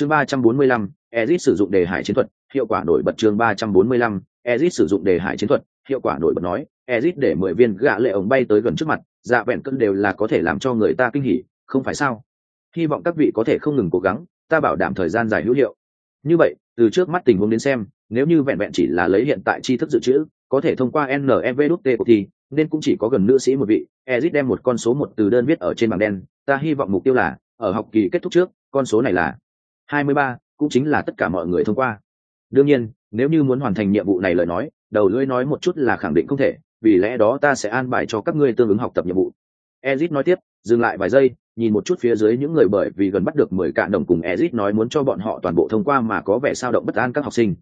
chương ba trăm bốn mươi lăm, ezit sử dụng đề hải chiến thuật, hiệu quả nổi bật chương ba trăm bốn mươi lăm, ezit sử dụng đề hải chiến thuật, hiệu quả nổi bật nói, ezit để mười viên gạ lệ ổng bay tới gần trước mặt dạ vẹn cân đều là có thể làm cho người ta kinh hỉ, không phải sao? Hy vọng các vị có thể không ngừng cố gắng, ta bảo đảm thời gian dài hữu hiệu. Như vậy, từ trước mắt tình huống đến xem, nếu như vẹn vẹn chỉ là lấy hiện tại tri thức dự trữ, có thể thông qua nev đút t của thì, nên cũng chỉ có gần nữ sĩ một vị, ezit đem một con số một từ đơn viết ở trên bảng đen, ta hy vọng mục tiêu là, ở học kỳ kết thúc trước, con số này là hai mươi ba, cũng chính là tất cả mọi người thông qua. Đương nhiên, nếu như muốn hoàn thành nhiệm vụ này lời nói, đầu lưỡi nói một chút là khẳng định không thể, vì lẽ đó ta sẽ an bài cho các ngươi tương ứng học tập nhiệm vụ. Ezit nói tiếp, dừng lại vài giây, nhìn một chút phía dưới những người bởi vì gần bắt được mười cạn đồng cùng ezit nói muốn cho bọn họ toàn bộ thông qua mà có vẻ sao động bất an các học sinh.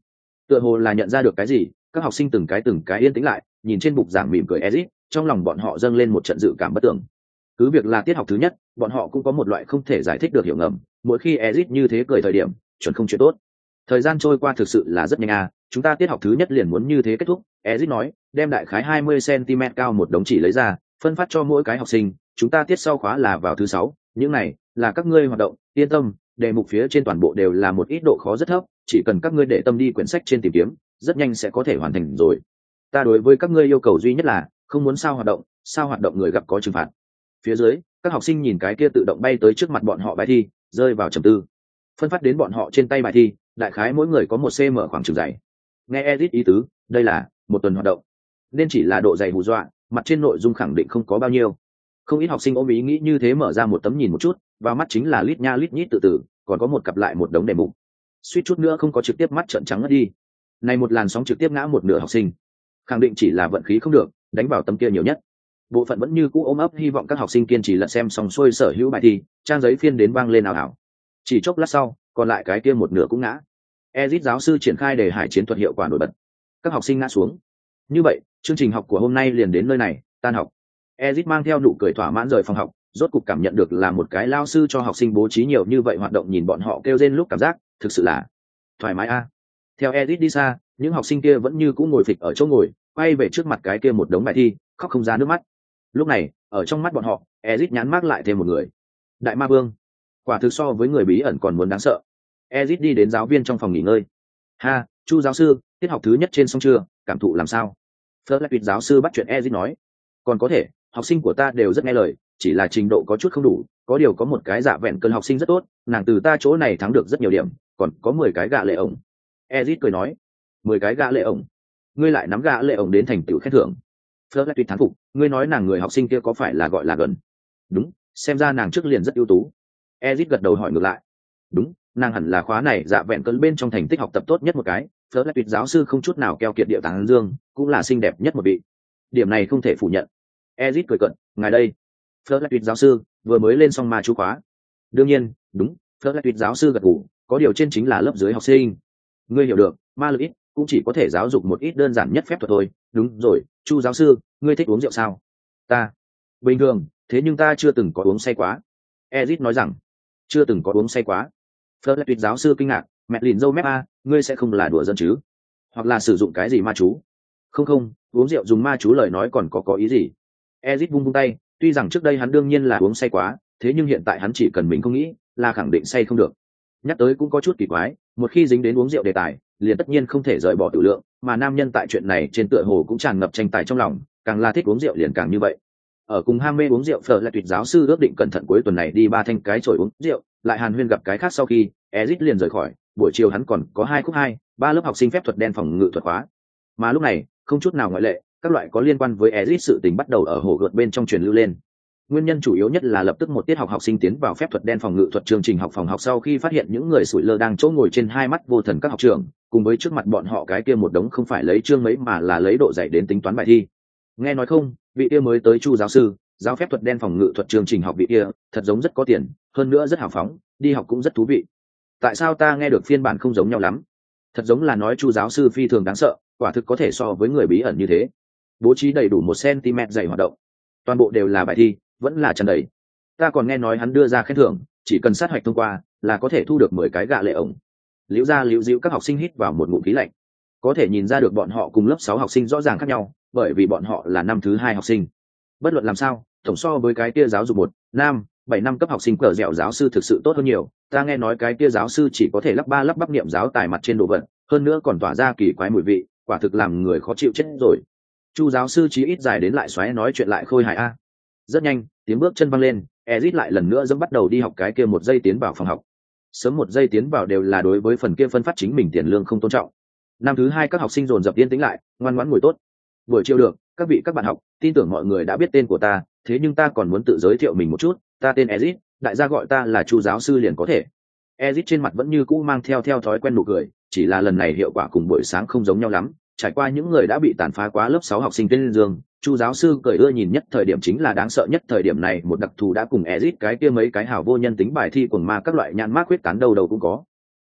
Tựa hồ là nhận ra được cái gì, các học sinh từng cái từng cái yên tĩnh lại, nhìn trên bục giảng mỉm cười ezit, trong lòng bọn họ dâng lên một trận dự cảm bất tưởng. Cứ việc là tiết học thứ nhất, bọn họ cũng có một loại không thể giải thích được hiểu ngầm mỗi khi ezit như thế cười thời điểm, chuẩn không chuyện tốt. Thời gian trôi qua thực sự là rất nhanh à chúng ta tiết học thứ nhất liền muốn như thế kết thúc. Ezit nói, đem đại khái hai mươi cm cao một đống chỉ lấy ra, phân phát cho mỗi cái học sinh. Chúng ta tiết sau khóa là vào thứ sáu. Những này là các ngươi hoạt động, yên tâm, đề mục phía trên toàn bộ đều là một ít độ khó rất thấp, chỉ cần các ngươi để tâm đi quyển sách trên tìm kiếm, rất nhanh sẽ có thể hoàn thành rồi. Ta đối với các ngươi yêu cầu duy nhất là, không muốn sao hoạt động, sao hoạt động người gặp có trừng phạt. Phía dưới, các học sinh nhìn cái kia tự động bay tới trước mặt bọn họ bài thi rơi vào trầm tư. Phân phát đến bọn họ trên tay bài thi, đại khái mỗi người có một cm khoảng trường dày nghe edit ý tứ, đây là một tuần hoạt động. Nên chỉ là độ dày hù dọa, mặt trên nội dung khẳng định không có bao nhiêu. Không ít học sinh ôm ý nghĩ như thế mở ra một tấm nhìn một chút và mắt chính là lít nha lít nhít tự tử, còn có một cặp lại một đống đề mục. Suýt chút nữa không có trực tiếp mắt trợn trắng ngất đi. Này một làn sóng trực tiếp ngã một nửa học sinh. Khẳng định chỉ là vận khí không được, đánh vào tấm kia nhiều nhất bộ phận vẫn như cũ ôm ấp hy vọng các học sinh kiên trì lật xem xong xuôi sở hữu bài thi, trang giấy phiên đến vang lên ảo ảo chỉ chốc lát sau, còn lại cái kia một nửa cũng ngã. Ezit giáo sư triển khai để hải chiến thuật hiệu quả nổi bật. Các học sinh ngã xuống. Như vậy, chương trình học của hôm nay liền đến nơi này, tan học. Ezit mang theo nụ cười thỏa mãn rời phòng học, rốt cục cảm nhận được là một cái lao sư cho học sinh bố trí nhiều như vậy hoạt động nhìn bọn họ kêu rên lúc cảm giác, thực sự là thoải mái a. Theo ezit đi xa, những học sinh kia vẫn như cũng ngồi phịch ở chỗ ngồi, quay về trước mặt cái kia một đống bài thi, khóc không ra nước mắt lúc này, ở trong mắt bọn họ ezit nhán mắt lại thêm một người. Đại ma vương, quả thực so với người bí ẩn còn muốn đáng sợ. Ezit đi đến giáo viên trong phòng nghỉ ngơi. Ha, chu giáo sư, tiết học thứ nhất trên sông chưa? Cảm thụ làm sao? Phớt lại giáo sư bắt chuyện ezit nói. Còn có thể, học sinh của ta đều rất nghe lời, chỉ là trình độ có chút không đủ, có điều có một cái giả vẹn cơn học sinh rất tốt, nàng từ ta chỗ này thắng được rất nhiều điểm, còn có mười cái gạ lệ ổng. Ezit cười nói. Mười cái gạ lệ ổng? Ngươi lại nắm gạ lệ ổng đến thành tựu khen thưởng. Phớt lại thắng phục ngươi nói nàng người học sinh kia có phải là gọi là gần? Đúng, xem ra nàng trước liền rất ưu tú. Ezit gật đầu hỏi ngược lại. Đúng, nàng hẳn là khóa này dạ vẹn cơn bên trong thành tích học tập tốt nhất một cái phớt lại giáo sư không chút nào keo kiệt địa tàng dương, cũng là xinh đẹp nhất một vị. Điểm này không thể phủ nhận. Ezit cười cận, ngài đây. Phớt lại giáo sư vừa mới lên xong ma chú khóa. Đương nhiên, đúng. Phớt lại giáo sư gật ngủ có điều trên chính là lớp dưới học sinh. Ngươi hiểu được, ma lực ít, cũng chỉ có thể giáo dục một ít đơn giản nhất phép thuật thôi. Đúng rồi chu giáo sư, ngươi thích uống rượu sao? Ta. Bình thường, thế nhưng ta chưa từng có uống say quá. Ezit nói rằng, chưa từng có uống say quá. Phớt lại giáo sư kinh ngạc, mẹ lìn dâu mép a, ngươi sẽ không là đùa dân chứ? Hoặc là sử dụng cái gì ma chú? Không không, uống rượu dùng ma chú lời nói còn có có ý gì? Ezit vung vung tay, tuy rằng trước đây hắn đương nhiên là uống say quá, thế nhưng hiện tại hắn chỉ cần mình không nghĩ là khẳng định say không được. Nhắc tới cũng có chút kỳ quái, một khi dính đến uống rượu đề tài liền tất nhiên không thể rời bỏ tự lượng, mà nam nhân tại chuyện này trên tựa hồ cũng tràn ngập tranh tài trong lòng, càng là thích uống rượu liền càng như vậy. Ở cùng ham mê uống rượu, phở lại tuyệt giáo sư ước định cẩn thận cuối tuần này đi ba thanh cái chổi uống rượu, lại hàn huyên gặp cái khác sau khi, ezit liền rời khỏi, buổi chiều hắn còn có hai khúc hai, ba lớp học sinh phép thuật đen phòng ngự thuật khóa. Mà lúc này, không chút nào ngoại lệ, các loại có liên quan với ezit sự tình bắt đầu ở hồ gợt bên trong truyền lưu lên nguyên nhân chủ yếu nhất là lập tức một tiết học học sinh tiến vào phép thuật đen phòng ngự thuật chương trình học phòng học sau khi phát hiện những người sủi lơ đang chỗ ngồi trên hai mắt vô thần các học trường, cùng với trước mặt bọn họ cái kia một đống không phải lấy chương mấy mà là lấy độ dạy đến tính toán bài thi. Nghe nói không, vị kia mới tới chu giáo sư, giáo phép thuật đen phòng ngự thuật chương trình học vị kia, thật giống rất có tiền, hơn nữa rất hào phóng, đi học cũng rất thú vị. Tại sao ta nghe được phiên bản không giống nhau lắm? Thật giống là nói chu giáo sư phi thường đáng sợ, quả thực có thể so với người bí ẩn như thế. Bố trí đầy đủ một cm dày hoạt động. Toàn bộ đều là bài thi vẫn là tràn đầy. Ta còn nghe nói hắn đưa ra khen thưởng, chỉ cần sát hạch thông qua, là có thể thu được mười cái gạ lệ ổng. Liễu ra liễu dịu các học sinh hít vào một ngụm khí lạnh. Có thể nhìn ra được bọn họ cùng lớp sáu học sinh rõ ràng khác nhau, bởi vì bọn họ là năm thứ hai học sinh. Bất luận làm sao, tổng so với cái kia giáo dục một nam bảy năm cấp học sinh cờ dẻo giáo sư thực sự tốt hơn nhiều. Ta nghe nói cái kia giáo sư chỉ có thể lắp ba lắp bắp niệm giáo tài mặt trên đồ vật, hơn nữa còn tỏa ra kỳ quái mùi vị, quả thực làm người khó chịu chết rồi. Chu giáo sư chí ít dài đến lại xoáy nói chuyện lại khôi hài a rất nhanh, tiếng bước chân văng lên, ezit lại lần nữa dẫm bắt đầu đi học cái kia một giây tiến vào phòng học. Sớm một giây tiến vào đều là đối với phần kia phân phát chính mình tiền lương không tôn trọng. Năm thứ hai các học sinh dồn dập yên tĩnh lại, ngoan ngoãn ngồi tốt. Buổi chiều được, các vị các bạn học, tin tưởng mọi người đã biết tên của ta, thế nhưng ta còn muốn tự giới thiệu mình một chút, ta tên ezit, đại gia gọi ta là chu giáo sư liền có thể. Ezit trên mặt vẫn như cũ mang theo theo thói quen nụ cười, chỉ là lần này hiệu quả cùng buổi sáng không giống nhau lắm trải qua những người đã bị tàn phá quá lớp sáu học sinh tên dương, chu giáo sư cười ưa nhìn nhất thời điểm chính là đáng sợ nhất thời điểm này, một đặc thù đã cùng ezit cái kia mấy cái hảo vô nhân tính bài thi quần ma các loại nhãn mát quyết tán đầu đầu cũng có.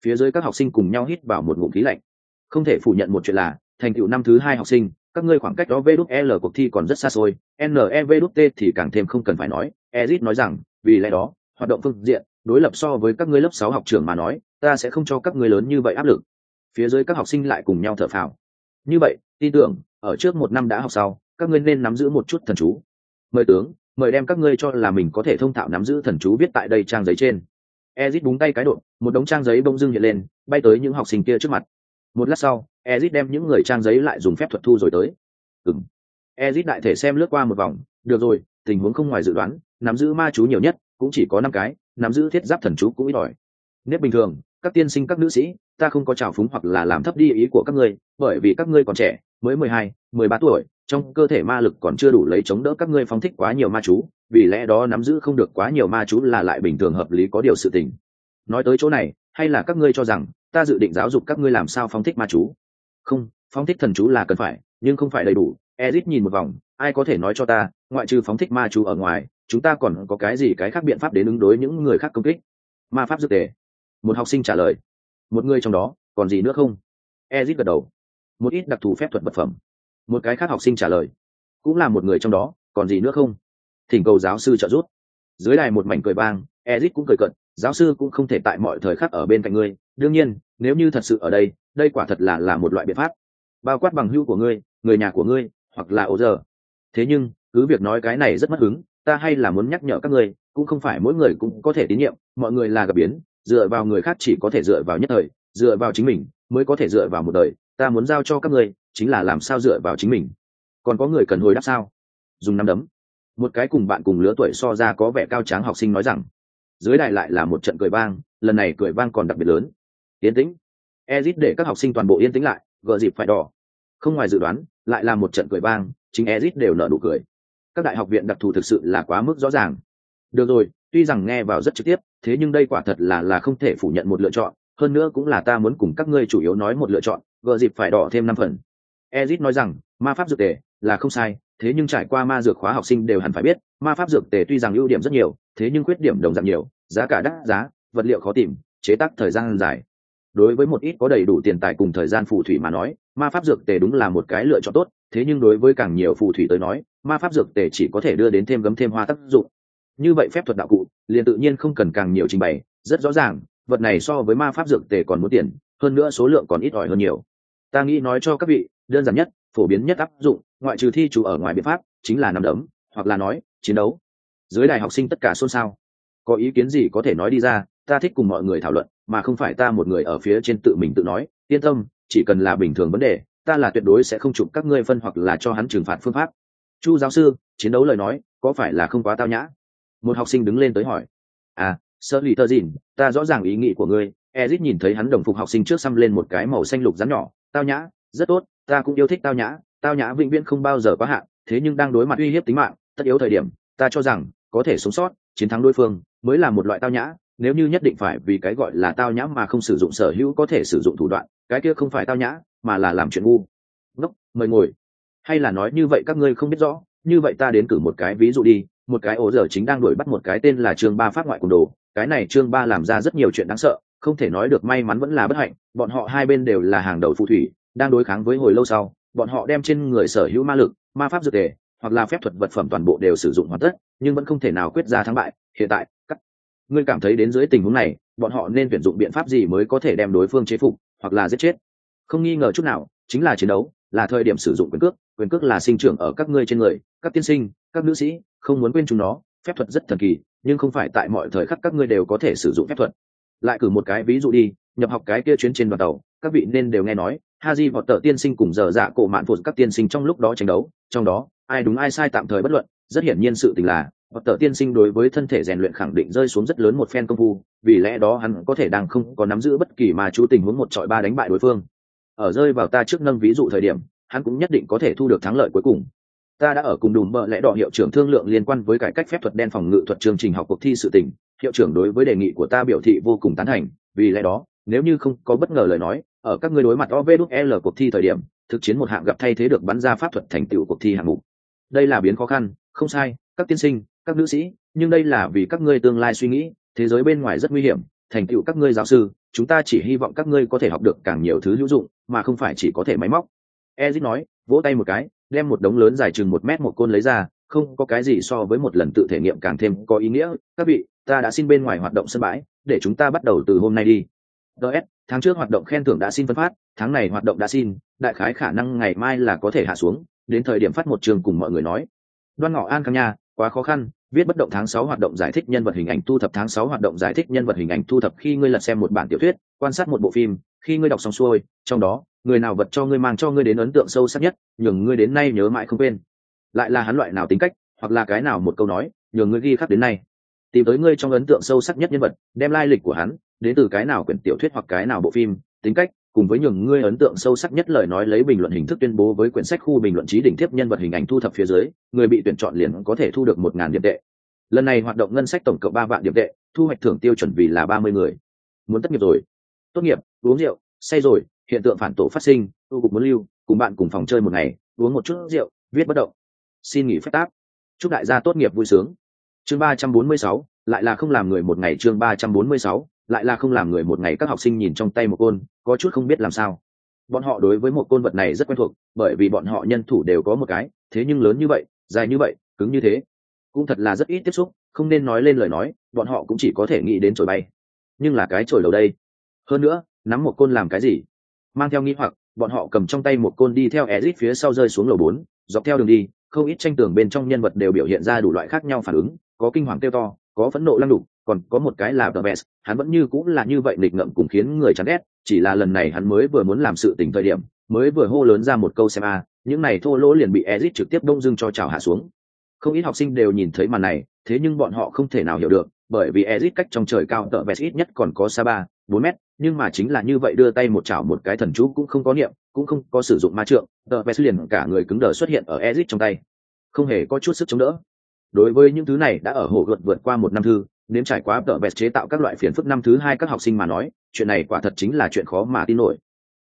Phía dưới các học sinh cùng nhau hít vào một ngụm khí lạnh. Không thể phủ nhận một chuyện là, thành tựu năm thứ hai học sinh, các ngươi khoảng cách đó vê l cuộc thi còn rất xa xôi nev t thì càng thêm không cần phải nói. Ezit nói rằng, vì lẽ đó, hoạt động phương diện, đối lập so với các ngươi lớp sáu học trường mà nói, ta sẽ không cho các ngươi lớn như vậy áp lực. Phía dưới các học sinh lại cùng nhau thở phào như vậy tin tưởng ở trước một năm đã học sau các ngươi nên nắm giữ một chút thần chú. Mời tướng mời đem các ngươi cho là mình có thể thông thạo nắm giữ thần chú viết tại đây trang giấy trên. Ezit búng tay cái đột, một đống trang giấy bông dưng hiện lên bay tới những học sinh kia trước mặt. Một lát sau ezit đem những người trang giấy lại dùng phép thuật thu rồi tới. Ừng ezit đại thể xem lướt qua một vòng được rồi tình huống không ngoài dự đoán nắm giữ ma chú nhiều nhất cũng chỉ có năm cái nắm giữ thiết giáp thần chú cũng ít ỏi. Nếp bình thường các tiên sinh các nữ sĩ ta không có trào phúng hoặc là làm thấp đi ý của các ngươi, bởi vì các ngươi còn trẻ, mới mười hai, mười ba tuổi, trong cơ thể ma lực còn chưa đủ lấy chống đỡ các ngươi phóng thích quá nhiều ma chú, vì lẽ đó nắm giữ không được quá nhiều ma chú là lại bình thường hợp lý có điều sự tình. Nói tới chỗ này, hay là các ngươi cho rằng, ta dự định giáo dục các ngươi làm sao phóng thích ma chú? Không, phóng thích thần chú là cần phải, nhưng không phải đầy đủ. Ezit nhìn một vòng, ai có thể nói cho ta, ngoại trừ phóng thích ma chú ở ngoài, chúng ta còn có cái gì cái khác biện pháp đến ứng đối những người khác công kích? Ma pháp dược tề. Một học sinh trả lời một người trong đó, còn gì nữa không? Ezit gật đầu. Một ít đặc thù phép thuật vật phẩm. Một cái khác học sinh trả lời. Cũng là một người trong đó, còn gì nữa không? Thỉnh cầu giáo sư trợ giúp. Dưới đài một mảnh cười vang, ezit cũng cười cận giáo sư cũng không thể tại mọi thời khắc ở bên cạnh ngươi. Đương nhiên, nếu như thật sự ở đây đây quả thật là là một loại biện pháp. Bao quát bằng hữu của ngươi, người nhà của ngươi, hoặc là ố giờ thế nhưng, cứ việc nói cái này rất mất hứng, ta hay là muốn nhắc nhở các ngươi, cũng không phải mỗi người cũng có thể tín nhiệm, mọi người là gặp biến dựa vào người khác chỉ có thể dựa vào nhất thời, dựa vào chính mình mới có thể dựa vào một đời. Ta muốn giao cho các ngươi, chính là làm sao dựa vào chính mình. Còn có người cần hồi đáp sao? Dùng năm đấm. Một cái cùng bạn cùng lứa tuổi so ra có vẻ cao tráng học sinh nói rằng, dưới đài lại là một trận cười vang, lần này cười vang còn đặc biệt lớn. Yên tĩnh. Ezit để các học sinh toàn bộ yên tĩnh lại gợ dịp phải đỏ. Không ngoài dự đoán, lại là một trận cười vang, chính ezit đều nở nụ cười. Các đại học viện đặc thù thực sự là quá mức rõ ràng được rồi, tuy rằng nghe vào rất trực tiếp, thế nhưng đây quả thật là là không thể phủ nhận một lựa chọn. Hơn nữa cũng là ta muốn cùng các ngươi chủ yếu nói một lựa chọn gợ dịp phải đỏ thêm năm phần. Ezit nói rằng, ma pháp dược tề là không sai, thế nhưng trải qua ma dược khóa học sinh đều hẳn phải biết, ma pháp dược tề tuy rằng ưu điểm rất nhiều, thế nhưng khuyết điểm đồng dạng nhiều, giá cả đắt, giá, vật liệu khó tìm, chế tác thời gian dài. Đối với một ít có đầy đủ tiền tài cùng thời gian phù thủy mà nói, ma pháp dược tề đúng là một cái lựa chọn tốt, thế nhưng đối với càng nhiều phù thủy tới nói, ma pháp dược tề chỉ có thể đưa đến thêm gấm thêm hoa tác dụng như vậy phép thuật đạo cụ, liền tự nhiên không cần càng nhiều trình bày, rất rõ ràng, vật này so với ma pháp dược tề còn muốn tiền, hơn nữa số lượng còn ít ỏi hơn nhiều. Ta nghĩ nói cho các vị, đơn giản nhất, phổ biến nhất áp dụng, ngoại trừ thi chủ ở ngoài biện pháp, chính là nằm đấm, hoặc là nói, chiến đấu. Dưới đài học sinh tất cả xôn xao. Có ý kiến gì có thể nói đi ra, ta thích cùng mọi người thảo luận, mà không phải ta một người ở phía trên tự mình tự nói, yên tâm, chỉ cần là bình thường vấn đề, ta là tuyệt đối sẽ không chụp các ngươi phân hoặc là cho hắn trừng phạt phương pháp. Chu giáo sư, chiến đấu lời nói, có phải là không quá tao nhã? Một học sinh đứng lên tới hỏi. À sơ lì tơ dìn, ta rõ ràng ý nghĩ của ngươi. Ezit nhìn thấy hắn đồng phục học sinh trước xăm lên một cái màu xanh lục rắn nhỏ. Tao nhã, rất tốt, ta cũng yêu thích tao nhã. Tao nhã vĩnh viễn không bao giờ quá hạn, thế nhưng đang đối mặt uy hiếp tính mạng, tất yếu thời điểm, ta cho rằng, có thể sống sót, chiến thắng đối phương, mới là một loại tao nhã. Nếu như nhất định phải vì cái gọi là tao nhã mà không sử dụng sở hữu có thể sử dụng thủ đoạn, cái kia không phải tao nhã, mà là làm chuyện ngu. Ngốc, mời ngồi. Hay là nói như vậy các ngươi không biết rõ, như vậy ta đến cử một cái ví dụ đi một cái ổ giờ chính đang đuổi bắt một cái tên là trương ba phát ngoại cùng đồ. Cái này trương ba làm ra rất nhiều chuyện đáng sợ, không thể nói được may mắn vẫn là bất hạnh. Bọn họ hai bên đều là hàng đầu phù thủy, đang đối kháng với hồi lâu sau, bọn họ đem trên người sở hữu ma lực, ma pháp dược đề hoặc là phép thuật vật phẩm toàn bộ đều sử dụng hoàn tất, nhưng vẫn không thể nào quyết ra thắng bại. Hiện tại, các ngươi cảm thấy đến dưới tình huống này, bọn họ nên tuyển dụng biện pháp gì mới có thể đem đối phương chế phục, hoặc là giết chết? Không nghi ngờ chút nào, chính là chiến đấu, là thời điểm sử dụng quyền cước quyền cước là sinh trưởng ở các ngươi trên người, các tiên sinh các nữ sĩ không muốn quên chúng nó, phép thuật rất thần kỳ, nhưng không phải tại mọi thời khắc các ngươi đều có thể sử dụng phép thuật. Lại cử một cái ví dụ đi, nhập học cái kia chuyến trên đoàn tàu, các vị nên đều nghe nói ha di vọt tờ tiên sinh cùng dở dạ cổ mạn phụt các tiên sinh trong lúc đó tranh đấu, trong đó, ai đúng ai sai tạm thời bất luận, rất hiển nhiên sự tình là, vọt tờ tiên sinh đối với thân thể rèn luyện khẳng định rơi xuống rất lớn một phen công phu, vì lẽ đó hắn có thể đang không có nắm giữ bất kỳ mà chú tình huống một trọi ba đánh bại đối phương. Ở rơi vào ta trước nâng ví dụ thời điểm, hắn cũng nhất định có thể thu được thắng lợi cuối cùng ta đã ở cùng đùm bợ lẽ đỏ hiệu trưởng thương lượng liên quan với cải cách phép thuật đen phòng ngự thuật chương trình học cuộc thi sự tình. Hiệu trưởng đối với đề nghị của ta biểu thị vô cùng tán thành, vì lẽ đó, nếu như không có bất ngờ lời nói, ở các ngươi đối mặt ovl cuộc thi thời điểm, thực chiến một hạng gặp thay thế được bắn ra pháp thuật thành tựu cuộc thi hạng mục. Đây là biến khó khăn, không sai, các tiên sinh, các nữ sĩ, nhưng đây là vì các ngươi tương lai suy nghĩ, thế giới bên ngoài rất nguy hiểm, thành tựu các ngươi giáo sư, chúng ta chỉ hy vọng các ngươi có thể học được càng nhiều thứ hữu dụng, mà không phải chỉ có thể máy móc. Ezit nói, vỗ tay một cái đem một đống lớn dài chừng một mét một côn lấy ra, không có cái gì so với một lần tự thể nghiệm càng thêm có ý nghĩa. Các vị, ta đã xin bên ngoài hoạt động sân bãi, để chúng ta bắt đầu từ hôm nay đi. Ts tháng trước hoạt động khen thưởng đã xin phân phát, tháng này hoạt động đã xin, đại khái khả năng ngày mai là có thể hạ xuống, đến thời điểm phát một trường cùng mọi người nói. Đoan ngọ an căng nha, quá khó khăn viết bất động tháng sáu hoạt động giải thích nhân vật hình ảnh, thu thập tháng sáu hoạt động giải thích nhân vật hình ảnh, thu thập khi ngươi lật xem một bản tiểu thuyết, quan sát một bộ phim, khi ngươi đọc xong xuôi, trong đó, người nào vật cho ngươi mang cho ngươi đến ấn tượng sâu sắc nhất, nhường ngươi đến nay nhớ mãi không quên. Lại là hắn loại nào tính cách, hoặc là cái nào một câu nói, nhường ngươi ghi khắc đến nay. Tìm tới ngươi trong ấn tượng sâu sắc nhất nhân vật, đem lai lịch của hắn, đến từ cái nào quyển tiểu thuyết hoặc cái nào bộ phim, tính cách cùng với nhường ngươi ấn tượng sâu sắc nhất lời nói lấy bình luận hình thức tuyên bố với quyển sách khu bình luận trí đỉnh tiếp nhân vật hình ảnh thu thập phía dưới, người bị tuyển chọn liền có thể thu được một ngàn điểm tệ. Lần này hoạt động ngân sách tổng cộng ba vạn điểm tệ, thu hoạch thưởng tiêu chuẩn vì là ba mươi người. Muốn tất nghiệp rồi. Tốt nghiệp, uống rượu, say rồi, hiện tượng phản tổ phát sinh tu cục muốn lưu, cùng bạn cùng phòng chơi một ngày, uống một chút rượu, viết bất động. Xin nghỉ phép táp. Chúc đại gia tốt nghiệp vui sướng. Chương ba trăm bốn mươi sáu, lại là không làm người một ngày chương ba trăm bốn mươi sáu lại là không làm người một ngày các học sinh nhìn trong tay một côn, có chút không biết làm sao. Bọn họ đối với một côn vật này rất quen thuộc, bởi vì bọn họ nhân thủ đều có một cái, thế nhưng lớn như vậy, dài như vậy, cứng như thế, cũng thật là rất ít tiếp xúc, không nên nói lên lời nói, bọn họ cũng chỉ có thể nghĩ đến trồi bay. Nhưng là cái trồi đầu đây. Hơn nữa, nắm một côn làm cái gì? Mang theo nghĩ hoặc, bọn họ cầm trong tay một côn đi theo exit phía sau rơi xuống lầu bốn, dọc theo đường đi, không ít tranh tường bên trong nhân vật đều biểu hiện ra đủ loại khác nhau phản ứng, có kinh hoàng kêu to, có phẫn nộ lăng đục còn có một cái là the best. Hắn vẫn như cũng là như vậy nghịch ngợm cùng khiến người chán ghét, chỉ là lần này hắn mới vừa muốn làm sự tình thời điểm, mới vừa hô lớn ra một câu xem a, những này thô lỗ liền bị Ezic trực tiếp đông dưng cho chào hạ xuống. Không ít học sinh đều nhìn thấy màn này, thế nhưng bọn họ không thể nào hiểu được, bởi vì Ezic cách trong trời cao tợ vest ít nhất còn có xa ba, bốn mét, nhưng mà chính là như vậy đưa tay một chảo một cái thần chú cũng không có niệm, cũng không có sử dụng ma trượng tợ vest liền cả người cứng đờ xuất hiện ở Ezic trong tay. Không hề có chút sức chống đỡ. Đối với những thứ này đã ở hồ gợt vượt qua một năm thư nếm trải quá tợ vẹt chế tạo các loại phiền phức năm thứ hai các học sinh mà nói, chuyện này quả thật chính là chuyện khó mà tin nổi.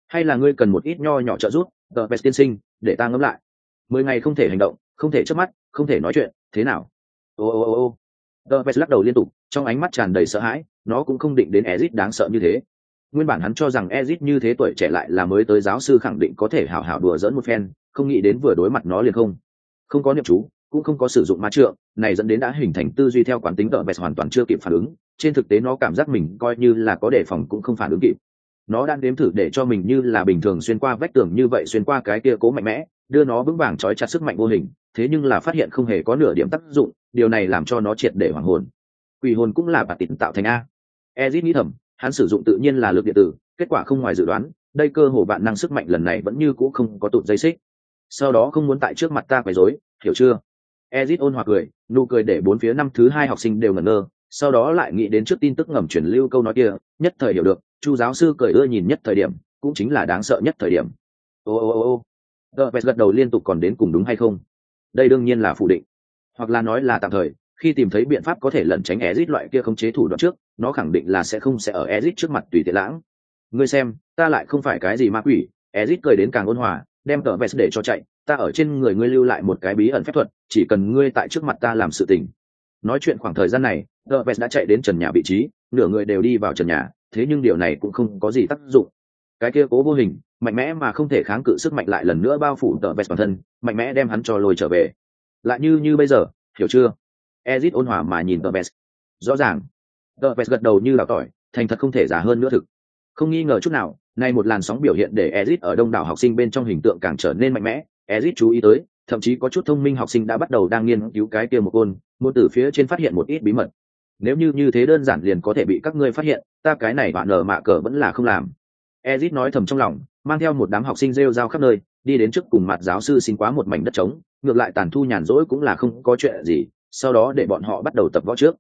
Hay là ngươi cần một ít nho nhỏ trợ giúp tợ vẹt tiên sinh, để ta ngẫm lại. Mười ngày không thể hành động, không thể chớp mắt, không thể nói chuyện, thế nào? Ô ô ô ô. Tợ vẹt lắc đầu liên tục, trong ánh mắt tràn đầy sợ hãi, nó cũng không định đến ezit đáng sợ như thế. Nguyên bản hắn cho rằng ezit như thế tuổi trẻ lại là mới tới giáo sư khẳng định có thể hảo hảo đùa dỡn một phen, không nghĩ đến vừa đối mặt nó liền không. Không có niệm chú cũng không có sử dụng ma trượng, này dẫn đến đã hình thành tư duy theo quán tính tợ vẹt hoàn toàn chưa kịp phản ứng, trên thực tế nó cảm giác mình coi như là có đề phòng cũng không phản ứng kịp. Nó đang đếm thử để cho mình như là bình thường xuyên qua vách tường như vậy xuyên qua cái kia cố mạnh mẽ, đưa nó vững vàng trói chặt sức mạnh vô hình, thế nhưng là phát hiện không hề có nửa điểm tác dụng, điều này làm cho nó triệt để hoàng hồn. Quỷ hồn cũng là bà tịnh tạo thành a. Ezit nghĩ thầm, hắn sử dụng tự nhiên là lực điện tử, kết quả không ngoài dự đoán, đây cơ hồ bạn năng sức mạnh lần này vẫn như cũ không có tụt dây xích. Sau đó không muốn tại trước mặt ta quấy rối, hiểu chưa? Ezit ôn hòa cười nụ cười để bốn phía năm thứ hai học sinh đều ngẩn ngơ sau đó lại nghĩ đến trước tin tức ngầm truyền lưu câu nói kia nhất thời hiểu được chu giáo sư cười ưa nhìn nhất thời điểm cũng chính là đáng sợ nhất thời điểm. Ô ô ô ô. Gervais gật đầu liên tục còn đến cùng đúng hay không? Đây đương nhiên là phủ định. Hoặc là nói là tạm thời khi tìm thấy biện pháp có thể lẩn tránh Ezit loại kia không chế thủ đoạn trước, nó khẳng định là sẽ không sẽ ở Ezit trước mặt tùy tiện lãng. Ngươi xem, ta lại không phải cái gì ma quỷ, Ezit cười đến càng ôn hòa, đem Gervais để cho chạy, ta ở trên người ngươi lưu lại một cái bí ẩn phép thuật, chỉ cần ngươi tại trước mặt ta làm sự tình. Nói chuyện khoảng thời gian này, tờ vest đã chạy đến trần nhà vị trí, nửa người đều đi vào trần nhà, thế nhưng điều này cũng không có gì tác dụng. Cái kia cố vô hình, mạnh mẽ mà không thể kháng cự sức mạnh lại lần nữa bao phủ tờ vest bản thân, mạnh mẽ đem hắn cho lôi trở về. Lại như như bây giờ, hiểu chưa? ezit ôn hòa mà nhìn tờ vest rõ ràng tờ vest gật đầu như đào tỏi thành thật không thể giả hơn nữa thực không nghi ngờ chút nào nay một làn sóng biểu hiện để ezit ở đông đảo học sinh bên trong hình tượng càng trở nên mạnh mẽ ezit chú ý tới, thậm chí có chút thông minh học sinh đã bắt đầu đang nghiên cứu cái kia một côn, muốn từ phía trên phát hiện một ít bí mật. Nếu như như thế đơn giản liền có thể bị các ngươi phát hiện, ta cái này bạn nở mạ cờ vẫn là không làm. Ezit nói thầm trong lòng, mang theo một đám học sinh rêu rao khắp nơi, đi đến trước cùng mặt giáo sư xin quá một mảnh đất trống, ngược lại tàn thu nhàn rỗi cũng là không có chuyện gì, sau đó để bọn họ bắt đầu tập võ trước.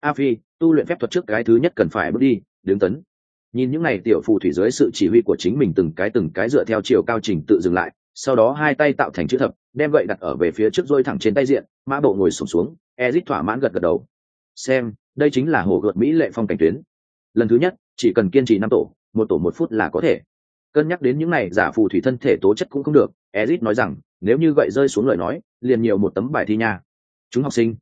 A phi, tu luyện phép thuật trước cái thứ nhất cần phải bước đi, đứng tấn. Nhìn những n à y tiểu phù thủy dưới sự chỉ huy của chính mình từng cái từng cái dựa theo chiều cao trình tự dừng lại sau đó hai tay tạo thành chữ thập đem gậy đặt ở về phía trước dôi thẳng trên tay diện mã bộ ngồi sụp xuống, xuống ezit thỏa mãn gật gật đầu. Xem đây chính là hồ gợt mỹ lệ phong cảnh tuyến. Lần thứ nhất chỉ cần kiên trì năm tổ một tổ một phút là có thể. Cân nhắc đến những này giả phù thủy thân thể tố chất cũng không được ezit nói rằng nếu như gậy rơi xuống lời nói liền nhiều một tấm bài thi nha. Chúng học sinh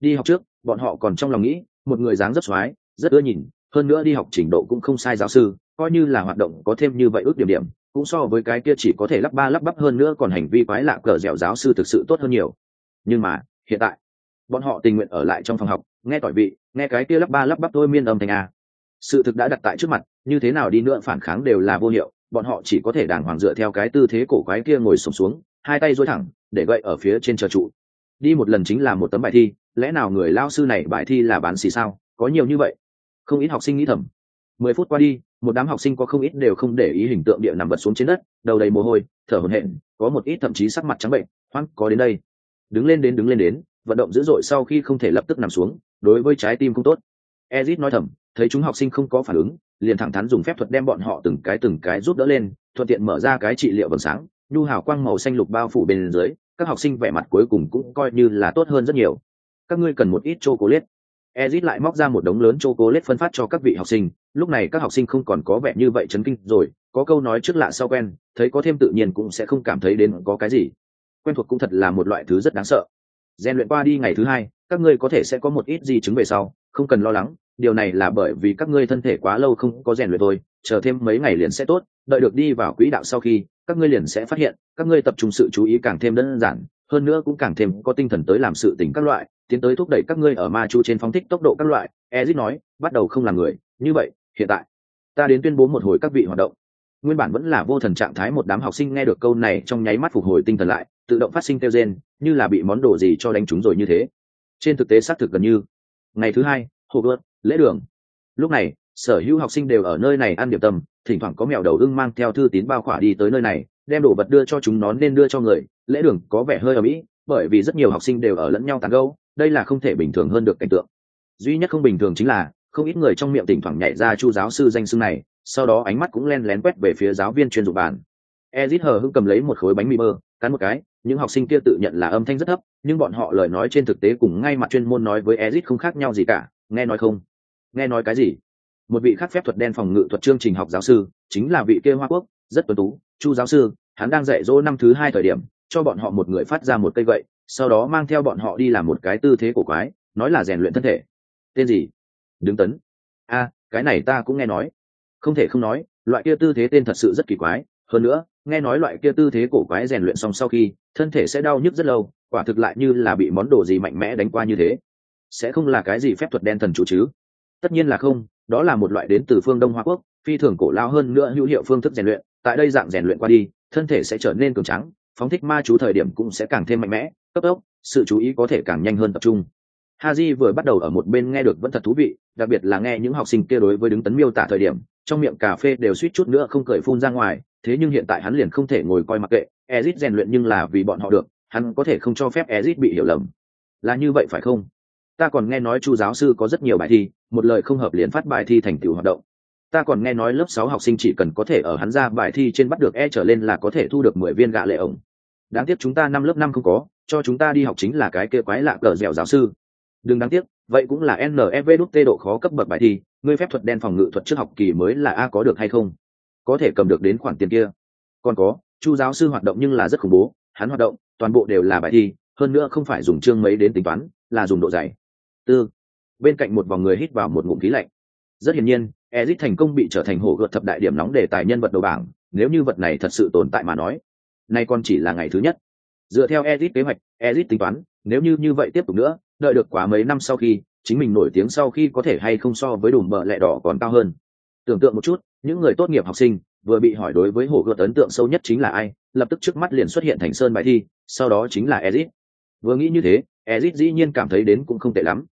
đi học trước bọn họ còn trong lòng nghĩ một người dáng rất x rất ưa nhìn hơn nữa đi học trình độ cũng không sai giáo sư coi như là hoạt động có thêm như vậy ước điểm điểm cũng so với cái kia chỉ có thể lắp ba lắp bắp hơn nữa còn hành vi quái lạ cờ dẻo giáo sư thực sự tốt hơn nhiều. Nhưng mà hiện tại bọn họ tình nguyện ở lại trong phòng học nghe tỏi vị nghe cái kia lắp ba lắp bắp thôi miên âm thanh a. Sự thực đã đặt tại trước mặt như thế nào đi nữa phản kháng đều là vô hiệu bọn họ chỉ có thể đàng hoàng dựa theo cái tư thế cổ quái kia ngồi sổng xuống, xuống hai tay dối thẳng để gậy ở phía trên chờ trụ. Đi một lần chính là một tấm bài thi lẽ nào người lao sư này bài thi là bán xì sao? Có nhiều như vậy? Không ít học sinh nghĩ thầm. Mười phút qua đi một đám học sinh có không ít đều không để ý hình tượng địa nằm vật xuống trên đất, đầu đầy mồ hôi, thở hổn hển, có một ít thậm chí sắc mặt trắng bệnh hoang có đến đây. Đứng lên đến, đứng lên đến, vận động dữ dội sau khi không thể lập tức nằm xuống, đối với trái tim không tốt. Ezit nói thầm, thấy chúng học sinh không có phản ứng, liền thẳng thắn dùng phép thuật đem bọn họ từng cái từng cái giúp đỡ lên, thuận tiện mở ra cái trị liệu vầng sáng, nhu hào quang màu xanh lục bao phủ bên dưới, các học sinh vẻ mặt cuối cùng cũng coi như là tốt hơn rất nhiều. Các ngươi cần một ít chocolate ezit lại móc ra một đống lớn chocolate phân phát cho các vị học sinh. Lúc này các học sinh không còn có vẻ như vậy chấn kinh rồi. Có câu nói trước lạ sau quen, thấy có thêm tự nhiên cũng sẽ không cảm thấy đến có cái gì. Quen thuộc cũng thật là một loại thứ rất đáng sợ. Gen luyện qua đi ngày thứ hai, các ngươi có thể sẽ có một ít gì chứng về sau, không cần lo lắng. Điều này là bởi vì các ngươi thân thể quá lâu không có rèn luyện thôi, chờ thêm mấy ngày liền sẽ tốt. Đợi được đi vào quỹ đạo sau khi, các ngươi liền sẽ phát hiện, các ngươi tập trung sự chú ý càng thêm đơn giản hơn nữa cũng càng thêm có tinh thần tới làm sự tình các loại, tiến tới thúc đẩy các ngươi ở ma chu trên phóng thích tốc độ các loại. Ezit nói, bắt đầu không làm người, như vậy, hiện tại, ta đến tuyên bố một hồi các vị hoạt động. Nguyên bản vẫn là vô thần trạng thái một đám học sinh nghe được câu này trong nháy mắt phục hồi tinh thần lại, tự động phát sinh kêu gen như là bị món đồ gì cho đánh chúng rồi như thế. Trên thực tế xác thực gần như, ngày thứ hai hồ gợt lễ đường. Lúc này, sở hữu học sinh đều ở nơi này ăn điểm tâm, thỉnh thoảng có mèo đầu ưng mang theo thư tín bao khỏa đi tới nơi này đem đồ vật đưa cho chúng nó nên đưa cho người, lễ đường có vẻ hơi ở mỹ, bởi vì rất nhiều học sinh đều ở lẫn nhau tàn gâu đây là không thể bình thường hơn được cảnh tượng. Duy nhất không bình thường chính là, không ít người trong miệng tỉnh thoảng nhảy ra chu giáo sư danh xưng này, sau đó ánh mắt cũng len lén quét về phía giáo viên chuyên dụng bàn. Ezit hờ hưng cầm lấy một khối bánh mì mơ cắn một cái, những học sinh kia tự nhận là âm thanh rất thấp, nhưng bọn họ lời nói trên thực tế cùng ngay mặt chuyên môn nói với ezit không khác nhau gì cả, nghe nói không? Nghe nói cái gì? Một vị khác phép thuật đen phòng ngự thuật chương trình học giáo sư, chính là vị kia hoa quốc rất tuấn tú, chu giáo sư, hắn đang dạy dỗ năm thứ hai thời điểm, cho bọn họ một người phát ra một cây gậy, sau đó mang theo bọn họ đi làm một cái tư thế cổ quái, nói là rèn luyện thân thể. Tên gì? Đứng tấn. A cái này ta cũng nghe nói. Không thể không nói, loại kia tư thế tên thật sự rất kỳ quái. Hơn nữa, nghe nói loại kia tư thế cổ quái rèn luyện xong sau khi, thân thể sẽ đau nhức rất lâu, quả thực lại như là bị món đồ gì mạnh mẽ đánh qua như thế. Sẽ không là cái gì phép thuật đen thần chủ chứ? Tất nhiên là không, đó là một loại đến từ phương đông hoa quốc, phi thường cổ lao hơn nữa hữu hiệu phương thức rèn luyện tại đây dạng rèn luyện qua đi, thân thể sẽ trở nên cường trắng, phóng thích ma chú thời điểm cũng sẽ càng thêm mạnh mẽ, cấp tốc, sự chú ý có thể càng nhanh hơn tập trung. Haji vừa bắt đầu ở một bên nghe được vẫn thật thú vị, đặc biệt là nghe những học sinh kia đối với đứng tấn miêu tả thời điểm, trong miệng cà phê đều suýt chút nữa không cười phun ra ngoài, thế nhưng hiện tại hắn liền không thể ngồi coi mặc kệ ezit rèn luyện nhưng là vì bọn họ được, hắn có thể không cho phép ezit bị hiểu lầm. Là như vậy phải không? Ta còn nghe nói chu giáo sư có rất nhiều bài thi, một lời không hợp liền phát bài thi thành tựu hoạt động ta còn nghe nói lớp sáu học sinh chỉ cần có thể ở hắn ra bài thi trên bắt được e trở lên là có thể thu được mười viên gạ lệ ổng. Đáng tiếc chúng ta năm lớp năm không có, cho chúng ta đi học chính là cái kia quái lạ cờ dẻo giáo sư. Đừng đáng tiếc, vậy cũng là nev đút tê độ khó cấp bậc bài thi, ngươi phép thuật đen phòng ngự thuật trước học kỳ mới là a có được hay không? Có thể cầm được đến khoản tiền kia. Còn có, chu giáo sư hoạt động nhưng là rất khủng bố, hắn hoạt động, toàn bộ đều là bài thi, hơn nữa không phải dùng chương mấy đến tính toán, là dùng độ dày. Tư. Bên cạnh một vòng người hít vào một ngụm khí lạnh rất hiển nhiên ezit thành công bị trở thành hổ gợt thập đại điểm nóng đề tài nhân vật đầu bảng, nếu như vật này thật sự tồn tại mà nói. Nay còn chỉ là ngày thứ nhất. Dựa theo ezit kế hoạch ezit tính toán, nếu như như vậy tiếp tục nữa, đợi được quá mấy năm sau khi, chính mình nổi tiếng sau khi có thể hay không so với đùm bợ lẹ đỏ còn cao hơn. Tưởng tượng một chút, những người tốt nghiệp học sinh, vừa bị hỏi đối với hổ gợt ấn tượng sâu nhất chính là ai, lập tức trước mắt liền xuất hiện thành sơn bài thi, sau đó chính là ezit vừa nghĩ như thế ezit dĩ nhiên cảm thấy đến cũng không tệ lắm.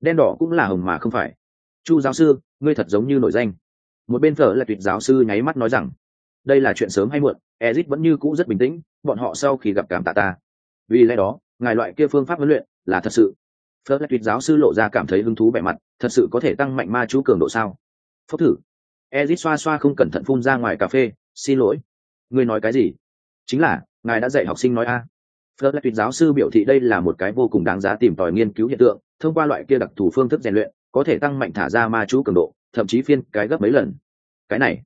Đen đỏ cũng là hồng mà không phải chu giáo sư ngươi thật giống như nổi danh. Một bên thờ là tuyệt giáo sư nháy mắt nói rằng đây là chuyện sớm hay muộn ezit vẫn như cũ rất bình tĩnh bọn họ sau khi gặp cảm tạ ta. Vì lẽ đó ngài loại kia phương pháp huấn luyện là thật sự. Phớt tuyệt giáo sư lộ ra cảm thấy hứng thú vẻ mặt thật sự có thể tăng mạnh ma chú cường độ sao? Phốc thử. Ezit xoa xoa không cẩn thận phun ra ngoài cà phê xin lỗi. Ngươi nói cái gì? Chính là ngài đã dạy học sinh nói a. Phớt lại tuyệt giáo sư biểu thị đây là một cái vô cùng đáng giá tìm tòi nghiên cứu hiện tượng, thông qua loại kia đặc thù phương thức rèn luyện, có thể tăng mạnh thả ra ma chú cường độ, thậm chí phiên cái gấp mấy lần. Cái này,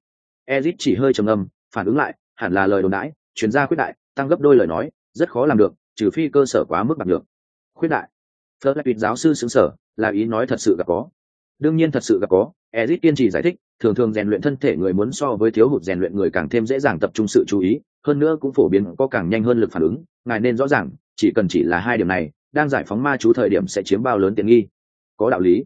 Ezit chỉ hơi trầm ngâm, phản ứng lại, hẳn là lời đồn đãi, chuyên gia khuyết đại, tăng gấp đôi lời nói, rất khó làm được, trừ phi cơ sở quá mức bạc được. Khuyết đại. Phật là tuyệt giáo sư sững sở, là ý nói thật sự gặp có. Đương nhiên thật sự gặp có, Ezit kiên trì giải thích, thường thường rèn luyện thân thể người muốn so với thiếu hụt rèn luyện người càng thêm dễ dàng tập trung sự chú ý, hơn nữa cũng phổ biến có càng nhanh hơn lực phản ứng ngài nên rõ ràng chỉ cần chỉ là hai điểm này đang giải phóng ma chú thời điểm sẽ chiếm bao lớn tiện nghi có đạo lý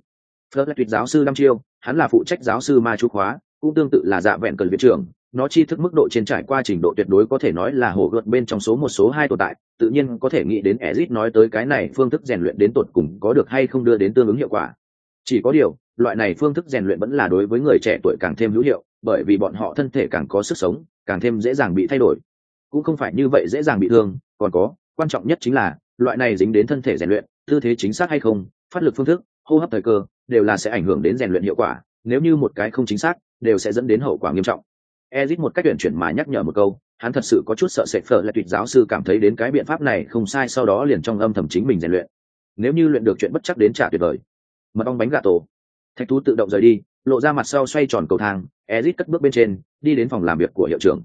phật là tuyệt giáo sư năm chiêu, hắn là phụ trách giáo sư ma chú khóa, cũng tương tự là dạ vẹn cần viện trưởng. Nó chi thức mức độ trên trải qua trình độ tuyệt đối có thể nói là hổ gợt bên trong số một, số hai tồn tại. Tự nhiên có thể nghĩ đến ezit nói tới cái này phương thức rèn luyện đến tột cùng có được hay không đưa đến tương ứng hiệu quả. Chỉ có điều, loại này phương thức rèn luyện vẫn là đối với người trẻ tuổi càng thêm hữu hiệu, bởi vì bọn họ thân thể càng có sức sống, càng thêm dễ dàng bị thay đổi. Cũng không phải như vậy dễ dàng bị thương, còn có, quan trọng nhất chính là, loại này dính đến thân thể rèn luyện, tư thế chính xác hay không, phát lực phương thức hô hấp thời cơ đều là sẽ ảnh hưởng đến rèn luyện hiệu quả, nếu như một cái không chính xác, đều sẽ dẫn đến hậu quả nghiêm trọng. Ezit một cách tuyển chuyển mà nhắc nhở một câu, hắn thật sự có chút sợ sệt phở là tuyệt giáo sư cảm thấy đến cái biện pháp này không sai, sau đó liền trong âm thầm chính mình rèn luyện. Nếu như luyện được chuyện bất chắc đến trả tuyệt vời. Mật ong bánh gà tổ. Thạch thú tự động rời đi, lộ ra mặt sau xoay tròn cầu thang, ezit cất bước bên trên, đi đến phòng làm việc của hiệu trưởng.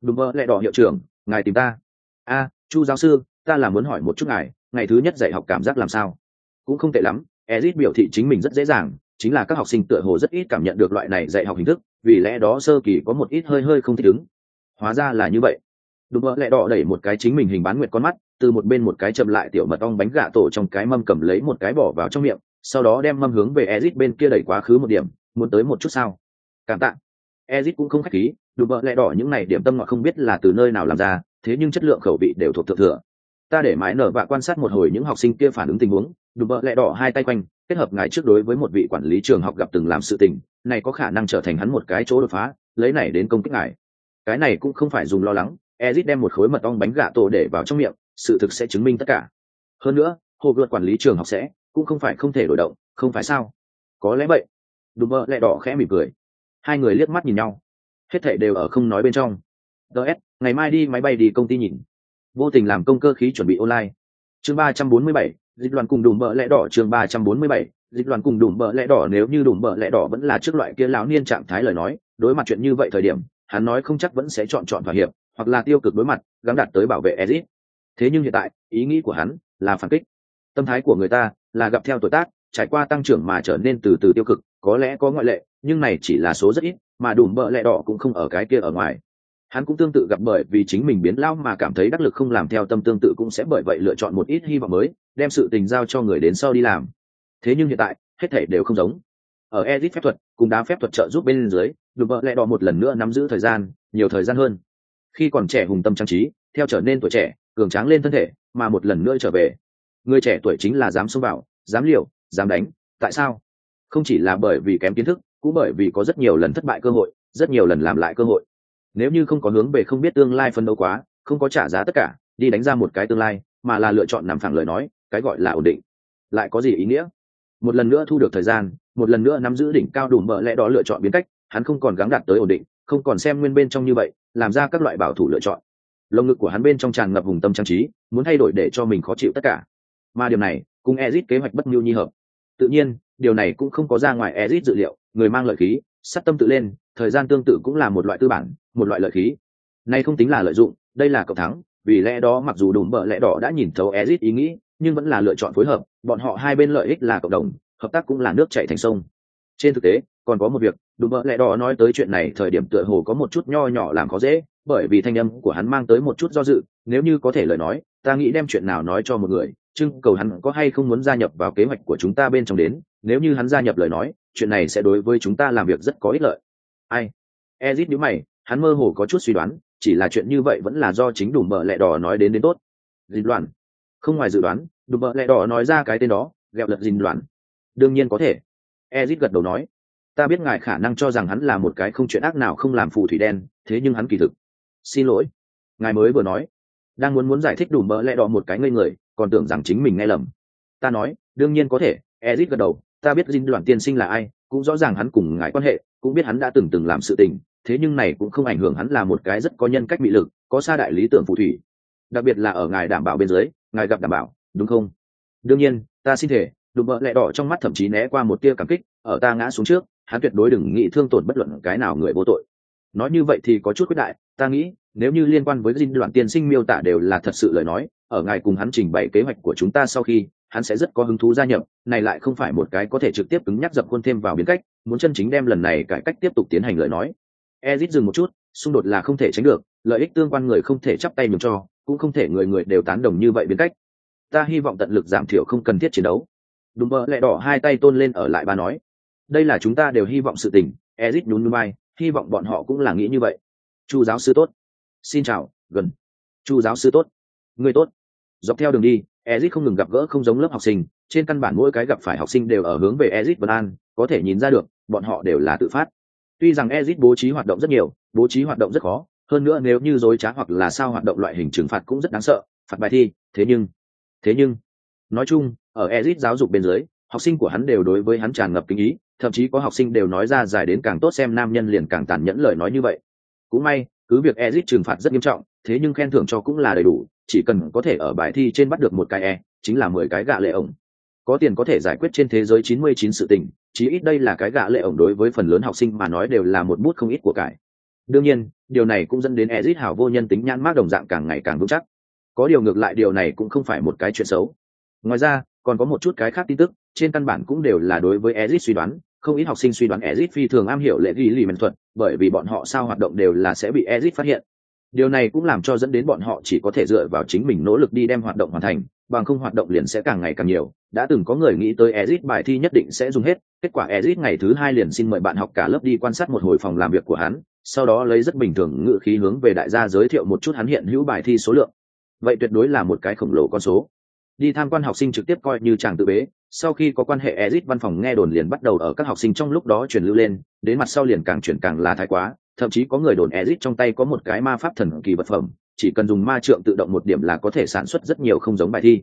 Đùm mơ lại đỏ hiệu trưởng, ngài tìm ta. A, chu giáo sư, ta là muốn hỏi một chút ngài, ngày thứ nhất dạy học cảm giác làm sao? Cũng không tệ lắm ezit biểu thị chính mình rất dễ dàng, chính là các học sinh tựa hồ rất ít cảm nhận được loại này dạy học hình thức, vì lẽ đó sơ kỳ có một ít hơi hơi không thích ứng. Hóa ra là như vậy. Đùm mơ lẹ đỏ đẩy một cái chính mình hình bán nguyệt con mắt, từ một bên một cái chậm lại tiểu mật ong bánh gà tổ trong cái mâm cầm lấy một cái bỏ vào trong miệng, sau đó đem mâm hướng về ezit bên kia đẩy quá khứ một điểm, muốn tới một chút sao? Cảm tạ. Ezit cũng không khách khí đùm bợ lẹ đỏ những này điểm tâm ngọt không biết là từ nơi nào làm ra, thế nhưng chất lượng khẩu vị đều thuộc thượng thừa ta để mãi nở và quan sát một hồi những học sinh kia phản ứng tình huống, đùm bợ lẹ đỏ hai tay quanh, kết hợp ngài trước đối với một vị quản lý trường học gặp từng làm sự tình, này có khả năng trở thành hắn một cái chỗ đột phá, lấy này đến công kích ngài. Cái này cũng không phải dùng lo lắng, ezit đem một khối mật ong bánh gà tổ để vào trong miệng, sự thực sẽ chứng minh tất cả. Hơn nữa hồ vượt quản lý trường học sẽ cũng không phải không thể đổi động, không phải sao? Có lẽ vậy. Đùm bợ lẹ đỏ khẽ mỉm cười. Hai người liếc mắt nhìn nhau. Hết thảy đều ở không nói bên trong. Ts ngày mai đi máy bay đi công ty nhìn vô tình làm công cơ khí chuẩn bị online. Chương ba trăm bốn mươi bảy, dịch đoàn cùng đùm bợ lẽ đỏ. Chương ba trăm bốn mươi bảy, dịch đoàn cùng đùm bợ lẽ đỏ. Nếu như đùm bợ lẽ đỏ vẫn là trước loại kia lão niên trạng thái lời nói, đối mặt chuyện như vậy thời điểm, hắn nói không chắc vẫn sẽ chọn chọn thỏa hiệp, hoặc là tiêu cực đối mặt gắn đặt tới bảo vệ ezit thế nhưng hiện tại, ý nghĩ của hắn là phản kích. Tâm thái của người ta là gặp theo tuổi tác, trải qua tăng trưởng mà trở nên từ từ tiêu cực, có lẽ có ngoại lệ, nhưng này chỉ là số rất ít, mà đùm bợ lẽ đỏ cũng không ở cái kia ở ngoài hắn cũng tương tự gặp bởi vì chính mình biến lao mà cảm thấy đắc lực không làm theo tâm tương tự cũng sẽ bởi vậy lựa chọn một ít hy vọng mới, đem sự tình giao cho người đến sau đi làm. Thế nhưng hiện tại, hết thể đều không giống. Ở edit phép thuật cùng đá phép thuật trợ giúp bên dưới đùm bợ lẹ đỏ một lần nữa nắm giữ thời gian, nhiều thời gian hơn. Khi còn trẻ hùng tâm trang trí, theo trở nên tuổi trẻ, cường tráng lên thân thể, mà một lần nữa trở về. Người trẻ tuổi chính là dám xông vào, dám liều, dám đánh, tại sao? Không chỉ là bởi vì kém kiến thức, cũng bởi vì có rất nhiều lần thất bại cơ hội, rất nhiều lần làm lại cơ hội nếu như không có hướng về không biết tương lai phân đấu quá, không có trả giá tất cả, đi đánh ra một cái tương lai, mà là lựa chọn nằm phẳng lời nói, cái gọi là ổn định. Lại có gì ý nghĩa? Một lần nữa thu được thời gian, một lần nữa nắm giữ đỉnh cao đủ mở lẽ đó lựa chọn biến cách, hắn không còn gắng đạt tới ổn định, không còn xem nguyên bên trong như vậy, làm ra các loại bảo thủ lựa chọn. Lồng ngực của hắn bên trong tràn ngập hùng tâm trang trí, muốn thay đổi để cho mình khó chịu tất cả. Mà điều này, cùng ezit kế hoạch bất mưu nhi hợp. Tự nhiên, điều này cũng không có ra ngoài ezit dự liệu, người mang lợi khí sát tâm tự lên, thời gian tương tự cũng là một loại tư bản một loại lợi khí. Nay không tính là lợi dụng, đây là cậu thắng, vì lẽ đó mặc dù đùm bợ lẽ đỏ đã nhìn thấu ezit ý nghĩ, nhưng vẫn là lựa chọn phối hợp, bọn họ hai bên lợi ích là cộng đồng, hợp tác cũng là nước chảy thành sông. Trên thực tế, còn có một việc, đùm bợ lẽ đỏ nói tới chuyện này thời điểm tựa hồ có một chút nho nhỏ làm khó dễ, bởi vì thanh âm của hắn mang tới một chút do dự, nếu như có thể lời nói, ta nghĩ đem chuyện nào nói cho một người trưng cầu hắn có hay không muốn gia nhập vào kế hoạch của chúng ta bên trong đến, nếu như hắn gia nhập lời nói, chuyện này sẽ đối với chúng ta làm việc rất có ích lợi. Ai? Ezit nhíu mày hắn mơ hồ có chút suy đoán, chỉ là chuyện như vậy vẫn là do chính đủ bợ lẹ đỏ nói đến đến tốt. Dình loạn không ngoài dự đoán đủ bợ lẹ đỏ nói ra cái tên đó ghẹo lật dình loạn đương nhiên có thể. Ezit gật đầu nói. Ta biết ngài khả năng cho rằng hắn là một cái không chuyện ác nào không làm phù thủy đen, thế nhưng hắn kỳ thực. Xin lỗi. Ngài mới vừa nói. Đang muốn muốn giải thích đủ mỡ lẽ đỏ một cái ngây người, còn tưởng rằng chính mình nghe lầm. Ta nói, đương nhiên có thể. Ezit gật đầu. Ta biết dinh đoàn tiên sinh là ai, cũng rõ ràng hắn cùng ngài quan hệ, cũng biết hắn đã từng từng làm sự tình thế nhưng này cũng không ảnh hưởng hắn là một cái rất có nhân cách mị lực, có xa đại lý tưởng phù thủy. Đặc biệt là ở ngài đảm bảo bên dưới, ngài gặp đảm bảo, đúng không? Đương nhiên, ta xin thể đụng vợ lẹ đỏ trong mắt thậm chí né qua một tia cảm kích, ở ta ngã xuống trước, hắn tuyệt đối đừng nghĩ thương tổn bất luận cái nào người vô tội. Nói như vậy thì có chút quyết đại, ta nghĩ, nếu như liên quan với dinh đoạn tiên sinh miêu tả đều là thật sự lời nói, ở ngài cùng hắn trình bày kế hoạch của chúng ta sau khi, hắn sẽ rất có hứng thú gia nhập, này lại không phải một cái có thể trực tiếp cứng nhắc dập khuôn thêm vào biến cách, muốn chân chính đem lần này cải cách tiếp tục tiến hành lời nói ezit dừng một chút, xung đột là không thể tránh được, lợi ích tương quan người không thể chắp tay nhường cho, cũng không thể người người đều tán đồng như vậy biến cách. Ta hy vọng tận lực giảm thiểu không cần thiết chiến đấu. Đùm bơ lẹ đỏ hai tay tôn lên ở lại bà nói. Đây là chúng ta đều hy vọng sự tình, ezit nhún núi bay hy vọng bọn họ cũng là nghĩ như vậy. Chu giáo sư tốt. Xin chào, gần. Chu giáo sư tốt. Người tốt. Dọc theo đường đi, ezit không ngừng gặp gỡ không giống lớp học sinh, trên căn bản mỗi cái gặp phải học sinh đều ở hướng về ezit vân an, có thể nhìn ra được, bọn họ đều là tự phát tuy rằng ezit bố trí hoạt động rất nhiều, bố trí hoạt động rất khó, hơn nữa nếu như dối trá hoặc là sao hoạt động loại hình trừng phạt cũng rất đáng sợ, phạt bài thi, thế nhưng thế nhưng, nói chung, ở ezit giáo dục bên dưới, học sinh của hắn đều đối với hắn tràn ngập kinh ý, thậm chí có học sinh đều nói ra dài đến càng tốt xem nam nhân liền càng tàn nhẫn lời nói như vậy. Cũng may, cứ việc ezit trừng phạt rất nghiêm trọng, thế nhưng khen thưởng cho cũng là đầy đủ, chỉ cần có thể ở bài thi trên bắt được một cái e chính là mười cái gạ lệ ổng có tiền có thể giải quyết trên thế giới chín mươi chín sự tình, chí ít đây là cái gã lệ ổng đối với phần lớn học sinh mà nói đều là một bút không ít của cải. Đương nhiên, điều này cũng dẫn đến ezit hảo vô nhân tính nhãn mác đồng dạng càng ngày càng vững chắc. Có điều ngược lại điều này cũng không phải một cái chuyện xấu. Ngoài ra, còn có một chút cái khác tin tức, trên căn bản cũng đều là đối với ezit suy đoán, không ít học sinh suy đoán ezit phi thường am hiểu lệ ghi lì mệnh thuật, bởi vì bọn họ sao hoạt động đều là sẽ bị ezit phát hiện. Điều này cũng làm cho dẫn đến bọn họ chỉ có thể dựa vào chính mình nỗ lực đi đem hoạt động hoàn thành bằng không hoạt động liền sẽ càng ngày càng nhiều. Đã từng có người nghĩ tới ezit bài thi nhất định sẽ dùng hết, kết quả ezit ngày thứ hai liền xin mời bạn học cả lớp đi quan sát một hồi phòng làm việc của hắn, sau đó lấy rất bình thường ngự khí hướng về đại gia giới thiệu một chút hắn hiện hữu bài thi số lượng. Vậy tuyệt đối là một cái khổng lồ con số. Đi tham quan học sinh trực tiếp coi như chàng tự bế, sau khi có quan hệ ezit văn phòng nghe đồn liền bắt đầu ở các học sinh trong lúc đó truyền lưu lên, đến mặt sau liền càng chuyển càng là thái quá, thậm chí có người đồn ezit trong tay có một cái ma pháp thần kỳ vật phẩm chỉ cần dùng ma trượng tự động một điểm là có thể sản xuất rất nhiều không giống bài thi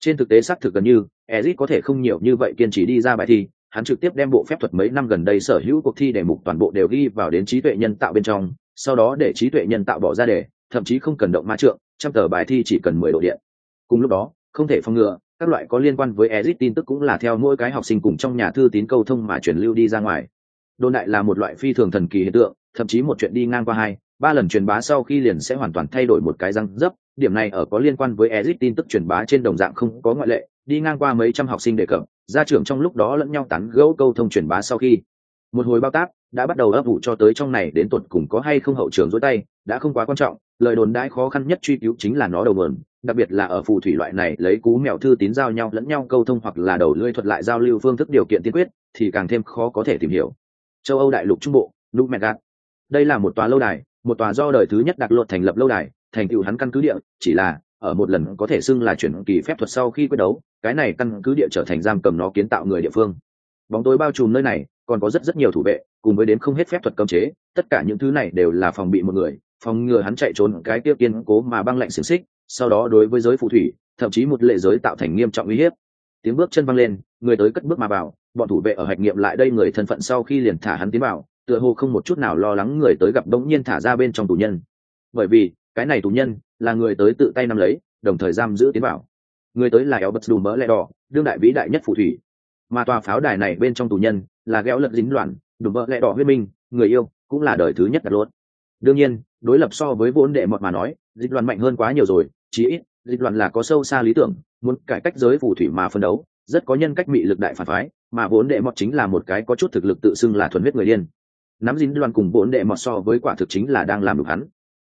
trên thực tế xác thực gần như ezit có thể không nhiều như vậy kiên trì đi ra bài thi hắn trực tiếp đem bộ phép thuật mấy năm gần đây sở hữu cuộc thi đề mục toàn bộ đều ghi vào đến trí tuệ nhân tạo bên trong sau đó để trí tuệ nhân tạo bỏ ra đề thậm chí không cần động ma trượng trăm tờ bài thi chỉ cần mười độ điện cùng lúc đó không thể phòng ngừa các loại có liên quan với Ezic tin tức cũng là theo mỗi cái học sinh cùng trong nhà thư tín câu thông mà truyền lưu đi ra ngoài. Đồn đại là một loại phi thường thần kỳ hiện tượng, thậm chí một chuyện đi ngang qua hai, ba lần truyền bá sau khi liền sẽ hoàn toàn thay đổi một cái răng dấp. Điểm này ở có liên quan với Ezic tin tức truyền bá trên đồng dạng không có ngoại lệ, đi ngang qua mấy trăm học sinh đề cập, gia trưởng trong lúc đó lẫn nhau tán gẫu câu thông truyền bá sau khi. Một hồi bao tác đã bắt đầu ấp ủ cho tới trong này đến tuột cùng có hay không hậu trường dối tay đã không quá quan trọng lời đồn đãi khó khăn nhất truy cứu chính là nó đầu mườn đặc biệt là ở phù thủy loại này lấy cú mèo thư tín giao nhau lẫn nhau câu thông hoặc là đầu lưỡi thuật lại giao lưu phương thức điều kiện tiên quyết thì càng thêm khó có thể tìm hiểu. Châu âu đại lục trung bộ numegat đây là một tòa lâu đài một tòa do đời thứ nhất đặc luật thành lập lâu đài, thành tựu hắn căn cứ địa, chỉ là, ở một lần có thể xưng là chuyển kỳ phép thuật sau khi quyết đấu, cái này căn cứ địa trở thành giam cầm nó kiến tạo người địa phương. Bóng tối bao trùm nơi này, còn có rất rất nhiều thủ vệ, cùng với đến không hết phép thuật cấm chế, tất cả những thứ này đều là phòng bị một người, phòng ngừa hắn chạy trốn cái tiêu kiên cố mà băng lạnh xiềng xích, sau đó đối với giới phù thủy, thậm chí một lệ giới tạo thành nghiêm trọng uy hiếp. Tiếng bước chân văng lên, người tới cất bước mà vào, bọn thủ vệ ở hạch nghiệm lại đây người thân phận sau khi liền thả hắn tiến vào tựa hồ không một chút nào lo lắng người tới gặp đống nhiên thả ra bên trong tù nhân. Bởi vì, cái này tù nhân là người tới tự tay nắm lấy, đồng thời giam giữ tiến vào. Người tới là éo bất đùm mỡ lẹ đỏ đương đại vĩ đại nhất phù thủy. Mà tòa pháo đài này bên trong tù nhân là ghéo lật dính loạn đùm mỡ lẹ đỏ huyết minh, người yêu, cũng là đời thứ nhất đặt luôn. Đương nhiên, đối lập so với vốn đệ mọt mà nói dịch loạn mạnh hơn quá nhiều rồi, chí ít dịch loạn là có sâu xa lý tưởng, muốn cải cách giới phù thủy mà phân đấu, rất có nhân cách mị lực đại phản phái, mà vốn đệ mọt chính là một cái có chút thực lực tự xưng là thuần huyết người điên nắm dính đoàn cùng vốn đệ mọt so với quả thực chính là đang làm được hắn.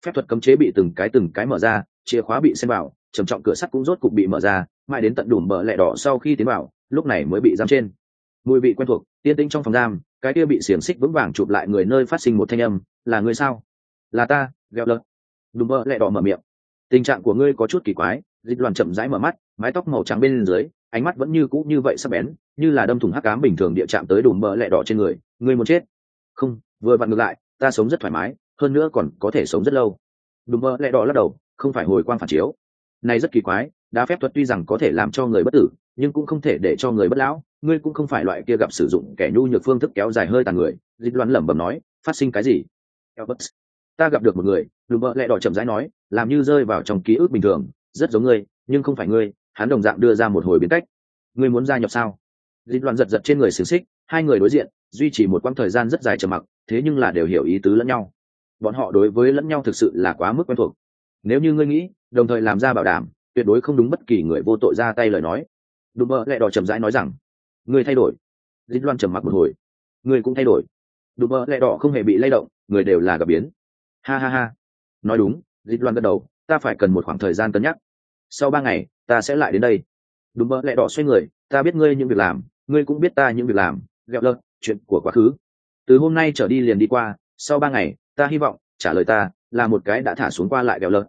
Phép thuật cấm chế bị từng cái từng cái mở ra, chìa khóa bị xem vào, trầm trọng cửa sắt cũng rốt cục bị mở ra, mãi đến tận đủ mở lẹ đỏ sau khi tiến vào, lúc này mới bị giam trên. Mùi vị quen thuộc tiên tĩnh trong phòng giam, cái kia bị xiềng xích vững vàng chụp lại người nơi phát sinh một thanh âm, là người sao? Là ta gheo lợt. Đùm bơ lẹ đỏ mở miệng. Tình trạng của ngươi có chút kỳ quái. Dịch đoàn chậm rãi mở mắt, mái tóc màu trắng bên dưới, ánh mắt vẫn như cũ như vậy sắc bén, như là đâm thủng hắc cám bình thường địa chạm tới đùm bờ lẹ đỏ trên người. Ngươi muốn chết? Không, vừa vặn ngược lại, ta sống rất thoải mái, hơn nữa còn có thể sống rất lâu. Đùm mơ lẹ đỏ lắc đầu, không phải hồi quang phản chiếu. Này rất kỳ quái, đá phép thuật tuy rằng có thể làm cho người bất tử, nhưng cũng không thể để cho người bất lão. Ngươi cũng không phải loại kia gặp sử dụng kẻ nhu nhược phương thức kéo dài hơi tàn người. Dịch loan lẩm bẩm nói, phát sinh cái gì? Albert. ta gặp được một người, đùm mơ lẹ đỏ chậm rãi nói, làm như rơi vào trong ký ức bình thường, rất giống ngươi, nhưng không phải ngươi. Hắn đồng dạng đưa ra một hồi biến cách. Ngươi muốn gia nhập sao? Dịch loan giật giật trên người xứng xích hai người đối diện, duy trì một quãng thời gian rất dài trầm mặc, thế nhưng là đều hiểu ý tứ lẫn nhau. Bọn họ đối với lẫn nhau thực sự là quá mức quen thuộc. Nếu như ngươi nghĩ, đồng thời làm ra bảo đảm, tuyệt đối không đúng bất kỳ người vô tội ra tay lời nói. Đùm bợ lẹ đỏ chậm rãi nói rằng người thay đổi. Dịch loan trầm mặc một hồi. Người cũng thay đổi. Đùm bợ lẹ đỏ không hề bị lay động, người đều là gặp biến. Ha ha ha. Nói đúng, dịch loan gật đầu, ta phải cần một khoảng thời gian cân nhắc. Sau ba ngày, ta sẽ lại đến đây. Đùm bợ lẹ đỏ xoay người, ta biết ngươi những việc làm, ngươi cũng biết ta những việc làm ghẹo lợt chuyện của quá khứ. Từ hôm nay trở đi liền đi qua, sau ba ngày, ta hy vọng, trả lời ta, là một cái đã thả xuống qua lại ghẹo lợt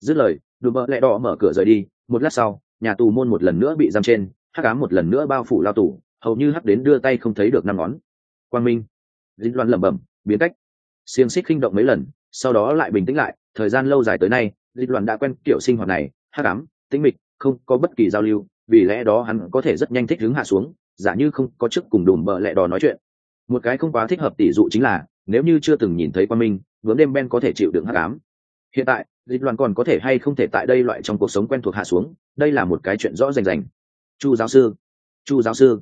dứt lời, đùm bợ lẹ đỏ mở cửa rời đi, một lát sau, nhà tù môn một lần nữa bị giam trên, hắc ám một lần nữa bao phủ lao tù, hầu như hắc đến đưa tay không thấy được năm ngón. Quang minh, dính loan lẩm bẩm, biến cách. Xiềng xích khinh động mấy lần, sau đó lại bình tĩnh lại, thời gian lâu dài tới nay dịch loạn đã quen kiểu sinh hoạt này, hắc ám, tĩnh mịch, không có bất kỳ giao lưu, vì lẽ đó hắn có thể rất nhanh thích hướng hạ xuống giả như không có chức cùng đùm bợ lẹ đỏ nói chuyện. Một cái không quá thích hợp tỷ dụ chính là, nếu như chưa từng nhìn thấy qua minh, vướng đêm ben có thể chịu đựng hắc ám. Hiện tại, dịch loạn còn có thể hay không thể tại đây loại trong cuộc sống quen thuộc hạ xuống, đây là một cái chuyện rõ rành rành. Chu giáo sư, chu giáo sư.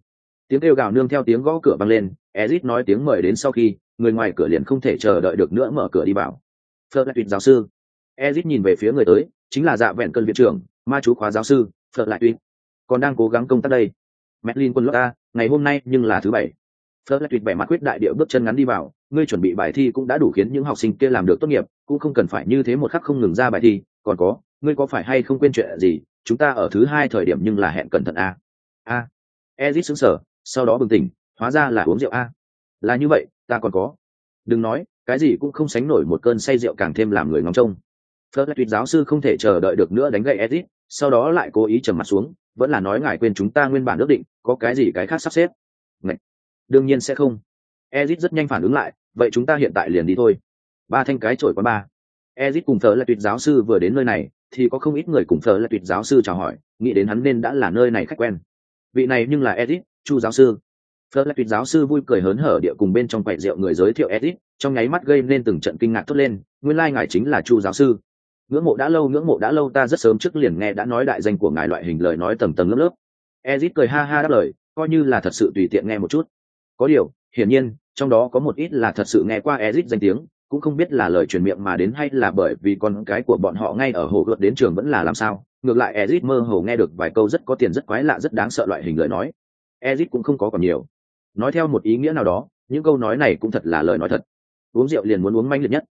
Tiếng kêu gào nương theo tiếng gõ cửa vang lên, ezit nói tiếng mời đến sau khi, người ngoài cửa liền không thể chờ đợi được nữa mở cửa đi vào. Phật lại tuyệt giáo sư. Ezit nhìn về phía người tới, chính là dạ vẹn cơn viện trưởng, ma chú khóa giáo sư phật lại tuyệt còn đang cố gắng công tác đây. Medlin quân ta ngày hôm nay nhưng là thứ bảy. Fleur tuyệt vẻ mặt quyết đại địa bước chân ngắn đi vào ngươi chuẩn bị bài thi cũng đã đủ khiến những học sinh kia làm được tốt nghiệp cũng không cần phải như thế một khắc không ngừng ra bài thi còn có ngươi có phải hay không quên chuyện gì chúng ta ở thứ hai thời điểm nhưng là hẹn cẩn thận a. A. Ezit sững sờ, sau đó bừng tỉnh hóa ra là uống rượu a. Là như vậy ta còn có. Đừng nói cái gì cũng không sánh nổi một cơn say rượu càng thêm làm người ngóng trông. Fleur tuyệt giáo sư không thể chờ đợi được nữa đánh gậy ezit sau đó lại cố ý trầm mặt xuống vẫn là nói ngài quên chúng ta nguyên bản ước định, có cái gì cái khác sắp xếp? Ngậy! đương nhiên sẽ không. Ezit rất nhanh phản ứng lại, vậy chúng ta hiện tại liền đi thôi. Ba thanh cái trổi quá ba. Ezit cùng thờ là tuyệt giáo sư vừa đến nơi này, thì có không ít người cùng thờ là tuyệt giáo sư chào hỏi, nghĩ đến hắn nên đã là nơi này khách quen. Vị này nhưng là ezit, chu giáo sư. Thờ là tuyệt giáo sư vui cười hớn hở địa cùng bên trong quầy rượu người giới thiệu ezit, trong nháy mắt gây nên từng trận kinh ngạc thốt lên, nguyên lai ngài chính là chu giáo sư ngưỡng mộ đã lâu, ngưỡng mộ đã lâu, ta rất sớm trước liền nghe đã nói đại danh của ngài loại hình lời nói tầng tầng lớp lớp. Ezit cười ha ha đáp lời, coi như là thật sự tùy tiện nghe một chút. Có điều, hiển nhiên, trong đó có một ít là thật sự nghe qua ezit danh tiếng, cũng không biết là lời truyền miệng mà đến hay là bởi vì con cái của bọn họ ngay ở hồ gợt đến trường vẫn là làm sao. Ngược lại, ezit mơ hồ nghe được vài câu rất có tiền, rất quái lạ, rất đáng sợ loại hình lời nói. Ezit cũng không có còn nhiều. Nói theo một ý nghĩa nào đó, những câu nói này cũng thật là lời nói thật. Uống rượu liền muốn uống manh liệt nhất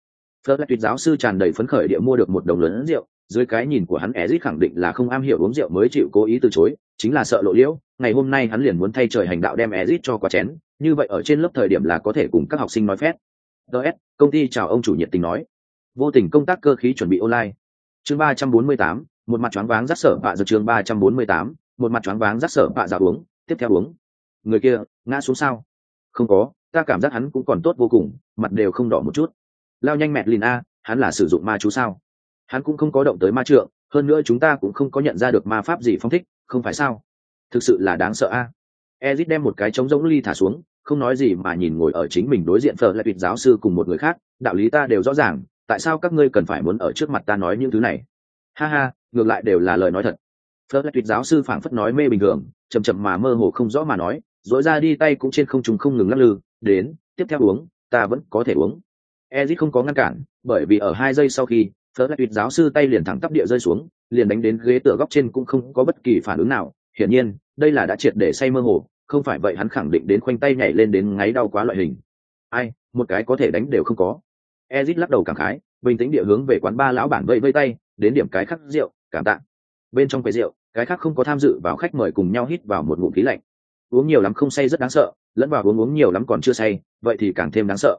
phật Lạc tuyệt giáo sư tràn đầy phấn khởi địa mua được một đồng lớn rượu. Dưới cái nhìn của hắn Ezic khẳng định là không am hiểu uống rượu mới chịu cố ý từ chối chính là sợ lộ liễu. Ngày hôm nay hắn liền muốn thay trời hành đạo đem Ezic cho qua chén. Như vậy ở trên lớp thời điểm là có thể cùng các học sinh nói phép DS, công ty chào ông chủ nhiệt tình nói. Vô tình công tác cơ khí chuẩn bị online. Chương ba trăm bốn mươi tám một mặt choáng váng rắc sở bạ giờ chương ba trăm bốn mươi tám một mặt choáng váng rắc sở bạ giả uống. Tiếp theo uống. Người kia ngã xuống sao? Không có ta cảm giác hắn cũng còn tốt vô cùng mặt đều không đỏ một chút lao nhanh mẹt lìn a, hắn là sử dụng ma chú sao? Hắn cũng không có động tới ma trượng, hơn nữa chúng ta cũng không có nhận ra được ma pháp gì phong thích, không phải sao? Thực sự là đáng sợ a. Ezit đem một cái trống rỗng ly thả xuống, không nói gì mà nhìn ngồi ở chính mình đối diện phở lại tuyệt giáo sư cùng một người khác, đạo lý ta đều rõ ràng, tại sao các ngươi cần phải muốn ở trước mặt ta nói những thứ này? Ha ha, ngược lại đều là lời nói thật. Phở lại tuyệt giáo sư phảng phất nói mê bình thường, chậm chậm mà mơ hồ không rõ mà nói dỗi ra đi tay cũng trên không trùng không ngừng lắc lư, đến, tiếp theo uống, ta vẫn có thể uống. Ezic không có ngăn cản, bởi vì ở hai giây sau khi phở tuyệt giáo sư tay liền thẳng tắp địa rơi xuống, liền đánh đến ghế tựa góc trên cũng không có bất kỳ phản ứng nào. Hiển nhiên, đây là đã triệt để say mơ hồ, không phải vậy hắn khẳng định đến khoanh tay nhảy lên đến ngáy đau quá loại hình. Ai, một cái có thể đánh đều không có. Ezic lắc đầu cảm khái, bình tĩnh địa hướng về quán ba lão bản vây vây tay, đến điểm cái khắc rượu, cảm tạ. Bên trong quầy rượu, cái khác không có tham dự vào khách mời cùng nhau hít vào một ngụm khí lạnh. Uống nhiều lắm không say rất đáng sợ, lẫn vào uống uống nhiều lắm còn chưa say, vậy thì càng thêm đáng sợ.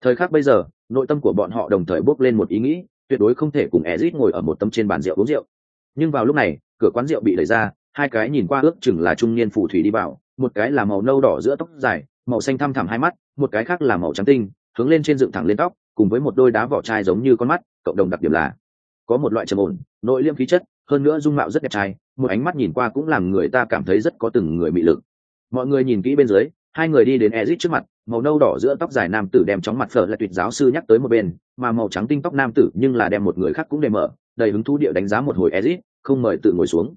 Thời khắc bây giờ nội tâm của bọn họ đồng thời bốc lên một ý nghĩ, tuyệt đối không thể cùng ezit ngồi ở một tâm trên bàn rượu uống rượu. Nhưng vào lúc này, cửa quán rượu bị đẩy ra, hai cái nhìn qua ước chừng là trung niên phù thủy đi vào, một cái là màu nâu đỏ giữa tóc dài, màu xanh thăm thẳm hai mắt, một cái khác là màu trắng tinh, hướng lên trên dựng thẳng lên tóc, cùng với một đôi đá vỏ chai giống như con mắt, cộng đồng đặc điểm là có một loại trầm ổn, nội liêm khí chất, hơn nữa dung mạo rất đẹp trai, một ánh mắt nhìn qua cũng làm người ta cảm thấy rất có từng người mị lực. Mọi người nhìn kỹ bên dưới, hai người đi đến ezit trước mặt màu nâu đỏ giữa tóc dài nam tử đem chóng mặt phở là tuyệt giáo sư nhắc tới một bên, mà màu trắng tinh tóc nam tử nhưng là đem một người khác cũng để mở, đầy hứng thú địa đánh giá một hồi ezit, không mời tự ngồi xuống.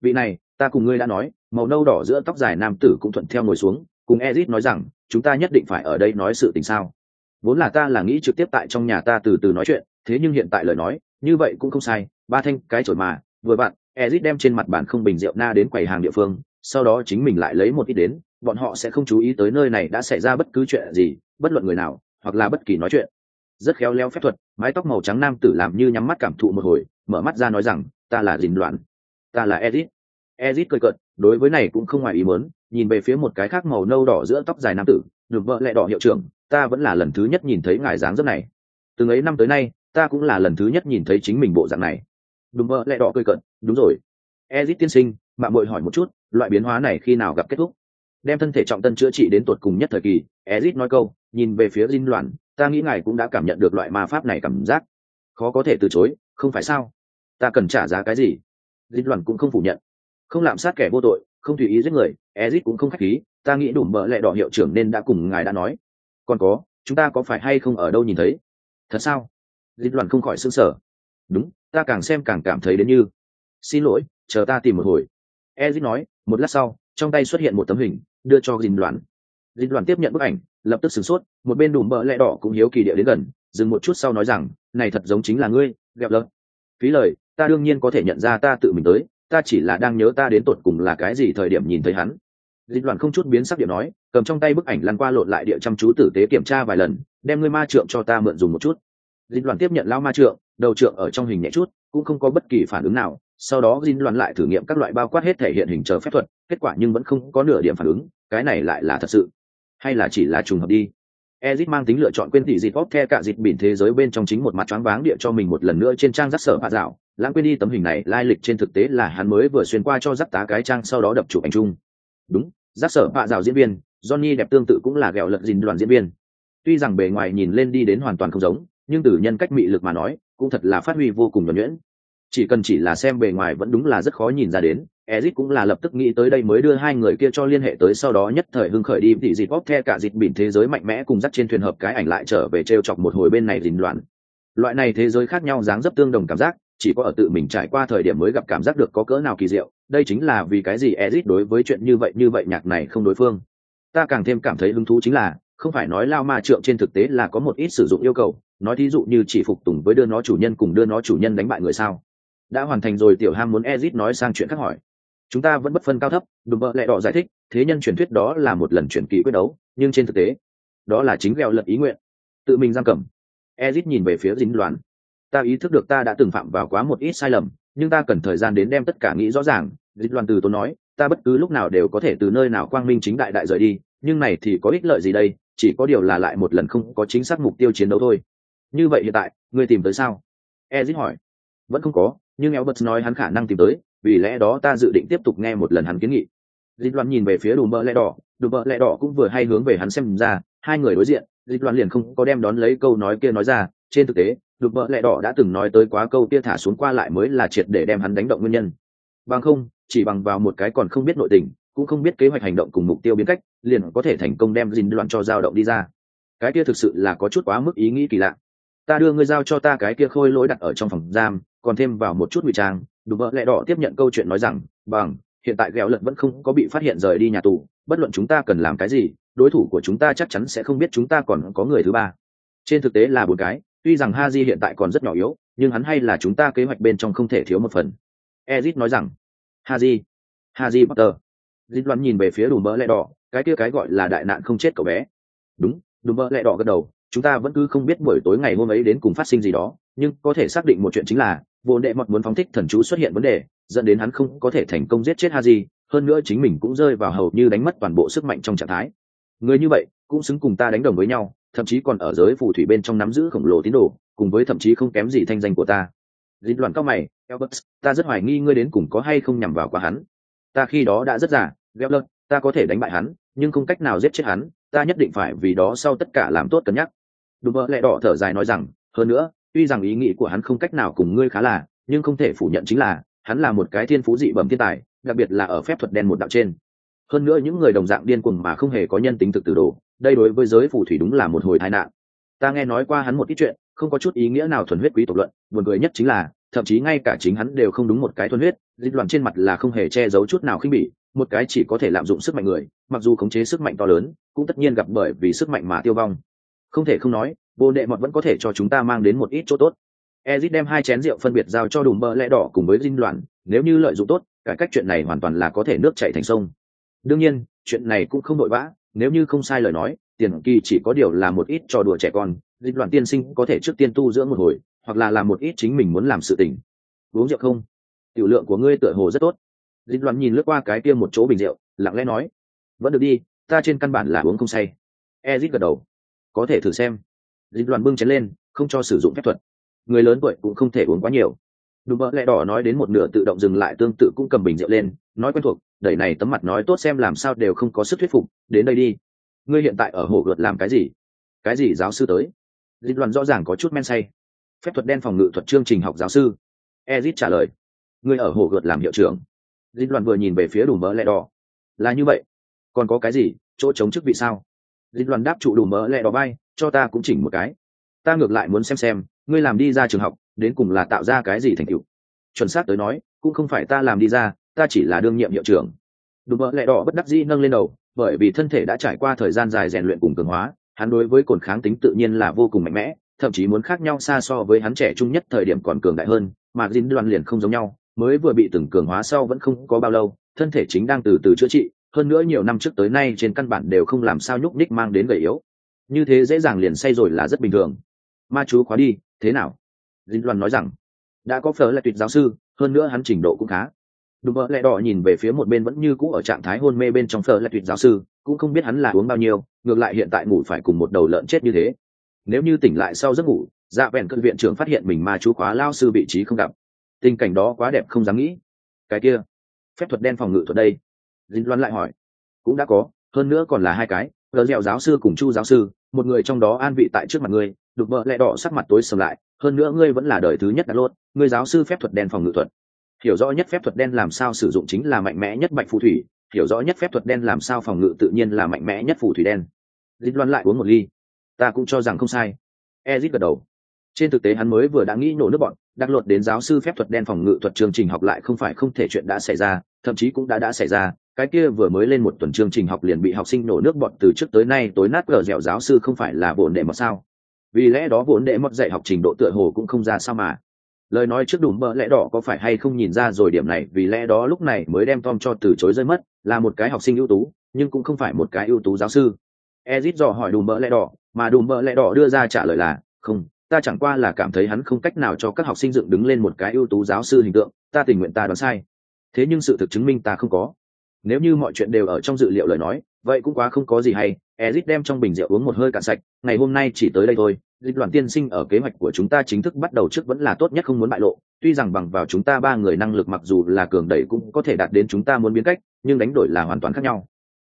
Vị này, ta cùng ngươi đã nói, màu nâu đỏ giữa tóc dài nam tử cũng thuận theo ngồi xuống, cùng ezit nói rằng, chúng ta nhất định phải ở đây nói sự tình sao. Vốn là ta là nghĩ trực tiếp tại trong nhà ta từ từ nói chuyện, thế nhưng hiện tại lời nói, như vậy cũng không sai, ba thanh cái chổi mà, vừa bạn ezit đem trên mặt bàn không bình rượu na đến quầy hàng địa phương, sau đó chính mình lại lấy một ít đến bọn họ sẽ không chú ý tới nơi này đã xảy ra bất cứ chuyện gì, bất luận người nào, hoặc là bất kỳ nói chuyện. Rất khéo léo phép thuật, mái tóc màu trắng nam tử làm như nhắm mắt cảm thụ một hồi, mở mắt ra nói rằng, ta là dình loạn ta là ezit. Ezit cười cợt, đối với này cũng không ngoài ý muốn, nhìn về phía một cái khác màu nâu đỏ giữa tóc dài nam tử, được vợ lẹ đỏ hiệu trưởng, ta vẫn là lần thứ nhất nhìn thấy ngài dáng dấp này. Từng ấy năm tới nay, ta cũng là lần thứ nhất nhìn thấy chính mình bộ dạng này. Đúng vợ lẹ đỏ cười cợt, đúng rồi. Ezit tiên sinh, mạng bội hỏi một chút, loại biến hóa này khi nào gặp kết thúc? Đem thân thể trọng tân chữa trị đến tột cùng nhất thời kỳ, ezit nói câu, nhìn về phía dinh loạn ta nghĩ ngài cũng đã cảm nhận được loại ma pháp này cảm giác. Khó có thể từ chối, không phải sao? Ta cần trả giá cái gì? Dinh loạn cũng không phủ nhận. Không lạm sát kẻ vô tội, không tùy ý giết người, ezit cũng không khách khí, ta nghĩ đủ bợ lẹ đỏ hiệu trưởng nên đã cùng ngài đã nói. Còn có, chúng ta có phải hay không ở đâu nhìn thấy? Thật sao? Dinh loạn không khỏi s ư sở đúng, ta càng xem càng cảm thấy đến như. Xin lỗi, chờ ta tìm một hồi. Ezit nói, một lát sau, trong tay xuất hiện một tấm hình đưa cho dinh đoán. Dinh đoán tiếp nhận bức ảnh, lập tức sửng sốt, một bên đùm bợ lẹ đỏ cũng hiếu kỳ địa đến gần, dừng một chút sau nói rằng, này thật giống chính là ngươi ghẹp lợn. Phí lời, ta đương nhiên có thể nhận ra ta tự mình tới, ta chỉ là đang nhớ ta đến tột cùng là cái gì thời điểm nhìn thấy hắn. Dịch đoàn không chút biến sắc điểm nói, cầm trong tay bức ảnh lăn qua lộn lại địa chăm chú tử tế kiểm tra vài lần, đem ngươi ma trượng cho ta mượn dùng một chút dịch đoàn tiếp nhận lao ma trượng đầu trượng ở trong hình nhẹ chút cũng không có bất kỳ phản ứng nào sau đó Jin loạn lại thử nghiệm các loại bao quát hết thể hiện hình chờ phép thuật, kết quả nhưng vẫn không có nửa điểm phản ứng, cái này lại là thật sự, hay là chỉ là trùng hợp đi. Ezit mang tính lựa chọn quên tỷ dịch the cả dịch biển thế giới bên trong chính một mặt choáng váng địa cho mình một lần nữa trên trang rắc sở hạ dạo, lãng quên đi tấm hình này lai lịch trên thực tế là hắn mới vừa xuyên qua cho rắc tá cái trang sau đó đập chụp ảnh chung. Đúng, rắc sở hạ dạo diễn viên, Johnny đẹp tương tự cũng là gẹo lật dìn đoàn diễn viên. Tuy rằng bề ngoài nhìn lên đi đến hoàn toàn không giống, nhưng từ nhân cách mị lực mà nói, cũng thật là phát huy vô cùng nhuần nhuyễn. Chỉ cần chỉ là xem bề ngoài vẫn đúng là rất khó nhìn ra đến. Ezit cũng là lập tức nghĩ tới đây mới đưa hai người kia cho liên hệ tới sau đó nhất thời hưng khởi đi thì dịp bóp the cả dịp bỉn thế giới mạnh mẽ cùng dắt trên thuyền hợp cái ảnh lại trở về t chọc một hồi bên này dình loạn. Loại này thế giới khác nhau dáng dấp tương đồng cảm giác chỉ có ở tự mình trải qua thời điểm mới gặp cảm giác được có cỡ nào kỳ diệu. Đây chính là vì cái gì ezit đối với chuyện như vậy như vậy nhạc này không đối phương. Ta càng thêm cảm thấy hứng thú chính là không phải nói lao ma trượng trên thực tế là có một ít sử dụng yêu cầu, nói thí dụ như chỉ phục tùng với đưa nó chủ nhân cùng đưa nó chủ nhân đánh bại người sao? Đã hoàn thành rồi, tiểu ham muốn ezit nói sang chuyện khác hỏi. Chúng ta vẫn bất phân cao thấp, đùm bợ lẹ đỏ giải thích, thế nhân truyền thuyết đó là một lần chuyển kỳ quyết đấu, nhưng trên thực tế, đó là chính gheo lật ý nguyện. Tự mình giam cầm. Ezit nhìn về phía dính đoán ta ý thức được ta đã từng phạm vào quá một ít sai lầm, nhưng ta cần thời gian đến đem tất cả nghĩ rõ ràng. Dịch loan từ tôi nói, ta bất cứ lúc nào đều có thể từ nơi nào quang minh chính đại đại rời đi, nhưng này thì có ích lợi gì đây? Chỉ có điều là lại một lần không có chính xác mục tiêu chiến đấu thôi. Như vậy hiện tại ngươi tìm tới sao? Ezit hỏi. Vẫn không có nhưng elbert nói hắn khả năng tìm tới, vì lẽ đó ta dự định tiếp tục nghe một lần hắn kiến nghị. Dịch Loan nhìn về phía Đùm Mỡ Lệ Đỏ, Đùm Mỡ Lệ Đỏ cũng vừa hay hướng về hắn xem ra, hai người đối diện, Dịch Loan liền không có đem đón lấy câu nói kia nói ra, trên thực tế, Đùm Mỡ Lệ Đỏ đã từng nói tới quá câu kia thả xuống qua lại mới là triệt để đem hắn đánh động nguyên nhân. Bằng không, chỉ bằng vào một cái còn không biết nội tình, cũng không biết kế hoạch hành động cùng mục tiêu biến cách, liền có thể thành công đem Dịch đoạn cho dao động đi ra. Cái kia thực sự là có chút quá mức ý nghĩ kỳ lạ. Ta đưa ngươi giao cho ta cái kia khôi lỗi đặt ở trong phòng giam, còn thêm vào một chút ngụy trang đủ vợ lẹ đỏ tiếp nhận câu chuyện nói rằng bằng hiện tại ghẹo lật vẫn không có bị phát hiện rời đi nhà tù bất luận chúng ta cần làm cái gì đối thủ của chúng ta chắc chắn sẽ không biết chúng ta còn có người thứ ba trên thực tế là một cái tuy rằng ha di hiện tại còn rất nhỏ yếu nhưng hắn hay là chúng ta kế hoạch bên trong không thể thiếu một phần ezit nói rằng ha di ha di potter dịch loạn nhìn về phía đùm bỡ lẹ đỏ cái kia cái gọi là đại nạn không chết cậu bé. Đúng đùm bỡ lẹ đỏ gật đầu chúng ta vẫn cứ không biết buổi tối ngày hôm ấy đến cùng phát sinh gì đó nhưng có thể xác định một chuyện chính là vô đệ mọt muốn phóng thích thần chú xuất hiện vấn đề dẫn đến hắn không có thể thành công giết chết haji hơn nữa chính mình cũng rơi vào hầu như đánh mất toàn bộ sức mạnh trong trạng thái. Người như vậy cũng xứng cùng ta đánh đồng với nhau thậm chí còn ở giới phù thủy bên trong nắm giữ khổng lồ tín đồ cùng với thậm chí không kém gì thanh danh của ta. Dịch loạn cao mày Albert, ta rất hoài nghi ngươi đến cùng có hay không nhằm vào quá hắn. Ta khi đó đã rất già gheo lợn ta có thể đánh bại hắn, nhưng không cách nào giết chết hắn, ta nhất định phải vì đó sau tất cả làm tốt cân nhắc. Đùm bợ lẹ đỏ thở dài nói rằng, hơn nữa, tuy rằng ý nghĩ của hắn không cách nào cùng ngươi khá là, nhưng không thể phủ nhận chính là, hắn là một cái thiên phú dị bẩm thiên tài, đặc biệt là ở phép thuật đen một đạo trên. Hơn nữa những người đồng dạng điên cuồng mà không hề có nhân tính thực từ đồ, đây đối với giới phù thủy đúng là một hồi tai nạn. Ta nghe nói qua hắn một ít chuyện, không có chút ý nghĩa nào thuần huyết quý tộc luận, buồn cười nhất chính là, thậm chí ngay cả chính hắn đều không đúng một cái thuần huyết, dịch loạn trên mặt là không hề che giấu chút nào khinh bỉ một cái chỉ có thể lạm dụng sức mạnh người, mặc dù khống chế sức mạnh to lớn, cũng tất nhiên gặp bởi vì sức mạnh mà tiêu vong. Không thể không nói, bồ đệ mọt vẫn có thể cho chúng ta mang đến một ít chỗ tốt. Ezit đem hai chén rượu phân biệt giao cho đùm bơ lẽ đỏ cùng với dinh loạn nếu như lợi dụng tốt, cải cách chuyện này hoàn toàn là có thể nước chảy thành sông. Đương nhiên, chuyện này cũng không nội vã nếu như không sai lời nói, tiền kỳ chỉ có điều là một ít trò đùa trẻ con dịch loạn tiên sinh có thể trước tiên tu dưỡng một hồi, hoặc là làm một ít chính mình muốn làm sự tình. Uống rượu không? Tiểu lượng của ngươi tựa hồ rất tốt dịch loạn nhìn lướt qua cái kia một chỗ bình rượu, lặng lẽ nói, vẫn được đi, ta trên căn bản là uống không say. Ezit gật đầu, có thể thử xem. Dịch loạn bưng chén lên, không cho sử dụng phép thuật. Người lớn tuổi cũng không thể uống quá nhiều. Đùm bỡ lẹ đỏ nói đến một nửa tự động dừng lại, tương tự cũng cầm bình rượu lên, nói quen thuộc, đẩy này tấm mặt nói tốt xem làm sao đều không có sức thuyết phục, đến đây đi. Ngươi hiện tại ở hồ gợt làm cái gì? Cái gì giáo sư tới? Dịch loạn rõ ràng có chút men say. Phép thuật đen phòng ngự thuật chương trình học giáo sư. Ezit trả lời, ngươi ở hồ gợt làm hiệu trưởng dịch loạn vừa nhìn về phía đủ mỡ lẹ đỏ. Là như vậy. Còn có cái gì? Chỗ chống chức vị sao? Dịch loạn đáp trụ đủ mỡ lẹ đỏ bay cho ta cũng chỉnh một cái. Ta ngược lại muốn xem xem, ngươi làm đi ra trường học, đến cùng là tạo ra cái gì thành tựu? Chuẩn xác tới nói, cũng không phải ta làm đi ra, ta chỉ là đương nhiệm hiệu trưởng. Đùm mỡ lẹ đỏ bất đắc dĩ nâng lên đầu, bởi vì thân thể đã trải qua thời gian dài rèn luyện cùng cường hóa, hắn đối với cồn kháng tính tự nhiên là vô cùng mạnh mẽ, thậm chí muốn khác nhau xa so với hắn trẻ trung nhất thời điểm còn cường đại hơn, mà dính đoàn liền không giống nhau mới vừa bị từng cường hóa sau vẫn không có bao lâu, thân thể chính đang từ từ chữa trị, hơn nữa nhiều năm trước tới nay trên căn bản đều không làm sao nhúc ních mang đến gầy yếu. Như thế dễ dàng liền say rồi là rất bình thường. Ma chú khóa đi, thế nào? Dinh Loan nói rằng, đã có phở là tuyệt giáo sư, hơn nữa hắn trình độ cũng khá. Đùm bợ lẹ đỏ nhìn về phía một bên vẫn như cũ ở trạng thái hôn mê bên trong phở là tuyệt giáo sư, cũng không biết hắn là uống bao nhiêu, ngược lại hiện tại ngủ phải cùng một đầu lợn chết như thế. Nếu như tỉnh lại sau giấc ngủ dạ vẹn cận viện trưởng phát hiện mình ma chú khóa lao sư vị trí không gặp tình cảnh đó quá đẹp không dám nghĩ. Cái kia, phép thuật đen phòng ngự thuật đây. Dính loan lại hỏi. Cũng đã có, hơn nữa còn là hai cái, gờ dẻo giáo sư cùng chu giáo sư, một người trong đó an vị tại trước mặt ngươi, đục vợ lẹ đỏ sắc mặt tối sầm lại, hơn nữa ngươi vẫn là đời thứ nhất đã lốt ngươi giáo sư phép thuật đen phòng ngự thuật. Hiểu rõ nhất phép thuật đen làm sao sử dụng chính là mạnh mẽ nhất bạch phù thủy, hiểu rõ nhất phép thuật đen làm sao phòng ngự tự nhiên là mạnh mẽ nhất phù thủy đen. Dính loan lại uống một ly. Ta cũng cho rằng không sai. Ezit gật đầu trên thực tế hắn mới vừa đã nghĩ nổ nước bọn đặc luật đến giáo sư phép thuật đen phòng ngự thuật chương trình học lại không phải không thể chuyện đã xảy ra, thậm chí cũng đã đã xảy ra. Cái kia vừa mới lên một tuần chương trình học liền bị học sinh nổ nước bọn từ trước tới nay tối nát gờ dẻo giáo sư không phải là bổn đệ mọt sao? Vì lẽ đó bổn đệ mọt dạy học trình độ tựa hồ cũng không ra sao mà. Lời nói trước đùm bỡ lẽ đỏ có phải hay không nhìn ra rồi điểm này, vì lẽ đó lúc này mới đem tom cho từ chối rơi mất, là một cái học sinh ưu tú, nhưng cũng không phải một cái ưu tú giáo sư. Ezit dò hỏi đùm bỡ lẽ đỏ, mà đùm bỡ lẽ đỏ đưa ra trả lời là, không ta chẳng qua là cảm thấy hắn không cách nào cho các học sinh dựng đứng lên một cái ưu tú giáo sư hình tượng, ta tình nguyện ta đoán sai. Thế nhưng sự thực chứng minh ta không có. Nếu như mọi chuyện đều ở trong dự liệu lời nói, vậy cũng quá không có gì hay. Ezit đem trong bình rượu uống một hơi cạn sạch, ngày hôm nay chỉ tới đây thôi. Dịch đoàn tiên sinh ở kế hoạch của chúng ta chính thức bắt đầu trước vẫn là tốt nhất không muốn bại lộ. Tuy rằng bằng vào chúng ta ba người năng lực mặc dù là cường đẩy cũng có thể đạt đến chúng ta muốn biến cách, nhưng đánh đổi là hoàn toàn khác nhau.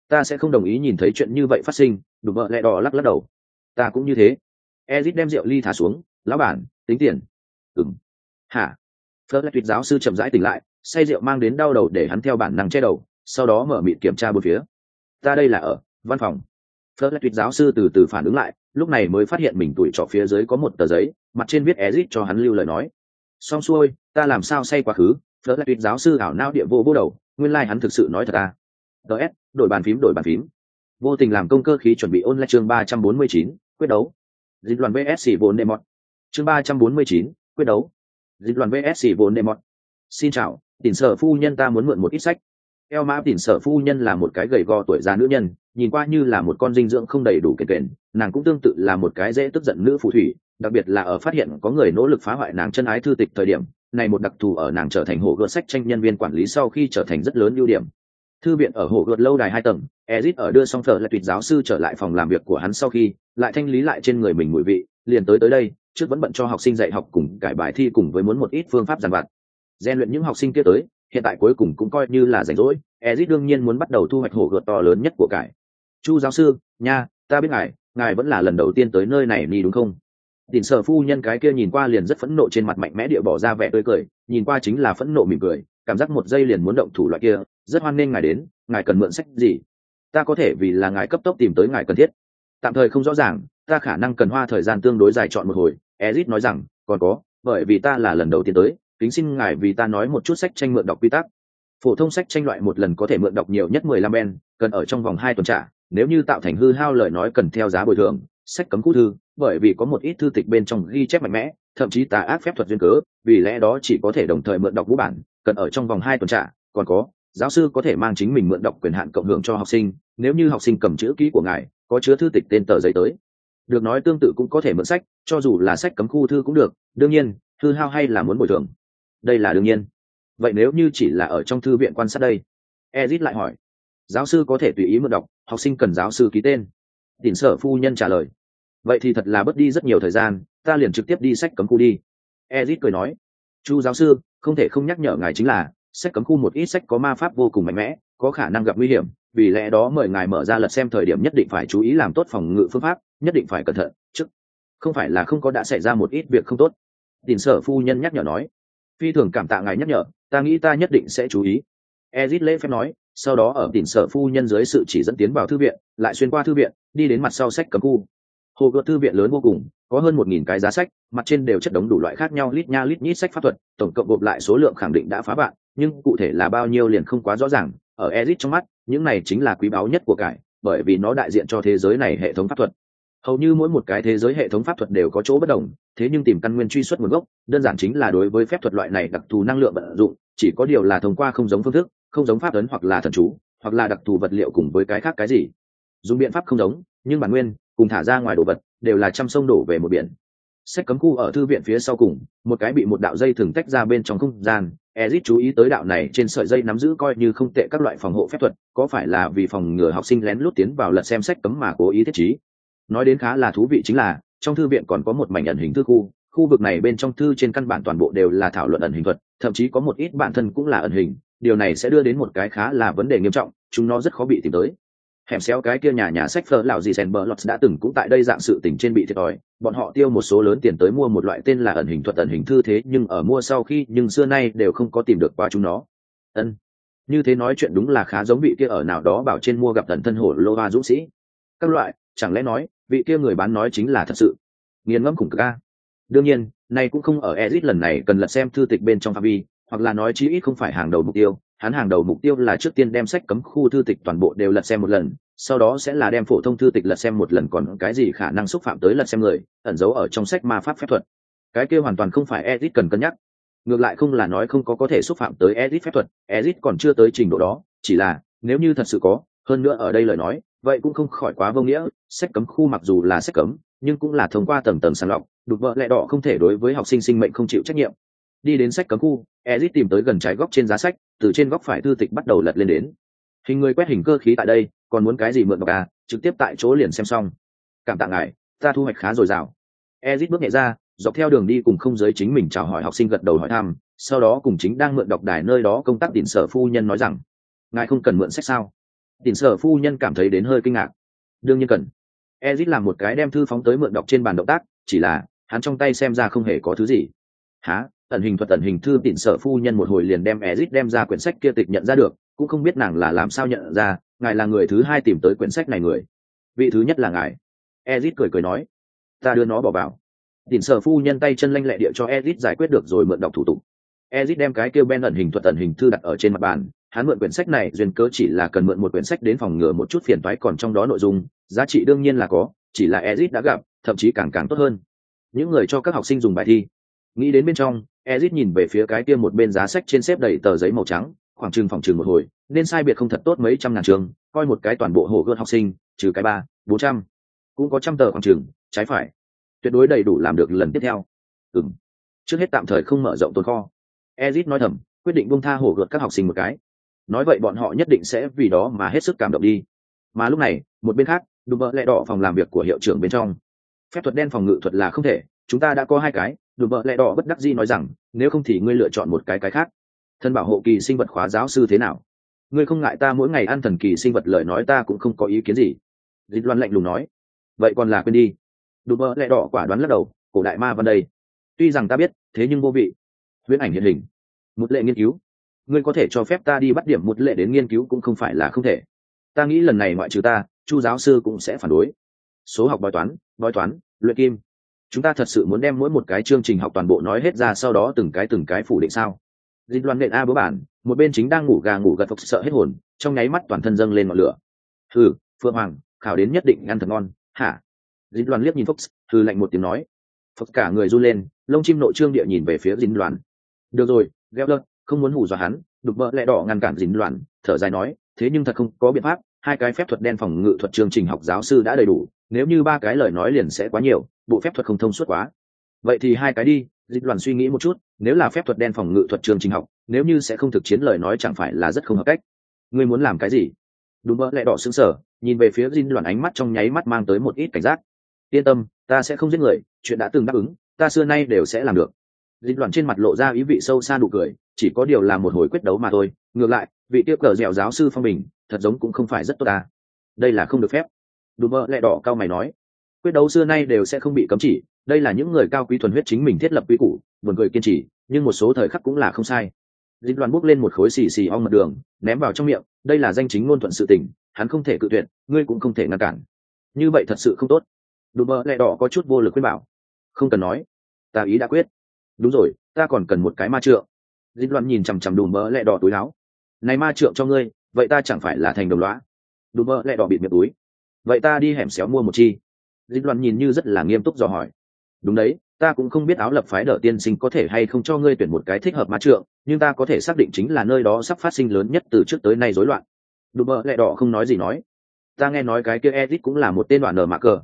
Ta sẽ không đồng ý nhìn thấy chuyện như vậy phát sinh. Đùm vợ lẹ đỏ lắc lắc đầu. Ta cũng như thế ezit đem rượu ly thả xuống, lão bản, tính tiền. Ừng hả? Phớt lại tuyệt giáo sư chậm rãi tỉnh lại, say rượu mang đến đau đầu để hắn theo bản năng che đầu, sau đó mở mịt kiểm tra bốn phía. Ta đây là ở, văn phòng. Phớt lại tuyệt giáo sư từ từ phản ứng lại, lúc này mới phát hiện mình tuổi trọ phía dưới có một tờ giấy, mặt trên viết ezit cho hắn lưu lời nói. Xong xuôi, ta làm sao say quá khứ? Phớt lại tuyệt giáo sư ảo nao địa vô vô đầu, nguyên lai、like、hắn thực sự nói thật à? Ts đổi bàn phím, đổi bàn phím. Vô tình làm công cơ khí chuẩn bị ôn lại chương ba trăm bốn mươi chín, quyết đấu dịch đoàn vsc vốn đệ mọt. Chương ba trăm bốn mươi chín, quyết đấu. Dịch đoàn vsc vốn đệ mọt. Xin chào tỉnh sở phu nhân ta muốn mượn một ít sách. Eo mã tỉnh sở phu nhân là một cái gầy gò tuổi già nữ nhân, nhìn qua như là một con dinh dưỡng không đầy đủ kể kền nàng cũng tương tự là một cái dễ tức giận nữ phù thủy, đặc biệt là ở phát hiện có người nỗ lực phá hoại nàng chân ái thư tịch thời điểm, này một đặc thù ở nàng trở thành hồ gợt sách tranh nhân viên quản lý sau khi trở thành rất lớn ưu điểm. Thư viện ở hồ gợt lâu đài hai tầng ezit ở đưa xong thờ là tuyệt giáo sư trở lại phòng làm việc của hắn sau khi, lại thanh lý lại trên người mình mùi vị, liền tới tới đây, trước vẫn bận cho học sinh dạy học cùng cải bài thi cùng với muốn một ít phương pháp giàn vặt. Gian luyện những học sinh kia tới, hiện tại cuối cùng cũng coi như là rảnh rỗi, ezit đương nhiên muốn bắt đầu thu hoạch hổ gợt to lớn nhất của cải. Chu giáo sư, nha, ta biết ngài ngài vẫn là lần đầu tiên tới nơi này đi đúng không? Đỉnh sở phu nhân cái kia nhìn qua liền rất phẫn nộ trên mặt mạnh mẽ địa bỏ ra vẻ tươi cười, nhìn qua chính là phẫn nộ mỉm cười, cảm giác một giây liền muốn động thủ loại kia, rất hoan nghênh ngài đến, ngài cần mượn sách gì? Ta có thể vì là ngài cấp tốc tìm tới ngài cần thiết. Tạm thời không rõ ràng, ta khả năng cần hoa thời gian tương đối dài chọn một hồi. Ezit nói rằng, còn có, bởi vì ta là lần đầu tiên tới, kính xin ngài vì ta nói một chút sách tranh mượn đọc quy tắc. Phổ thông sách tranh loại một lần có thể mượn đọc nhiều nhất mười lăm ben cần ở trong vòng hai tuần trả. Nếu như tạo thành hư hao lời nói cần theo giá bồi thường, sách cấm cũ thư, bởi vì có một ít thư tịch bên trong ghi chép mạnh mẽ, thậm chí tà ác phép thuật duyên cớ, vì lẽ đó chỉ có thể đồng thời mượn đọc vũ bản, cần ở trong vòng hai tuần trả. Còn có, giáo sư có thể mang chính mình mượn đọc quyền hạn cộng hưởng cho học sinh nếu như học sinh cầm chữ ký của ngài, có chứa thư tịch tên tờ giấy tới. Được nói tương tự cũng có thể mượn sách, cho dù là sách cấm khu thư cũng được. Đương nhiên thư hao hay là muốn bồi thường? Đây là đương nhiên. Vậy nếu như chỉ là ở trong thư viện quan sát đây? Ezit lại hỏi. Giáo sư có thể tùy ý mượn đọc, học sinh cần giáo sư ký tên. Tỉnh sở phu nhân trả lời. Vậy thì thật là mất đi rất nhiều thời gian, ta liền trực tiếp đi sách cấm khu đi. Ezit cười nói. Chu giáo sư, không thể không nhắc nhở ngài chính là, sách cấm khu một ít sách có ma pháp vô cùng mạnh mẽ, có khả năng gặp nguy hiểm vì lẽ đó mời ngài mở ra lật xem thời điểm nhất định phải chú ý làm tốt phòng ngự phương pháp, nhất định phải cẩn thận, chứ không phải là không có đã xảy ra một ít việc không tốt. Tin sở phu nhân nhắc nhở nói. Phi thường cảm tạ ngài nhắc nhở, ta nghĩ ta nhất định sẽ chú ý. Ezit lễ phép nói, sau đó ở tỉnh sở phu nhân dưới sự chỉ dẫn tiến vào thư viện, lại xuyên qua thư viện, đi đến mặt sau sách cấm khu. Hồ gợt thư viện lớn vô cùng, có hơn một nghìn cái giá sách, mặt trên đều chất đống đủ loại khác nhau, lít nha lít nhít sách pháp thuật, tổng cộng gộp lại số lượng khẳng định đã phá bạn nhưng cụ thể là bao nhiêu liền không quá rõ ràng, ở ezit trong mắt những này chính là quý báu nhất của cải, bởi vì nó đại diện cho thế giới này hệ thống pháp thuật. Hầu như mỗi một cái thế giới hệ thống pháp thuật đều có chỗ bất đồng, thế nhưng tìm căn nguyên truy xuất nguồn gốc, đơn giản chính là đối với phép thuật loại này đặc thù năng lượng vận dụng, chỉ có điều là thông qua không giống phương thức, không giống pháp ấn hoặc là thần chú, hoặc là đặc thù vật liệu cùng với cái khác cái gì. Dùng biện pháp không giống, nhưng bản nguyên, cùng thả ra ngoài đồ vật, đều là trăm sông đổ về một biển sách cấm khu ở thư viện phía sau cùng, một cái bị một đạo dây thừng tách ra bên trong không gian. Ezit chú ý tới đạo này trên sợi dây nắm giữ coi như không tệ các loại phòng hộ phép thuật, có phải là vì phòng ngừa học sinh lén lút tiến vào lật xem sách cấm mà cố ý thiết trí? Nói đến khá là thú vị chính là, trong thư viện còn có một mảnh ẩn hình thư khu khu vực này bên trong thư trên căn bản toàn bộ đều là thảo luận ẩn hình thuật, thậm chí có một ít bản thân cũng là ẩn hình. Điều này sẽ đưa đến một cái khá là vấn đề nghiêm trọng, chúng nó rất khó bị tìm tới hẻm xéo cái kia nhà nhà sách phở lão gì sen bờ lọt đã từng cũng tại đây dạng sự tình trên bị thiệt thòi. Bọn họ tiêu một số lớn tiền tới mua một loại tên là ẩn hình thuật, ẩn hình thư thế, nhưng ở mua sau khi, nhưng xưa nay đều không có tìm được qua chúng nó. Ân. Như thế nói chuyện đúng là khá giống vị kia ở nào đó bảo trên mua gặp tận thân hổ lô hoa dũng sĩ. Các loại, chẳng lẽ nói, vị kia người bán nói chính là thật sự? Nghiền ngẫm khủng cực a. Đương nhiên này cũng không ở Ezic lần này cần lật xem thư tịch bên trong phạm vi, hoặc là nói chí ít không phải hàng đầu mục tiêu hắn hàng đầu mục tiêu là trước tiên đem sách cấm khu thư tịch toàn bộ đều lật xem một lần, sau đó sẽ là đem phổ thông thư tịch lật xem một lần, còn cái gì khả năng xúc phạm tới lật xem người, ẩn giấu ở trong sách ma pháp phép thuật. Cái kia hoàn toàn không phải edit cần cân nhắc. Ngược lại không là nói không có có thể xúc phạm tới edit phép thuật, edit còn chưa tới trình độ đó, chỉ là, nếu như thật sự có, hơn nữa ở đây lời nói, vậy cũng không khỏi quá vô nghĩa, sách cấm khu mặc dù là sách cấm, nhưng cũng là thông qua tầng tầng sàng lọc, đục vợ lẹ đỏ không thể đối với học sinh sinh mệnh không chịu trách nhiệm. Đi đến sách cấm khu ezit tìm tới gần trái góc trên giá sách từ trên góc phải thư tịch bắt đầu lật lên đến. Hình người quét hình cơ khí tại đây, còn muốn cái gì mượn đọc à? Trực tiếp tại chỗ liền xem xong. Cảm tạ ngài, ta thu hoạch khá dồi dào. Ezit bước nhẹ ra, dọc theo đường đi cùng không giới chính mình chào hỏi học sinh gật đầu hỏi thăm, sau đó cùng chính đang mượn đọc đài nơi đó công tác tiền sở phu nhân nói rằng, ngài không cần mượn sách sao? Tiền sở phu nhân cảm thấy đến hơi kinh ngạc. Đương nhiên cần. Ezit làm một cái đem thư phóng tới mượn đọc trên bàn động tác, chỉ là, hắn trong tay xem ra không hề có thứ gì. Há ẩn hình thuật, ẩn hình thư tịn sở phu nhân một hồi liền đem ezit đem ra quyển sách kia tịch nhận ra được, cũng không biết nàng là làm sao nhận ra, ngài là người thứ hai tìm tới quyển sách này người. Vị thứ nhất là ngài. Ezit cười cười nói, ta đưa nó bỏ vào. Tịn sở phu nhân tay chân lanh lẹ địa cho ezit giải quyết được rồi mượn đọc thủ tục. Ezit đem cái kêu ben ẩn hình thuật, ẩn hình thư đặt ở trên mặt bàn, hắn mượn quyển sách này duyên cớ chỉ là cần mượn một quyển sách đến phòng ngừa một chút phiền toái còn trong đó nội dung, giá trị đương nhiên là có, chỉ là ezit đã gặp, thậm chí càng càng tốt hơn. Những người cho các học sinh dùng bài thi, nghĩ đến bên trong ezit nhìn về phía cái kia một bên giá sách trên xếp đầy tờ giấy màu trắng, khoảng chừng phòng chừng một hồi, nên sai biệt không thật tốt mấy trăm ngàn trường, coi một cái toàn bộ hồ gươm học sinh, trừ cái ba, bốn trăm. Cũng có trăm tờ khoảng chừng, trái phải. Tuyệt đối đầy đủ làm được lần tiếp theo. Ừng trước hết tạm thời không mở rộng tồn kho. Ezit nói thầm, quyết định bung tha hổ gợt các học sinh một cái. Nói vậy bọn họ nhất định sẽ vì đó mà hết sức cảm động đi. Mà lúc này, một bên khác đùm bợ lẹ đỏ phòng làm việc của hiệu trưởng bên trong. Phép thuật đen phòng ngự thuật là không thể, chúng ta đã có hai cái đùm bợ lẹ đỏ bất đắc dĩ nói rằng, nếu không thì ngươi lựa chọn một cái cái khác. Thân bảo hộ kỳ sinh vật khóa giáo sư thế nào? Ngươi không ngại ta mỗi ngày ăn thần kỳ sinh vật lời nói ta cũng không có ý kiến gì. Dịch loan lạnh lùng nói. Vậy còn là quên đi. Đùm vợ lẹ đỏ quả đoán lắc đầu, cổ đại ma văn đây, tuy rằng ta biết, thế nhưng vô vị. Huyễn ảnh hiện hình. Một lệ nghiên cứu. Ngươi có thể cho phép ta đi bắt điểm một lệ đến nghiên cứu cũng không phải là không thể. Ta nghĩ lần này ngoại trừ ta, chu giáo sư cũng sẽ phản đối. Số học bói toán bói toán, luyện kim chúng ta thật sự muốn đem mỗi một cái chương trình học toàn bộ nói hết ra sau đó từng cái từng cái phủ định sao? Dịch loan nện a bố bản, một bên chính đang ngủ gà ngủ gật phục sợ hết hồn, trong nháy mắt toàn thân dâng lên ngọn lửa. Thử phượng hoàng, khảo đến nhất định ăn thật ngon, hả? Dính loan liếc nhìn phúc thư lạnh một tiếng nói. Phúc cả người run lên, lông chim nội trương địa nhìn về phía dính loan được rồi gheo lơ, không muốn hù dọa hắn, đục vợ lẹ đỏ ngăn cản dính loan thở dài nói, thế nhưng thật không có biện pháp, hai cái phép thuật đen phòng ngự thuật chương trình học giáo sư đã đầy đủ, nếu như ba cái lời nói liền sẽ quá nhiều bộ phép thuật không thông suốt quá. Vậy thì hai cái đi, dịch đoàn suy nghĩ một chút, nếu là phép thuật đen phòng ngự thuật trường trình học, nếu như sẽ không thực chiến lời nói chẳng phải là rất không hợp cách. Ngươi muốn làm cái gì? Đúng mơ lẹ đỏ xứng sở nhìn về phía dinh đoàn ánh mắt trong nháy mắt mang tới một ít cảnh giác. Yên tâm, ta sẽ không giết người, chuyện đã từng đáp ứng, ta xưa nay đều sẽ làm được. Dinh đoàn trên mặt lộ ra ý vị sâu xa nụ cười, chỉ có điều là một hồi quyết đấu mà thôi. Ngược lại, vị tiêu cờ dẻo giáo sư phong bình, thật giống cũng không phải rất tốt ta đây là không được phép. Đúng mơ lẹ đỏ cao mày nói quyết đấu xưa nay đều sẽ không bị cấm chỉ, đây là những người cao quý thuần huyết chính mình thiết lập quy củ, buồn cười kiên trì, nhưng một số thời khắc cũng là không sai. Dịch đoàn bốc lên một khối xì xì ong mặt đường, ném vào trong miệng, đây là danh chính ngôn thuận sự tình, hắn không thể cự tuyệt, ngươi cũng không thể ngăn cản. Như vậy thật sự không tốt. Đùm mơ lẹ đỏ có chút vô lực khuyên bảo. Không cần nói. Ta ý đã quyết. Đúng rồi, ta còn cần một cái ma trượng. Dịch đoàn nhìn chằm chằm đùm mơ lẹ đỏ túi áo. Này ma trượng cho ngươi, vậy ta chẳng phải là thành đồng loá đùm mơ lẹ đỏ bịt miệng túi. Vậy ta đi hẻm xéo mua một chi dịch Đoàn nhìn như rất là nghiêm túc dò hỏi. Đúng đấy, ta cũng không biết áo lập phái đỡ tiên sinh có thể hay không cho ngươi tuyển một cái thích hợp ma trượng, nhưng ta có thể xác định chính là nơi đó sắp phát sinh lớn nhất từ trước tới nay rối loạn. Đùm bợ lẹ đỏ không nói gì nói. Ta nghe nói cái kia edit cũng là một tên đoạn nở mạ cờ.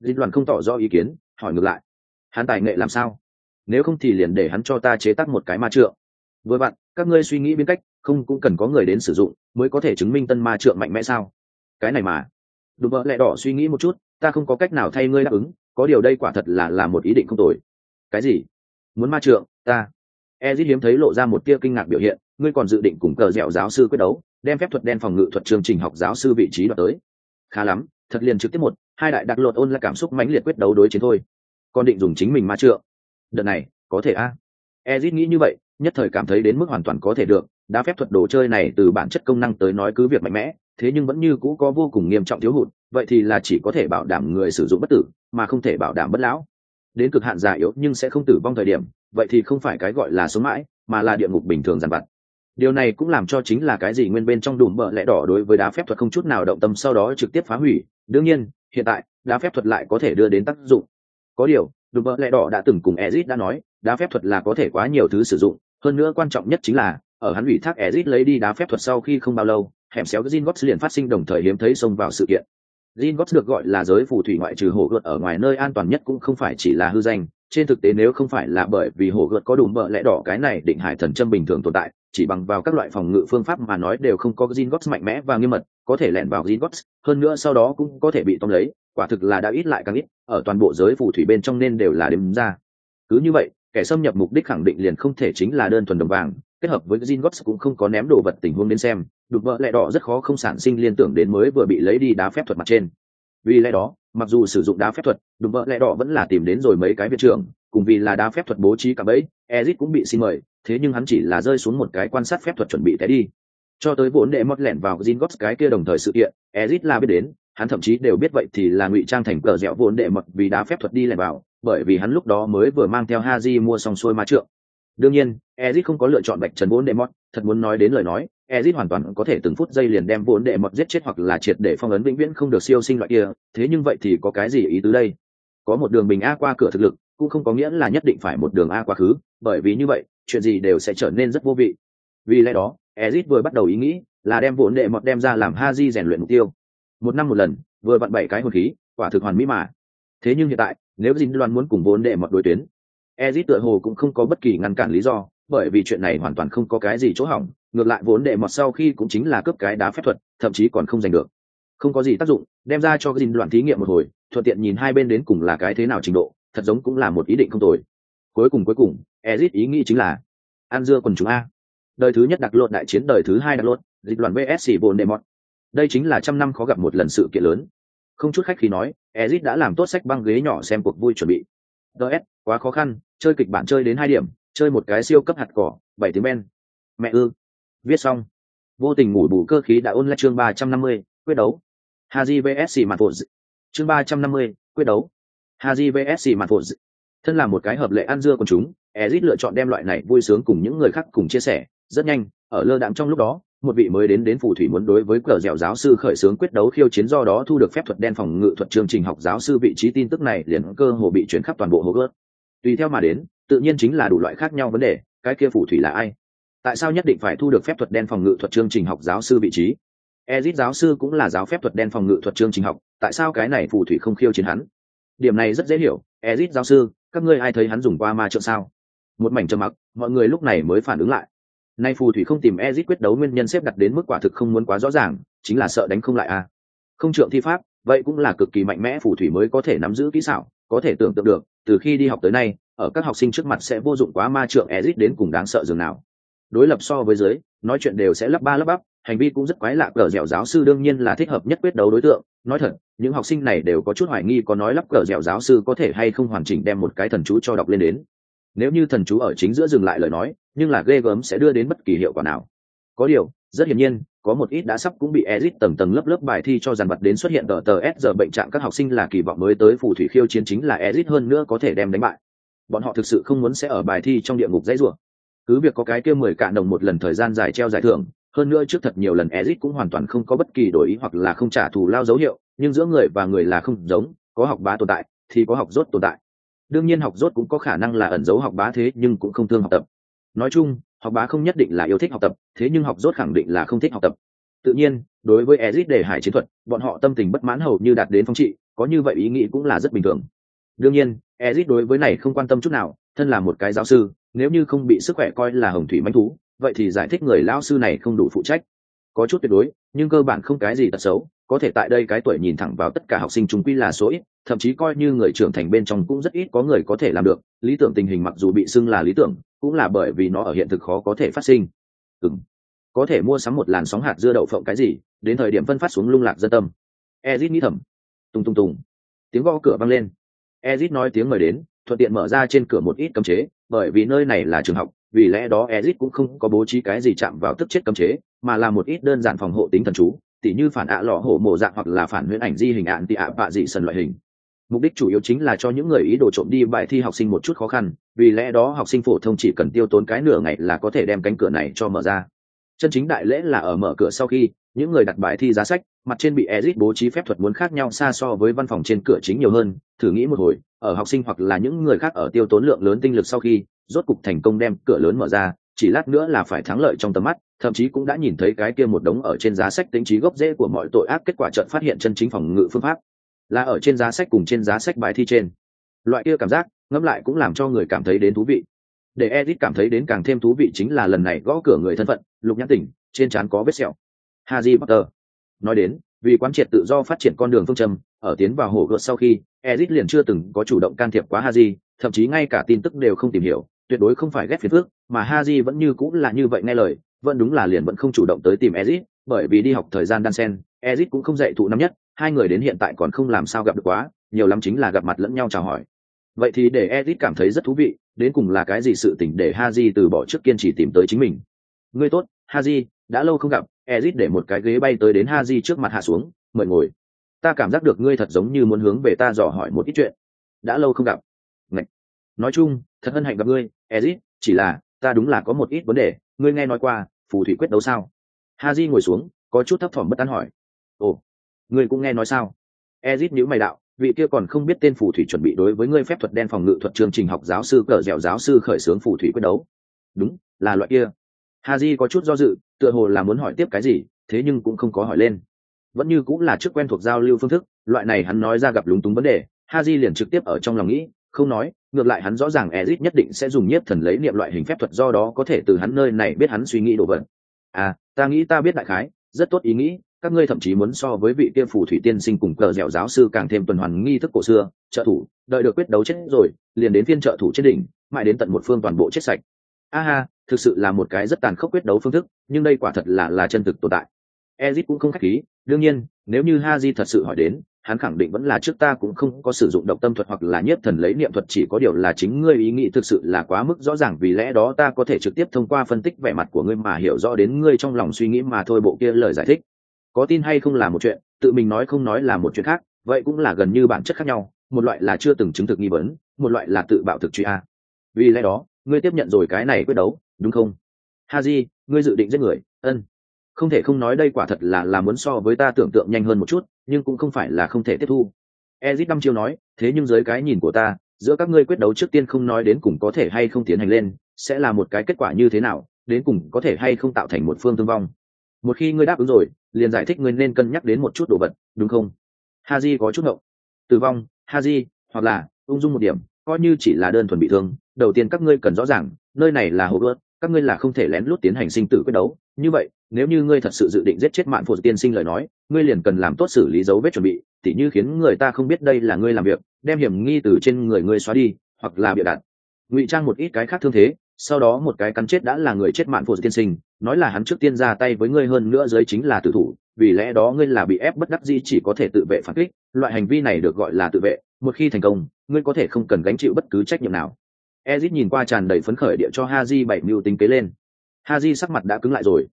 Dịch Đoàn không tỏ rõ ý kiến, hỏi ngược lại. Hắn tài nghệ làm sao? Nếu không thì liền để hắn cho ta chế tác một cái ma trượng. Với bạn các ngươi suy nghĩ biến cách, không cũng cần có người đến sử dụng, mới có thể chứng minh tân ma trượng mạnh mẽ sao? Cái này mà đùm bợ lẹ đỏ suy nghĩ một chút, ta không có cách nào thay ngươi đáp ứng, có điều đây quả thật là là một ý định không tồi. Cái gì? Muốn ma trượng, ta. Ezit hiếm thấy lộ ra một tia kinh ngạc biểu hiện, ngươi còn dự định cùng cờ dẻo giáo sư quyết đấu, đem phép thuật đen phòng ngự thuật chương trình học giáo sư vị trí đoạt tới. Khá lắm, thật liền trực tiếp một, hai đại đặc lột ôn là cảm xúc mãnh liệt quyết đấu đối chiến thôi. Còn định dùng chính mình ma trượng. Đợt này, có thể a. À? ezit nghĩ như vậy, nhất thời cảm thấy đến mức hoàn toàn có thể được đã phép thuật đồ chơi này từ bản chất công năng tới nói cứ việc mạnh mẽ thế nhưng vẫn như cũ có vô cùng nghiêm trọng thiếu hụt, vậy thì là chỉ có thể bảo đảm người sử dụng bất tử, mà không thể bảo đảm bất lão. Đến cực hạn già yếu nhưng sẽ không tử vong thời điểm, vậy thì không phải cái gọi là sống mãi, mà là địa ngục bình thường dằn vặt. Điều này cũng làm cho chính là cái gì nguyên bên trong đùm bợ lẽ đỏ đối với đá phép thuật không chút nào động tâm sau đó trực tiếp phá hủy. Đương nhiên, hiện tại, đá phép thuật lại có thể đưa đến tác dụng. Có điều, đùm bợ lẽ đỏ đã từng cùng ezit đã nói, đá phép thuật là có thể quá nhiều thứ sử dụng. Hơn nữa quan trọng nhất chính là, ở hắn ủy thác ezit lấy đi đá phép thuật sau khi không bao lâu hẻm xéo Jin Gingotts liền phát sinh đồng thời hiếm thấy xông vào sự kiện. Gingotts được gọi là giới phù thủy ngoại trừ hổ gợt ở ngoài nơi an toàn nhất cũng không phải chỉ là hư danh, trên thực tế nếu không phải là bởi vì hổ gợt có đủ bợ lẽ đỏ cái này định hải thần châm bình thường tồn tại, chỉ bằng vào các loại phòng ngự phương pháp mà nói đều không có Gingotts mạnh mẽ và nghiêm mật, có thể lẻn vào Gingotts, hơn nữa sau đó cũng có thể bị tóm lấy, quả thực là đã ít lại càng ít, ở toàn bộ giới phù thủy bên trong nên đều là đếm ra. Cứ như vậy, kẻ xâm nhập mục đích khẳng định liền không thể chính là đơn thuần đồng vàng, kết hợp với Jin Gingotts cũng không có ném đồ vật tình huống đến xem, đục vợ lẽ đỏ rất khó không sản sinh liên tưởng đến mới vừa bị lấy đi đá phép thuật mặt trên. Vì lẽ đó, mặc dù sử dụng đá phép thuật, đục vợ lẽ đỏ vẫn là tìm đến rồi mấy cái viện trưởng, cùng vì là đá phép thuật bố trí cả bẫy, Ezic cũng bị xin mời, thế nhưng hắn chỉ là rơi xuống một cái quan sát phép thuật chuẩn bị té đi. Cho tới vốn đệ mót lẻn vào Jin Gingotts cái kia đồng thời sự kiện, Ezic là biết đến, hắn thậm chí đều biết vậy thì là ngụy trang thành cờ dẻo vốn đệ mật vì đá phép thuật đi lẻn vào, bởi vì hắn lúc đó mới vừa mang theo Haji mua xong xuôi ma trượng, đương nhiên ezit không có lựa chọn bạch trần vốn đệ mọt, thật muốn nói đến lời nói ezit hoàn toàn có thể từng phút giây liền đem vốn đệ mọt giết chết hoặc là triệt để phong ấn vĩnh viễn không được siêu sinh loại kia, thế nhưng vậy thì có cái gì ý tứ đây? Có một đường bình a qua cửa thực lực, cũng không có nghĩa là nhất định phải một đường a quá khứ, bởi vì như vậy, chuyện gì đều sẽ trở nên rất vô vị. Vì lẽ đó ezit vừa bắt đầu ý nghĩ là đem vốn đệ mọt đem ra làm ha di rèn luyện mục tiêu. Một năm một lần, vừa vặn bảy cái hồn khí, quả thực hoàn mỹ mà. Thế nhưng hiện tại, nếu dính loan muốn cùng vốn đệ mọt đối tuyến Ezit tựa hồ cũng không có bất kỳ ngăn cản lý do, bởi vì chuyện này hoàn toàn không có cái gì chỗ hỏng, ngược lại vốn đệ mọt sau khi cũng chính là cướp cái đá phép thuật, thậm chí còn không giành được. Không có gì tác dụng, đem ra cho cái đoạn thí nghiệm một hồi, thuận tiện nhìn hai bên đến cùng là cái thế nào trình độ, thật giống cũng là một ý định không tồi. Cuối cùng cuối cùng, Ezit ý nghĩ chính là An dưa quần chúng a. đời thứ nhất đặc lột đại chiến đời thứ hai đặc lột dịch đoàn VS bồn đệ mọt đây chính là trăm năm khó gặp một lần sự kiện lớn không chút khách khí nói ezit đã làm tốt sách băng ghế nhỏ xem cuộc vui chuẩn bị ts quá khó khăn, chơi kịch bản chơi đến hai điểm, chơi một cái siêu cấp hạt cỏ, bảy tiếng ben mẹ ư. Viết xong. Vô tình ngủ bù cơ khí đã ôn lại chương ba trăm năm mươi, quyết đấu. Haji vsc mặt phụ chương ba trăm năm mươi, quyết đấu. Haji vsc mặt phụ thân là một cái hợp lệ ăn dưa của chúng ezit lựa chọn đem loại này vui sướng cùng những người khác cùng chia sẻ, rất nhanh, ở lơ đạm trong lúc đó một vị mới đến đến phù thủy muốn đối với cờ dẻo giáo sư khởi xướng quyết đấu khiêu chiến do đó thu được phép thuật đen phòng ngự thuật chương trình học giáo sư vị trí tin tức này liền cơ hồ bị chuyển khắp toàn bộ hồ gớt tùy theo mà đến, tự nhiên chính là đủ loại khác nhau vấn đề, cái kia phù thủy là ai? Tại sao nhất định phải thu được phép thuật đen phòng ngự thuật chương trình học giáo sư vị trí? Ezit giáo sư cũng là giáo phép thuật đen phòng ngự thuật chương trình học, tại sao cái này phù thủy không khiêu chiến hắn? Điểm này rất dễ hiểu, ezit giáo sư, các ngươi ai thấy hắn dùng qua ma trượng sao? Một mảnh trầm mặc, mọi người lúc này mới phản ứng lại nay phù thủy không tìm ezit quyết đấu nguyên nhân xếp đặt đến mức quả thực không muốn quá rõ ràng, chính là sợ đánh không lại a. À. không trượng thi pháp, vậy cũng là cực kỳ mạnh mẽ phù thủy mới có thể nắm giữ kỹ xảo, có thể tưởng tượng được, từ khi đi học tới nay, ở các học sinh trước mặt sẽ vô dụng quá ma trượng ezit đến cùng đáng sợ dường nào. Đối lập so với dưới, nói chuyện đều sẽ lắp ba lắp bắp, hành vi cũng rất quái lạ, cờ dẻo giáo sư đương nhiên là thích hợp nhất quyết đấu đối tượng. Nói thật, những học sinh này đều có chút hoài nghi có nói lắp cờ dẻo giáo sư có thể hay không hoàn chỉnh đem một cái thần chú cho đọc lên đến. Nếu như thần chú ở chính giữa dừng lại lời nói nhưng là ghê gớm sẽ đưa đến bất kỳ hiệu quả nào có điều rất hiển nhiên có một ít đã sắp cũng bị ezit tầng tầng lớp lớp bài thi cho dàn vật đến xuất hiện tờ tờ S giờ bệnh trạng các học sinh là kỳ vọng mới tới phù thủy khiêu chiến chính là ezit hơn nữa có thể đem đánh bại. Bọn họ thực sự không muốn sẽ ở bài thi trong địa ngục dãy rủa. Cứ việc có cái kia mười cạn đồng một lần thời gian dài treo giải thưởng, hơn nữa trước thật nhiều lần ezit cũng hoàn toàn không có bất kỳ đổi ý hoặc là không trả thù lao dấu hiệu, nhưng giữa người và người là không giống, có học bá tồn tại thì có học rốt tồn tại đương nhiên học rốt cũng có khả năng là ẩn dấu học bá thế nhưng cũng không thương học tập nói chung, học bá không nhất định là yêu thích học tập, thế nhưng học rốt khẳng định là không thích học tập. Tự nhiên, đối với ezit để hải chiến thuật, bọn họ tâm tình bất mãn hầu như đạt đến phong trị, có như vậy ý nghĩ cũng là rất bình thường. Đương nhiên ezit đối với này không quan tâm chút nào, thân là một cái giáo sư, nếu như không bị sức khỏe coi là hồng thủy manh thú, vậy thì giải thích người lao sư này không đủ phụ trách. Có chút tuyệt đối, nhưng cơ bản không cái gì tật xấu, có thể tại đây cái tuổi nhìn thẳng vào tất cả học sinh chúng quy là số ít, thậm chí coi như người trưởng thành bên trong cũng rất ít có người có thể làm được, lý tưởng tình hình mặc dù bị xưng là lý tưởng cũng là bởi vì nó ở hiện thực khó có thể phát sinh. Ừng có thể mua sắm một làn sóng hạt dưa đậu phộng cái gì, đến thời điểm phân phát xuống lung lạc dân tâm. Ezit nghĩ thầm. Tung tung tùng. Tiếng gõ cửa vang lên. Ezit nói tiếng mời đến, thuận tiện mở ra trên cửa một ít cấm chế, bởi vì nơi này là trường học, vì lẽ đó ezit cũng không có bố trí cái gì chạm vào tức chết cấm chế, mà là một ít đơn giản phòng hộ tính thần chú, tỉ như phản ạ lọ hổ mộ dạng hoặc là phản huyễn ảnh di hình ạn tị ạ vạ dị sần loại hình mục đích chủ yếu chính là cho những người ý đồ trộm đi bài thi học sinh một chút khó khăn, vì lẽ đó học sinh phổ thông chỉ cần tiêu tốn cái nửa ngày là có thể đem cánh cửa này cho mở ra. Chân chính đại lễ là ở mở cửa sau khi, những người đặt bài thi giá sách, mặt trên bị ezit bố trí phép thuật muốn khác nhau xa so với văn phòng trên cửa chính nhiều hơn, thử nghĩ một hồi, ở học sinh hoặc là những người khác ở tiêu tốn lượng lớn tinh lực sau khi, rốt cục thành công đem cửa lớn mở ra, chỉ lát nữa là phải thắng lợi trong tầm mắt, thậm chí cũng đã nhìn thấy cái kia một đống ở trên giá sách tính trí gốc rễ của mọi tội ác, kết quả trận phát hiện chân chính phòng ngự phương pháp là ở trên giá sách cùng trên giá sách bài thi trên. Loại kia cảm giác, ngẫm lại cũng làm cho người cảm thấy đến thú vị. Để edit cảm thấy đến càng thêm thú vị chính là lần này gõ cửa người thân phận, lục nhãn tỉnh, trên trán có vết sẹo. Haji potter. Nói đến, vì quán triệt tự do phát triển con đường phương châm, ở tiến vào hổ gợt sau khi edit liền chưa từng có chủ động can thiệp quá haji, thậm chí ngay cả tin tức đều không tìm hiểu, tuyệt đối không phải ghét phiền phước mà haji vẫn như cũng là như vậy nghe lời, vẫn đúng là liền vẫn không chủ động tới tìm edit bởi vì đi học thời gian đan sen edit cũng không dạy thụ năm nhất hai người đến hiện tại còn không làm sao gặp được quá, nhiều lắm chính là gặp mặt lẫn nhau chào hỏi. Vậy thì để edit cảm thấy rất thú vị, đến cùng là cái gì sự tình để haji từ bỏ trước kiên trì tìm tới chính mình? Ngươi tốt, haji, đã lâu không gặp edit để một cái ghế bay tới đến haji trước mặt hạ xuống, mời ngồi. Ta cảm giác được ngươi thật giống như muốn hướng về ta dò hỏi một ít chuyện. Đã lâu không gặp. Ngậy. nói chung, thật hân hạnh gặp ngươi edit chỉ là, ta đúng là có một ít vấn đề, ngươi nghe nói qua, phù thủy quyết đấu sao? Ha di ngồi xuống, có chút thấp thỏm bất tán hỏi. Ồ ngươi cũng nghe nói sao? Ezit nhữ mày đạo vị kia còn không biết tên phù thủy chuẩn bị đối với ngươi phép thuật đen phòng ngự thuật chương trình học giáo sư cờ dẻo giáo sư khởi xướng phù thủy quyết đấu. Đúng là loại kia. Ha di có chút do dự tựa hồ là muốn hỏi tiếp cái gì thế nhưng cũng không có hỏi lên. Vẫn như cũng là chức quen thuộc giao lưu phương thức loại này hắn nói ra gặp lúng túng vấn đề ha di liền trực tiếp ở trong lòng nghĩ không nói ngược lại hắn rõ ràng ezit nhất định sẽ dùng nhiếp thần lấy niệm loại hình phép thuật do đó có thể từ hắn nơi này biết hắn suy nghĩ đồ vật. À, ta nghĩ ta biết đại khái, rất tốt ý nghĩ, các ngươi thậm chí muốn so với vị kia phù thủy tiên sinh cùng cờ dẻo giáo sư càng thêm tuần hoàn nghi thức cổ xưa, trợ thủ, đợi được quyết đấu chết rồi, liền đến phiên trợ thủ chết đỉnh, mãi đến tận một phương toàn bộ chết sạch. A ha, thực sự là một cái rất tàn khốc quyết đấu phương thức nhưng đây quả thật là là chân thực tồn tại ezit cũng không khách khí đương nhiên nếu như ha di thật sự hỏi đến hắn khẳng định vẫn là trước ta cũng không có sử dụng độc tâm thuật hoặc là nhất thần lấy niệm thuật chỉ có điều là chính ngươi ý nghĩ thực sự là quá mức rõ ràng vì lẽ đó ta có thể trực tiếp thông qua phân tích vẻ mặt của ngươi mà hiểu rõ đến ngươi trong lòng suy nghĩ mà thôi bộ kia lời giải thích có tin hay không là một chuyện, tự mình nói không nói là một chuyện khác, vậy cũng là gần như bản chất khác nhau, một loại là chưa từng chứng thực nghi vấn, một loại là tự bạo thực truy a. Vì lẽ đó, ngươi tiếp nhận rồi cái này quyết đấu, đúng không? Haji, ngươi dự định giết người, ân. Không thể không nói đây quả thật là là muốn so với ta tưởng tượng nhanh hơn một chút, nhưng cũng không phải là không thể tiếp thu. Ezit năm chiêu nói, thế nhưng dưới cái nhìn của ta, giữa các ngươi quyết đấu trước tiên không nói đến cùng có thể hay không tiến hành lên, sẽ là một cái kết quả như thế nào, đến cùng có thể hay không tạo thành một phương thương vong một khi ngươi đáp ứng rồi, liền giải thích ngươi nên cân nhắc đến một chút đồ vật, đúng không? Ha haji có chút ngộng. Tử vong Ha haji, hoặc là, ung dung một điểm, coi như chỉ là đơn thuần bị thương, đầu tiên các ngươi cần rõ ràng, nơi này là hồ gớt các ngươi là không thể lén lút tiến hành sinh tử quyết đấu. Như vậy, nếu như ngươi thật sự dự định giết chết mạn phụ tiên sinh lời nói, ngươi liền cần làm tốt xử lý dấu vết chuẩn bị, tỉ như khiến người ta không biết đây là ngươi làm việc, đem hiểm nghi từ trên người ngươi xóa đi, hoặc là bịa đặt. Ngụy trang một ít cái khác thương thế sau đó một cái cắn chết đã là người chết mạn phụ tiên sinh, nói là hắn trước tiên ra tay với ngươi hơn nữa dưới chính là tử thủ, vì lẽ đó ngươi là bị ép bất đắc dĩ chỉ có thể tự vệ phản kích, loại hành vi này được gọi là tự vệ, một khi thành công, ngươi có thể không cần gánh chịu bất cứ trách nhiệm nào. Ezit nhìn qua tràn đầy phấn khởi địa cho haji bảy mưu tính kế lên. Haji sắc mặt đã cứng lại rồi.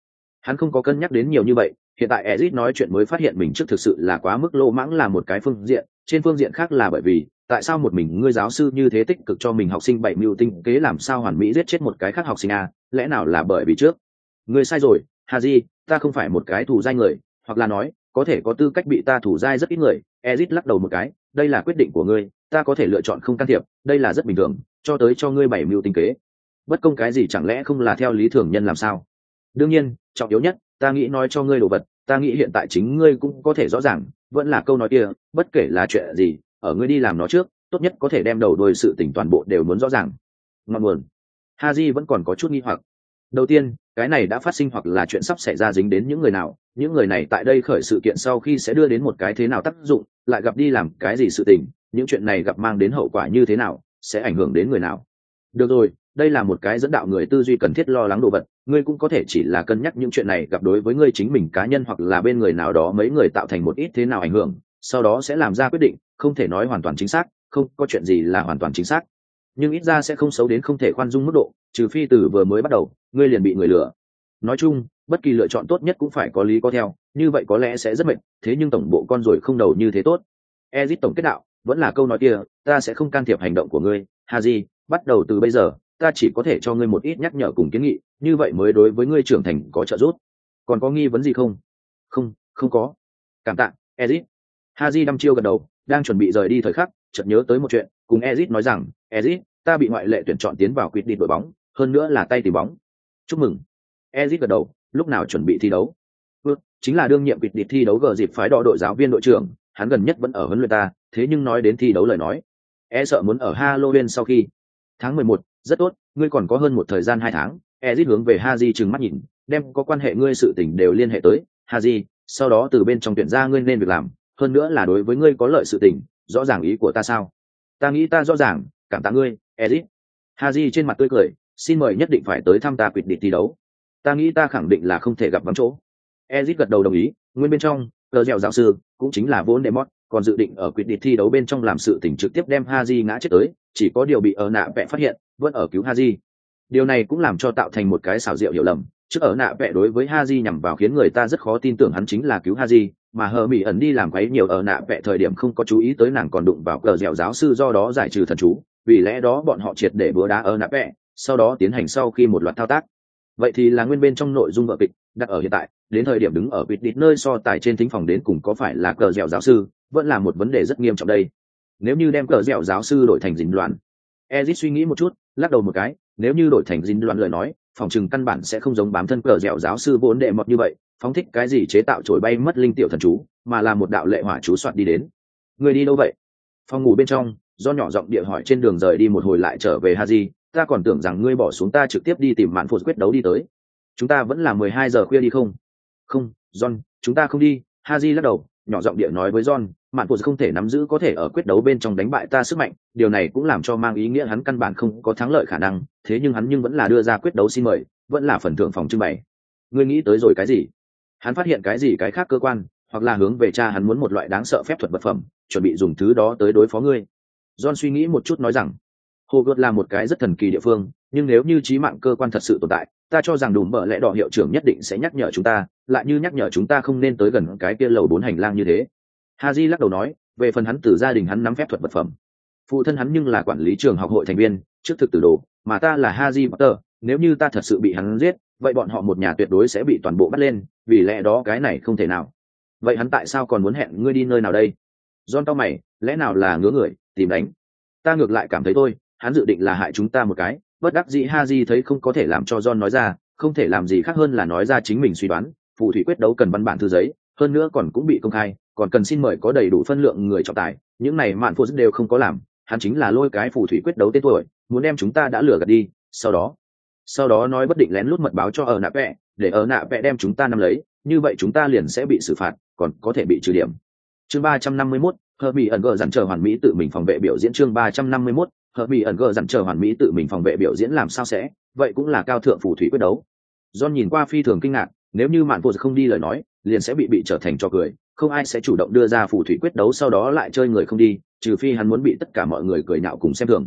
Hắn không có cân nhắc đến nhiều như vậy, hiện tại ezit nói chuyện mới phát hiện mình trước thực sự là quá mức lô mãng là một cái phương diện, trên phương diện khác là bởi vì tại sao một mình ngươi giáo sư như thế tích cực cho mình học sinh bảy mưu tinh kế làm sao hoàn mỹ giết chết một cái khác học sinh a lẽ nào là bởi vì trước? Ngươi sai rồi Hà Di, ta không phải một cái thủ dai người hoặc là nói có thể có tư cách bị ta thủ dai rất ít người ezit lắc đầu một cái đây là quyết định của ngươi ta có thể lựa chọn không can thiệp đây là rất bình thường cho tới cho ngươi bảy mưu tinh kế. Bất công cái gì chẳng lẽ không là theo lý thường nhân làm sao? Đương nhiên trọng yếu nhất ta nghĩ nói cho ngươi đồ vật ta nghĩ hiện tại chính ngươi cũng có thể rõ ràng vẫn là câu nói kia bất kể là chuyện gì ở ngươi đi làm nó trước, tốt nhất có thể đem đầu đuôi sự tỉnh toàn bộ đều muốn rõ ràng. Ngọn nguồn. Ha Ji vẫn còn có chút nghi hoặc. Đầu tiên, cái này đã phát sinh hoặc là chuyện sắp xảy ra dính đến những người nào, những người này tại đây khởi sự kiện sau khi sẽ đưa đến một cái thế nào tác dụng, lại gặp đi làm cái gì sự tình, những chuyện này gặp mang đến hậu quả như thế nào, sẽ ảnh hưởng đến người nào. Được rồi, đây là một cái dẫn đạo người tư duy cần thiết lo lắng đồ vật, ngươi cũng có thể chỉ là cân nhắc những chuyện này gặp đối với ngươi chính mình cá nhân hoặc là bên người nào đó mấy người tạo thành một ít thế nào ảnh hưởng sau đó sẽ làm ra quyết định, không thể nói hoàn toàn chính xác, không có chuyện gì là hoàn toàn chính xác. Nhưng ít ra sẽ không xấu đến không thể khoan dung mức độ, trừ phi từ vừa mới bắt đầu, ngươi liền bị người lừa. Nói chung, bất kỳ lựa chọn tốt nhất cũng phải có lý có theo, như vậy có lẽ sẽ rất mệt, thế nhưng tổng bộ con rồi không đầu như thế tốt. Ezit tổng kết đạo, vẫn là câu nói kia, ta sẽ không can thiệp hành động của ngươi, haji, bắt đầu từ bây giờ, ta chỉ có thể cho ngươi một ít nhắc nhở cùng kiến nghị, như vậy mới đối với ngươi trưởng thành có trợ giúp. Còn có nghi vấn gì không? Không không có. Cảm tạ, ezit haji đăm chiêu gật đầu đang chuẩn bị rời đi thời khắc chợt nhớ tới một chuyện cùng ezit nói rằng ezit ta bị ngoại lệ tuyển chọn tiến vào quyết định đội bóng hơn nữa là tay tìm bóng. Chúc mừng. Ezit gật đầu lúc nào chuẩn bị thi đấu? Ừ, chính là đương nhiệm quyết định thi đấu gờ dịp phái đo đội giáo viên đội trưởng hắn gần nhất vẫn ở huấn luyện ta thế nhưng nói đến thi đấu lời nói. E sợ muốn ở halloween sau khi. Tháng mười một rất tốt ngươi còn có hơn một thời gian hai tháng. Ezit hướng về haji trừng mắt nhìn đem có quan hệ ngươi sự tình đều liên hệ tới. Haji sau đó từ bên trong tuyển ra ngươi nên việc làm hơn nữa là đối với ngươi có lợi sự tình, rõ ràng ý của ta sao? Ta nghĩ ta rõ ràng, cảm tạ ngươi ezit haji trên mặt tươi cười, xin mời nhất định phải tới thăm ta quyết định thi đấu. Ta nghĩ ta khẳng định là không thể gặp vắng chỗ. Ezit gật đầu đồng ý, nguyên bên trong, cờ dẻo giáo sư, cũng chính là vốn demot còn dự định ở quyết định thi đấu bên trong làm sự tỉnh trực tiếp đem haji ngã chết tới, chỉ có điều bị ở nạ vẽ phát hiện, vẫn ở cứu haji. Điều này cũng làm cho tạo thành một cái xảo diệu hiểu lầm, trước ở nạ vẽ đối với haji nhằm vào khiến người ta rất khó tin tưởng hắn chính là cứu haji mà hờ mỹ ẩn đi làm quấy nhiều ở nạ vẽ thời điểm không có chú ý tới nàng còn đụng vào cờ dẻo giáo sư do đó giải trừ thần chú, vì lẽ đó bọn họ triệt để búa đá ở nạ vẽ sau đó tiến hành sau khi một loạt thao tác. Vậy thì là nguyên bên trong nội dung vợ kịch, đặt ở hiện tại, đến thời điểm đứng ở vịt đít nơi so tài trên thính phòng đến cùng có phải là cờ dẻo giáo sư, vẫn là một vấn đề rất nghiêm trọng đây. Nếu như đem cờ dẻo giáo sư đổi thành dính loạn, ezit suy nghĩ một chút, lắc đầu một cái, nếu như đổi thành dính loạn lời nói, phòng chừng căn bản sẽ không giống bám thân cờ dẻo giáo sư vốn đệ mọt như vậy phóng thích cái gì chế tạo trổi bay mất linh tiểu thần chú, mà là một đạo lệ hỏa chú soạn đi đến. Người đi đâu vậy? Phòng ngủ bên trong, do nhỏ giọng địa hỏi trên đường rời đi một hồi lại trở về ha di ta còn tưởng rằng ngươi bỏ xuống ta trực tiếp đi tìm mạn phụt quyết đấu đi tới. Chúng ta vẫn là mười hai giờ khuya đi không? Không, john, chúng ta không đi. Ha di lắc đầu, nhỏ giọng địa nói với john, mạn phụt không thể nắm giữ có thể ở quyết đấu bên trong đánh bại ta sức mạnh, điều này cũng làm cho mang ý nghĩa hắn căn bản không có thắng lợi khả năng, thế nhưng hắn nhưng vẫn là đưa ra quyết đấu xin mời, vẫn là phần thưởng phòng trưng bày. Ngươi nghĩ tới rồi cái gì? Hắn phát hiện cái gì cái khác cơ quan, hoặc là hướng về cha hắn muốn một loại đáng sợ phép thuật vật phẩm, chuẩn bị dùng thứ đó tới đối phó ngươi. John suy nghĩ một chút nói rằng hồ gợt là một cái rất thần kỳ địa phương, nhưng nếu như trí mạng cơ quan thật sự tồn tại, ta cho rằng đùm bợ lẽ đỏ hiệu trưởng nhất định sẽ nhắc nhở chúng ta, lại như nhắc nhở chúng ta không nên tới gần cái kia lầu bốn hành lang như thế. Haji lắc đầu nói, về phần hắn từ gia đình hắn nắm phép thuật vật phẩm. Phụ thân hắn nhưng là quản lý trường học hội thành viên, trước thực tử đồ, mà ta là haji potter, nếu như ta thật sự bị hắn giết, vậy bọn họ một nhà tuyệt đối sẽ bị toàn bộ bắt lên vì lẽ đó cái này không thể nào. Vậy hắn tại sao còn muốn hẹn ngươi đi nơi nào đây? John tao mày, lẽ nào là ngứa người, tìm đánh? Ta ngược lại cảm thấy thôi, hắn dự định là hại chúng ta một cái, bất đắc dĩ ha di thấy không có thể làm cho john nói ra, không thể làm gì khác hơn là nói ra chính mình suy đoán, phù thủy quyết đấu cần văn bản thư giấy, hơn nữa còn cũng bị công khai, còn cần xin mời có đầy đủ phân lượng người trọng tài, những này mạn phụ đều không có làm, hắn chính là lôi cái phù thủy quyết đấu tên tuổi, muốn đem chúng ta đã lừa gạt đi, sau đó sau đó nói bất định lén lút mật báo cho ở nạ vẽ để ở nạ vẽ đem chúng ta nắm lấy, như vậy chúng ta liền sẽ bị xử phạt, còn có thể bị trừ điểm. Chương ba trăm năm mươi mốt, hờ bị ẩn gờ dặn chờ hoàn mỹ tự mình phòng vệ biểu diễn chương ba trăm năm mươi mốt, hờ bị ẩn gờ dặn chờ hoàn mỹ tự mình phòng vệ biểu diễn làm sao sẽ, vậy cũng là cao thượng phù thủy quyết đấu. John nhìn qua phi thường kinh ngạc, nếu như mạn phụ không đi lời nói, liền sẽ bị bị trở thành cho cười, không ai sẽ chủ động đưa ra phù thủy quyết đấu sau đó lại chơi người không đi, trừ phi hắn muốn bị tất cả mọi người cười nhạo cùng xem thường.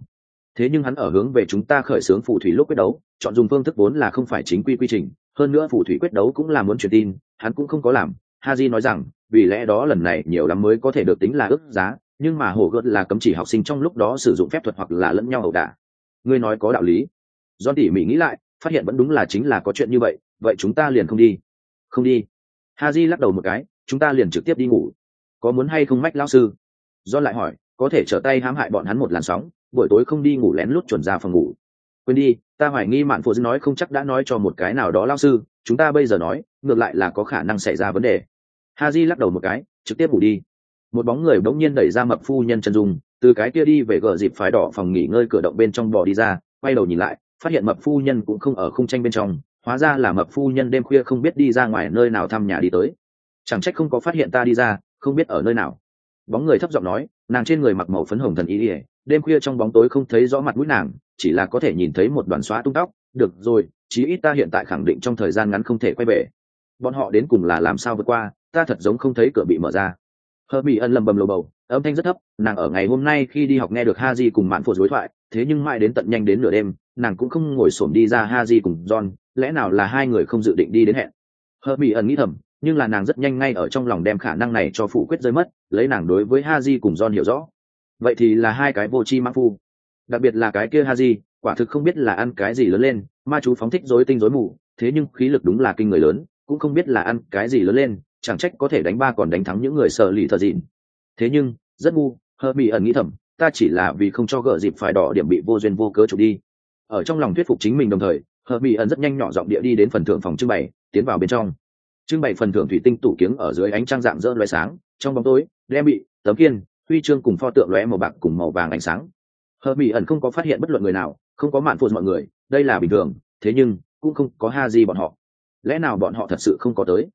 Thế nhưng hắn ở hướng về chúng ta khởi xướng phù thủy lúc quyết đấu chọn dùng phương thức vốn là không phải chính quy quy trình, hơn nữa phù thủy quyết đấu cũng là muốn truyền tin, hắn cũng không có làm. Haji nói rằng, vì lẽ đó lần này nhiều lắm mới có thể được tính là ước giá, nhưng mà hổ gợt là cấm chỉ học sinh trong lúc đó sử dụng phép thuật hoặc là lẫn nhau ẩu đả. Ngươi nói có đạo lý. Do tỉ mỉ nghĩ lại, phát hiện vẫn đúng là chính là có chuyện như vậy vậy chúng ta liền không đi. Không đi. Haji lắc đầu một cái, chúng ta liền trực tiếp đi ngủ. Có muốn hay không mách lao sư? Do lại hỏi, có thể trở tay hãm hại bọn hắn một làn sóng, buổi tối không đi ngủ lén lút chuẩn ra phòng ngủ quên đi, ta hoài nghi mạn phụ dư nói không chắc đã nói cho một cái nào đó lao sư, chúng ta bây giờ nói, ngược lại là có khả năng xảy ra vấn đề. Ha j lắc đầu một cái, trực tiếp ngủ đi. Một bóng người bỗng nhiên đẩy ra mập phu nhân chân dung, từ cái kia đi về gờ dịp phái đỏ phòng nghỉ ngơi cửa động bên trong bò đi ra, quay đầu nhìn lại, phát hiện mập phu nhân cũng không ở khung tranh bên trong, hóa ra là mập phu nhân đêm khuya không biết đi ra ngoài nơi nào thăm nhà đi tới. Chẳng trách không có phát hiện ta đi ra, không biết ở nơi nào. Bóng người thấp giọng nói, nàng trên người mặc màu phấn hồng thần ý ỉa đêm khuya trong bóng tối không thấy rõ mặt mũi nàng chỉ là có thể nhìn thấy một đoàn xóa tung tóc. Được rồi, chí ít ta hiện tại khẳng định trong thời gian ngắn không thể quay về. Bọn họ đến cùng là làm sao vượt qua, ta thật giống không thấy cửa bị mở ra. Hờ bị ân lầm bầm lầu bầu, âm thanh rất thấp, nàng ở ngày hôm nay khi đi học nghe được ha di cùng mạn phụ đối thoại, thế nhưng mãi đến tận nhanh đến nửa đêm, nàng cũng không ngồi xổm đi ra ha di cùng john, lẽ nào là hai người không dự định đi đến hẹn? Hờ bị ẩn nghĩ thầm, nhưng là nàng rất nhanh ngay ở trong lòng đem khả năng này cho phủ quyết rơi mất, lấy nàng đối với ha di cùng john hiểu rõ. Vậy thì là hai cái vô tri mã phu đặc biệt là cái kia ha di quả thực không biết là ăn cái gì lớn lên, ma chú phóng thích dối tinh dối mù, thế nhưng khí lực đúng là kinh người lớn, cũng không biết là ăn cái gì lớn lên, chẳng trách có thể đánh ba còn đánh thắng những người sợ lì thợ dịn. Thế nhưng, rất ngu, hơ bị ẩn nghĩ thầm, ta chỉ là vì không cho gỡ dịp phải đỏ điểm bị vô duyên vô cớ trục đi. Ở trong lòng thuyết phục chính mình đồng thời hờ bị ẩn rất nhanh nhỏ giọng địa đi đến phần thượng phòng trưng bày, tiến vào bên trong. Trưng bày phần thượng thủy tinh tủ kiếng ở dưới ánh trăng dạng dỡ loé sáng, trong bóng tối, đem bị, tấm kiên, huy chương cùng pho tượng lóe màu bạc cùng màu vàng ánh sáng hờ mỹ ẩn không có phát hiện bất luận người nào, không có mạn phụ mọi người, đây là bình thường, thế nhưng, cũng không có ha gì bọn họ. Lẽ nào bọn họ thật sự không có tới?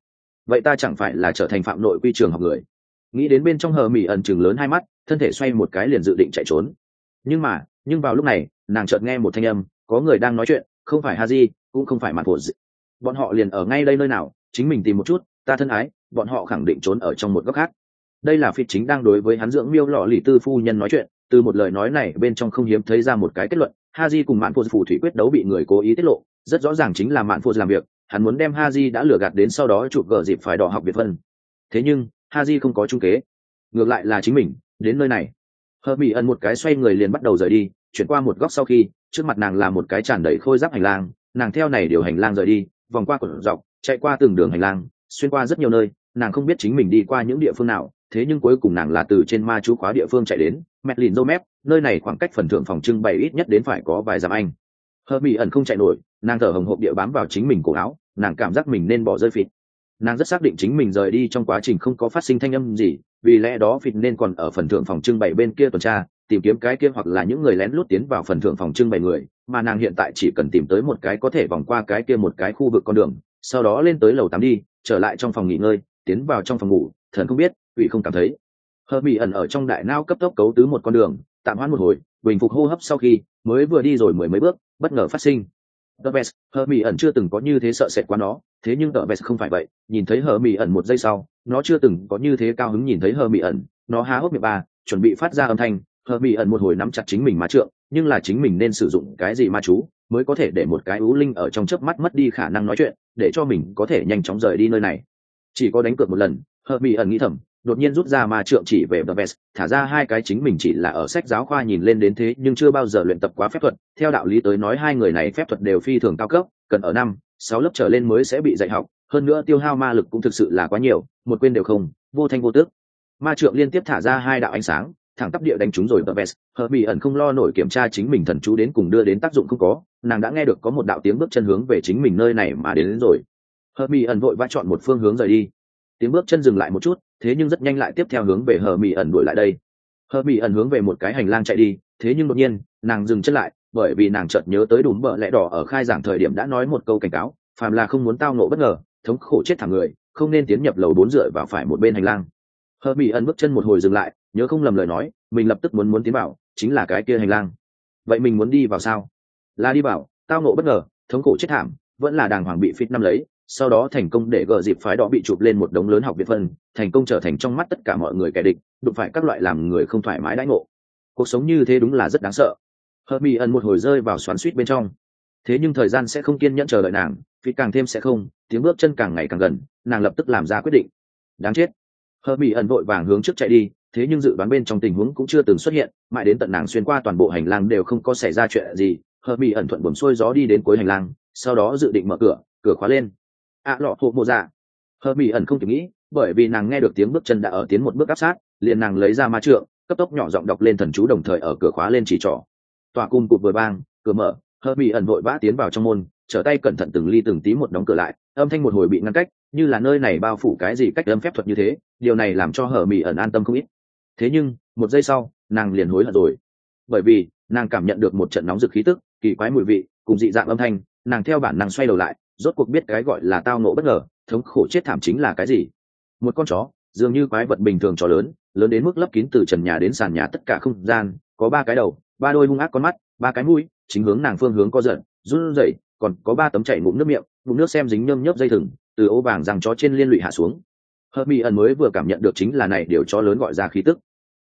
Vậy ta chẳng phải là trở thành phạm nội quy trường học người? Nghĩ đến bên trong hờ mỹ ẩn chừng lớn hai mắt, thân thể xoay một cái liền dự định chạy trốn. Nhưng mà, nhưng vào lúc này, nàng chợt nghe một thanh âm, có người đang nói chuyện, không phải ha di, cũng không phải mặt phụ bọn họ liền ở ngay đây nơi nào, chính mình tìm một chút, ta thân ái, bọn họ khẳng định trốn ở trong một góc khác. Đây là phi chính đang đối với hắn dưỡng miêu lọ lì tư phu nhân nói chuyện từ một lời nói này bên trong không hiếm thấy ra một cái kết luận ha cùng mạn phụ phù thủy quyết đấu bị người cố ý tiết lộ, rất rõ ràng chính là mạn phụ làm việc, hắn muốn đem ha đã lừa gạt đến sau đó chụp gờ dịp phải đỏ học biệt phân thế nhưng ha không có trung kế. Ngược lại là chính mình, đến nơi này. Hờ bị ẩn một cái xoay người liền bắt đầu rời đi, chuyển qua một góc sau khi, trước mặt nàng là một cái tràn đầy khôi giáp hành lang, nàng theo này điều hành lang rời đi, vòng qua cột dọc, chạy qua từng đường hành lang, xuyên qua rất nhiều nơi, nàng không biết chính mình đi qua những địa phương nào thế nhưng cuối cùng nàng là từ trên ma chú khóa địa phương chạy đến mẹt lìn dâu mép nơi này khoảng cách phần thượng phòng trưng bày ít nhất đến phải có vài dặm anh. Hờ bị ẩn không chạy nổi, nàng thở hồng hộp địa bám vào chính mình cổ áo, nàng cảm giác mình nên bỏ rơi phịt. Nàng rất xác định chính mình rời đi trong quá trình không có phát sinh thanh âm gì, vì lẽ đó phịt nên còn ở phần thượng phòng trưng bày bên kia tuần tra, tìm kiếm cái kia hoặc là những người lén lút tiến vào phần thượng phòng trưng bày người, mà nàng hiện tại chỉ cần tìm tới một cái có thể vòng qua cái kia một cái khu vực con đường, sau đó lên tới lầu tám đi, trở lại trong phòng nghỉ ngơi, tiến vào trong phòng ngủ, thần không biết ủy không cảm thấy. Hờ mỹ ẩn ở trong đại nao cấp tốc cấu tứ một con đường, tạm hoãn một hồi, bình phục hô hấp sau khi, mới vừa đi rồi mười mấy bước, bất ngờ phát sinh. Tờ vest hờ mỹ ẩn chưa từng có như thế sợ sệt quá nó, thế nhưng tờ vest không phải vậy, nhìn thấy hờ mỹ ẩn một giây sau, nó chưa từng có như thế cao hứng nhìn thấy hờ mỹ ẩn, nó há hốc miệng ba, chuẩn bị phát ra âm thanh, hờ mỹ ẩn một hồi nắm chặt chính mình má trượng, nhưng là chính mình nên sử dụng cái gì ma chú, mới có thể để một cái ú linh ở trong chớp mắt mất đi khả năng nói chuyện, để cho mình có thể nhanh chóng rời đi nơi này. Chỉ có đánh cược một lần, hờ mỹ ẩn nghĩ thầm đột nhiên rút ra ma trượng chỉ về The Vest, thả ra hai cái chính mình chỉ là ở sách giáo khoa nhìn lên đến thế nhưng chưa bao giờ luyện tập quá phép thuật. Theo đạo lý tới nói hai người này phép thuật đều phi thường cao cấp, cần ở năm, sáu lớp trở lên mới sẽ bị dạy học, hơn nữa tiêu hao ma lực cũng thực sự là quá nhiều, một quên đều không, vô thanh vô tước. Ma trượng liên tiếp thả ra hai đạo ánh sáng, thẳng tắp địa đánh chúng rồi The Vest, Hợp Bị ẩn không lo nổi kiểm tra chính mình thần chú đến cùng đưa đến tác dụng không có, nàng đã nghe được có một đạo tiếng bước chân hướng về chính mình nơi này mà đến, đến rồi. Hợp Bị ẩn vội vã chọn một phương hướng rời đi. Tiếng bước chân dừng lại một chút, thế nhưng rất nhanh lại tiếp theo hướng về hờ mỹ ẩn đuổi lại đây. Hờ mỹ ẩn hướng về một cái hành lang chạy đi thế nhưng đột nhiên nàng dừng chân lại bởi vì nàng chợt nhớ tới đùm bợ lẽ đỏ ở khai giảng thời điểm đã nói một câu cảnh cáo phàm là không muốn tao nộ bất ngờ thống khổ chết thẳng người không nên tiến nhập lầu bốn rưỡi vào phải một bên hành lang. Hờ mỹ ẩn bước chân một hồi dừng lại nhớ không lầm lời nói mình lập tức muốn muốn tiến vào chính là cái kia hành lang. Vậy mình muốn đi vào sao? Là đi vào tao nộ bất ngờ thống khổ chết thảm vẫn là đàng hoàng bị phít năm lấy sau đó thành công để gờ dịp phái đó bị chụp lên một đống lớn học viện phân, thành công trở thành trong mắt tất cả mọi người kẻ địch, đụng phải các loại làm người không thoải mái đãi ngộ. Cuộc sống như thế đúng là rất đáng sợ. Hợp mi ẩn một hồi rơi vào xoắn suýt bên trong. Thế nhưng thời gian sẽ không kiên nhẫn chờ đợi nàng, vì càng thêm sẽ không, tiếng bước chân càng ngày càng gần, nàng lập tức làm ra quyết định. Đáng chết. Hợp mi ẩn vội vàng hướng trước chạy đi, thế nhưng dự đoán bên trong tình huống cũng chưa từng xuất hiện, mãi đến tận nàng xuyên qua toàn bộ hành lang đều không có xảy ra chuyện gì hợp mi ẩn thuận buồn xuôi gió đi đến cuối hành lang, sau đó dự định mở cửa cửa khóa lên ạ lọ hộ mộ dạ. Hờ mỹ ẩn không kịp nghĩ, bởi vì nàng nghe được tiếng bước chân đã ở tiến một bước áp sát, liền nàng lấy ra ma trượng, cấp tốc nhỏ giọng đọc lên thần chú đồng thời ở cửa khóa lên chỉ trỏ. Tòa cung cụt vừa bang cửa mở, hờ mỹ ẩn vội vã tiến vào trong môn, trở tay cẩn thận từng ly từng tí một đóng cửa lại, âm thanh một hồi bị ngăn cách, như là nơi này bao phủ cái gì cách âm phép thuật như thế, điều này làm cho hờ mỹ ẩn an tâm không ít. Thế nhưng, một giây sau, nàng liền hối hận rồi. Bởi vì, nàng cảm nhận được một trận nóng rực khí tức, kỳ quái mùi vị, cùng dị dạng âm thanh, nàng theo bản năng xoay đầu lại rốt cuộc biết cái gọi là tao nộ bất ngờ, thống khổ chết thảm chính là cái gì? Một con chó, dường như quái vật bình thường chó lớn lớn đến mức lấp kín từ trần nhà đến sàn nhà tất cả không gian, có ba cái đầu, ba đôi hung ác con mắt, ba cái mũi, chính hướng nàng phương hướng có giận run rẩy, còn có ba tấm chảy ngụm nước miệng ngụm nước xem dính nhơm nhớp dây thừng, từ ô vàng rằng chó trên liên lụy hạ xuống. Hợp mỹ ẩn mới vừa cảm nhận được chính là này điều chó lớn gọi ra khí tức.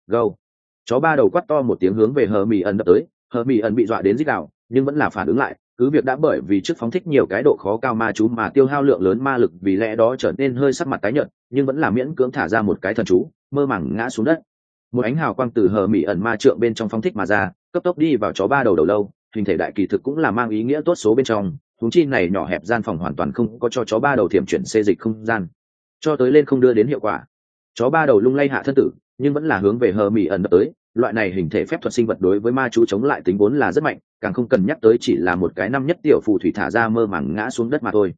Gâu. Chó ba đầu quắt to một tiếng hướng về hờ mỹ ẩn đập tới hờ mỹ ẩn bị dọa đến dích đạo nhưng vẫn là phản ứng lại cứ việc đã bởi vì trước phóng thích nhiều cái độ khó cao ma chú mà tiêu hao lượng lớn ma lực vì lẽ đó trở nên hơi sắc mặt tái nhợt, nhưng vẫn là miễn cưỡng thả ra một cái thần chú, mơ màng ngã xuống đất. Một ánh hào quang từ hờ mỹ ẩn ma trượng bên trong phóng thích mà ra, cấp tốc đi vào chó ba đầu đầu lâu, hình thể đại kỳ thực cũng là mang ý nghĩa tốt số bên trong thúng chi này nhỏ hẹp gian phòng hoàn toàn không có cho chó ba đầu thiểm chuyển xê dịch không gian. Cho tới lên không đưa đến hiệu quả. Chó ba đầu lung lay hạ thân tử nhưng vẫn là hướng về hờ mỹ ẩn đập tới. Loại này hình thể phép thuật sinh vật đối với ma chú chống lại tính vốn là rất mạnh, càng không cần nhắc tới chỉ là một cái năm nhất tiểu phù thủy thả ra mơ màng ngã xuống đất mà thôi.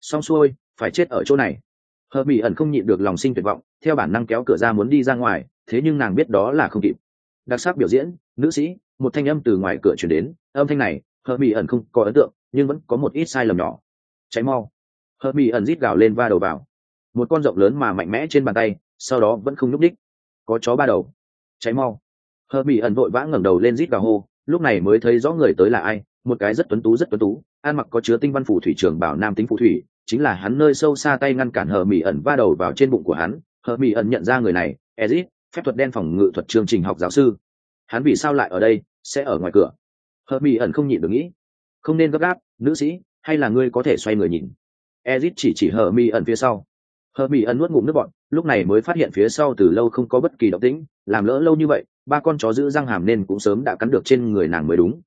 Xong xuôi, phải chết ở chỗ này. Hờ mỹ ẩn không nhịn được lòng sinh tuyệt vọng, theo bản năng kéo cửa ra muốn đi ra ngoài, thế nhưng nàng biết đó là không kịp. Đặc sắc biểu diễn, nữ sĩ, một thanh âm từ ngoài cửa chuyển đến, âm thanh này, hờ mỹ ẩn không có ấn tượng, nhưng vẫn có một ít sai lầm nhỏ. Cháy mau. Hờ mỹ ẩn rít gào lên va đầu vào. Một con rộng lớn mà mạnh mẽ trên bàn tay, sau đó vẫn không nhúc đích có chó ba đầu. Cháy mau. Hờ mỹ ẩn vội vã ngẩng đầu lên rít vào hô, lúc này mới thấy rõ người tới là ai, một cái rất tuấn tú, rất tuấn tú. Ăn mặc có chứa tinh văn phủ thủy trường bảo nam tính phù thủy, chính là hắn nơi sâu xa tay ngăn cản hờ mỹ ẩn va đầu vào trên bụng của hắn. Hờ mỹ ẩn nhận ra người này, ezit, phép thuật đen phòng ngự thuật chương trình học giáo sư. Hắn vì sao lại ở đây, sẽ ở ngoài cửa? Hờ mỹ ẩn không nhịn được nghĩ. Không nên gấp gáp, nữ sĩ, hay là ngươi có thể xoay người nhìn? Ezit chỉ chỉ hờ mỹ ẩn phía sau hờ mỹ ẩn nuốt ngụm nước bọn lúc này mới phát hiện phía sau từ lâu không có bất kỳ động tĩnh, làm lỡ lâu như vậy, ba con chó giữ răng hàm nên cũng sớm đã cắn được trên người nàng mới đúng.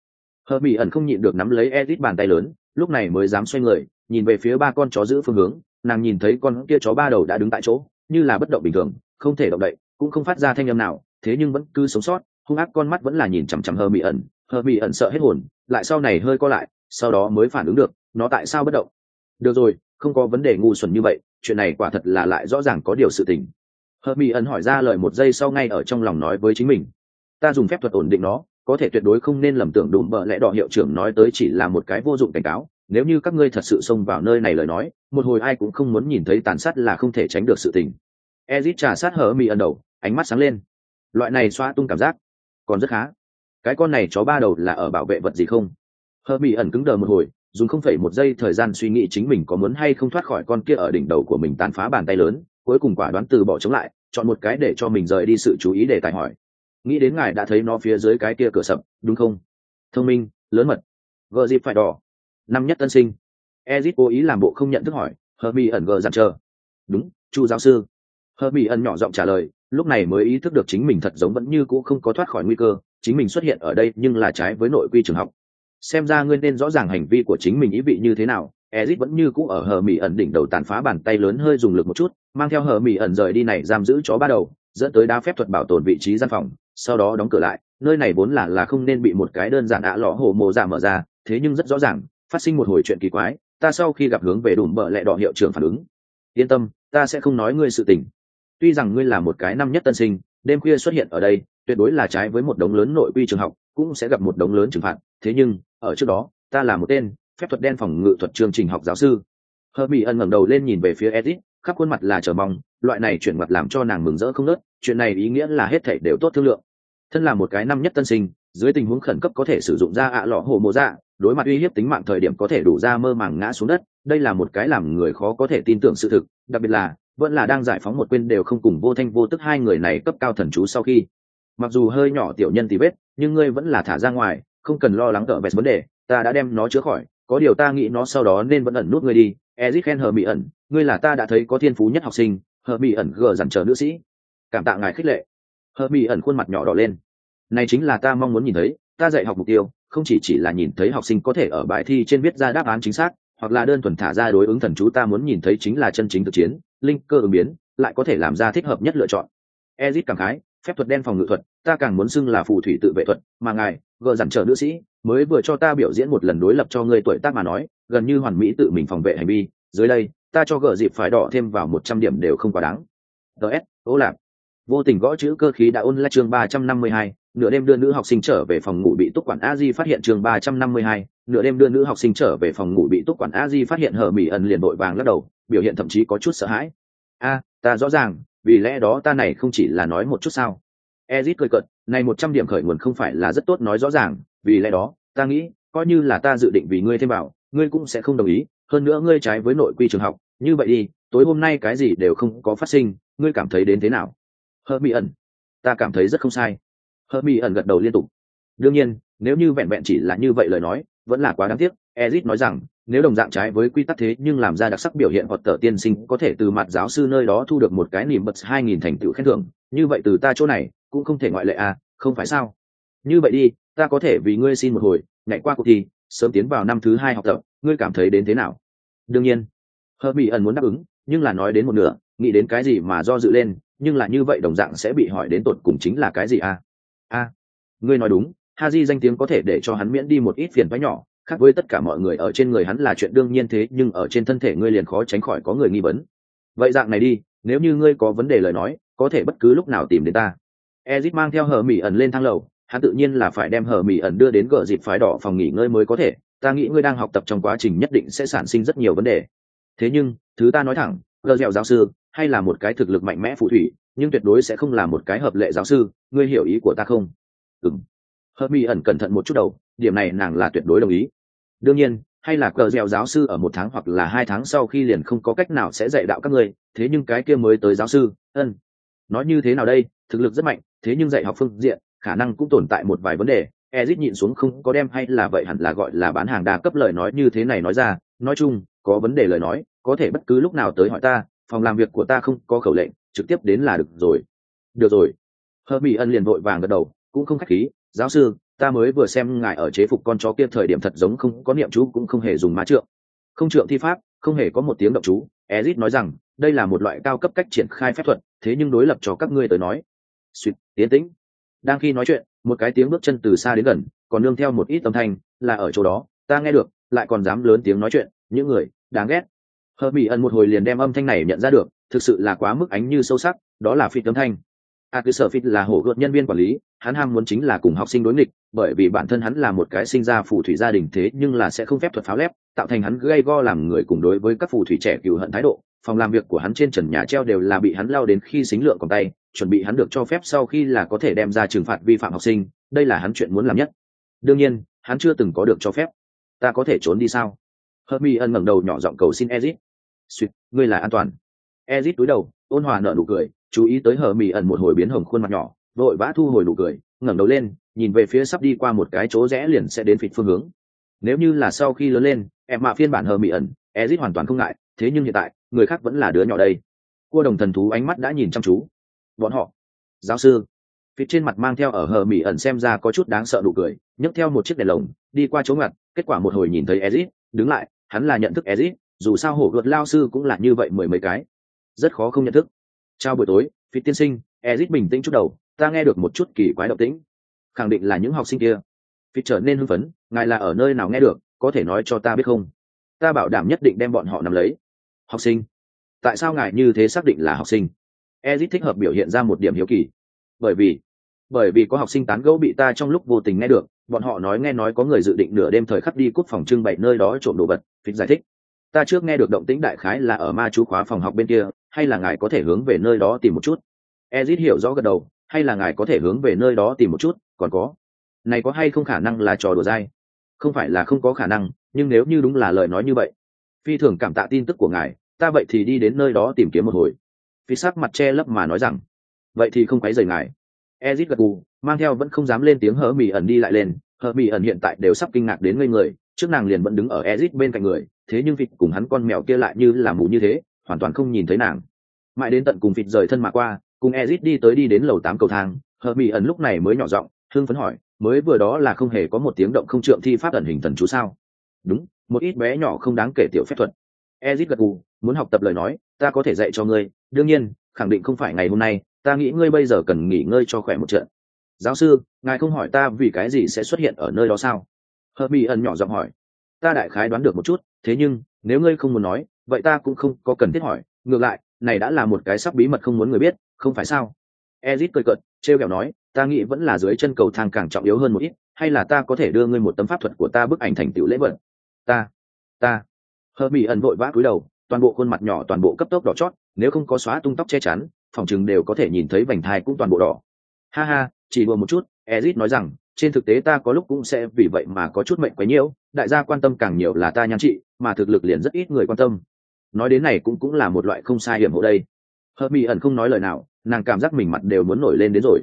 Hờ mỹ ẩn không nhịn được nắm lấy edit bàn tay lớn, lúc này mới dám xoay người, nhìn về phía ba con chó giữ phương hướng, nàng nhìn thấy con kia chó ba đầu đã đứng tại chỗ, như là bất động bình thường, không thể động đậy, cũng không phát ra thanh âm nào, thế nhưng vẫn cứ sống sót, hung ác con mắt vẫn là nhìn chằm chằm hờ mỹ ẩn hờ mỹ ẩn sợ hết hồn, lại sau này hơi co lại, sau đó mới phản ứng được, nó tại sao bất động. Được rồi, không có vấn đề ngu xuẩn như vậy chuyện này quả thật là lại rõ ràng có điều sự tình. Hợp mỹ ẩn hỏi ra lời một giây sau ngay ở trong lòng nói với chính mình. Ta dùng phép thuật ổn định nó, có thể tuyệt đối không nên lầm tưởng đùm bợ lẽ đỏ hiệu trưởng nói tới chỉ là một cái vô dụng cảnh cáo. Nếu như các ngươi thật sự xông vào nơi này lời nói, một hồi ai cũng không muốn nhìn thấy tàn sát là không thể tránh được sự tình. Ezit trà sát hở mỹ ẩn đầu, ánh mắt sáng lên. Loại này xoa tung cảm giác, còn rất khá. Cái con này chó ba đầu là ở bảo vệ vật gì không? Hờ mỹ ẩn cứng đờ một hồi dùng không phải một giây thời gian suy nghĩ chính mình có muốn hay không thoát khỏi con kia ở đỉnh đầu của mình tàn phá bàn tay lớn, cuối cùng quả đoán từ bỏ chống lại, chọn một cái để cho mình rời đi sự chú ý để tài hỏi. Nghĩ đến ngài đã thấy nó phía dưới cái kia cửa sập, đúng không? Thông minh, lớn mật. Vợ dịp phải đỏ. Năm nhất tân sinh. Ezit cố ý làm bộ không nhận thức hỏi, hờ mỹ ẩn gờ dặn chờ. Đúng, chu giáo sư. Hờ mỹ ẩn nhỏ giọng trả lời, lúc này mới ý thức được chính mình thật giống vẫn như cũ không có thoát khỏi nguy cơ, chính mình xuất hiện ở đây nhưng là trái với nội quy trường học xem ra ngươi nên rõ ràng hành vi của chính mình ý vị như thế nào. Ezit vẫn như cũ ở hờ mỹ ẩn đỉnh đầu tàn phá bàn tay lớn hơi dùng lực một chút, mang theo hờ mỹ ẩn rời đi này giam giữ chó ba đầu, dẫn tới đá phép thuật bảo tồn vị trí gian phòng, sau đó đóng cửa lại. Nơi này vốn là là không nên bị một cái đơn giản ạ lọ hồ mồ giả mở ra, thế nhưng rất rõ ràng, phát sinh một hồi chuyện kỳ quái, ta sau khi gặp hướng về đùm bợ lẹ đỏ hiệu trưởng phản ứng. Yên tâm, ta sẽ không nói ngươi sự tình. Tuy rằng ngươi là một cái năm nhất tân sinh, đêm khuya xuất hiện ở đây, tuyệt đối là trái với một đống lớn nội quy trường học cũng sẽ gặp một đống lớn trừng phạt. Thế nhưng, ở trước đó, ta là một tên phép thuật đen phòng ngự thuật chương trình học giáo sư. Hờ mỹ ân ngẩng đầu lên nhìn về phía edit khắp khuôn mặt là chờ mong, loại này chuyển mặt làm cho nàng mừng rỡ không nớt chuyện này ý nghĩa là hết thảy đều tốt thương lượng. Thân là một cái năm nhất tân sinh, dưới tình huống khẩn cấp có thể sử dụng ra ạ lọ hồ mộ dạ đối mặt uy hiếp tính mạng thời điểm có thể đủ ra mơ màng ngã xuống đất, đây là một cái làm người khó có thể tin tưởng sự thực, đặc biệt là, vẫn là đang giải phóng một quên đều không cùng vô thanh vô tức hai người này cấp cao thần chú sau khi. Mặc dù hơi nhỏ tiểu nhân thì vết nhưng ngươi vẫn là thả ra ngoài, không cần lo lắng tợ vẹt vấn đề, ta đã đem nó chữa khỏi, có điều ta nghĩ nó sau đó nên vẫn ẩn nút ngươi đi. Ezit khen hờ mỹ ẩn, ngươi là ta đã thấy có thiên phú nhất học sinh, hờ mỹ ẩn gờ dằn chờ nữ sĩ. Cảm tạ ngài khích lệ. Hờ mỹ ẩn khuôn mặt nhỏ đỏ lên. Này chính là ta mong muốn nhìn thấy, ta dạy học mục tiêu, không chỉ chỉ là nhìn thấy học sinh có thể ở bài thi trên viết ra đáp án chính xác, hoặc là đơn thuần thả ra đối ứng thần chú ta muốn nhìn thấy chính là chân chính thực chiến, linh cơ ứng biến, lại có thể làm ra thích hợp nhất lựa chọn. Ezit cảm khái, phép thuật đen phòng ngự thuật ta càng muốn xưng là phù thủy tự vệ thuật, mà ngài, gờ dặn trở nữ sĩ, mới vừa cho ta biểu diễn một lần đối lập cho người tuổi tác mà nói, gần như hoàn mỹ tự mình phòng vệ hành vi, dưới đây, ta cho gờ dịp phải đỏ thêm vào một trăm điểm đều không quá đáng. Ts ố lạp vô tình gõ chữ cơ khí đã ôn lại chương ba trăm năm mươi hai, nửa đêm đưa nữ học sinh trở về phòng ngủ bị túc quản a di phát hiện chương ba trăm năm mươi hai, nửa đêm đưa nữ học sinh trở về phòng ngủ bị túc quản a di phát hiện hở mỹ ẩn liền đội vàng lắc đầu, biểu hiện thậm chí có chút sợ hãi. A, ta rõ ràng, vì lẽ đó ta này không chỉ là nói một chút sao ezit cười cợt này một trăm điểm khởi nguồn không phải là rất tốt nói rõ ràng vì lẽ đó ta nghĩ coi như là ta dự định vì ngươi thêm vào, ngươi cũng sẽ không đồng ý. Hơn nữa ngươi trái với nội quy trường học như vậy đi tối hôm nay cái gì đều không có phát sinh ngươi cảm thấy đến thế nào? Hơ ẩn ta cảm thấy rất không sai. Hơ ẩn gật đầu liên tục. Đương nhiên nếu như vẹn vẹn chỉ là như vậy lời nói vẫn là quá đáng tiếc. Ezit nói rằng nếu đồng dạng trái với quy tắc thế nhưng làm ra đặc sắc biểu hiện hoặc tờ tiên sinh có thể từ mặt giáo sư nơi đó thu được một cái niềm bật hai nghìn thành tựu khen thưởng như vậy từ ta chỗ này cũng không thể ngoại lệ à không phải sao? Như vậy đi, ta có thể vì ngươi xin một hồi, nhảy qua cuộc thi, sớm tiến vào năm thứ hai học tập, ngươi cảm thấy đến thế nào? Đương nhiên. Hờ bị ẩn muốn đáp ứng, nhưng là nói đến một nửa, nghĩ đến cái gì mà do dự lên, nhưng là như vậy đồng dạng sẽ bị hỏi đến tột cùng chính là cái gì à? A ngươi nói đúng ha di danh tiếng có thể để cho hắn miễn đi một ít phiền vãi nhỏ, khác với tất cả mọi người ở trên người hắn là chuyện đương nhiên thế, nhưng ở trên thân thể ngươi liền khó tránh khỏi có người nghi vấn. Vậy dạng này đi, nếu như ngươi có vấn đề lời nói, có thể bất cứ lúc nào tìm đến ta ezit mang theo hờ mỹ ẩn lên thang lầu, hắn tự nhiên là phải đem hờ mỹ ẩn đưa đến gờ dịp phái đỏ phòng nghỉ ngơi mới có thể. Ta nghĩ ngươi đang học tập trong quá trình nhất định sẽ sản sinh rất nhiều vấn đề. Thế nhưng, thứ ta nói thẳng, gờ dẻo giáo sư hay là một cái thực lực mạnh mẽ phù thủy, nhưng tuyệt đối sẽ không là một cái hợp lệ giáo sư. Ngươi hiểu ý của ta không? Ừm. hờ mỹ ẩn cẩn thận một chút đầu, điểm này nàng là tuyệt đối đồng ý. Đương nhiên, hay là cờ dẻo giáo sư ở một tháng hoặc là hai tháng sau khi liền không có cách nào sẽ dạy đạo các ngươi, thế nhưng cái kia mới tới giáo sư, ân. Nói như thế nào đây? Thực lực rất mạnh thế nhưng dạy học phương diện, khả năng cũng tồn tại một vài vấn đề. Ezit nhịn xuống không có đem hay là vậy hẳn là gọi là bán hàng đa cấp lời nói như thế này nói ra. Nói chung, có vấn đề lời nói, có thể bất cứ lúc nào tới hỏi ta, phòng làm việc của ta không có khẩu lệnh, trực tiếp đến là được rồi. Được rồi. Hơ mỹ ân liền vội vàng gật đầu, cũng không khách khí. Giáo sư, ta mới vừa xem ngài ở chế phục con chó kia thời điểm thật giống không có niệm chú cũng không hề dùng má trượng. Không trượng thi pháp, không hề có một tiếng động chú. Ezit nói rằng, đây là một loại cao cấp cách triển khai phép thuật, thế nhưng đối lập cho các ngươi tới nói suýt, tiến tĩnh. Đang khi nói chuyện, một cái tiếng bước chân từ xa đến gần, còn nương theo một ít âm thanh, là ở chỗ đó, ta nghe được, lại còn dám lớn tiếng nói chuyện, những người, đáng ghét. Hờ bị ẩn một hồi liền đem âm thanh này nhận ra được, thực sự là quá mức ánh như sâu sắc, đó là phi âm thanh. À, A cứ sở phi là hổ gợt nhân viên quản lý, hắn ham muốn chính là cùng học sinh đối nghịch, bởi vì bản thân hắn là một cái sinh ra phù thủy gia đình thế nhưng là sẽ không phép thuật pháo lép, tạo thành hắn gây go làm người cùng đối với các phù thủy trẻ cựu hận thái độ, phòng làm việc của hắn trên trần nhà treo đều là bị hắn lao đến khi xính lượng còn tay chuẩn bị hắn được cho phép sau khi là có thể đem ra trừng phạt vi phạm học sinh, đây là hắn chuyện muốn làm nhất. Đương nhiên, hắn chưa từng có được cho phép. Ta có thể trốn đi sao? Hờ mi ẩn ngẩng đầu nhỏ giọng cầu xin ezit. Suýt ngươi là an toàn. Ezit túi đầu, ôn hòa nở nụ cười, chú ý tới hờ mi ẩn một hồi biến hồng khuôn mặt nhỏ, vội vã thu hồi nụ cười, ngẩng đầu lên, nhìn về phía sắp đi qua một cái chỗ rẽ liền sẽ đến phịt phương hướng. Nếu như là sau khi lớn lên, em mạ phiên bản hờ mỹ ẩn ezit hoàn toàn không ngại, thế nhưng hiện tại, người khác vẫn là đứa nhỏ đây. Cua đồng thần thú ánh mắt đã nhìn chăm chú bọn họ. Giáo sư phía trên mặt mang theo ở hờ mỹ ẩn xem ra có chút đáng sợ đủ cười, nhấc theo một chiếc đèn lồng, đi qua chỗ ngặt, kết quả một hồi nhìn thấy ezit, đứng lại, hắn là nhận thức ezit, dù sao hổ gợt lao sư cũng là như vậy mười mấy cái. Rất khó không nhận thức. Chào buổi tối phi tiên sinh, ezit bình tĩnh chút đầu, ta nghe được một chút kỳ quái động tĩnh. Khẳng định là những học sinh kia. Phi trở nên hưng phấn, ngài là ở nơi nào nghe được, có thể nói cho ta biết không? Ta bảo đảm nhất định đem bọn họ nắm lấy. Học sinh, tại sao ngài như thế xác định là học sinh? Ezit thích hợp biểu hiện ra một điểm hiếu kỳ. Bởi vì bởi vì có học sinh tán gẫu bị ta trong lúc vô tình nghe được, bọn họ nói nghe nói có người dự định nửa đêm thời khắc đi cút phòng trưng bày nơi đó trộm đồ vật phích giải thích. Ta trước nghe được động tĩnh đại khái là ở ma chú khóa phòng học bên kia, hay là ngài có thể hướng về nơi đó tìm một chút? Ezit hiểu rõ gật đầu, hay là ngài có thể hướng về nơi đó tìm một chút, còn có. Này có hay không khả năng là trò đùa dai? Không phải là không có khả năng, nhưng nếu như đúng là lời nói như vậy, phi thường cảm tạ tin tức của ngài, ta vậy thì đi đến nơi đó tìm kiếm một hồi phi sắc mặt che lấp mà nói rằng, vậy thì không quấy rầy ngài. Ezit gật gù, mang theo vẫn không dám lên tiếng hở mỹ ẩn đi lại lên. Hở mỹ ẩn hiện tại đều sắp kinh ngạc đến ngây người, trước nàng liền vẫn đứng ở ezit bên cạnh người, thế nhưng vịt cùng hắn con mèo kia lại như là mù như thế, hoàn toàn không nhìn thấy nàng. Mãi đến tận cùng vịt rời thân mà qua, cùng ezit đi tới đi đến lầu tám cầu thang, hở mỹ ẩn lúc này mới nhỏ giọng hương phấn hỏi, mới vừa đó là không hề có một tiếng động không trượng thi pháp ẩn hình thần chú sao? Đúng, một ít bé nhỏ không đáng kể tiểu phép thuật. Ezit gật gù, muốn học tập lời nói ta có thể dạy cho ngươi, đương nhiên, khẳng định không phải ngày hôm nay, ta nghĩ ngươi bây giờ cần nghỉ ngơi cho khỏe một trận. Giáo sư, ngài không hỏi ta vì cái gì sẽ xuất hiện ở nơi đó sao? Hờ mỹ ẩn nhỏ giọng hỏi. Ta đại khái đoán được một chút, thế nhưng, nếu ngươi không muốn nói, vậy ta cũng không có cần thiết hỏi. Ngược lại, này đã là một cái sắp bí mật không muốn người biết, không phải sao? Ezit cười cợt, trêu kẹo nói, ta nghĩ vẫn là dưới chân cầu thang càng trọng yếu hơn một ít, hay là ta có thể đưa ngươi một tấm pháp thuật của ta bức ảnh thành tựu lễ vật? Ta ta. Hờ mỹ ẩn vội vã cúi đầu toàn bộ khuôn mặt nhỏ toàn bộ cấp tốc đỏ chót, nếu không có xóa tung tóc che chắn, phòng chừng đều có thể nhìn thấy vành thai cũng toàn bộ đỏ. Ha ha, chỉ đùa một chút, ezit nói rằng, trên thực tế ta có lúc cũng sẽ vì vậy mà có chút mệnh quấy nhiễu, đại gia quan tâm càng nhiều là ta nhan trị mà thực lực liền rất ít người quan tâm. Nói đến này cũng cũng là một loại không sai hiểm hộ đây. Hợp mỹ ẩn không nói lời nào, nàng cảm giác mình mặt đều muốn nổi lên đến rồi.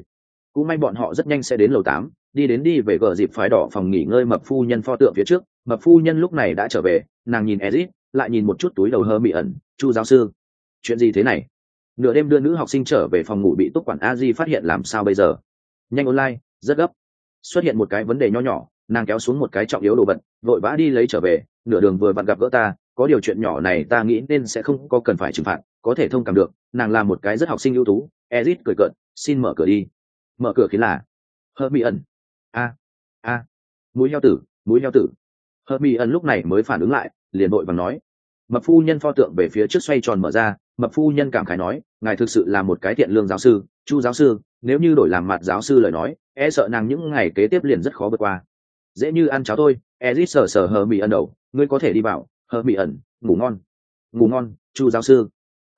Cũng may bọn họ rất nhanh sẽ đến lầu tám, đi đến đi về gờ dịp phái đỏ phòng nghỉ ngơi mập phu nhân pho tượng phía trước. Mập phu nhân lúc này đã trở về, nàng nhìn ezit lại nhìn một chút túi đầu hơ mị ẩn, chu giáo sư. Chuyện gì thế này? Nửa đêm đưa nữ học sinh trở về phòng ngủ bị túc quản a di phát hiện làm sao bây giờ? Nhanh online, rất gấp. Xuất hiện một cái vấn đề nho nhỏ, nàng kéo xuống một cái trọng yếu đồ vật, vội vã đi lấy trở về, nửa đường vừa vặn gặp gỡ ta, có điều chuyện nhỏ này ta nghĩ nên sẽ không có cần phải trừng phạt, có thể thông cảm được, nàng là một cái rất học sinh ưu tú, ezit cười cợt, xin mở cửa đi. Mở cửa khiến là, hơ mỹ ẩn. A a. Mũi heo tử, mũi heo tử. Hơ mỹ ẩn lúc này mới phản ứng lại, liền vội và nói mập phu nhân pho tượng về phía trước xoay tròn mở ra, mập phu nhân cảm khái nói, ngài thực sự là một cái thiện lương giáo sư, chu giáo sư, nếu như đổi làm mặt giáo sư lời nói e sợ nàng những ngày kế tiếp liền rất khó vượt qua. Dễ như ăn cháo thôi. Ezit sờ sờ hờ mỹ ẩn đầu, ngươi có thể đi vào hờ mỹ ẩn, ngủ ngon. Ngủ ngon, chu giáo sư.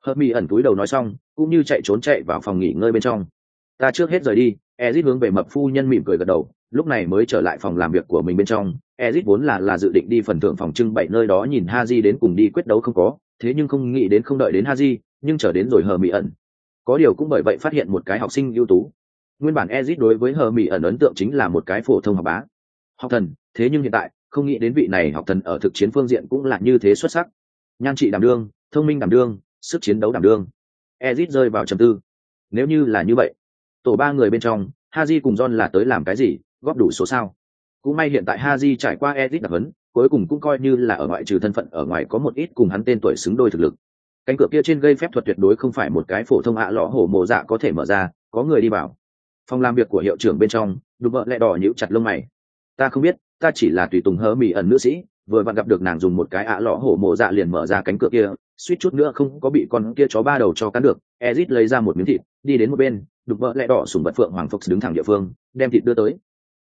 Hờ mỹ ẩn túi đầu nói xong, cũng như chạy trốn chạy vào phòng nghỉ ngơi bên trong. Ta trước hết rời đi. Ezit hướng về mập phu nhân mỉm cười gật đầu lúc này mới trở lại phòng làm việc của mình bên trong. Ezit vốn là là dự định đi phần thưởng phòng trưng bày nơi đó nhìn haji đến cùng đi quyết đấu không có, thế nhưng không nghĩ đến không đợi đến haji, nhưng chờ đến rồi hờ mỹ ẩn. Có điều cũng bởi vậy phát hiện một cái học sinh ưu tú. Nguyên bản ezit đối với hờ mỹ ẩn ấn tượng chính là một cái phổ thông học bá. Học thần, thế nhưng hiện tại, không nghĩ đến vị này học thần ở thực chiến phương diện cũng là như thế xuất sắc. Nhan trị đảm đương, thông minh đảm đương, sức chiến đấu đảm đương. Ezit rơi vào trầm tư. Nếu như là như vậy, tổ ba người bên trong, haji cùng john là tới làm cái gì? Góp đủ số sao. Cũng may hiện tại haji trải qua ezit đặc huấn, cuối cùng cũng coi như là ở ngoại trừ thân phận ở ngoài có một ít cùng hắn tên tuổi xứng đôi thực lực. Cánh cửa kia trên gây phép thuật tuyệt đối không phải một cái phổ thông ạ lọ hổ mồ dạ có thể mở ra có người đi vào. Phòng làm việc của hiệu trưởng bên trong đục vợ lẹ đỏ nhíu chặt lông mày. Ta không biết ta chỉ là tùy tùng hớ mì ẩn nữ sĩ vừa vặn gặp được nàng dùng một cái ạ lọ hổ mồ dạ liền mở ra cánh cửa kia suýt chút nữa không có bị con kia chó ba đầu cho cắn được. Ezit lấy ra một miếng thịt đi đến một bên đục vợ lẹ đỏ sủng vật phượng hoàng phục đứng thẳng địa phương đem thịt đưa tới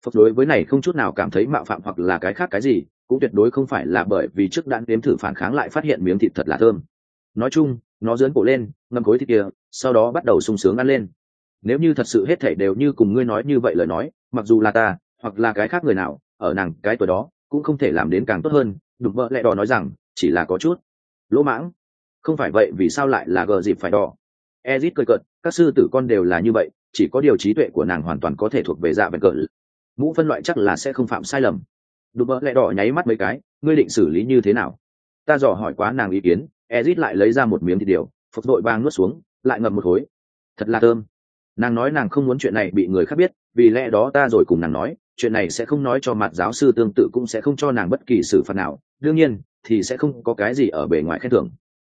phật đối với này không chút nào cảm thấy mạo phạm hoặc là cái khác cái gì, cũng tuyệt đối không phải là bởi vì trước đã đếm thử phản kháng lại phát hiện miếng thịt thật là thơm. Nói chung, nó dướn cổ lên ngâm khối thịt kia, sau đó bắt đầu sung sướng ăn lên. Nếu như thật sự hết thể đều như cùng ngươi nói như vậy lời nói, mặc dù là ta, hoặc là cái khác người nào, ở nàng cái tuổi đó, cũng không thể làm đến càng tốt hơn đục vợ lẹ đỏ nói rằng, chỉ là có chút. Lỗ mãng. Không phải vậy, vì sao lại là gờ dịp phải đỏ? Ezit cười cợt, các sư tử con đều là như vậy, chỉ có điều trí tuệ của nàng hoàn toàn có thể thuộc về dạ vẹn cợt mũ phân loại chắc là sẽ không phạm sai lầm. Đùm bợ lẹ đỏ nháy mắt mấy cái, ngươi định xử lý như thế nào? Ta dò hỏi quá nàng ý kiến, ezit lại lấy ra một miếng thịt điều, phục đội vang nuốt xuống, lại ngậm một khối. Thật là thơm. Nàng nói nàng không muốn chuyện này bị người khác biết, vì lẽ đó ta rồi cùng nàng nói, chuyện này sẽ không nói cho mặt giáo sư tương tự cũng sẽ không cho nàng bất kỳ xử phạt nào, đương nhiên, thì sẽ không có cái gì ở bề ngoài khen thưởng.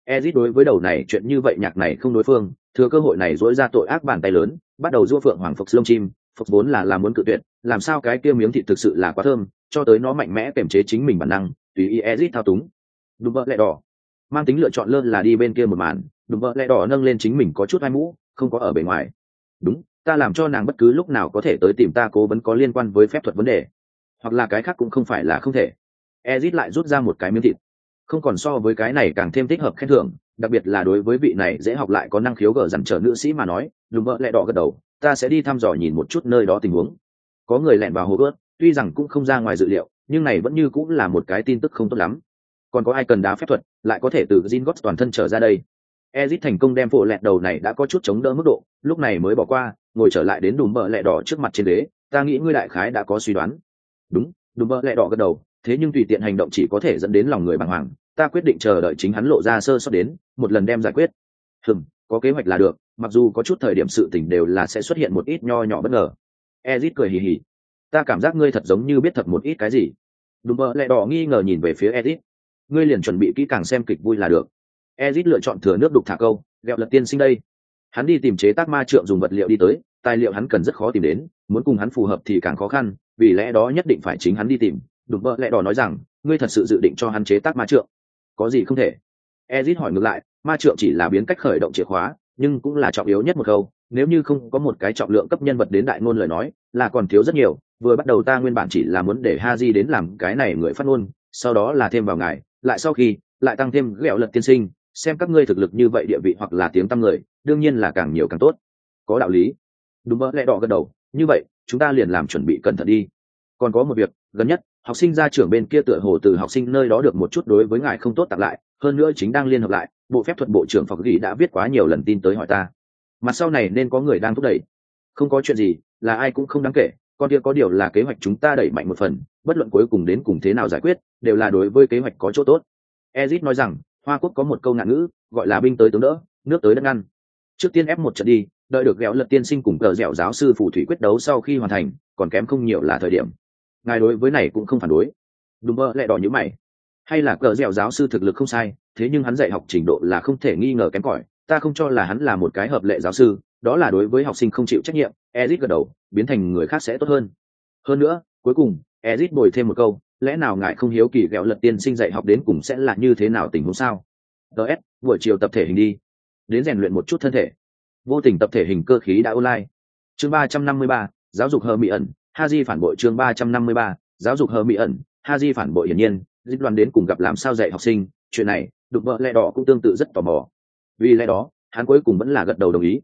Ezit đối với đầu này chuyện như vậy nhạc này không đối phương, thừa cơ hội này dỗi ra tội ác bàn tay lớn, bắt đầu giũa phượng hoàng phục lông chim phục vốn là làm muốn cự tuyệt, làm sao cái kia miếng thịt thực sự là quá thơm, cho tới nó mạnh mẽ kềm chế chính mình bản năng, tùy ý ezit thao túng. Đùm bợ lẹ đỏ. Mang tính lựa chọn lơ là đi bên kia một màn, đùm bợ lẹ đỏ nâng lên chính mình có chút hai mũ, không có ở bề ngoài. Đúng, ta làm cho nàng bất cứ lúc nào có thể tới tìm ta cố vấn có liên quan với phép thuật vấn đề. Hoặc là cái khác cũng không phải là không thể. Ezit lại rút ra một cái miếng thịt. Không còn so với cái này càng thêm thích hợp khen thưởng, đặc biệt là đối với vị này dễ học lại có năng khiếu gở dằn trở nữ sĩ mà nói, đùm bợ lẹ đỏ gật đầu ta sẽ đi thăm dò nhìn một chút nơi đó tình huống. Có người lẹn vào hồ ướt tuy rằng cũng không ra ngoài dự liệu nhưng này vẫn như cũng là một cái tin tức không tốt lắm. Còn có ai cần đá phép thuật lại có thể từ Jin gót toàn thân trở ra đây. Ezit thành công đem phụ lẹt đầu này đã có chút chống đỡ mức độ, lúc này mới bỏ qua, ngồi trở lại đến đùm bợ lẹ đỏ trước mặt trên đế, ta nghĩ ngươi đại khái đã có suy đoán. Đúng, đùm bợ lẹ đỏ gật đầu, thế nhưng tùy tiện hành động chỉ có thể dẫn đến lòng người bàng hoàng, ta quyết định chờ đợi chính hắn lộ ra sơ sót đến, một lần đem giải quyết. Hừm, có kế hoạch là được, mặc dù có chút thời điểm sự tình đều là sẽ xuất hiện một ít nho nhỏ bất ngờ. Ezit cười hì hì. Ta cảm giác ngươi thật giống như biết thật một ít cái gì. Đùm bờ lẹ đỏ nghi ngờ nhìn về phía Ezit. Ngươi liền chuẩn bị kỹ càng xem kịch vui là được ezit lựa chọn thừa nước đục thả câu ghẹo lật tiên sinh đây hắn đi tìm chế tác ma trượng dùng vật liệu đi tới, tài liệu hắn cần rất khó tìm đến, muốn cùng hắn phù hợp thì càng khó khăn, vì lẽ đó nhất định phải chính hắn đi tìm đùm vợ lẹ đỏ nói rằng, ngươi thật sự dự định cho hắn chế tác ma trượng có gì không thể ezit hỏi ngược lại, ma trượng chỉ là biến cách khởi động chìa khóa nhưng cũng là trọng yếu nhất một câu, nếu như không có một cái trọng lượng cấp nhân vật đến đại ngôn lời nói, là còn thiếu rất nhiều, vừa bắt đầu ta nguyên bản chỉ là muốn để ha di đến làm cái này người phát ngôn, sau đó là thêm vào ngài, lại sau khi, lại tăng thêm ghẹo lật tiên sinh, xem các ngươi thực lực như vậy địa vị hoặc là tiếng tăm người, đương nhiên là càng nhiều càng tốt. Có đạo lý. Đúng mơ lẽ đỏ gật đầu, như vậy, chúng ta liền làm chuẩn bị cẩn thận đi. Còn có một việc, gần nhất, học sinh ra trưởng bên kia tựa hồ từ học sinh nơi đó được một chút đối với ngài không tốt tặng lại, hơn nữa chính đang liên hợp lại bộ phép thuật bộ trưởng phật ghi đã viết quá nhiều lần tin tới hỏi ta. Mặt sau này nên có người đang thúc đẩy. Không có chuyện gì, là ai cũng không đáng kể, con kia có điều là kế hoạch chúng ta đẩy mạnh một phần, bất luận cuối cùng đến cùng thế nào giải quyết, đều là đối với kế hoạch có chỗ tốt. Ezit nói rằng, hoa quốc có một câu ngạn ngữ, gọi là binh tới tướng đỡ, nước tới đất ngăn. Trước tiên ép một trận đi, đợi được ghẹo lật tiên sinh cùng cờ dẻo giáo sư phù thủy quyết đấu sau khi hoàn thành, còn kém không nhiều là thời điểm. Ngài đối với này cũng không phản đối. Đùm bơ lại đỏ như mày. Hay là cờ dẻo giáo sư thực lực không sai thế nhưng hắn dạy học trình độ là không thể nghi ngờ kém cỏi. Ta không cho là hắn là một cái hợp lệ giáo sư, đó là đối với học sinh không chịu trách nhiệm ezit gật đầu, biến thành người khác sẽ tốt hơn. Hơn nữa, cuối cùng ezit bồi thêm một câu, lẽ nào ngài không hiếu kỳ ghẹo lật tiên sinh dạy học đến cùng sẽ là như thế nào tình huống sao? Ts buổi chiều tập thể hình đi. Đến rèn luyện một chút thân thể. Vô tình tập thể hình cơ khí đã online. Chương ba trăm năm mươi ba, giáo dục hờ mỹ ẩn ha di phản bội chương ba trăm năm mươi ba, giáo dục hờ mỹ ẩn ha di phản bội hiển nhiên dịch đoàn đến cùng gặp làm sao dạy học sinh, chuyện này đục vợ lẽ đỏ cũng tương tự rất tò mò vì lẽ đó hắn cuối cùng vẫn là gật đầu đồng ý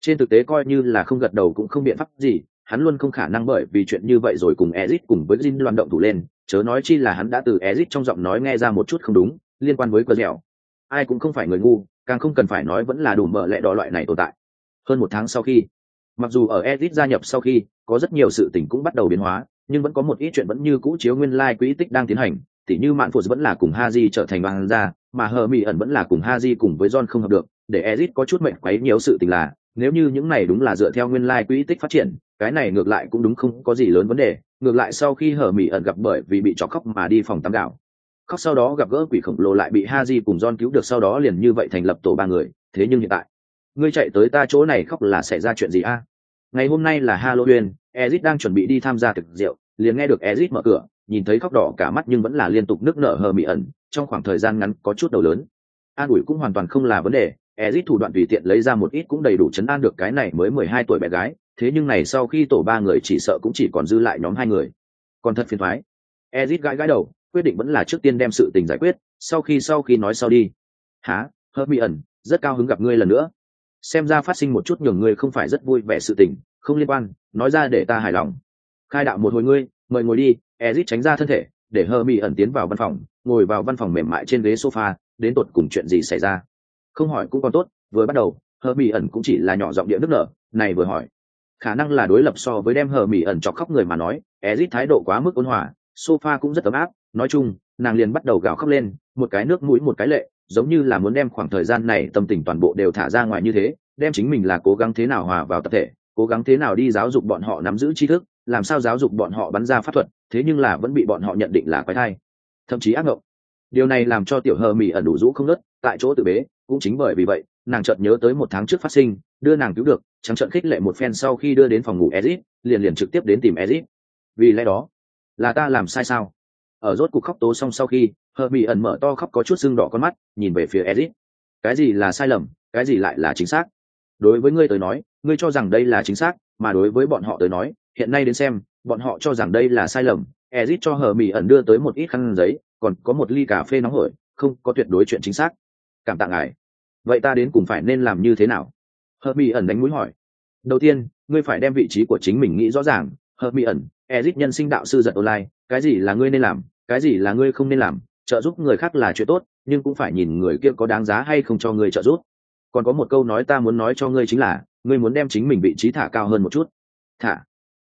trên thực tế coi như là không gật đầu cũng không biện pháp gì hắn luôn không khả năng bởi vì chuyện như vậy rồi cùng Ezic cùng với Jin loan động thủ lên, chớ nói chi là hắn đã từ Ezic trong giọng nói nghe ra một chút không đúng, liên quan với cờ dẻo. Ai cũng không phải người ngu, càng không cần phải nói vẫn là đủ mở lẹ đỏ loại này tồn tại. Hơn một tháng sau khi, mặc dù ở Ezic gia nhập sau khi, có rất nhiều sự tình cũng bắt đầu biến hóa, nhưng vẫn có một ít chuyện vẫn như cũ chiếu nguyên lai like quỹ tích đang tiến hành, tỉ như Mạn Phụ vẫn là cùng Haji trở thành bằng gia, mà Hờ Mỹ ẩn vẫn là cùng ha di cùng với John không hợp được, để ezit có chút mệnh quấy nhiều sự tình là, nếu như những này đúng là dựa theo nguyên lai like quỹ tích phát triển, cái này ngược lại cũng đúng không có gì lớn vấn đề ngược lại sau khi hờ mỹ ẩn gặp bởi vì bị chọc khóc mà đi phòng tắm gạo. Khóc sau đó gặp gỡ quỷ khổng lồ lại bị ha di cùng John cứu được sau đó liền như vậy thành lập tổ ba người thế nhưng hiện tại ngươi chạy tới ta chỗ này khóc là xảy ra chuyện gì a? Ngày hôm nay là halloween ezit đang chuẩn bị đi tham gia thực rượu liền nghe được ezit mở cửa nhìn thấy khóc đỏ cả mắt nhưng vẫn là liên tục nước nở hờ mị ẩn, trong khoảng thời gian ngắn có chút đầu lớn. An ủi cũng hoàn toàn không là vấn đề ezit thủ đoạn tùy tiện lấy ra một ít cũng đầy đủ chấn an được cái này mới mười hai tuổi bé gái, thế nhưng này sau khi tổ ba người chỉ sợ cũng chỉ còn dư lại nhóm hai người. Còn thật phiền thoái. Ezit gãi gãi đầu, quyết định vẫn là trước tiên đem sự tình giải quyết, sau khi sau khi nói sau đi. Há hờ mị ẩn, rất cao hứng gặp ngươi lần nữa. Xem ra phát sinh một chút nhường ngươi không phải rất vui vẻ sự tình, không liên quan, nói ra để ta hài lòng. Khai đạo một hồi ngươi, mời ngồi đi ezit tránh ra thân thể, để hờ mỹ ẩn tiến vào văn phòng, ngồi vào văn phòng mềm mại trên ghế sofa, đến tột cùng chuyện gì xảy ra? Không hỏi cũng còn tốt, vừa bắt đầu hờ mỹ ẩn cũng chỉ là nhỏ giọng địa nước nở, này vừa hỏi. Khả năng là đối lập so với đem hờ mỹ ẩn chọc khóc người mà nói, ezit thái độ quá mức ôn hòa, sofa cũng rất ấm áp, nói chung, nàng liền bắt đầu gào khóc lên, một cái nước mũi một cái lệ, giống như là muốn đem khoảng thời gian này tâm tình toàn bộ đều thả ra ngoài như thế, đem chính mình là cố gắng thế nào hòa vào tập thể, cố gắng thế nào đi giáo dục bọn họ nắm giữ tri thức làm sao giáo dục bọn họ bắn ra pháp thuật, thế nhưng là vẫn bị bọn họ nhận định là quái thai. Thậm chí ác ngộng. Điều này làm cho tiểu hờ mỹ ẩn đủ rũ không nớt, tại chỗ tự bế, cũng chính bởi vì vậy, nàng chợt nhớ tới một tháng trước phát sinh, đưa nàng cứu được, trắng trợn khích lệ một phen sau khi đưa đến phòng ngủ ezit, liền liền trực tiếp đến tìm ezit. Vì lẽ đó, là ta làm sai sao? Ở rốt cuộc khóc tố xong sau khi, hờ mỹ ẩn mở to khóc có chút sưng đỏ con mắt, nhìn về phía ezit. Cái gì là sai lầm, cái gì lại là chính xác? Đối với ngươi tới nói, ngươi cho rằng đây là chính xác mà đối với bọn họ tới nói, hiện nay đến xem, bọn họ cho rằng đây là sai lầm. Ezit cho hờ mỹ ẩn đưa tới một ít khăn giấy, còn có một ly cà phê nóng hổi, không có tuyệt đối chuyện chính xác. Cảm tạ ngài. Vậy ta đến cùng phải nên làm như thế nào? Hờ mỹ ẩn đánh mũi hỏi. Đầu tiên, ngươi phải đem vị trí của chính mình nghĩ rõ ràng. Hờ mỹ ẩn, ezit nhân sinh đạo sư giật online, cái gì là ngươi nên làm, cái gì là ngươi không nên làm, trợ giúp người khác là chuyện tốt, nhưng cũng phải nhìn người kia có đáng giá hay không cho ngươi trợ giúp. Còn có một câu nói ta muốn nói cho ngươi chính là ngươi muốn đem chính mình vị trí thả cao hơn một chút. Thả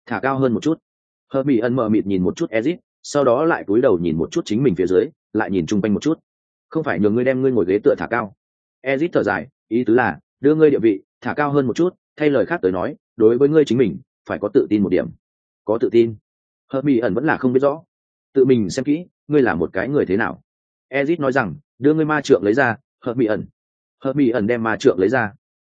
thả cao hơn một chút. Hờ mỹ ẩn mờ mịt nhìn một chút ezit, sau đó lại cúi đầu nhìn một chút chính mình phía dưới, lại nhìn chung quanh một chút. Không phải nhường ngươi đem ngươi ngồi ghế tựa thả cao. Ezit thở dài, ý tứ là, đưa ngươi địa vị thả cao hơn một chút, thay lời khác tới nói, đối với ngươi chính mình, phải có tự tin một điểm. Có tự tin. Hờ mỹ ẩn vẫn là không biết rõ. Tự mình xem kỹ, ngươi là một cái người thế nào. Ezit nói rằng, đưa ngươi ma trượng lấy ra hờ mỹ ẩn hờ mỹ ẩn đem ma trượng lấy ra.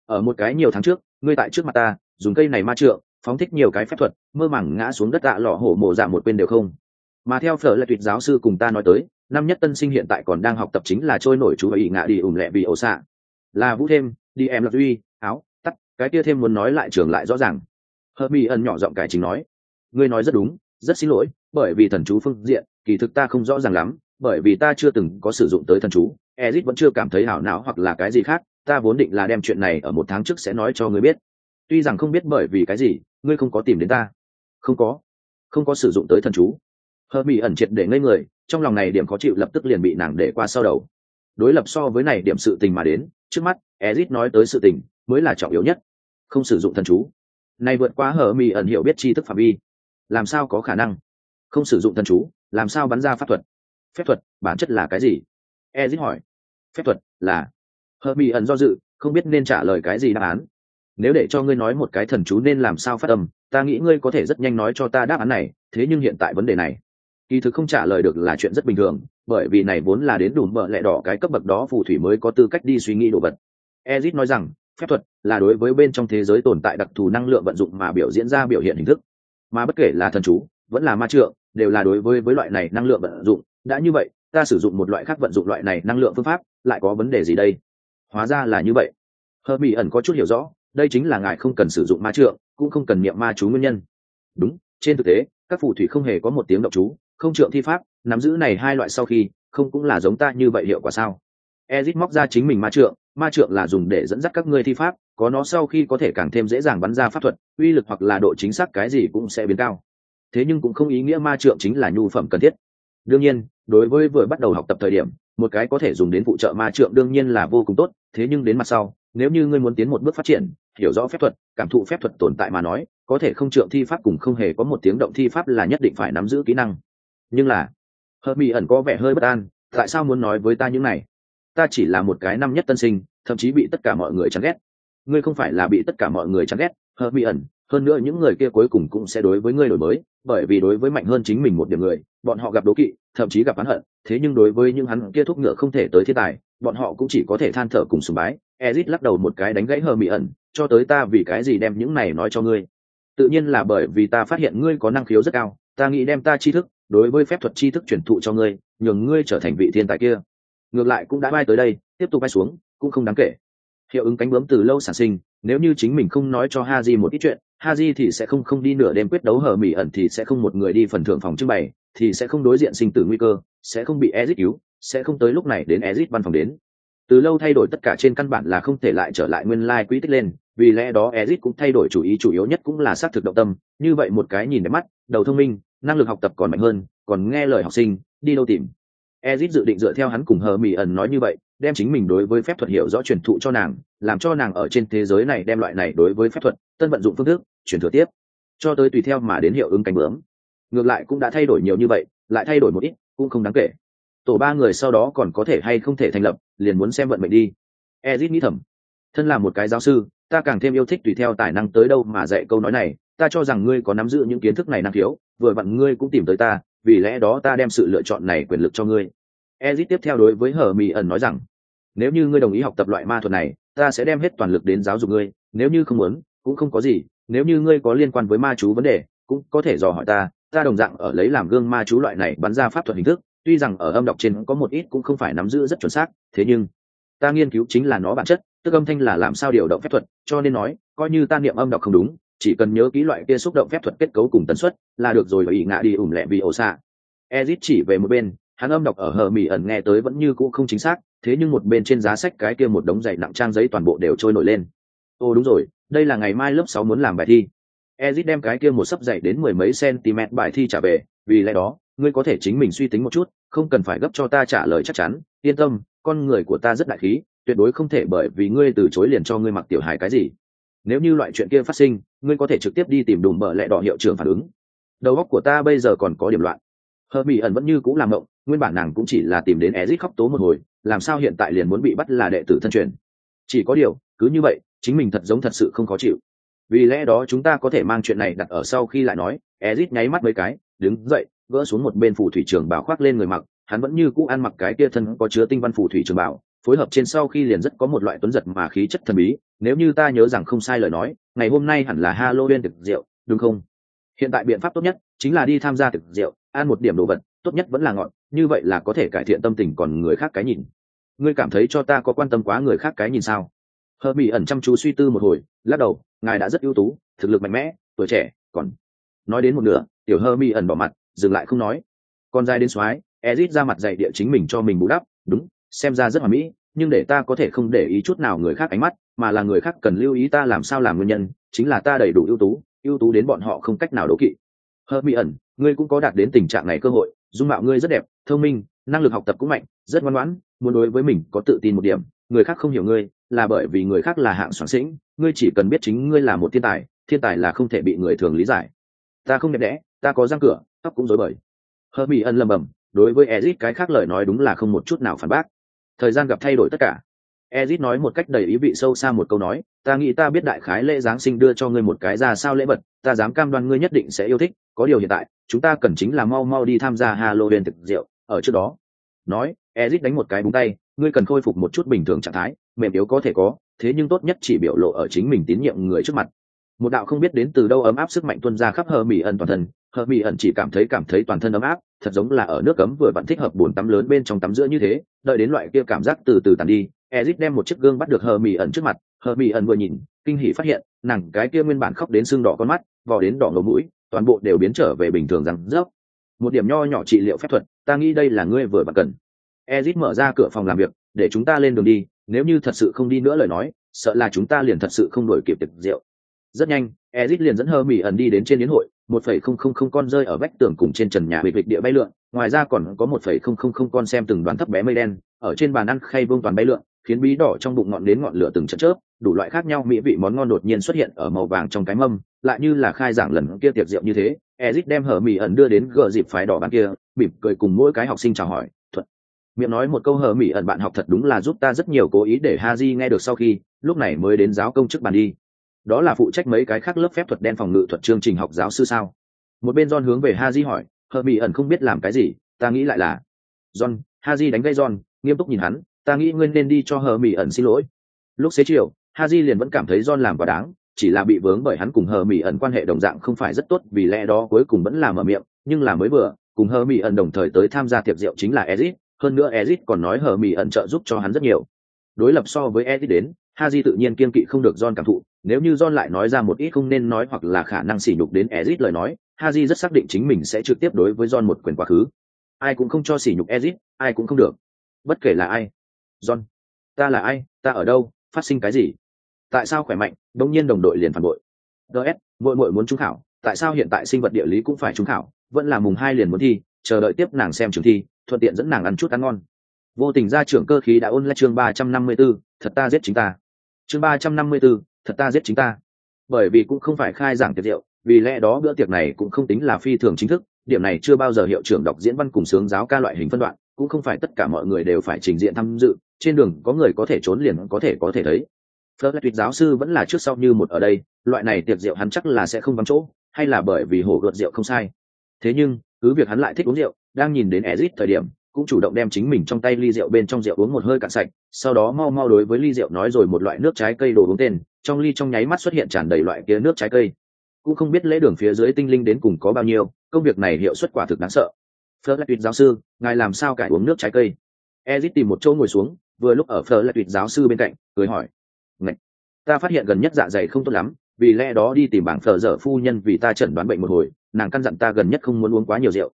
Ở một cái nhiều tháng trước ngươi tại trước mặt ta, dùng cây này ma trượng, phóng thích nhiều cái phép thuật, mơ màng ngã xuống đất tạ lọ hổ mộ giảm một bên đều không. Mà theo phở là tuyệt giáo sư cùng ta nói tới, năm nhất tân sinh hiện tại còn đang học tập chính là trôi nổi chú ý ngã đi ủng lẹ vì ổ xạ. Là vũ thêm, đi em là duy áo, tắt, cái kia thêm muốn nói lại trường lại rõ ràng. Hợp mỹ ẩn nhỏ giọng cải chính nói, ngươi nói rất đúng, rất xin lỗi, bởi vì thần chú phương diện, kỳ thực ta không rõ ràng lắm, bởi vì ta chưa từng có sử dụng tới thần chú ezit vẫn chưa cảm thấy hảo não hoặc là cái gì khác, ta vốn định là đem chuyện này ở một tháng trước sẽ nói cho ngươi biết. Tuy rằng không biết bởi vì cái gì, ngươi không có tìm đến ta. Không có. Không có sử dụng tới thần chú. Hờ mỹ ẩn triệt để ngây người, trong lòng này điểm khó chịu lập tức liền bị nàng để qua sau đầu. Đối lập so với này điểm sự tình mà đến, trước mắt ezit nói tới sự tình, mới là trọng yếu nhất. Không sử dụng thần chú. Này vượt qua hờ mỹ ẩn hiểu biết tri thức phạm vi. Làm sao có khả năng? Không sử dụng thần chú, làm sao bắn ra pháp thuật? Phép thuật, bản chất là cái gì? Ezit hỏi. Phép thuật là hờ mỹ ẩn do dự, không biết nên trả lời cái gì đáp án. Nếu để cho ngươi nói một cái thần chú nên làm sao phát âm, ta nghĩ ngươi có thể rất nhanh nói cho ta đáp án này, thế nhưng hiện tại vấn đề này, kỳ thực không trả lời được là chuyện rất bình thường, bởi vì này vốn là đến đủ bợ lẹ đỏ cái cấp bậc đó phù thủy mới có tư cách đi suy nghĩ đồ vật. Ezit nói rằng, phép thuật là đối với bên trong thế giới tồn tại đặc thù năng lượng vận dụng mà biểu diễn ra biểu hiện hình thức. Mà bất kể là thần chú, vẫn là ma trượng, đều là đối với với loại này năng lượng vận dụng, đã như vậy ta sử dụng một loại khác vận dụng loại này năng lượng phương pháp, lại có vấn đề gì đây? Hóa ra là như vậy. Hờ mỹ ẩn có chút hiểu rõ, đây chính là ngài không cần sử dụng ma trượng, cũng không cần niệm ma chú nguyên nhân. Đúng, trên thực tế, các phù thủy không hề có một tiếng động chú, không trượng thi pháp, nắm giữ này hai loại sau khi, không cũng là giống ta như vậy hiệu quả sao? Ezit móc ra chính mình ma trượng ma trượng là dùng để dẫn dắt các ngươi thi pháp, có nó sau khi có thể càng thêm dễ dàng bắn ra pháp thuật, uy lực hoặc là độ chính xác cái gì cũng sẽ biến cao. Thế nhưng cũng không ý nghĩa ma trượng chính là nhu phẩm cần thiết đương nhiên, đối với vừa bắt đầu học tập thời điểm, một cái có thể dùng đến phụ trợ ma trượng đương nhiên là vô cùng tốt, thế nhưng đến mặt sau, nếu như ngươi muốn tiến một bước phát triển, hiểu rõ phép thuật, cảm thụ phép thuật tồn tại mà nói, có thể không trượng thi pháp cùng không hề có một tiếng động thi pháp là nhất định phải nắm giữ kỹ năng. Nhưng là hờ mỹ ẩn có vẻ hơi bất an, tại sao muốn nói với ta những này? Ta chỉ là một cái năm nhất tân sinh, thậm chí bị tất cả mọi người chán ghét. Ngươi không phải là bị tất cả mọi người chán ghét hờ mỹ ẩn hơn nữa những người kia cuối cùng cũng sẽ đối với ngươi đổi mới, bởi vì đối với mạnh hơn chính mình một điểm người, bọn họ gặp đố kỵ, thậm chí gặp hắn hận, thế nhưng đối với những hắn kia thúc ngựa không thể tới thiên tài, bọn họ cũng chỉ có thể than thở cùng sùng bái. Ezit lắc đầu một cái đánh gãy hờ mỹ ẩn, cho tới ta vì cái gì đem những này nói cho ngươi? Tự nhiên là bởi vì ta phát hiện ngươi có năng khiếu rất cao, ta nghĩ đem ta tri thức, đối với phép thuật tri thức truyền thụ cho ngươi, nhường ngươi trở thành vị thiên tài kia. Ngược lại cũng đã bay tới đây, tiếp tục bay xuống, cũng không đáng kể hiệu ứng cánh bướm từ lâu sản sinh, nếu như chính mình không nói cho ha di một ít chuyện ha di thì sẽ không không đi nửa đêm quyết đấu hở mỹ ẩn thì sẽ không một người đi phần thưởng phòng trưng bày, thì sẽ không đối diện sinh tử nguy cơ, sẽ không bị ezit cứu, sẽ không tới lúc này đến ezit văn phòng đến. Từ lâu thay đổi tất cả trên căn bản là không thể lại trở lại nguyên lai quỹ tích lên, vì lẽ đó ezit cũng thay đổi chủ ý chủ yếu nhất cũng là xác thực động tâm, như vậy một cái nhìn đẹp mắt, đầu thông minh, năng lực học tập còn mạnh hơn, còn nghe lời học sinh, đi đâu tìm ezit dự định dựa theo hắn cùng hờ mỹ ẩn nói như vậy, đem chính mình đối với phép thuật hiểu rõ truyền thụ cho nàng, làm cho nàng ở trên thế giới này đem loại này đối với phép thuật, tân vận dụng phương thức, truyền thừa tiếp. Cho tới tùy theo mà đến hiệu ứng cánh bướm. Ngược lại cũng đã thay đổi nhiều như vậy, lại thay đổi một ít, cũng không đáng kể. Tổ ba người sau đó còn có thể hay không thể thành lập, liền muốn xem vận mệnh đi. Ezit nghĩ thầm. Thân là một cái giáo sư, ta càng thêm yêu thích tùy theo tài năng tới đâu mà dạy câu nói này, ta cho rằng ngươi có nắm giữ những kiến thức này năng khiếu, vừa vặn ngươi cũng tìm tới ta vì lẽ đó ta đem sự lựa chọn này quyền lực cho ngươi. Ezit tiếp theo đối với hờ mỹ ẩn nói rằng, nếu như ngươi đồng ý học tập loại ma thuật này, ta sẽ đem hết toàn lực đến giáo dục ngươi. Nếu như không muốn, cũng không có gì. Nếu như ngươi có liên quan với ma chú vấn đề, cũng có thể dò hỏi ta. Ta đồng dạng ở lấy làm gương ma chú loại này bắn ra pháp thuật hình thức. Tuy rằng ở âm đọc trên có một ít cũng không phải nắm giữ rất chuẩn xác, thế nhưng ta nghiên cứu chính là nó bản chất. Tức âm thanh là làm sao điều động phép thuật, cho nên nói, coi như ta niệm âm đọc không đúng chỉ cần nhớ kỹ loại kia xúc động phép thuật kết cấu cùng tần suất là được rồi và ngã đi ủng lẹ vì ổ xạ. Ezit chỉ về một bên, hắn âm đọc ở hờ mỹ ẩn nghe tới vẫn như cũ không chính xác, thế nhưng một bên trên giá sách cái kia một đống dày nặng trang giấy toàn bộ đều trôi nổi lên. Ô đúng rồi, đây là ngày mai lớp sáu muốn làm bài thi. Ezit đem cái kia một sấp dày đến mười mấy cm bài thi trả về, vì lẽ đó, ngươi có thể chính mình suy tính một chút, không cần phải gấp cho ta trả lời chắc chắn. Yên tâm, con người của ta rất đại khí, tuyệt đối không thể bởi vì ngươi từ chối liền cho ngươi mặc tiểu hài cái gì. Nếu như loại chuyện kia phát sinh ngươi có thể trực tiếp đi tìm đùm bợ lẹ đỏ hiệu trưởng phản ứng. Đầu óc của ta bây giờ còn có điểm loạn. Hờ mỹ ẩn vẫn như cũng làm mộng. nguyên bản nàng cũng chỉ là tìm đến ezit khóc tố một hồi, làm sao hiện tại liền muốn bị bắt là đệ tử thân truyền. Chỉ có điều, cứ như vậy, chính mình thật giống thật sự không khó chịu. Vì lẽ đó chúng ta có thể mang chuyện này đặt ở sau khi lại nói ezit nháy mắt mấy cái, đứng dậy, gỡ xuống một bên phủ thủy trường bảo khoác lên người mặc, hắn vẫn như cũ ăn mặc cái kia thân có chứa tinh văn phủ thủy trường bảo phối hợp trên sau khi liền rất có một loại tuấn giật mà khí chất thần bí, nếu như ta nhớ rằng không sai lời nói, ngày hôm nay hẳn là halloween thực rượu, đúng không? Hiện tại biện pháp tốt nhất chính là đi tham gia thực rượu, ăn một điểm đồ vật, tốt nhất vẫn là ngọn, như vậy là có thể cải thiện tâm tình còn người khác cái nhìn. Ngươi cảm thấy cho ta có quan tâm quá người khác cái nhìn sao? Hờ mỹ ẩn chăm chú suy tư một hồi, lắc đầu, ngài đã rất ưu tú, thực lực mạnh mẽ, tuổi trẻ, còn nói đến một nửa, tiểu hơ mi ẩn bỏ mặt, dừng lại không nói. Con dài đến soái, ezit ra mặt dạy địa chính mình cho mình bù đắp, đúng xem ra rất hoàn mỹ, nhưng để ta có thể không để ý chút nào người khác ánh mắt, mà là người khác cần lưu ý ta làm sao làm nguyên nhân, chính là ta đầy đủ ưu tú ưu tú đến bọn họ không cách nào đố kỵ. Hơ mỹ ẩn, ngươi cũng có đạt đến tình trạng này cơ hội, dung mạo ngươi rất đẹp, thông minh, năng lực học tập cũng mạnh, rất ngoan ngoãn, muốn đối với mình có tự tin một điểm, người khác không hiểu ngươi, là bởi vì người khác là hạng soạn sĩnh, ngươi chỉ cần biết chính ngươi là một thiên tài thiên tài là không thể bị người thường lý giải. Ta không đẹp đẽ, ta có răng cửa, tóc cũng rối bời. Hơ mỹ ân lầm bầm đối với ezit cái khác lời nói đúng là không một chút nào phản bác thời gian gặp thay đổi tất cả. Ezit nói một cách đầy ý vị sâu xa một câu nói, ta nghĩ ta biết đại khái lễ giáng sinh đưa cho ngươi một cái ra sao lễ vật, ta dám cam đoan ngươi nhất định sẽ yêu thích, có điều hiện tại, chúng ta cần chính là mau mau đi tham gia halloween thực rượu, ở trước đó. Nói, ezit đánh một cái búng tay, ngươi cần khôi phục một chút bình thường trạng thái, mềm yếu có thể có, thế nhưng tốt nhất chỉ biểu lộ ở chính mình tín nhiệm người trước mặt. Một đạo không biết đến từ đâu ấm áp sức mạnh tuân ra khắp hờ mỹ ẩn toàn thân hờ mỹ ẩn chỉ cảm thấy cảm thấy toàn thân ấm áp thật giống là ở nước cấm vừa vặn thích hợp bồn tắm lớn bên trong tắm giữa như thế, đợi đến loại kia cảm giác từ từ tàn đi ezit đem một chiếc gương bắt được hờ mỹ ẩn trước mặt, hờ mỹ ẩn vừa nhìn, kinh hỉ phát hiện, nàng cái kia nguyên bản khóc đến sưng đỏ con mắt, vò đến đỏ ngầu mũi, toàn bộ đều biến trở về bình thường rằng rớp. Một điểm nho nhỏ trị liệu phép thuật, ta nghĩ đây là ngươi vừa bận cần. Ezit mở ra cửa phòng làm việc, để chúng ta lên đường đi, nếu như thật sự không đi nữa lời nói, sợ là chúng ta liền thật sự không đổi kịp tiệc rượu. Rất nhanh ezit liền dẫn hơ mỹ ẩn đi đến trên đến hội một phẩy không không không con rơi ở vách tường cùng trên trần nhà bị vịt địa bay lượn, ngoài ra còn có một phẩy không không không con xem từng đoàn thấp bé mây đen, ở trên bàn ăn khay vương toàn bay lượn, khiến bí đỏ trong bụng ngọn đến ngọn lửa từng chớp chớp, đủ loại khác nhau mỹ vị món ngon đột nhiên xuất hiện ở màu vàng trong cái mâm, lại như là khai giảng lần kia tiệc rượu như thế ezit đem hở mỹ ẩn đưa đến gờ dịp phái đỏ bàn kia, mỉm cười cùng mỗi cái học sinh chào hỏi, thuận. Miệng nói một câu hở mỹ ẩn bạn học thật đúng là giúp ta rất nhiều cố ý để ha di nghe được sau khi, lúc này mới đến giáo công chức bàn đi đó là phụ trách mấy cái khác lớp phép thuật đen phòng ngự thuật chương trình học giáo sư sao? Một bên john hướng về ha di hỏi hờ mỹ ẩn không biết làm cái gì ta nghĩ lại là john ha di đánh gây john nghiêm túc nhìn hắn ta nghĩ ngươi nên đi cho hờ mỹ ẩn xin lỗi. Lúc xế chiều ha di liền vẫn cảm thấy john làm quá đáng chỉ là bị vướng bởi hắn cùng hờ mỹ ẩn quan hệ đồng dạng không phải rất tốt vì lẽ đó cuối cùng vẫn làm ở miệng nhưng là mới vừa cùng hờ mỹ ẩn đồng thời tới tham gia tiệc rượu chính là ezit hơn nữa ezit còn nói hờ mỹ ẩn trợ giúp cho hắn rất nhiều. Đối lập so với ezit đến ha Haji tự nhiên kiên kỵ không được John cảm thụ, nếu như John lại nói ra một ít không nên nói hoặc là khả năng sỉ nhục đến Ezit lời nói, Haji rất xác định chính mình sẽ trực tiếp đối với John một quyền quá khứ. Ai cũng không cho sỉ nhục Ezit, ai cũng không được. Bất kể là ai. John, ta là ai, ta ở đâu, phát sinh cái gì? Tại sao khỏe mạnh, đột nhiên đồng đội liền phản bội? DS, muội muội muốn trung khảo, tại sao hiện tại sinh vật địa lý cũng phải trung khảo, vẫn là mùng hai liền muốn thi, chờ đợi tiếp nàng xem trường thi thuận tiện dẫn nàng ăn chút ăn ngon vô tình ra trưởng cơ khí đã ôn lại chương ba trăm năm mươi 354, thật ta giết chính ta chương ba trăm năm mươi 354, thật ta giết chính ta bởi vì cũng không phải khai giảng tiệc rượu vì lẽ đó bữa tiệc này cũng không tính là phi thường chính thức điểm này chưa bao giờ hiệu trưởng đọc diễn văn cùng sướng giáo ca loại hình phân đoạn cũng không phải tất cả mọi người đều phải trình diện tham dự trên đường có người có thể trốn liền có thể có thể thấy Fleur tuyệt giáo sư vẫn là trước sau như một ở đây, loại này tiệc rượu hắn chắc là sẽ không vắng chỗ, hay là bởi vì hổ gợt rượu không sai. Thế nhưng, cứ việc hắn lại thích uống rượu, đang nhìn đến ezit thời điểm, cũng chủ động đem chính mình trong tay ly rượu bên trong rượu uống một hơi cạn sạch, sau đó mau mau đối với ly rượu nói rồi một loại nước trái cây đồ uống tên, trong ly trong nháy mắt xuất hiện tràn đầy loại kia nước trái cây. Cũng không biết lễ đường phía dưới tinh linh đến cùng có bao nhiêu, công việc này hiệu suất quả thực đáng sợ. Fleur tuyệt giáo sư, ngài làm sao cải uống nước trái cây? ezit tìm một chỗ ngồi xuống, vừa lúc ở Fleur tuyệt giáo sư bên cạnh, cười hỏi. Ngạch, ta phát hiện gần nhất dạ dày không tốt lắm vì lẽ đó đi tìm bảng phở dở phu nhân vì ta chẩn đoán bệnh một hồi nàng căn dặn ta gần nhất không muốn uống quá nhiều rượu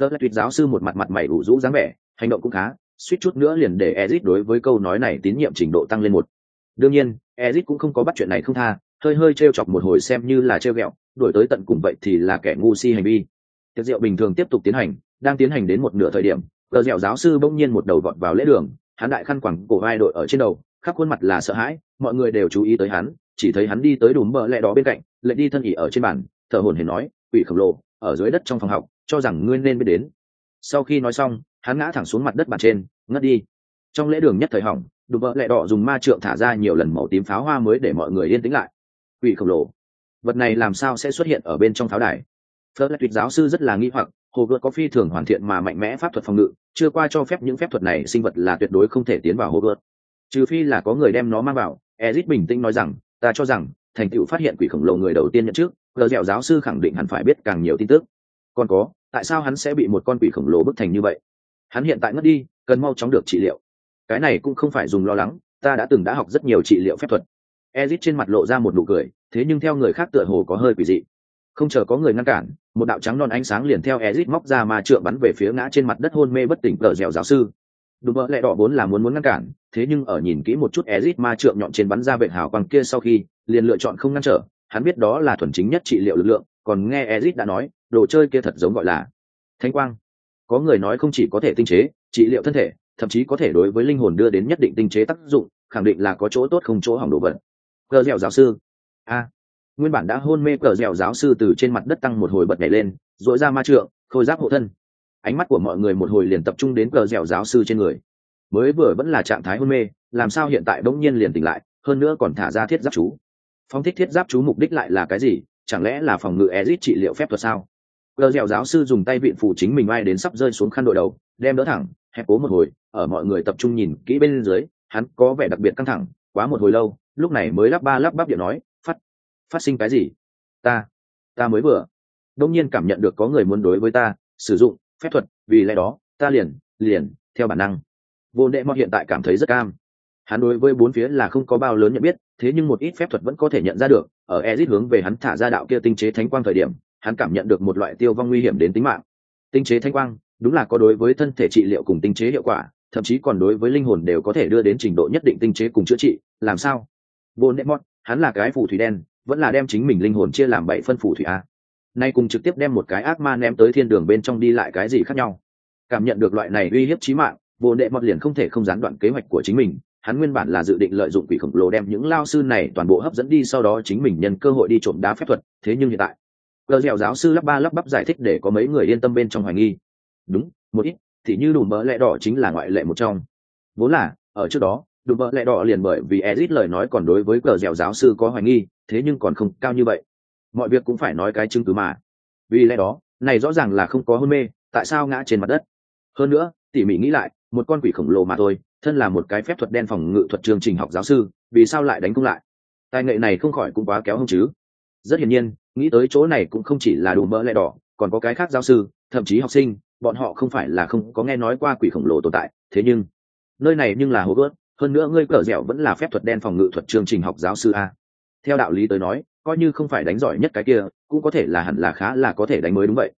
phở tuyệt giáo sư một mặt mặt mày ủ rũ dáng vẻ hành động cũng khá suýt chút nữa liền để ezit đối với câu nói này tín nhiệm trình độ tăng lên một đương nhiên ezit cũng không có bắt chuyện này không tha, hơi hơi t chọc một hồi xem như là t r ghẹo đổi tới tận cùng vậy thì là kẻ ngu si hành vi. Tiệc rượu bình thường tiếp tục tiến hành, đang tiến hành đến một nửa thời điểm, cờ dẻo giáo sư bỗng nhiên một đầu vọt vào lễ đường, hắn đại khăn quẳng cổ vai đội ở trên đầu, khắp khuôn mặt là sợ hãi, mọi người đều chú ý tới hắn, chỉ thấy hắn đi tới đùm bờ lẹ đó bên cạnh, lệnh đi thân ỉ ở trên bàn, thở hồn hển nói, quỷ khổng lồ, ở dưới đất trong phòng học, cho rằng ngươi nên biết đến. Sau khi nói xong, hắn ngã thẳng xuống mặt đất bàn trên, ngất đi. Trong lễ đường nhất thời hỏng đùm vợ lẹ đỏ dùng ma trượng thả ra nhiều lần màu tím pháo hoa mới để mọi người yên tĩnh lại. Quỷ khổng lồ. Vật này làm sao sẽ xuất hiện ở bên trong pháo đài? Phớt lại tuyệt giáo sư rất là nghi hoặc, hồ gợt có phi thường hoàn thiện mà mạnh mẽ pháp thuật phòng ngự, chưa qua cho phép những phép thuật này sinh vật là tuyệt đối không thể tiến vào hồ gợt. Trừ phi là có người đem nó mang vào ezit bình tĩnh nói rằng, ta cho rằng, thành tựu phát hiện quỷ khổng lồ người đầu tiên nhận trước, gờ dẻo giáo sư khẳng định hẳn phải biết càng nhiều tin tức. Còn có, tại sao hắn sẽ bị một con quỷ khổng lồ bức thành như vậy? Hắn hiện tại ngất đi, cần mau chóng được trị liệu cái này cũng không phải dùng lo lắng, ta đã từng đã học rất nhiều trị liệu phép thuật. Ezit trên mặt lộ ra một nụ cười, thế nhưng theo người khác tựa hồ có hơi quỷ dị. Không chờ có người ngăn cản, một đạo trắng non ánh sáng liền theo ezit móc ra mà trượng bắn về phía ngã trên mặt đất hôn mê bất tỉnh cờ dẻo giáo sư. Đùm bợ lẹ đỏ vốn là muốn muốn ngăn cản, thế nhưng ở nhìn kỹ một chút ezit ma trượng nhọn trên bắn ra vệ hào quang kia sau khi, liền lựa chọn không ngăn trở, hắn biết đó là thuần chính nhất trị liệu lực lượng, còn nghe ezit đã nói, đồ chơi kia thật giống gọi là thanh quang. Có người nói không chỉ có thể tinh chế, trị liệu thân thể thậm chí có thể đối với linh hồn đưa đến nhất định tinh chế tác dụng, khẳng định là có chỗ tốt không chỗ hỏng đồ vật. Cờ dẻo giáo sư. A. Nguyên bản đã hôn mê cờ dẻo giáo sư từ trên mặt đất tăng một hồi bật nhảy lên dội ra ma trượng, khôi giáp hộ thân. Ánh mắt của mọi người một hồi liền tập trung đến cờ dẻo giáo sư trên người. Mới vừa vẫn là trạng thái hôn mê, làm sao hiện tại bỗng nhiên liền tỉnh lại, hơn nữa còn thả ra thiết giáp chú. Phong thích thiết giáp chú mục đích lại là cái gì? Chẳng lẽ là phòng ngự ezit trị liệu phép thuật sao? Cờ dẻo giáo sư dùng tay vịn phủ chính mình ai đến sắp rơi xuống khăn đội đầu, đem đỡ thẳng hẹp cố một hồi, ở mọi người tập trung nhìn kỹ bên dưới, hắn có vẻ đặc biệt căng thẳng, quá một hồi lâu, lúc này mới lắp ba lắp bắp điện nói, phát phát sinh cái gì? Ta ta mới vừa. Đông nhiên cảm nhận được có người muốn đối với ta sử dụng phép thuật, vì lẽ đó, ta liền liền, theo bản năng. Vô đệ mọt hiện tại cảm thấy rất cam. Hắn đối với bốn phía là không có bao lớn nhận biết, thế nhưng một ít phép thuật vẫn có thể nhận ra được, ở ezit hướng về hắn thả ra đạo kia tinh chế thánh quang thời điểm, hắn cảm nhận được một loại tiêu vong nguy hiểm đến tính mạng. Tinh chế thánh quang đúng là có đối với thân thể trị liệu cùng tinh chế hiệu quả, thậm chí còn đối với linh hồn đều có thể đưa đến trình độ nhất định tinh chế cùng chữa trị, làm sao? Vô đệ mọt hắn là cái phù thủy đen, vẫn là đem chính mình linh hồn chia làm bảy phân phù thủy a. Nay cùng trực tiếp đem một cái ác ma ném tới thiên đường bên trong đi lại cái gì khác nhau? Cảm nhận được loại này uy hiếp chí mạng, vô đệ mọt liền không thể không gián đoạn kế hoạch của chính mình, hắn nguyên bản là dự định lợi dụng quỷ khổng lồ đem những lao sư này toàn bộ hấp dẫn đi, sau đó chính mình nhân cơ hội đi trộm đá phép thuật, thế nhưng hiện tại gờ dẻo giáo sư lắp ba lắp bắp giải thích để có mấy người yên tâm bên trong hoài nghi đúng, một ít, thì như đủ mỡ lẽ đỏ chính là ngoại lệ một trong. Vốn là, ở trước đó đủ mỡ lẽ đỏ liền bởi vì ezit lời nói còn đối với cờ dẻo giáo sư có hoài nghi, thế nhưng còn không cao như vậy. Mọi việc cũng phải nói cái chứng cứ mà. Vì lẽ đó, này rõ ràng là không có hôn mê, tại sao ngã trên mặt đất? Hơn nữa, tỉ mỉ nghĩ lại, một con quỷ khổng lồ mà thôi, thân là một cái phép thuật đen phòng ngự thuật chương trình học giáo sư, vì sao lại đánh công lại? Tài nghệ này không khỏi cũng quá kéo không chứ. Rất hiển nhiên, nghĩ tới chỗ này cũng không chỉ là đủ mỡ lẽ đỏ, còn có cái khác giáo sư, thậm chí học sinh bọn họ không phải là không có nghe nói qua quỷ khổng lồ tồn tại, thế nhưng, nơi này nhưng là hố gớt, hơn nữa ngươi cờ dẻo vẫn là phép thuật đen phòng ngự thuật chương trình học giáo sư a. Theo đạo lý tới nói, coi như không phải đánh giỏi nhất cái kia, cũng có thể là hẳn là khá là có thể đánh mới đúng vậy.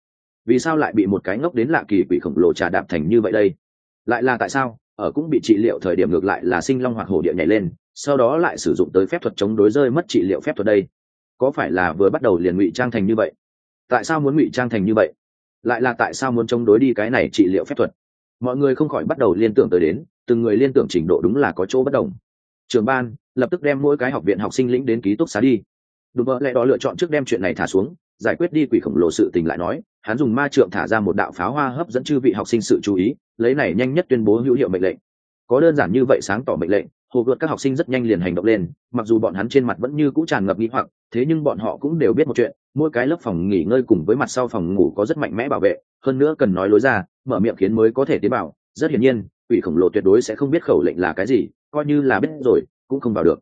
Vì sao lại bị một cái ngốc đến lạ kỳ quỷ khổng lồ trà đạp thành như vậy đây? Lại là tại sao? Ở cũng bị trị liệu thời điểm ngược lại là sinh long hoặc hổ địa nhảy lên, sau đó lại sử dụng tới phép thuật chống đối rơi mất trị liệu phép thuật đây. Có phải là vừa bắt đầu liền ngụy trang thành như vậy? Tại sao muốn ngụy trang thành như vậy? Lại là tại sao muốn chống đối đi cái này trị liệu phép thuật? Mọi người không khỏi bắt đầu liên tưởng tới đến, từng người liên tưởng trình độ đúng là có chỗ bất đồng. Trường ban lập tức đem mỗi cái học viện học sinh lĩnh đến ký túc xá đi. Đùm bợ lẽ đó lựa chọn trước đem chuyện này thả xuống, giải quyết đi quỷ khổng lồ sự tình lại nói, hắn dùng ma trượng thả ra một đạo pháo hoa hấp dẫn chư vị học sinh sự chú ý, lấy này nhanh nhất tuyên bố hữu hiệu mệnh lệnh. Có đơn giản như vậy sáng tỏ mệnh lệnh hồ gợt các học sinh rất nhanh liền hành động lên, mặc dù bọn hắn trên mặt vẫn như cũ tràn ngập nghi hoặc, thế nhưng bọn họ cũng đều biết một chuyện, mỗi cái lớp phòng nghỉ ngơi cùng với mặt sau phòng ngủ có rất mạnh mẽ bảo vệ, hơn nữa cần nói lối ra, mở miệng khiến mới có thể tiến bảo rất hiển nhiên, quỷ khổng lồ tuyệt đối sẽ không biết khẩu lệnh là cái gì, coi như là biết rồi, cũng không vào được.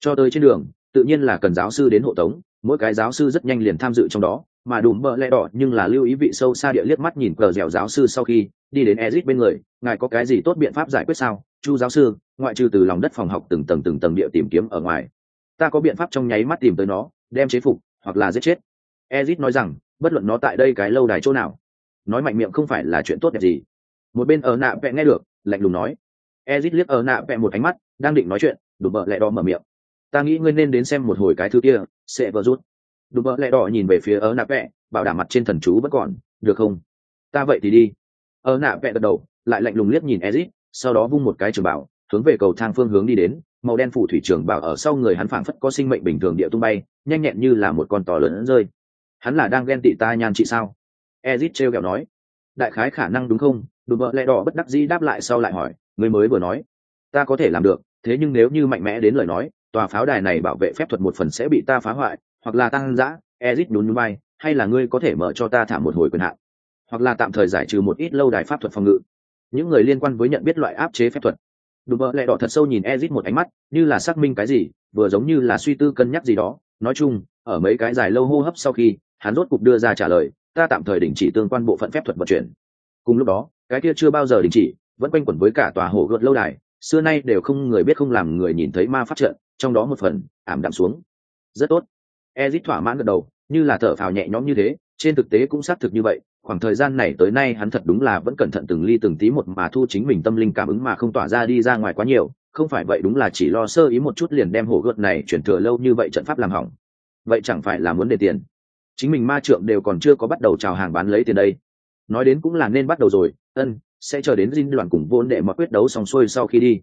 Cho tới trên đường, tự nhiên là cần giáo sư đến hộ tống, mỗi cái giáo sư rất nhanh liền tham dự trong đó mà đùm bợ lẹ đỏ nhưng là lưu ý vị sâu xa địa liếc mắt nhìn cờ dẻo giáo sư sau khi đi đến ezit bên người, ngài có cái gì tốt biện pháp giải quyết sao? Chu giáo sư, ngoại trừ từ lòng đất phòng học từng tầng từng tầng địa tìm kiếm ở ngoài, ta có biện pháp trong nháy mắt tìm tới nó, đem chế phục, hoặc là giết chết. Ezit nói rằng, bất luận nó tại đây cái lâu đài chỗ nào, nói mạnh miệng không phải là chuyện tốt đẹp gì. Một bên ở nạ vẹ nghe được, lạnh lùng nói. Ezit liếc ở nạ vẹ một ánh mắt, đang định nói chuyện, đùm bợ lẹ đỏ mở miệng. Ta nghĩ ngươi nên đến xem một hồi cái thứ kia, sẽ vỡ rút đùm bợ lẹ đỏ nhìn về phía ở nạ vẹ, bảo đảm mặt trên thần chú vẫn còn, được không? Ta vậy thì đi. Ở nạ vẹ gật đầu, lại lạnh lùng liếc nhìn ezit sau đó vung một cái trường bảo, hướng về cầu thang phương hướng đi đến. Màu đen phủ thủy trường bảo ở sau người hắn phảng phất có sinh mệnh bình thường địa tung bay, nhanh nhẹn như là một con to lớn rơi. Hắn là đang ghen tị ta nhan chị sao? Ezit trêu kẹo nói. Đại khái khả năng đúng không? Đùm bợ lẹ đỏ bất đắc dĩ đáp lại sau lại hỏi, người mới vừa nói. Ta có thể làm được, thế nhưng nếu như mạnh mẽ đến lời nói, tòa pháo đài này bảo vệ phép thuật một phần sẽ bị ta phá hoại hoặc là tăng giã ezit nhún núi bay hay là ngươi có thể mở cho ta thả một hồi quyền hạn. Hoặc là tạm thời giải trừ một ít lâu đài pháp thuật phòng ngự. Những người liên quan với nhận biết loại áp chế phép thuật. Đùm bợ lẹ đỏ thật sâu nhìn ezit một ánh mắt, như là xác minh cái gì, vừa giống như là suy tư cân nhắc gì đó. Nói chung, ở mấy cái dài lâu hô hấp sau khi, hắn rốt cục đưa ra trả lời, ta tạm thời đình chỉ tương quan bộ phận phép thuật vận chuyển. Cùng lúc đó, cái kia chưa bao giờ đình chỉ, vẫn quanh quẩn với cả tòa hồ gợt lâu đài. Xưa nay đều không người biết không làm người nhìn thấy ma phát trận, trong đó một phần, ảm đạm xuống. Rất tốt ezit thỏa mãn gật đầu, như là thở phào nhẹ nhõm như thế, trên thực tế cũng xác thực như vậy, khoảng thời gian này tới nay hắn thật đúng là vẫn cẩn thận từng ly từng tí một mà thu chính mình tâm linh cảm ứng mà không tỏa ra đi ra ngoài quá nhiều, không phải vậy đúng là chỉ lo sơ ý một chút liền đem hổ gợt này chuyển thừa lâu như vậy trận pháp làm hỏng. Vậy chẳng phải là muốn để tiền? Chính mình ma trượng đều còn chưa có bắt đầu chào hàng bán lấy tiền đây. Nói đến cũng là nên bắt đầu rồi, ân, sẽ chờ đến dinh đoàn cùng vốn để mà quyết đấu xong xuôi sau khi đi.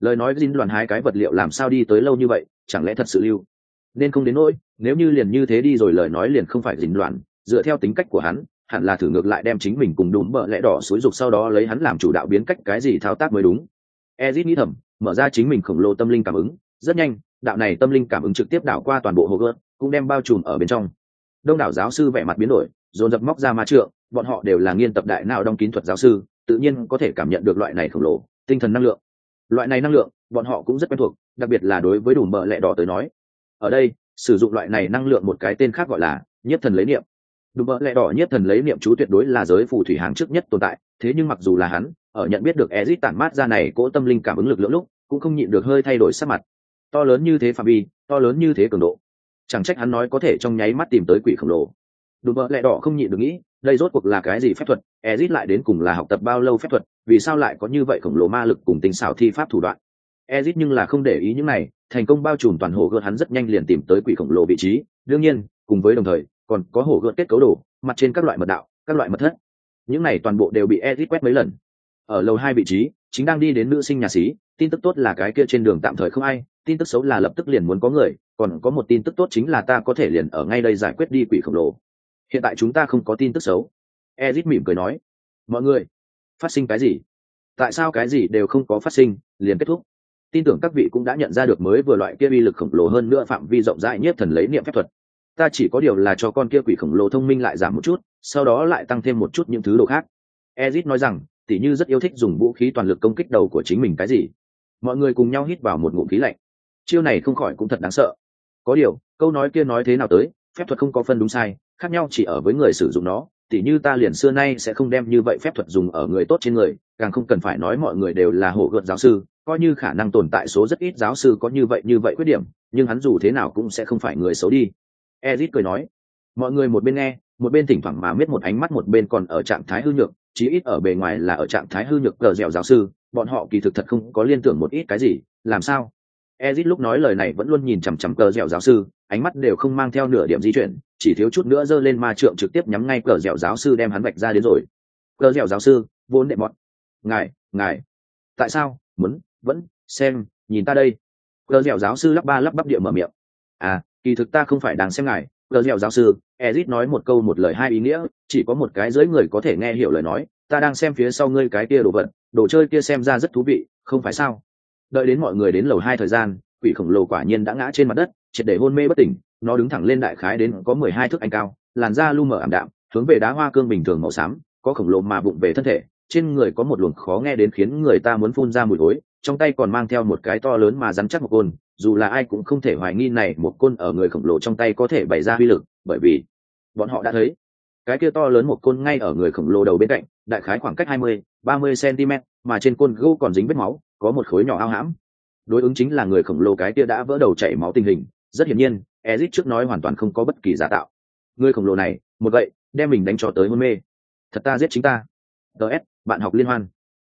Lời nói dinh đoàn hái cái vật liệu làm sao đi tới lâu như vậy, chẳng lẽ thật sự lưu? Nên không đến nỗi, nếu như liền như thế đi rồi lời nói liền không phải dính loạn, dựa theo tính cách của hắn, hẳn là thử ngược lại đem chính mình cùng đúng bợ lẽ đỏ xúi dục sau đó lấy hắn làm chủ đạo biến cách cái gì thao tác mới đúng. Ezit nghĩ thầm, mở ra chính mình khổng lồ tâm linh cảm ứng, rất nhanh, đạo này tâm linh cảm ứng trực tiếp đảo qua toàn bộ hồ gớt cũng đem bao trùm ở bên trong. Đông đảo giáo sư vẻ mặt biến đổi, dồn dập móc ra ma trượng, bọn họ đều là nghiên tập đại nào đong kín thuật giáo sư, tự nhiên có thể cảm nhận được loại này khổng lồ, tinh thần năng lượng. Loại này năng lượng, bọn họ cũng rất quen thuộc, đặc biệt là đối với đủ mỡ lẹ đỏ tới nói ở đây, sử dụng loại này năng lượng một cái tên khác gọi là nhất thần lấy niệm. Đúng mỡ lẹ đỏ nhất thần lấy niệm chú tuyệt đối là giới phù thủy hàng trước nhất tồn tại, thế nhưng mặc dù là hắn, ở nhận biết được ezit tản mát ra này cỗ tâm linh cảm ứng lực lượng lúc, cũng không nhịn được hơi thay đổi sắc mặt. To lớn như thế phạm vi, to lớn như thế cường độ. Chẳng trách hắn nói có thể trong nháy mắt tìm tới quỷ khổng lồ. Đúng mỡ lẹ đỏ không nhịn được nghĩ, đây rốt cuộc là cái gì phép thuật? Ezit lại đến cùng là học tập bao lâu phép thuật? Vì sao lại có như vậy khổng lồ ma lực cùng tình xảo thi pháp thủ đoạn? Ezit nhưng là không để ý những này thành công bao trùm toàn hồ gợt hắn rất nhanh liền tìm tới quỷ khổng lồ vị trí. Đương nhiên, cùng với đồng thời, còn có hồ gợt kết cấu đồ, mặt trên các loại mật đạo, các loại mật thất. Những này toàn bộ đều bị ezit quét mấy lần. Ở lầu hai vị trí, chính đang đi đến nữ sinh nhà sĩ tin tức tốt là cái kia trên đường tạm thời không ai, tin tức xấu là lập tức liền muốn có người, còn có một tin tức tốt chính là ta có thể liền ở ngay đây giải quyết đi quỷ khổng lồ. Hiện tại chúng ta không có tin tức xấu. Ezit mỉm cười nói, mọi người, phát sinh cái gì? Tại sao cái gì đều không có phát sinh, liền kết thúc? Tin tưởng các vị cũng đã nhận ra được mới vừa loại kia uy lực khổng lồ hơn nữa phạm vi rộng rãi nhất thần lấy niệm phép thuật. Ta chỉ có điều là cho con kia quỷ khổng lồ thông minh lại giảm một chút, sau đó lại tăng thêm một chút những thứ đồ khác. Ezit nói rằng, tỉ như rất yêu thích dùng vũ khí toàn lực công kích đầu của chính mình cái gì. Mọi người cùng nhau hít vào một ngụm khí lạnh. Chiêu này không khỏi cũng thật đáng sợ. Có điều, câu nói kia nói thế nào tới, phép thuật không có phân đúng sai, khác nhau chỉ ở với người sử dụng nó tỉ như ta liền xưa nay sẽ không đem như vậy phép thuật dùng ở người tốt trên người, càng không cần phải nói mọi người đều là hổ gợt giáo sư, coi như khả năng tồn tại số rất ít giáo sư có như vậy như vậy khuyết điểm, nhưng hắn dù thế nào cũng sẽ không phải người xấu đi. Ezit cười nói. Mọi người một bên nghe, một bên thỉnh thoảng mà miết một ánh mắt một bên còn ở trạng thái hư nhược, chí ít ở bề ngoài là ở trạng thái hư nhược cờ dẻo giáo sư, bọn họ kỳ thực thật không có liên tưởng một ít cái gì, làm sao? Ezit lúc nói lời này vẫn luôn nhìn chằm chằm cờ dẻo giáo sư, ánh mắt đều không mang theo nửa điểm di chuyển, chỉ thiếu chút nữa giơ lên ma trượng trực tiếp nhắm ngay cờ dẻo giáo sư đem hắn vạch ra đến rồi. Cờ dẻo giáo sư, vốn đệ mọt. Ngài ngài, tại sao? Muốn, vẫn, xem, nhìn ta đây. Cờ dẻo giáo sư lắp ba lắp bắp địa mở miệng. À kỳ thực ta không phải đang xem ngài. Cờ dẻo giáo sư, ezit nói một câu một lời hai ý nghĩa, chỉ có một cái dưới người có thể nghe hiểu lời nói, ta đang xem phía sau ngươi cái kia đồ vật, đồ chơi kia xem ra rất thú vị, không phải sao? Đợi đến mọi người đến lầu hai thời gian, quỷ khổng lồ quả nhiên đã ngã trên mặt đất, triệt để hôn mê bất tỉnh, nó đứng thẳng lên đại khái đến có mười hai thước anh cao, làn da lu mờ ảm đạm, hướng về đá hoa cương bình thường màu xám, có khổng lồ mà bụng về thân thể, trên người có một luồng khó nghe đến khiến người ta muốn phun ra mùi thối, trong tay còn mang theo một cái to lớn mà rắn chắc một côn, dù là ai cũng không thể hoài nghi này một côn ở người khổng lồ trong tay có thể bày ra uy lực, bởi vì bọn họ đã thấy, cái kia to lớn một côn ngay ở người khổng lồ đầu bên cạnh, đại khái khoảng cách hai mươi, ba mươi cm mà trên côn gỗ còn dính vết máu có một khối nhỏ ao hãm. Đối ứng chính là người khổng lồ cái kia đã vỡ đầu chảy máu tình hình, rất hiển nhiên, ezit trước nói hoàn toàn không có bất kỳ giả tạo. Người khổng lồ này, một vậy đem mình đánh cho tới hôn mê. Thật ta giết chính ta. Ts bạn học liên hoan.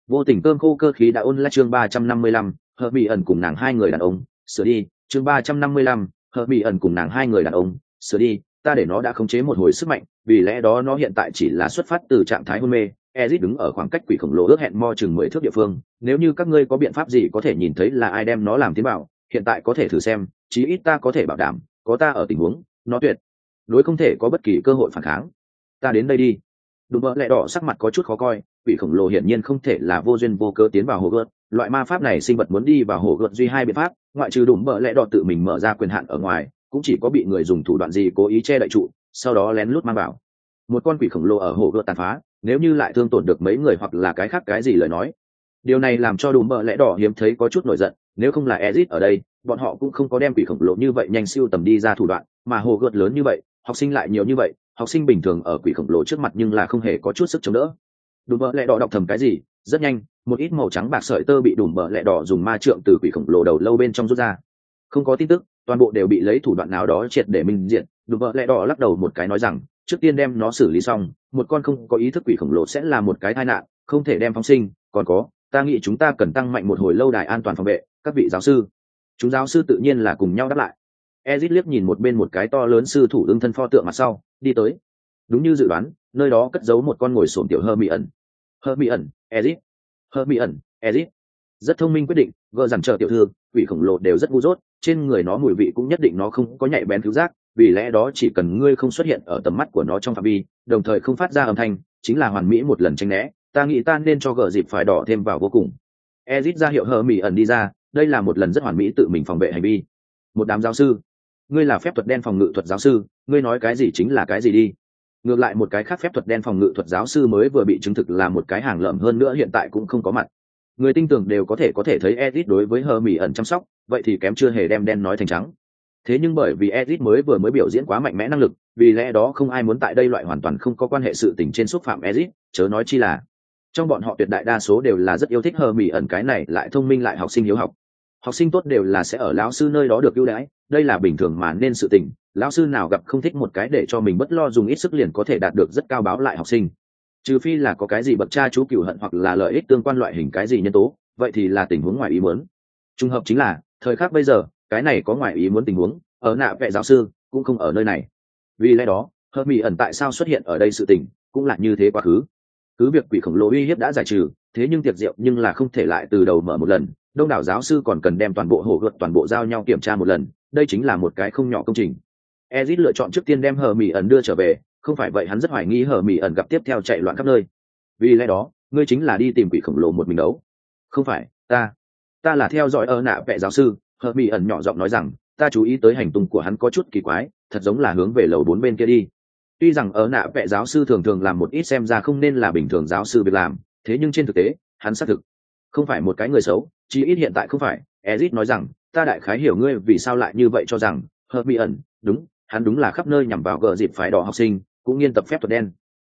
Vô tình cơm khô cơ khí đã ôn lại chương ba trăm năm mươi lăm hờ bị ẩn cùng nàng hai người đàn ông, sửa đi, chương ba trăm năm mươi lăm hờ bị ẩn cùng nàng hai người đàn ông, sửa đi, ta để nó đã khống chế một hồi sức mạnh, vì lẽ đó nó hiện tại chỉ là xuất phát từ trạng thái hôn mê ezit đứng ở khoảng cách quỷ khổng lồ ước hẹn mo chừng mười thước địa phương, nếu như các ngươi có biện pháp gì có thể nhìn thấy là ai đem nó làm tiến bảo, hiện tại có thể thử xem, chí ít ta có thể bảo đảm, có ta ở tình huống, nó tuyệt. Đối không thể có bất kỳ cơ hội phản kháng. Ta đến đây đi. Đúng bợ lẹ đỏ sắc mặt có chút khó coi, quỷ khổng lồ hiển nhiên không thể là vô duyên vô cớ tiến vào hồ gợt. Loại ma pháp này sinh vật muốn đi vào hồ gợt duy hai biện pháp, ngoại trừ đùm bợ lẹ đỏ tự mình mở ra quyền hạn ở ngoài, cũng chỉ có bị người dùng thủ đoạn gì cố ý che đậy trụ, sau đó lén lút mang vào. Một con quỷ khổng lồ ở hồ gợt tàn phá nếu như lại thương tổn được mấy người hoặc là cái khác cái gì lời nói. Điều này làm cho đùm bợ lẽ đỏ hiếm thấy có chút nổi giận, nếu không là ezit ở đây, bọn họ cũng không có đem quỷ khổng lồ như vậy nhanh siêu tầm đi ra thủ đoạn, mà hồ gợt lớn như vậy, học sinh lại nhiều như vậy, học sinh bình thường ở quỷ khổng lồ trước mặt nhưng là không hề có chút sức chống đỡ. Đùm bợ lẽ đỏ đọc thầm cái gì, rất nhanh, một ít màu trắng bạc sợi tơ bị đùm bợ lẽ đỏ dùng ma trượng từ quỷ khổng lồ đầu lâu bên trong rút ra. Không có tin tức, toàn bộ đều bị lấy thủ đoạn nào đó triệt để minh diện, đùm bợ lẽ đỏ lắc đầu một cái nói rằng trước tiên đem nó xử lý xong, một con không có ý thức quỷ khổng lồ sẽ là một cái tai nạn, không thể đem phóng sinh, còn có, ta nghĩ chúng ta cần tăng mạnh một hồi lâu đài an toàn phòng vệ, các vị giáo sư. Chúng giáo sư tự nhiên là cùng nhau đáp lại. Ezit liếc nhìn một bên một cái to lớn sư thủ ưng thân pho tượng mặt sau, đi tới. Đúng như dự đoán, nơi đó cất giấu một con ngồi sổm tiểu hơ mỹ ẩn hơ mỹ ẩn ezit. Hơ mỹ ẩn ezit. Rất thông minh quyết định gợ dằn chờ tiểu thư, quỷ khổng lồ đều rất ngu dốt, trên người nó mùi vị cũng nhất định nó không có nhạy bén cứu giác vì lẽ đó chỉ cần ngươi không xuất hiện ở tầm mắt của nó trong phạm vi, đồng thời không phát ra âm thanh, chính là hoàn mỹ một lần tranh né, ta nghĩ ta nên cho gờ dịp phải đỏ thêm vào vô cùng. Ezit ra hiệu hờ mỹ ẩn đi ra, đây là một lần rất hoàn mỹ tự mình phòng vệ hành vi. Một đám giáo sư. Ngươi là phép thuật đen phòng ngự thuật giáo sư, ngươi nói cái gì chính là cái gì đi. Ngược lại một cái khác phép thuật đen phòng ngự thuật giáo sư mới vừa bị chứng thực là một cái hàng lợm hơn nữa hiện tại cũng không có mặt. Người tin tưởng đều có thể có thể thấy ezit đối với hờ mỹ ẩn chăm sóc, vậy thì kém chưa hề đem đen nói thành trắng thế nhưng bởi vì edit mới vừa mới biểu diễn quá mạnh mẽ năng lực, vì lẽ đó không ai muốn tại đây loại hoàn toàn không có quan hệ sự tình trên xúc phạm edit chớ nói chi là, trong bọn họ tuyệt đại đa số đều là rất yêu thích hờ mỹ ẩn cái này lại thông minh lại học sinh hiếu học. Học sinh tốt đều là sẽ ở lão sư nơi đó được ưu đãi, đây là bình thường mà nên sự tình, lão sư nào gặp không thích một cái để cho mình bất lo dùng ít sức liền có thể đạt được rất cao báo lại học sinh. Trừ phi là có cái gì bậc cha chú cửu hận hoặc là lợi ích tương quan loại hình cái gì nhân tố, vậy thì là tình huống ngoài ý muốn. Trùng hợp chính là, thời khắc bây giờ cái này có ngoại ý muốn tình huống, ở nạ vệ giáo sư cũng không ở nơi này. Vì lẽ đó hơ mỹ ẩn tại sao xuất hiện ở đây sự tình cũng là như thế quá khứ. Cứ việc quỷ khổng lồ uy hiếp đã giải trừ, thế nhưng tiệc rượu nhưng là không thể lại từ đầu mở một lần. Đông đảo giáo sư còn cần đem toàn bộ hổ gợt, toàn bộ giao nhau kiểm tra một lần, đây chính là một cái không nhỏ công trình. Ezit lựa chọn trước tiên đem hờ mỹ ẩn đưa trở về, không phải vậy hắn rất hoài nghi hờ mỹ ẩn gặp tiếp theo chạy loạn khắp nơi. Vì lẽ đó, ngươi chính là đi tìm quỷ khổng lồ một mình đấu. Không phải, ta. Ta là theo dõi ơ nạ vệ giáo sư hờ mỹ ẩn nhỏ giọng nói rằng, ta chú ý tới hành tung của hắn có chút kỳ quái, thật giống là hướng về lầu bốn bên kia đi. Tuy rằng ở nạ vệ giáo sư thường thường làm một ít xem ra không nên là bình thường giáo sư việc làm, thế nhưng trên thực tế, hắn xác thực không phải một cái người xấu, chí ít hiện tại không phải. Ezit nói rằng, ta đại khái hiểu ngươi vì sao lại như vậy cho rằng, hờ mỹ ẩn, đúng, hắn đúng là khắp nơi nhằm vào gờ dịp phải đỏ học sinh, cũng nghiên tập phép thuật đen.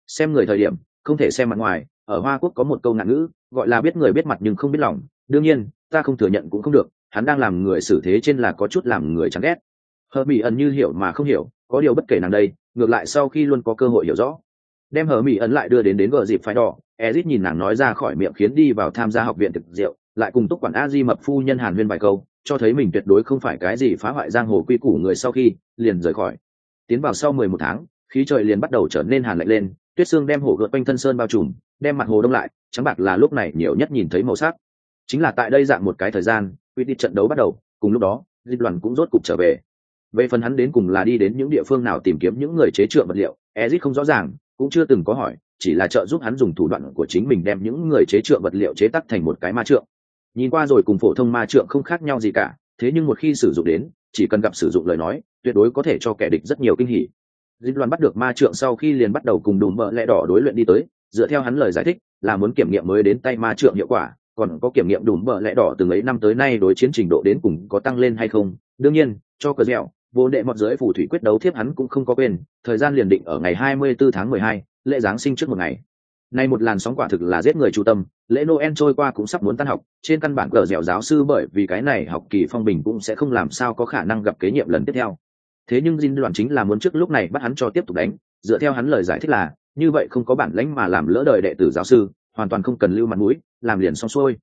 Xem người thời điểm, không thể xem mặt ngoài, ở hoa quốc có một câu ngạn ngữ, gọi là biết người biết mặt nhưng không biết lòng. Đương nhiên, ta không thừa nhận cũng không được hắn đang làm người xử thế trên là có chút làm người chán ghét. Hờ mỹ ẩn như hiểu mà không hiểu, có điều bất kể nàng đây, ngược lại sau khi luôn có cơ hội hiểu rõ. Đem hờ mỹ ẩn lại đưa đến đến gờ dịp phải đỏ, ezit nhìn nàng nói ra khỏi miệng khiến đi vào tham gia học viện thực diệu lại cùng túc quản a di mập phu nhân hàn huyên vài câu, cho thấy mình tuyệt đối không phải cái gì phá hoại giang hồ quy củ người sau khi, liền rời khỏi. Tiến vào sau mười một tháng, khí trời liền bắt đầu trở nên hàn lạnh lên, tuyết xương đem hồ gợt quanh thân sơn bao trùm, đem mặt hồ đông lại, trắng bạc là lúc này nhiều nhất nhìn thấy màu sắc. Chính là tại đây dạng một cái thời gian quy đi trận đấu bắt đầu, cùng lúc đó dịch đoàn cũng rốt cục trở về. Về phần hắn đến cùng là đi đến những địa phương nào tìm kiếm những người chế trượng vật liệu ezit không rõ ràng, cũng chưa từng có hỏi, chỉ là trợ giúp hắn dùng thủ đoạn của chính mình đem những người chế trượng vật liệu chế tắc thành một cái ma trượng. Nhìn qua rồi cùng phổ thông ma trượng không khác nhau gì cả, thế nhưng một khi sử dụng đến, chỉ cần gặp sử dụng lời nói, tuyệt đối có thể cho kẻ địch rất nhiều kinh hỉ. Dịch đoàn bắt được ma trượng sau khi liền bắt đầu cùng đùm Mỡ lẹ đỏ đối luyện đi tới, dựa theo hắn lời giải thích, là muốn kiểm nghiệm mới đến tay ma trượng hiệu quả còn có kiểm nghiệm đủ bờ lẽ đỏ từng ấy năm tới nay đối chiến trình độ đến cùng có tăng lên hay không? Đương nhiên cho cờ dẻo vô đệ mọt giới phù thủy quyết đấu thiếp hắn cũng không có quên thời gian liền định ở ngày 24 tháng 12, lễ giáng sinh trước một ngày. Nay một làn sóng quả thực là giết người chu tâm lễ noel trôi qua cũng sắp muốn tan học trên căn bản cờ dẻo giáo sư bởi vì cái này học kỳ phong bình cũng sẽ không làm sao có khả năng gặp kế nhiệm lần tiếp theo. Thế nhưng dinh đoàn chính là muốn trước lúc này bắt hắn cho tiếp tục đánh dựa theo hắn lời giải thích là như vậy không có bản lãnh mà làm lỡ đời đệ tử giáo sư hoàn toàn không cần lưu mặt mũi, làm liền xong xuôi.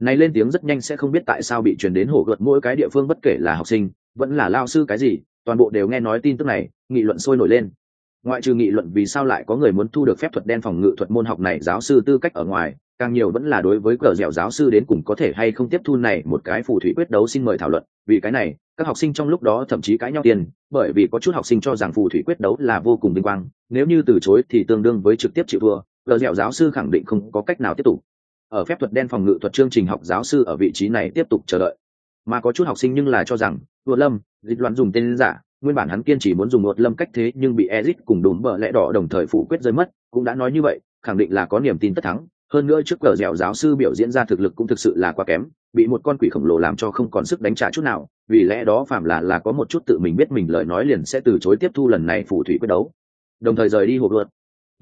Này lên tiếng rất nhanh sẽ không biết tại sao bị truyền đến hổ gợt mỗi cái địa phương bất kể là học sinh, vẫn là lao sư cái gì, toàn bộ đều nghe nói tin tức này, nghị luận sôi nổi lên. Ngoại trừ nghị luận vì sao lại có người muốn thu được phép thuật đen phòng ngự thuật môn học này giáo sư tư cách ở ngoài, càng nhiều vẫn là đối với cờ dẻo giáo sư đến cùng có thể hay không tiếp thu này một cái phù thủy quyết đấu xin mời thảo luận. Vì cái này, các học sinh trong lúc đó thậm chí cãi nhau tiền, bởi vì có chút học sinh cho rằng phù thủy quyết đấu là vô cùng vinh quang, nếu như từ chối thì tương đương với trực tiếp chịu thua cờ dẻo giáo sư khẳng định không có cách nào tiếp tục. Ở phép thuật đen phòng ngự thuật chương trình học giáo sư ở vị trí này tiếp tục chờ đợi. Mà có chút học sinh nhưng là cho rằng vượt lâm, dịch loạn dùng tên giả, nguyên bản hắn kiên chỉ muốn dùng một lâm cách thế nhưng bị ezit cùng đùm bờ lẽ đỏ đồng thời phủ quyết rơi mất, cũng đã nói như vậy, khẳng định là có niềm tin tất thắng. Hơn nữa trước cờ dẻo giáo sư biểu diễn ra thực lực cũng thực sự là quá kém, bị một con quỷ khổng lồ làm cho không còn sức đánh trả chút nào, vì lẽ đó phạm là là có một chút tự mình biết mình lời nói liền sẽ từ chối tiếp thu lần này phù thủy quyết đấu. Đồng thời rời đi hộp luật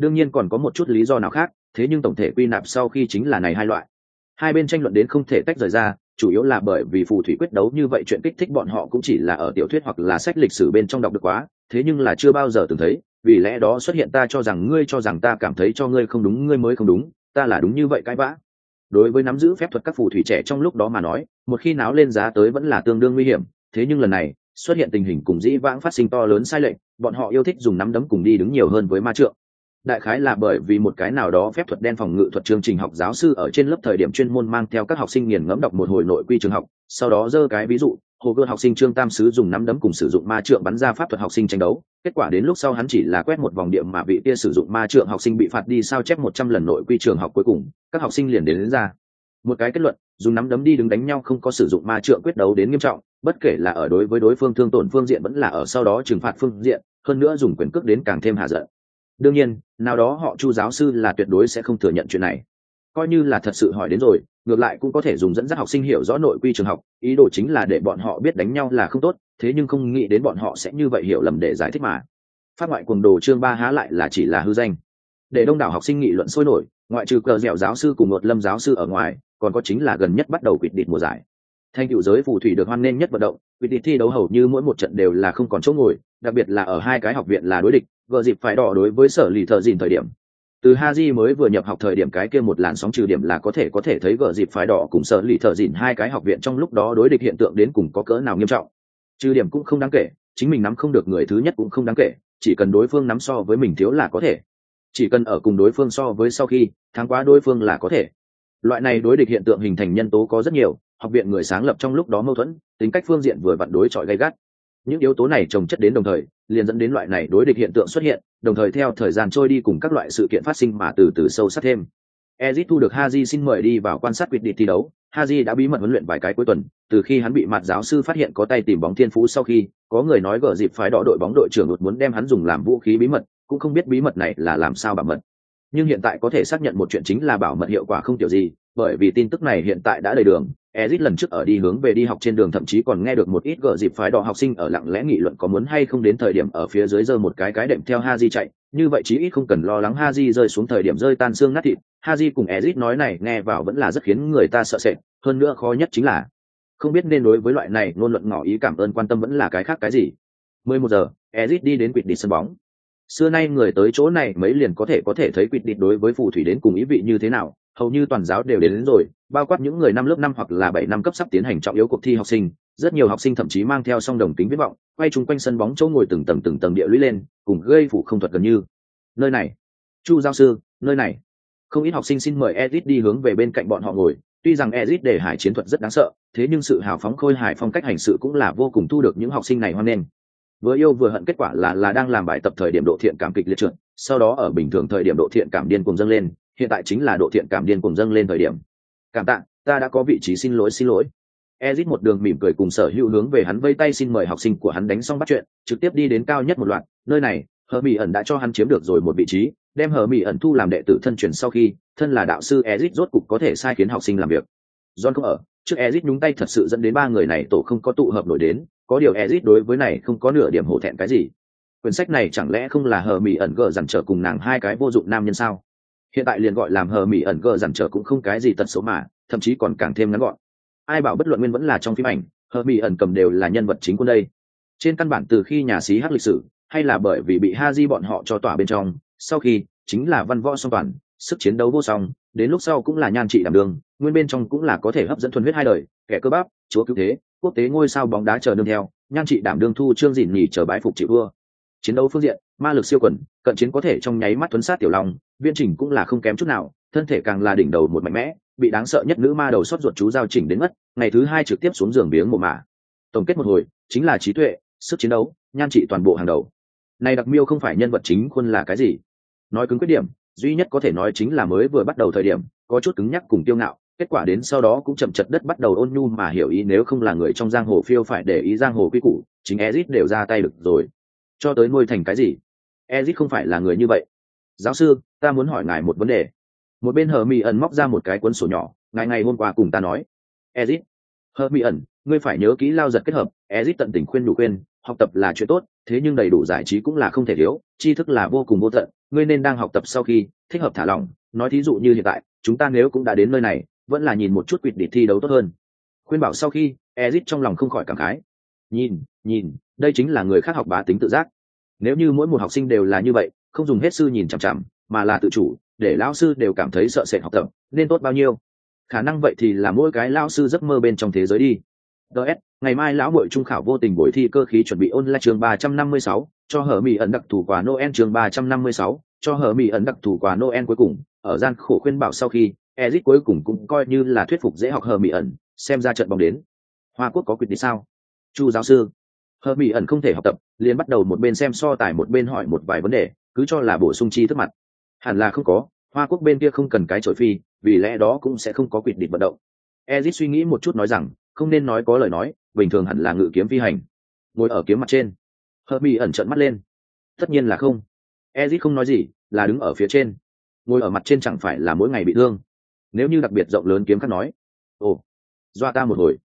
đương nhiên còn có một chút lý do nào khác, thế nhưng tổng thể quy nạp sau khi chính là này hai loại. Hai bên tranh luận đến không thể tách rời ra, chủ yếu là bởi vì phù thủy quyết đấu như vậy chuyện kích thích bọn họ cũng chỉ là ở tiểu thuyết hoặc là sách lịch sử bên trong đọc được quá, thế nhưng là chưa bao giờ từng thấy, vì lẽ đó xuất hiện ta cho rằng ngươi cho rằng ta cảm thấy cho ngươi không đúng, ngươi mới không đúng, ta là đúng như vậy cãi vã. Đối với nắm giữ phép thuật các phù thủy trẻ trong lúc đó mà nói, một khi náo lên giá tới vẫn là tương đương nguy hiểm, thế nhưng lần này, xuất hiện tình hình cùng dĩ vãng phát sinh to lớn sai lệch, bọn họ yêu thích dùng nắm đấm cùng đi đứng nhiều hơn với ma trượng đại khái là bởi vì một cái nào đó phép thuật đen phòng ngự thuật chương trình học giáo sư ở trên lớp thời điểm chuyên môn mang theo các học sinh nghiền ngẫm đọc một hồi nội quy trường học sau đó dơ cái ví dụ hồ cơ học sinh trương tam sứ dùng nắm đấm cùng sử dụng ma trượng bắn ra pháp thuật học sinh tranh đấu kết quả đến lúc sau hắn chỉ là quét một vòng điểm mà vị kia sử dụng ma trượng học sinh bị phạt đi sao chép một trăm lần nội quy trường học cuối cùng các học sinh liền đến, đến ra. Một cái kết luận dùng nắm đấm đi đứng đánh nhau không có sử dụng ma trượng quyết đấu đến nghiêm trọng bất kể là ở đối với đối phương thương tổn phương diện vẫn là ở sau đó trừng phạt phương diện hơn nữa dùng quyền cước đến càng thêm hạ giận đương nhiên, nào đó họ chu giáo sư là tuyệt đối sẽ không thừa nhận chuyện này. Coi như là thật sự hỏi đến rồi, ngược lại cũng có thể dùng dẫn dắt học sinh hiểu rõ nội quy trường học, ý đồ chính là để bọn họ biết đánh nhau là không tốt, thế nhưng không nghĩ đến bọn họ sẽ như vậy hiểu lầm để giải thích mà. Phát ngoại quần đồ chương ba há lại là chỉ là hư danh. Để đông đảo học sinh nghị luận sôi nổi, ngoại trừ cờ dẻo giáo sư cùng một lâm giáo sư ở ngoài, còn có chính là gần nhất bắt đầu quỵt định mùa giải. Thanh cựu giới phù thủy được hoan nghênh nhất vận động, quỵt định thi đấu hầu như mỗi một trận đều là không còn chỗ ngồi, đặc biệt là ở hai cái học viện là đối địch vợ dịp phải đỏ đối với sở lì thợ dìn thời điểm. Từ ha di mới vừa nhập học thời điểm cái kia một làn sóng trừ điểm là có thể có thể thấy vợ dịp phải đỏ cùng sở lì thợ dìn hai cái học viện trong lúc đó đối địch hiện tượng đến cùng có cỡ nào nghiêm trọng. Trừ điểm cũng không đáng kể, chính mình nắm không được người thứ nhất cũng không đáng kể, chỉ cần đối phương nắm so với mình thiếu là có thể. Chỉ cần ở cùng đối phương so với sau khi, thắng quá đối phương là có thể. Loại này đối địch hiện tượng hình thành nhân tố có rất nhiều, học viện người sáng lập trong lúc đó mâu thuẫn, tính cách phương diện vừa vặn đối chọi gay gắt những yếu tố này trồng chất đến đồng thời, liền dẫn đến loại này đối địch hiện tượng xuất hiện, đồng thời theo thời gian trôi đi cùng các loại sự kiện phát sinh mà từ từ sâu sắc thêm. Ezit thu được haji xin mời đi vào quan sát quyết định thi đấu. Haji đã bí mật huấn luyện vài cái cuối tuần, từ khi hắn bị mặt giáo sư phát hiện có tay tìm bóng thiên phú sau khi, có người nói gỡ dịp phái đỏ đội bóng đội trưởng đột muốn đem hắn dùng làm vũ khí bí mật, cũng không biết bí mật này là làm sao bảo mật. Nhưng hiện tại có thể xác nhận một chuyện chính là bảo mật hiệu quả không kiểu gì, bởi vì tin tức này hiện tại đã đầy đường. Ezit lần trước ở đi hướng về đi học trên đường thậm chí còn nghe được một ít gở dịp phái đỏ học sinh ở lặng lẽ nghị luận có muốn hay không đến thời điểm ở phía dưới giơ một cái cái đệm theo Haji chạy, như vậy chí ít không cần lo lắng Haji rơi xuống thời điểm rơi tan xương nát thịt. Haji cùng Ezit nói này nghe vào vẫn là rất khiến người ta sợ sệt, hơn nữa khó nhất chính là không biết nên đối với loại này ngôn luận ngỏ ý cảm ơn quan tâm vẫn là cái khác cái gì. 11 giờ, Ezit đi đến quỵt đi sân bóng. Xưa nay người tới chỗ này mấy liền có thể có thể thấy quỵt địch đối với phù thủy đến cùng ý vị như thế nào, hầu như toàn giáo đều đến, đến rồi bao quát những người năm lớp năm hoặc là bảy năm cấp sắp tiến hành trọng yếu cuộc thi học sinh. Rất nhiều học sinh thậm chí mang theo song đồng tính viết vọng quay chung quanh sân bóng chỗ ngồi từng tầng từng tầng địa lũy lên cùng gây phủ không thuật gần như. Nơi này. Chu giáo sư nơi này. Không ít học sinh xin mời Ezit đi hướng về bên cạnh bọn họ ngồi. Tuy rằng Ezit để hải chiến thuật rất đáng sợ thế nhưng sự hào phóng khôi hài phong cách hành sự cũng là vô cùng thu được những học sinh này hoan nghênh. Vừa yêu vừa hận kết quả là là đang làm bài tập thời điểm độ thiện cảm kịch liệt trượt sau đó ở bình thường thời điểm độ thiện cảm điên cùng dâng lên hiện tại chính là độ thiện cảm điên cùng dâng lên thời điểm. Cảm tạ, ta đã có vị trí xin lỗi xin lỗi. Ezit một đường mỉm cười cùng sở hữu hướng về hắn vây tay xin mời học sinh của hắn đánh xong bắt chuyện, trực tiếp đi đến cao nhất một loạt. Nơi này, hờ mỹ ẩn đã cho hắn chiếm được rồi một vị trí, đem hờ mỹ ẩn thu làm đệ tử thân truyền sau khi, thân là đạo sư ezit rốt cục có thể sai khiến học sinh làm việc. John không ở, trước ezit nhúng tay thật sự dẫn đến ba người này tổ không có tụ hợp nổi đến, có điều ezit đối với này không có nửa điểm hổ thẹn cái gì. Quyển sách này chẳng lẽ không là hờ mỹ ẩn gờ dằn trở cùng nàng hai cái vô dụng nam nhân sao? Hiện tại liền gọi làm hờ mỹ ẩn gờ dằn trở cũng không cái gì tật số mà, thậm chí còn càng thêm ngắn gọn. Ai bảo bất luận nguyên vẫn là trong phim ảnh, hờ mỹ ẩn cầm đều là nhân vật chính quân đây. Trên căn bản từ khi nhà sĩ hát lịch sử, hay là bởi vì bị ha di bọn họ cho tỏa bên trong, sau khi chính là văn võ song toàn, sức chiến đấu vô song, đến lúc sau cũng là nhan trị đảm đường nguyên bên trong cũng là có thể hấp dẫn thuần huyết hai đời, kẻ cơ bắp, chúa cứu thế, quốc tế ngôi sao bóng đá chờ đương theo, nhan trị đảm đương thu trương dìn nhì chờ bái phục chịu vua. Chiến đấu phương diện ma lực siêu quần, cận chiến có thể trong nháy mắt tuấn sát tiểu long viên chỉnh cũng là không kém chút nào, thân thể càng là đỉnh đầu một mạnh mẽ, bị đáng sợ nhất nữ ma đầu xót ruột chú giao chỉnh đến mất, ngày thứ hai trực tiếp xuống giường biếng mộ mạ tổng kết một hồi, chính là trí tuệ, sức chiến đấu, nhan trị toàn bộ hàng đầu. Này đặc miêu không phải nhân vật chính quân là cái gì? Nói cứng quyết điểm, duy nhất có thể nói chính là mới vừa bắt đầu thời điểm, có chút cứng nhắc cùng tiêu ngạo, kết quả đến sau đó cũng chậm chật đất bắt đầu ôn nhu mà hiểu ý nếu không là người trong giang hồ phiêu phải để ý giang hồ quy củ, chính ezit đều ra tay được rồi. Cho tới nuôi thành cái gì? Ezit không phải là người như vậy. Giáo sư, ta muốn hỏi ngài một vấn đề. Một bên hờ mỹ ẩn móc ra một cái cuốn sổ nhỏ ngài ngày hôm qua cùng ta nói. Ezit hờ mỹ ẩn ngươi phải nhớ kỹ lao giật kết hợp. Ezit tận tình khuyên đủ khuyên, học tập là chuyện tốt, thế nhưng đầy đủ giải trí cũng là không thể thiếu, tri thức là vô cùng vô tận, ngươi nên đang học tập sau khi thích hợp thả lỏng. Nói thí dụ như hiện tại, chúng ta nếu cũng đã đến nơi này, vẫn là nhìn một chút quỵt định thi đấu tốt hơn. Khuyên bảo sau khi, ezit trong lòng không khỏi cảm khái. Nhìn nhìn, đây chính là người khác học bá tính tự giác nếu như mỗi một học sinh đều là như vậy, không dùng hết sư nhìn chằm chằm, mà là tự chủ, để lão sư đều cảm thấy sợ sệt học tập, nên tốt bao nhiêu? Khả năng vậy thì là mỗi cái lão sư giấc mơ bên trong thế giới đi. Ts ngày mai lão bội trung khảo vô tình buổi thi cơ khí chuẩn bị ôn lại trường ba trăm năm mươi sáu, cho hở mỹ ẩn đặc thủ quà noel trường ba trăm năm mươi sáu, cho hở mỹ ẩn đặc thủ quà noel cuối cùng, ở gian khổ khuyên bảo sau khi, ezit cuối cùng cũng coi như là thuyết phục dễ học hở mỹ ẩn, xem ra trận bóng đến. Hoa quốc có quyết định sao? Chu giáo sư hờ mỹ ẩn không thể học tập, liền bắt đầu một bên xem so tài một bên hỏi một vài vấn đề, cứ cho là bổ sung chi thức mặt. Hẳn là không có, hoa quốc bên kia không cần cái trội phi, vì lẽ đó cũng sẽ không có quyết định vận động. Ezit suy nghĩ một chút nói rằng, không nên nói có lời nói, bình thường hẳn là ngự kiếm phi hành. Ngồi ở kiếm mặt trên. Hờ mỹ ẩn trợn mắt lên. Tất nhiên là không. Ezit không nói gì, là đứng ở phía trên. Ngồi ở mặt trên chẳng phải là mỗi ngày bị thương. Nếu như đặc biệt rộng lớn kiếm khắc nói, ồ doa ta một hồi.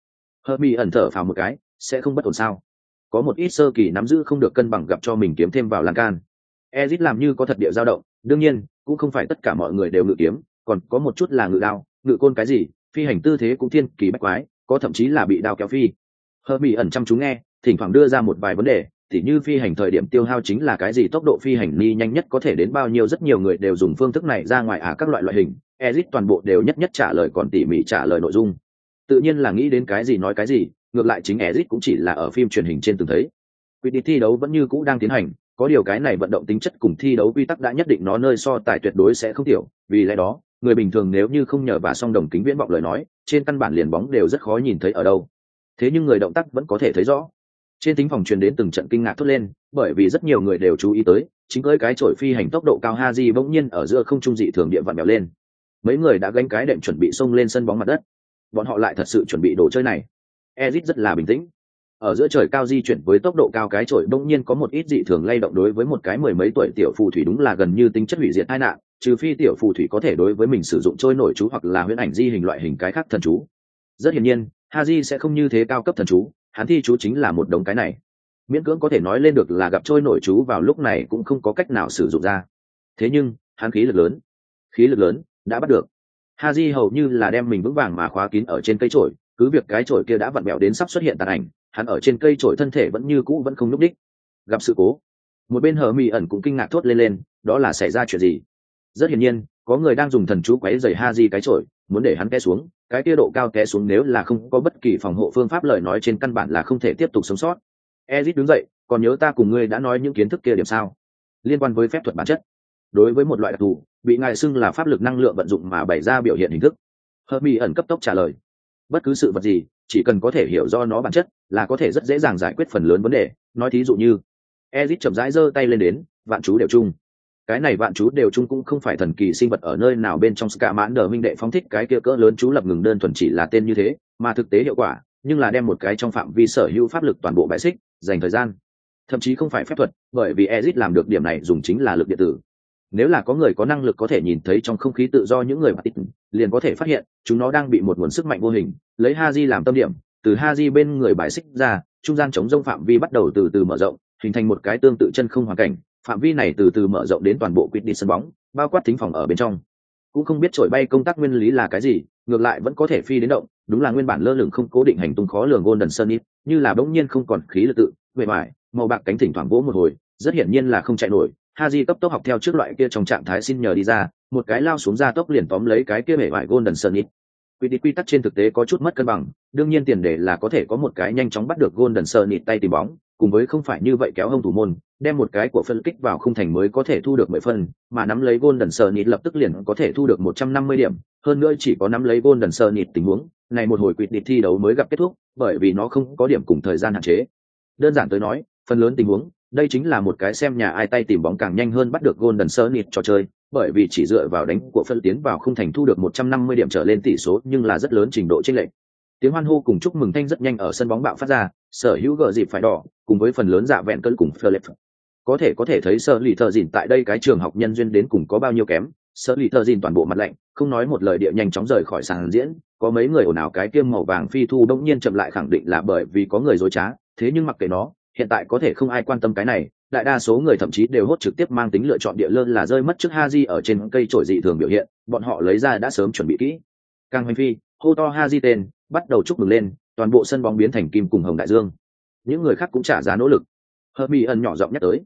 Hờ mỹ ẩn thở phào một cái, sẽ không bất ổn sao? Có một ít sơ kỳ nắm giữ không được cân bằng gặp cho mình kiếm thêm vào lan can. Ezit làm như có thật địa dao động, đương nhiên, cũng không phải tất cả mọi người đều ngự kiếm, còn có một chút là ngự đao, ngự côn cái gì, phi hành tư thế cũng thiên kỳ bách quái, có thậm chí là bị đao kéo phi. Hơ mỹ ẩn chăm chú nghe, thỉnh thoảng đưa ra một vài vấn đề thì như phi hành thời điểm tiêu hao chính là cái gì, tốc độ phi hành ni nhanh nhất có thể đến bao nhiêu, rất nhiều người đều dùng phương thức này ra ngoài à các loại loại hình. Ezit toàn bộ đều nhất nhất trả lời, còn tỉ mỉ trả lời nội dung. Tự nhiên là nghĩ đến cái gì nói cái gì ngược lại chính Ezic cũng chỉ là ở phim truyền hình trên từng thấy. Quy định thi đấu vẫn như cũ đang tiến hành, có điều cái này vận động tính chất cùng thi đấu quy tắc đã nhất định nó nơi so tài tuyệt đối sẽ không tiểu, vì lẽ đó, người bình thường nếu như không nhờ và song đồng kính viễn vọng lời nói, trên căn bản liền bóng đều rất khó nhìn thấy ở đâu. Thế nhưng người động tác vẫn có thể thấy rõ. Trên tính phòng truyền đến từng trận kinh ngạc thốt lên, bởi vì rất nhiều người đều chú ý tới, chính cưới cái chổi phi hành tốc độ cao Haji bỗng nhiên ở giữa không trung dị thường địa vặn bèo lên. Mấy người đã gánh cái đệm chuẩn bị xông lên sân bóng mặt đất. Bọn họ lại thật sự chuẩn bị đồ chơi này Ezit rất là bình tĩnh. Ở giữa trời cao di chuyển với tốc độ cao cái chổi bỗng nhiên có một ít dị thường lay động đối với một cái mười mấy tuổi tiểu phù thủy đúng là gần như tính chất hủy diệt tai nạn, trừ phi tiểu phù thủy có thể đối với mình sử dụng trôi nổi chú hoặc là huyễn ảnh di hình loại hình cái khác thần chú. Rất hiển nhiên, Haji sẽ không như thế cao cấp thần chú, hắn thi chú chính là một đống cái này. Miễn cưỡng có thể nói lên được là gặp trôi nổi chú vào lúc này cũng không có cách nào sử dụng ra. Thế nhưng, hắn khí lực lớn, khí lực lớn đã bắt được. Haji hầu như là đem mình vững vàng mà khóa kín ở trên cây trổi, cứ việc cái chổi kia đã vặn mẹo đến sắp xuất hiện tàn ảnh, hắn ở trên cây chổi thân thể vẫn như cũ vẫn không nhúc đích gặp sự cố, một bên hờ mỹ ẩn cũng kinh ngạc thốt lên lên, đó là xảy ra chuyện gì? Rất hiển nhiên, có người đang dùng thần chú quấy rầy ha di cái chổi, muốn để hắn té xuống, cái kia độ cao té xuống nếu là không có bất kỳ phòng hộ phương pháp lời nói trên căn bản là không thể tiếp tục sống sót. Ezit đứng dậy, còn nhớ ta cùng ngươi đã nói những kiến thức kia điểm sao? Liên quan với phép thuật bản chất. Đối với một loại đặc thù, bị ngài xưng là pháp lực năng lượng vận dụng mà bày ra biểu hiện hình thức. Hơ mi ẩn cấp tốc trả lời bất cứ sự vật gì, chỉ cần có thể hiểu do nó bản chất, là có thể rất dễ dàng giải quyết phần lớn vấn đề. Nói thí dụ như, ezit chậm rãi giơ tay lên đến, vạn chú đều chung. Cái này vạn chú đều chung cũng không phải thần kỳ sinh vật ở nơi nào bên trong ska mãn đờ minh đệ phóng thích cái kia cỡ lớn chú lập ngừng đơn thuần chỉ là tên như thế, mà thực tế hiệu quả, nhưng là đem một cái trong phạm vi sở hữu pháp lực toàn bộ bãi xích, dành thời gian. Thậm chí không phải phép thuật, bởi vì ezit làm được điểm này dùng chính là lực điện tử nếu là có người có năng lực có thể nhìn thấy trong không khí tự do những người mà tít liền có thể phát hiện, chúng nó đang bị một nguồn sức mạnh vô hình, lấy ha di làm tâm điểm. Từ ha di bên người bài xích ra, trung gian chống rông phạm vi bắt đầu từ từ mở rộng, hình thành một cái tương tự chân không hoàn cảnh. Phạm vi này từ từ mở rộng đến toàn bộ quýt đi sân bóng, bao quát thính phòng ở bên trong. Cũng không biết trổi bay công tác nguyên lý là cái gì, ngược lại vẫn có thể phi đến động, đúng là nguyên bản lơ lửng không cố định hành tung khó lường golden sun ít như là bỗng nhiên không còn khí lực tự vệ ngoài, màu bạc cánh thỉnh thoảng vỗ một hồi, rất hiển nhiên là không chạy nổi. Haji cấp tốc học theo trước loại kia trong trạng thái xin nhờ đi ra, một cái lao xuống ra tốc liền tóm lấy cái kia bể vải Golden Sunnit. Quy định quy tắc trên thực tế có chút mất cân bằng, đương nhiên tiền đề là có thể có một cái nhanh chóng bắt được Golden Sunnit tay tìm bóng, cùng với không phải như vậy kéo hông thủ môn, đem một cái của phân kích vào khung thành mới có thể thu được mười phân, mà nắm lấy Golden Sunnit lập tức liền có thể thu được một trăm năm mươi điểm, hơn nữa chỉ có nắm lấy Golden Sunnit tình huống, này một hồi quy định thi đấu mới gặp kết thúc, bởi vì nó không có điểm cùng thời gian hạn chế. Đơn giản tới nói, phần lớn tình huống đây chính là một cái xem nhà ai tay tìm bóng càng nhanh hơn bắt được Golden Sunnit trò chơi, bởi vì chỉ dựa vào đánh của phân tiến vào không thành thu được 150 điểm trở lên tỷ số nhưng là rất lớn trình độ chênh lệch. Tiếng hoan hô cùng chúc mừng thanh rất nhanh ở sân bóng bạo phát ra, sở hữu gờ dịp phải đỏ, cùng với phần lớn dạ vẹn cân cùng Philip. Có thể có thể thấy sở lì thờ dìn tại đây cái trường học nhân duyên đến cùng có bao nhiêu kém, sở lì thờ dìn toàn bộ mặt lạnh, không nói một lời địa nhanh chóng rời khỏi sàn diễn, có mấy người ồn ào cái kiêm màu vàng phi thu đông nhiên chậm lại khẳng định là bởi vì có người dối trá, thế nhưng mặc kệ nó, hiện tại có thể không ai quan tâm cái này, đại đa số người thậm chí đều hốt trực tiếp mang tính lựa chọn địa lơn là rơi mất trước ha di ở trên cây trổi dị thường biểu hiện, bọn họ lấy ra đã sớm chuẩn bị kỹ. Càng hành phi, hô to ha di tên, bắt đầu chúc mừng lên, toàn bộ sân bóng biến thành kim cùng hồng đại dương. Những người khác cũng trả giá nỗ lực. Hợp mỹ ẩn nhỏ giọng nhắc tới.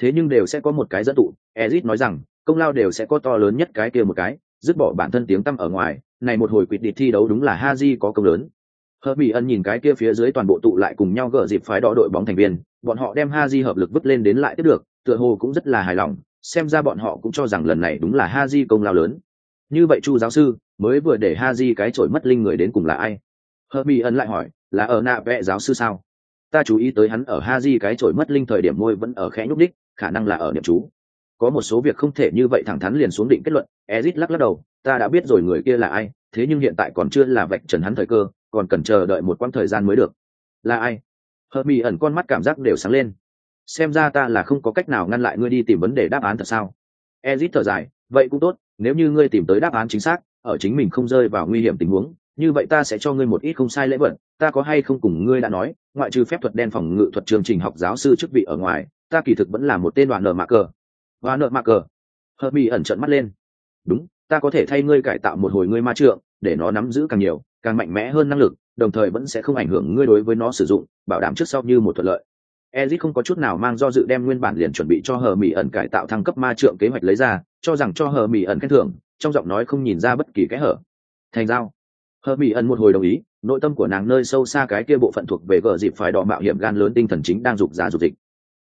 Thế nhưng đều sẽ có một cái dẫn tụ, ezit nói rằng, công lao đều sẽ có to lớn nhất cái kia một cái, dứt bỏ bản thân tiếng tăm ở ngoài, này một hồi quyết định thi đấu đúng là ha di có công lớn. Hợp Mỹ Ân nhìn cái kia phía dưới toàn bộ tụ lại cùng nhau gỡ dịp phái đỏ đội bóng thành viên, bọn họ đem Haji hợp lực vứt lên đến lại tiếp được, tựa hồ cũng rất là hài lòng, xem ra bọn họ cũng cho rằng lần này đúng là Haji công lao lớn. Như vậy Chu giáo sư, mới vừa để Haji cái chổi mất linh người đến cùng là ai? Hợp Mỹ Ân lại hỏi, là ở nạ vẽ giáo sư sao? Ta chú ý tới hắn ở Haji cái chổi mất linh thời điểm môi vẫn ở khẽ nhúc đích, khả năng là ở niệm chú. Có một số việc không thể như vậy thẳng thắn liền xuống định kết luận, Ezit lắc lắc đầu, ta đã biết rồi người kia là ai, thế nhưng hiện tại còn chưa là vạch trần hắn thời cơ, còn cần chờ đợi một quãng thời gian mới được. Là ai? Hợp mỹ ẩn con mắt cảm giác đều sáng lên. Xem ra ta là không có cách nào ngăn lại ngươi đi tìm vấn đề đáp án thật sao? Ezit thở dài, vậy cũng tốt, nếu như ngươi tìm tới đáp án chính xác, ở chính mình không rơi vào nguy hiểm tình huống, như vậy ta sẽ cho ngươi một ít không sai lễ vật, ta có hay không cùng ngươi đã nói, ngoại trừ phép thuật đen phòng ngự thuật chương trình học giáo sư chức vị ở ngoài, ta kỳ thực vẫn là một tên đoàn nợ mạc cờ và nợ mạc cờ hợp mỹ ẩn trợn mắt lên. Đúng, ta có thể thay ngươi cải tạo một hồi ngươi ma trượng, để nó nắm giữ càng nhiều càng mạnh mẽ hơn năng lực, đồng thời vẫn sẽ không ảnh hưởng ngươi đối với nó sử dụng, bảo đảm trước sau như một thuận lợi. Ezit không có chút nào mang do dự đem nguyên bản liền chuẩn bị cho hờ mỹ ẩn cải tạo thăng cấp ma trượng kế hoạch lấy ra, cho rằng cho hờ mỹ ẩn khen thưởng, trong giọng nói không nhìn ra bất kỳ cái hở. Thành giao. Hờ mỹ ẩn một hồi đồng ý, nội tâm của nàng nơi sâu xa cái kia bộ phận thuộc về gờ dịp phải đỏ mạo hiểm gan lớn tinh thần chính đang rục ra rục dịch.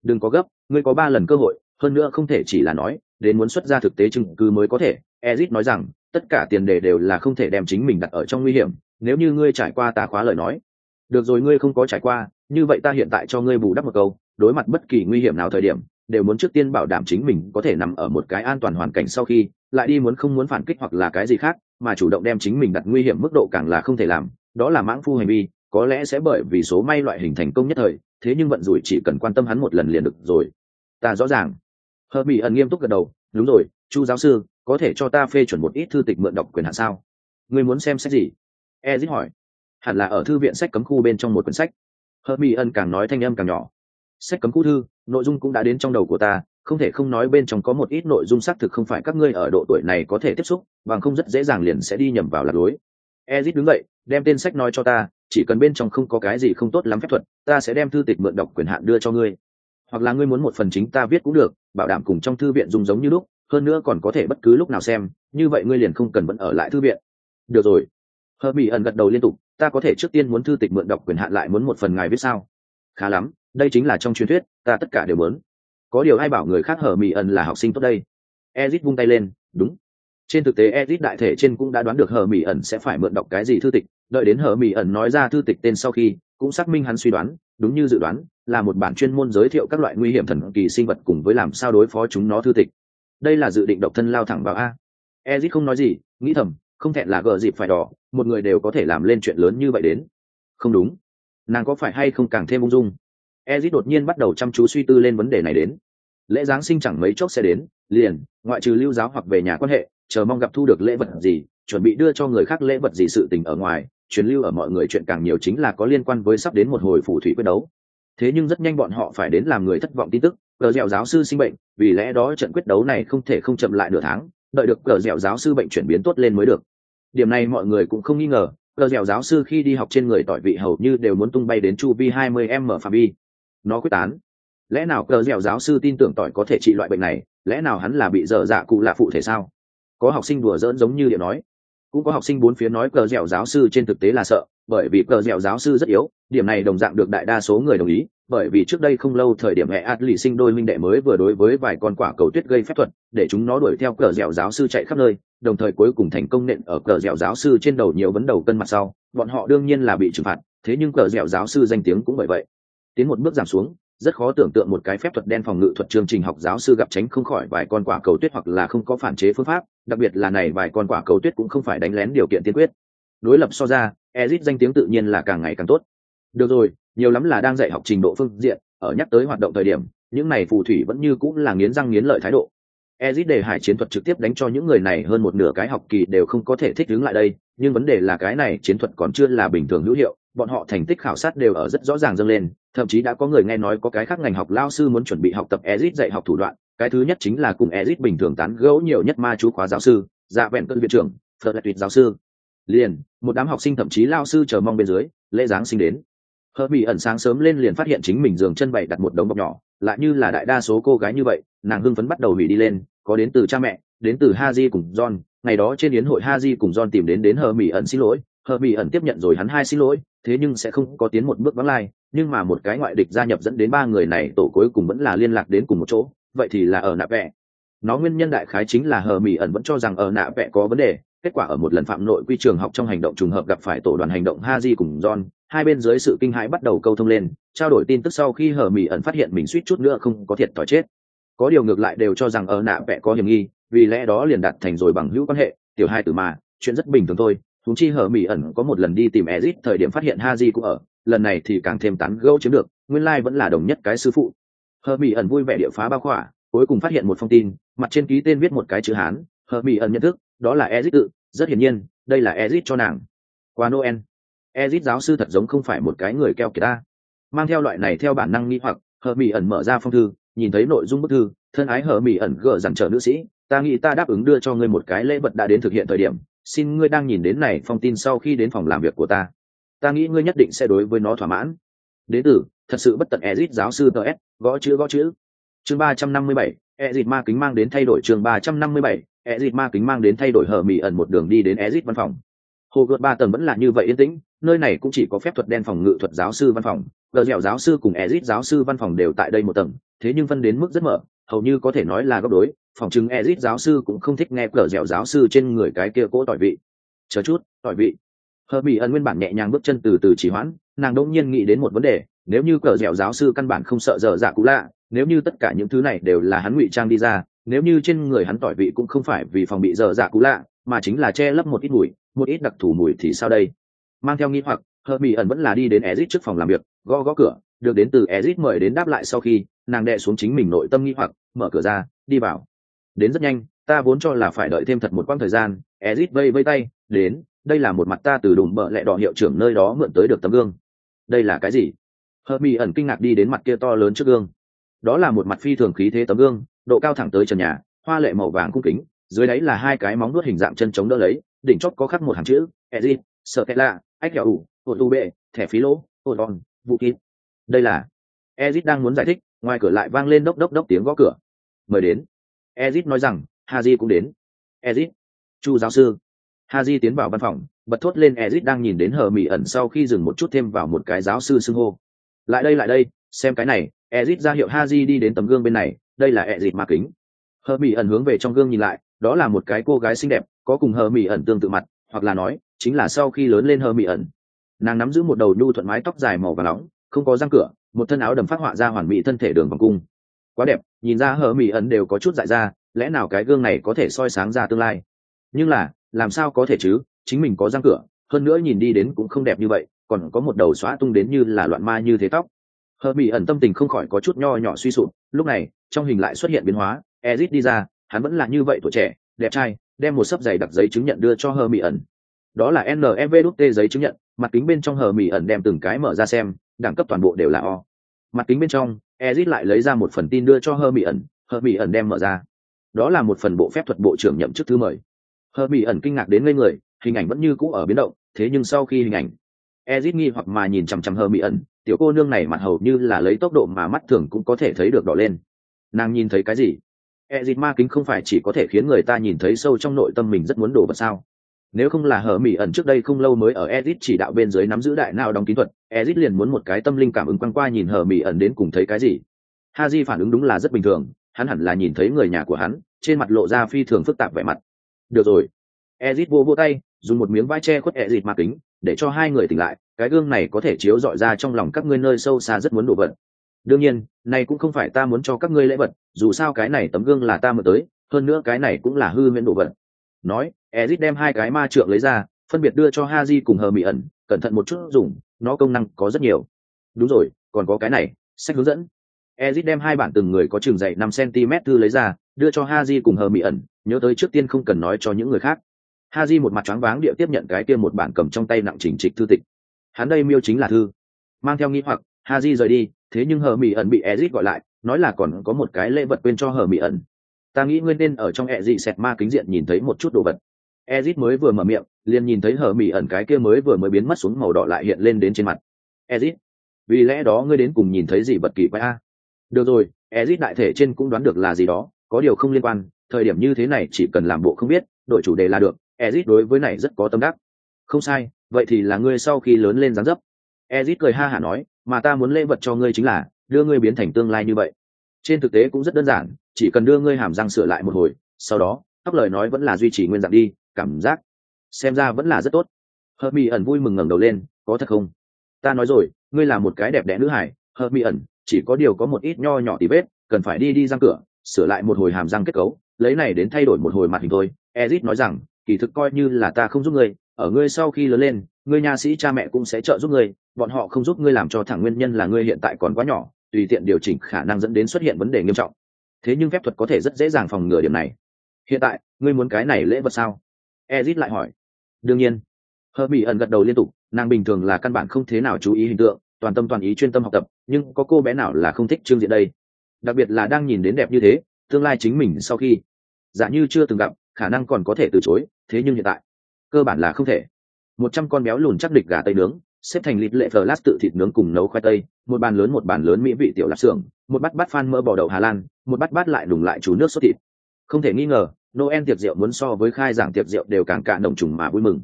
Đừng có gấp, ngươi có ba lần cơ hội, hơn nữa không thể chỉ là nói, đến muốn xuất ra thực tế chứng cứ mới có thể. Ezit nói rằng, tất cả tiền đề đều là không thể đem chính mình đặt ở trong nguy hiểm nếu như ngươi trải qua tá khóa lời nói, được rồi, ngươi không có trải qua, như vậy ta hiện tại cho ngươi bù đắp một câu, đối mặt bất kỳ nguy hiểm nào thời điểm, đều muốn trước tiên bảo đảm chính mình có thể nằm ở một cái an toàn hoàn cảnh sau khi, lại đi muốn không muốn phản kích hoặc là cái gì khác, mà chủ động đem chính mình đặt nguy hiểm mức độ càng là không thể làm, đó là mãng phu hành vi, có lẽ sẽ bởi vì số may loại hình thành công nhất thời, thế nhưng vận rủi chỉ cần quan tâm hắn một lần liền được rồi. Ta rõ ràng. Hờ bị ẩn nghiêm túc gật đầu, đúng rồi, chu giáo sư, có thể cho ta phê chuẩn một ít thư tịch mượn đọc quyền hạn sao? Ngươi muốn xem sách gì? Ezit hỏi. Hẳn là ở thư viện sách cấm khu bên trong một quyển sách. Hermi ân càng nói thanh âm càng nhỏ. Sách cấm khu thư, nội dung cũng đã đến trong đầu của ta, không thể không nói bên trong có một ít nội dung xác thực không phải các ngươi ở độ tuổi này có thể tiếp xúc, bằng không rất dễ dàng liền sẽ đi nhầm vào lạc lối. Ezit đứng dậy, đem tên sách nói cho ta, chỉ cần bên trong không có cái gì không tốt lắm phép thuật, ta sẽ đem thư tịch mượn đọc quyền hạn đưa cho ngươi. Hoặc là ngươi muốn một phần chính ta viết cũng được, bảo đảm cùng trong thư viện dùng giống như lúc, hơn nữa còn có thể bất cứ lúc nào xem, như vậy ngươi liền không cần vẫn ở lại thư viện. Được rồi hờ mỹ ẩn gật đầu liên tục, ta có thể trước tiên muốn thư tịch mượn đọc quyền hạn lại muốn một phần ngài viết sao? Khá lắm, đây chính là trong truyền thuyết, ta tất cả đều muốn. Có điều ai bảo người khác hờ mỹ ẩn là học sinh tốt đây? Ezit vung tay lên, đúng. Trên thực tế ezit đại thể trên cũng đã đoán được hờ mỹ ẩn sẽ phải mượn đọc cái gì thư tịch, đợi đến hờ mỹ ẩn nói ra thư tịch tên sau khi, cũng xác minh hắn suy đoán, đúng như dự đoán, là một bản chuyên môn giới thiệu các loại nguy hiểm thần kỳ sinh vật cùng với làm sao đối phó chúng nó thư tịch. Đây là dự định độc thân lao thẳng vào a. Ezit không nói gì, nghĩ thầm không thẹn là gờ dịp phải đỏ, một người đều có thể làm lên chuyện lớn như vậy đến. Không đúng. Nàng có phải hay không càng thêm ung dung? Ezit đột nhiên bắt đầu chăm chú suy tư lên vấn đề này đến. Lễ giáng sinh chẳng mấy chốc sẽ đến, liền, ngoại trừ lưu giáo hoặc về nhà quan hệ, chờ mong gặp thu được lễ vật gì, chuẩn bị đưa cho người khác lễ vật gì sự tình ở ngoài, truyền lưu ở mọi người chuyện càng nhiều chính là có liên quan với sắp đến một hồi phù thủy quyết đấu. Thế nhưng rất nhanh bọn họ phải đến làm người thất vọng tin tức cờ dẻo giáo sư sinh bệnh, vì lẽ đó trận quyết đấu này không thể không chậm lại nửa tháng đợi được cờ dẻo giáo sư bệnh chuyển biến tốt lên mới được. Điểm này mọi người cũng không nghi ngờ, cờ dẻo giáo sư khi đi học trên người tỏi vị hầu như đều muốn tung bay đến chu vi hai mươi m phạm vi. Nó quyết tán. Lẽ nào cờ dẻo giáo sư tin tưởng tỏi có thể trị loại bệnh này, lẽ nào hắn là bị dở dạ cụ lạ phụ thể sao? Có học sinh đùa dỡn giống như điện nói cũng có học sinh bốn phía nói cờ dẻo giáo sư trên thực tế là sợ, bởi vì cờ dẻo giáo sư rất yếu, điểm này đồng dạng được đại đa số người đồng ý, bởi vì trước đây không lâu thời điểm hệ ạt lì sinh đôi minh đệ mới vừa đối với vài con quả cầu tuyết gây phép thuật, để chúng nó đuổi theo cờ dẻo giáo sư chạy khắp nơi, đồng thời cuối cùng thành công nện ở cờ dẻo giáo sư trên đầu nhiều vấn đầu cân mặt sau, bọn họ đương nhiên là bị trừng phạt, thế nhưng cờ dẻo giáo sư danh tiếng cũng bởi vậy. Tiến một bước giảm xuống rất khó tưởng tượng một cái phép thuật đen phòng ngự thuật chương trình học giáo sư gặp tránh không khỏi vài con quả cầu tuyết hoặc là không có phản chế phương pháp, đặc biệt là này vài con quả cầu tuyết cũng không phải đánh lén điều kiện tiên quyết. Đối lập so ra ezit danh tiếng tự nhiên là càng ngày càng tốt. Được rồi, nhiều lắm là đang dạy học trình độ phương diện, ở nhắc tới hoạt động thời điểm, những này phù thủy vẫn như cũng là nghiến răng nghiến lợi thái độ. Ezit đề hải chiến thuật trực tiếp đánh cho những người này hơn một nửa cái học kỳ đều không có thể thích ứng lại đây, nhưng vấn đề là cái này chiến thuật còn chưa là bình thường hữu hiệu bọn họ thành tích khảo sát đều ở rất rõ ràng dâng lên, thậm chí đã có người nghe nói có cái khác ngành học lao sư muốn chuẩn bị học tập ezit dạy học thủ đoạn, cái thứ nhất chính là cùng ezit bình thường tán gẫu nhiều nhất ma chú khóa giáo sư dạ vẹn cơn viện trưởng, thợ lại tuyệt giáo sư. Liền, một đám học sinh thậm chí lao sư chờ mong bên dưới, lễ giáng sinh đến. Hờ bị ẩn sáng sớm lên liền phát hiện chính mình giường chân bày đặt một đống bọc nhỏ, lại như là đại đa số cô gái như vậy, nàng hưng phấn bắt đầu hủy đi lên, có đến từ cha mẹ, đến từ haji cùng john, ngày đó trên yến hội haji cùng john tìm đến đến hờ mỹ ẩn xin lỗi, hờ mỹ ẩn tiếp nhận rồi hắn hai xin lỗi thế nhưng sẽ không có tiến một bước vắng lai nhưng mà một cái ngoại địch gia nhập dẫn đến ba người này tổ cuối cùng vẫn là liên lạc đến cùng một chỗ vậy thì là ở nạ vẽ. nó nguyên nhân đại khái chính là hờ mỹ ẩn vẫn cho rằng ở nạ vẽ có vấn đề kết quả ở một lần phạm nội quy trường học trong hành động trùng hợp gặp phải tổ đoàn hành động Haji cùng John, hai bên dưới sự kinh hãi bắt đầu câu thông lên, trao đổi tin tức sau khi hờ mỹ ẩn phát hiện mình suýt chút nữa không có thiệt thòi chết. Có điều ngược lại đều cho rằng ở nạ vẽ có hiểm nghi, vì lẽ đó liền đặt thành rồi bằng hữu quan hệ, tiểu hai tử mà, chuyện rất bình thường thôi. Chúng chi hở mỉ ẩn có một lần đi tìm Ezit thời điểm phát hiện Haji cũng ở, lần này thì càng thêm tán gẫu chiếm được, nguyên lai like vẫn là đồng nhất cái sư phụ. Hở mỉ ẩn vui vẻ địa phá bao khỏa, cuối cùng phát hiện một phong tin, mặt trên ký tên viết một cái chữ Hán, hở mỉ ẩn nhận thức, đó là Ezit tự, rất hiển nhiên đây là ezit cho nàng qua noel ezit giáo sư thật giống không phải một cái người keo kiệt ta mang theo loại này theo bản năng nghi hoặc hờ mỹ ẩn mở ra phong thư nhìn thấy nội dung bức thư thân ái hờ mỹ ẩn gỡ dằn trở nữ sĩ ta nghĩ ta đáp ứng đưa cho ngươi một cái lễ vật đã đến thực hiện thời điểm xin ngươi đang nhìn đến này phong tin sau khi đến phòng làm việc của ta. Ta nghĩ ngươi nhất định sẽ đối với nó thỏa mãn. Đến từ thật sự bất tận ezit giáo sư ts gõ chữ gõ chữ. Chương ba trăm năm mươi bảy ezit ma kính mang đến thay đổi chương ba trăm năm mươi bảy Ezit ma kính mang đến thay đổi hở mỹ ẩn một đường đi đến Ezit văn phòng. Hồ gợt ba tầng vẫn là như vậy yên tĩnh, nơi này cũng chỉ có phép thuật đen phòng ngự thuật giáo sư văn phòng, Gờ dẻo giáo sư cùng Ezit giáo sư văn phòng đều tại đây một tầng, thế nhưng phân đến mức rất mở, hầu như có thể nói là góc đối, phòng chứng Ezit giáo sư cũng không thích nghe cờ dẻo giáo sư trên người cái kia cỗ tỏi vị. Chờ chút, tỏi vị. Hờ Mỹ ẩn nguyên bản nhẹ nhàng bước chân từ từ chỉ hoãn, nàng đột nhiên nghĩ đến một vấn đề, nếu như cờ dẻo giáo sư căn bản không sợ dở dạ cũ lạ, nếu như tất cả những thứ này đều là hắn ngụy trang đi ra, nếu như trên người hắn tỏi vị cũng không phải vì phòng bị dở dạ cũ lạ mà chính là che lấp một ít mùi một ít đặc thù mùi thì sao đây mang theo nghi hoặc hờ mỹ ẩn vẫn là đi đến ezit trước phòng làm việc gõ gõ cửa được đến từ ezit mời đến đáp lại sau khi, nàng đệ xuống chính mình nội tâm nghi hoặc, mở cửa ra, đi vào. Đến rất nhanh, ta vốn cho là phải đợi thêm thật một quãng thời gian, ezit vây vây tay, đến, đây là một mặt ta từ đùm bợ lẹ đỏ hiệu trưởng nơi đó mượn tới được tấm gương. Đây là cái gì? Hờ ẩn kinh ngạc đi đến mặt kia to lớn trước gương. Đó là một mặt phi thường khí thế tấm gương, độ cao thẳng tới trần nhà, hoa lệ màu vàng cung kính, dưới đáy là hai cái móng nuốt hình dạng chân chống đỡ lấy, đỉnh chót có khắc một hàng chữ, ezit sợ kẹt lạ, ách kẹo ủ, ô tu bệ, thẻ phí lỗ, ô đòn, vũ kín đây là ezit đang muốn giải thích, ngoài cửa lại vang lên đốc đốc đốc tiếng gõ cửa. Mời đến. Ezit nói rằng, haji cũng đến. Ezit, chu giáo sư. Haji tiến vào văn phòng, bật thốt lên ezit đang nhìn đến hờ mỹ ẩn sau khi dừng một chút thêm vào một cái giáo sư xưng hô. Lại đây lại đây, xem cái này. Ezit ra hiệu haji đi đến tấm gương bên này, đây là ezit ma kính. Hờ mỹ ẩn hướng về trong gương nhìn lại, đó là một cái cô gái xinh đẹp, có cùng hờ mỹ ẩn tương tự mặt, hoặc là nói, chính là sau khi lớn lên hờ mỹ ẩn. Nàng nắm giữ một đầu nhu thuận mái tóc dài màu và nóng không có răng cửa, một thân áo đầm phát họa ra hoàn mỹ thân thể đường vòng cung. Quá đẹp, nhìn ra hờ mỹ ẩn đều có chút dại ra, lẽ nào cái gương này có thể soi sáng ra tương lai? Nhưng là, làm sao có thể chứ? Chính mình có răng cửa, hơn nữa nhìn đi đến cũng không đẹp như vậy, còn có một đầu xóa tung đến như là loạn ma như thế tóc. Hờ mỹ ẩn tâm tình không khỏi có chút nho nhỏ suy sụp, lúc này, trong hình lại xuất hiện biến hóa, ezit đi ra, hắn vẫn là như vậy tuổi trẻ, đẹp trai, đem một sấp giày đặc giấy chứng nhận đưa cho hờ mỹ ẩn. Đó là nev đút t giấy chứng nhận, mặt kính bên trong hờ mỹ ẩn đem từng cái mở ra xem đẳng cấp toàn bộ đều là o. Mặt kính bên trong, ezit lại lấy ra một phần tin đưa cho hơ mỹ ẩn hơ mỹ ẩn đem mở ra. Đó là một phần bộ phép thuật bộ trưởng nhậm chức thứ mời hơ mỹ ẩn kinh ngạc đến ngây người, hình ảnh vẫn như cũ ở biến động, thế nhưng sau khi hình ảnh, ezit nghi hoặc mà nhìn chằm chằm hơ mỹ ẩn tiểu cô nương này mặt hầu như là lấy tốc độ mà mắt thường cũng có thể thấy được đỏ lên. Nàng nhìn thấy cái gì? Ezit ma kính không phải chỉ có thể khiến người ta nhìn thấy sâu trong nội tâm mình rất muốn đổ vào sao? Nếu không là hờ mỹ ẩn trước đây không lâu mới ở ezit chỉ đạo bên dưới nắm giữ đại nào đóng kín thuật ezit liền muốn một cái tâm linh cảm ứng quăng qua nhìn hờ mỹ ẩn đến cùng thấy cái gì. Ha Haji phản ứng đúng là rất bình thường, hắn hẳn là nhìn thấy người nhà của hắn, trên mặt lộ ra phi thường phức tạp vẻ mặt. Được rồi. Ezit vô vô tay, dùng một miếng vai che khuất ezit ma kính, để cho hai người tỉnh lại, cái gương này có thể chiếu dọi ra trong lòng các ngươi nơi sâu xa rất muốn đổ vật. Đương nhiên, này cũng không phải ta muốn cho các ngươi lễ vật, dù sao cái này tấm gương là ta mượn tới, hơn nữa cái này cũng là hư miễn đồ vật nói, ezit đem hai cái ma trượng lấy ra, phân biệt đưa cho haji cùng hờ mỹ ẩn, cẩn thận một chút dùng, nó công năng có rất nhiều. Đúng rồi, còn có cái này, sách hướng dẫn. Ezit đem hai bản từng người có trường dày năm cm thư lấy ra, đưa cho haji cùng hờ mỹ ẩn, nhớ tới trước tiên không cần nói cho những người khác. Haji một mặt choáng váng địa tiếp nhận cái kia một bản cầm trong tay nặng chỉnh trịch thư tịch. Hắn đây miêu chính là thư. Mang theo nghĩ hoặc, haji rời đi, thế nhưng hờ mỹ ẩn bị ezit gọi lại, nói là còn có một cái lễ vật quên cho hờ mỹ ẩn ta nghĩ ngươi nên ở trong ẹ dị xẹt ma kính diện nhìn thấy một chút đồ vật. Ezit mới vừa mở miệng, liền nhìn thấy hở mỹ ẩn cái kia mới vừa mới biến mất xuống màu đỏ lại hiện lên đến trên mặt. Ezit vì lẽ đó ngươi đến cùng nhìn thấy gì bật kỳ quái a? Được rồi ezit đại thể trên cũng đoán được là gì đó, có điều không liên quan, thời điểm như thế này chỉ cần làm bộ không biết đội chủ đề là được ezit đối với này rất có tâm đắc. Không sai, vậy thì là ngươi sau khi lớn lên dáng dấp. Ezit cười ha hả nói, mà ta muốn lễ vật cho ngươi chính là, đưa ngươi biến thành tương lai như vậy trên thực tế cũng rất đơn giản, chỉ cần đưa ngươi hàm răng sửa lại một hồi, sau đó, tóc lời nói vẫn là duy trì nguyên dạng đi, cảm giác xem ra vẫn là rất tốt. Hợp mỹ ẩn vui mừng ngẩng đầu lên, có thật không? Ta nói rồi, ngươi là một cái đẹp đẽ nữ hải, hợp mỹ ẩn, chỉ có điều có một ít nho nhỏ tí vết, cần phải đi đi răng cửa, sửa lại một hồi hàm răng kết cấu, lấy này đến thay đổi một hồi mặt hình thôi. Ezit nói rằng, kỳ thực coi như là ta không giúp ngươi, ở ngươi sau khi lớn lên, ngươi nha sĩ cha mẹ cũng sẽ trợ giúp ngươi, bọn họ không giúp ngươi làm cho thẳng nguyên nhân là ngươi hiện tại còn quá nhỏ tùy tiện điều chỉnh khả năng dẫn đến xuất hiện vấn đề nghiêm trọng. Thế nhưng phép thuật có thể rất dễ dàng phòng ngừa điểm này. Hiện tại, ngươi muốn cái này lễ vật sao? Ezit lại hỏi. Đương nhiên. Hờ bị ẩn gật đầu liên tục, nàng bình thường là căn bản không thế nào chú ý hình tượng, toàn tâm toàn ý chuyên tâm học tập, nhưng có cô bé nào là không thích trương diện đây? Đặc biệt là đang nhìn đến đẹp như thế, tương lai chính mình sau khi, giả như chưa từng gặp, khả năng còn có thể từ chối, thế nhưng hiện tại, cơ bản là không thể. Một trăm con béo lùn chắc địch gà tây nướng xếp thành lịt lệ lát tự thịt nướng cùng nấu khoai tây, một bàn lớn một bàn lớn mỹ vị tiểu lạp xưởng, một bát bát phan mỡ bò đậu hà lan, một bát bát lại đùng lại chú nước sốt thịt. Không thể nghi ngờ, noel tiệc rượu muốn so với khai giảng tiệc rượu đều càng cạn đồng trùng mà vui mừng.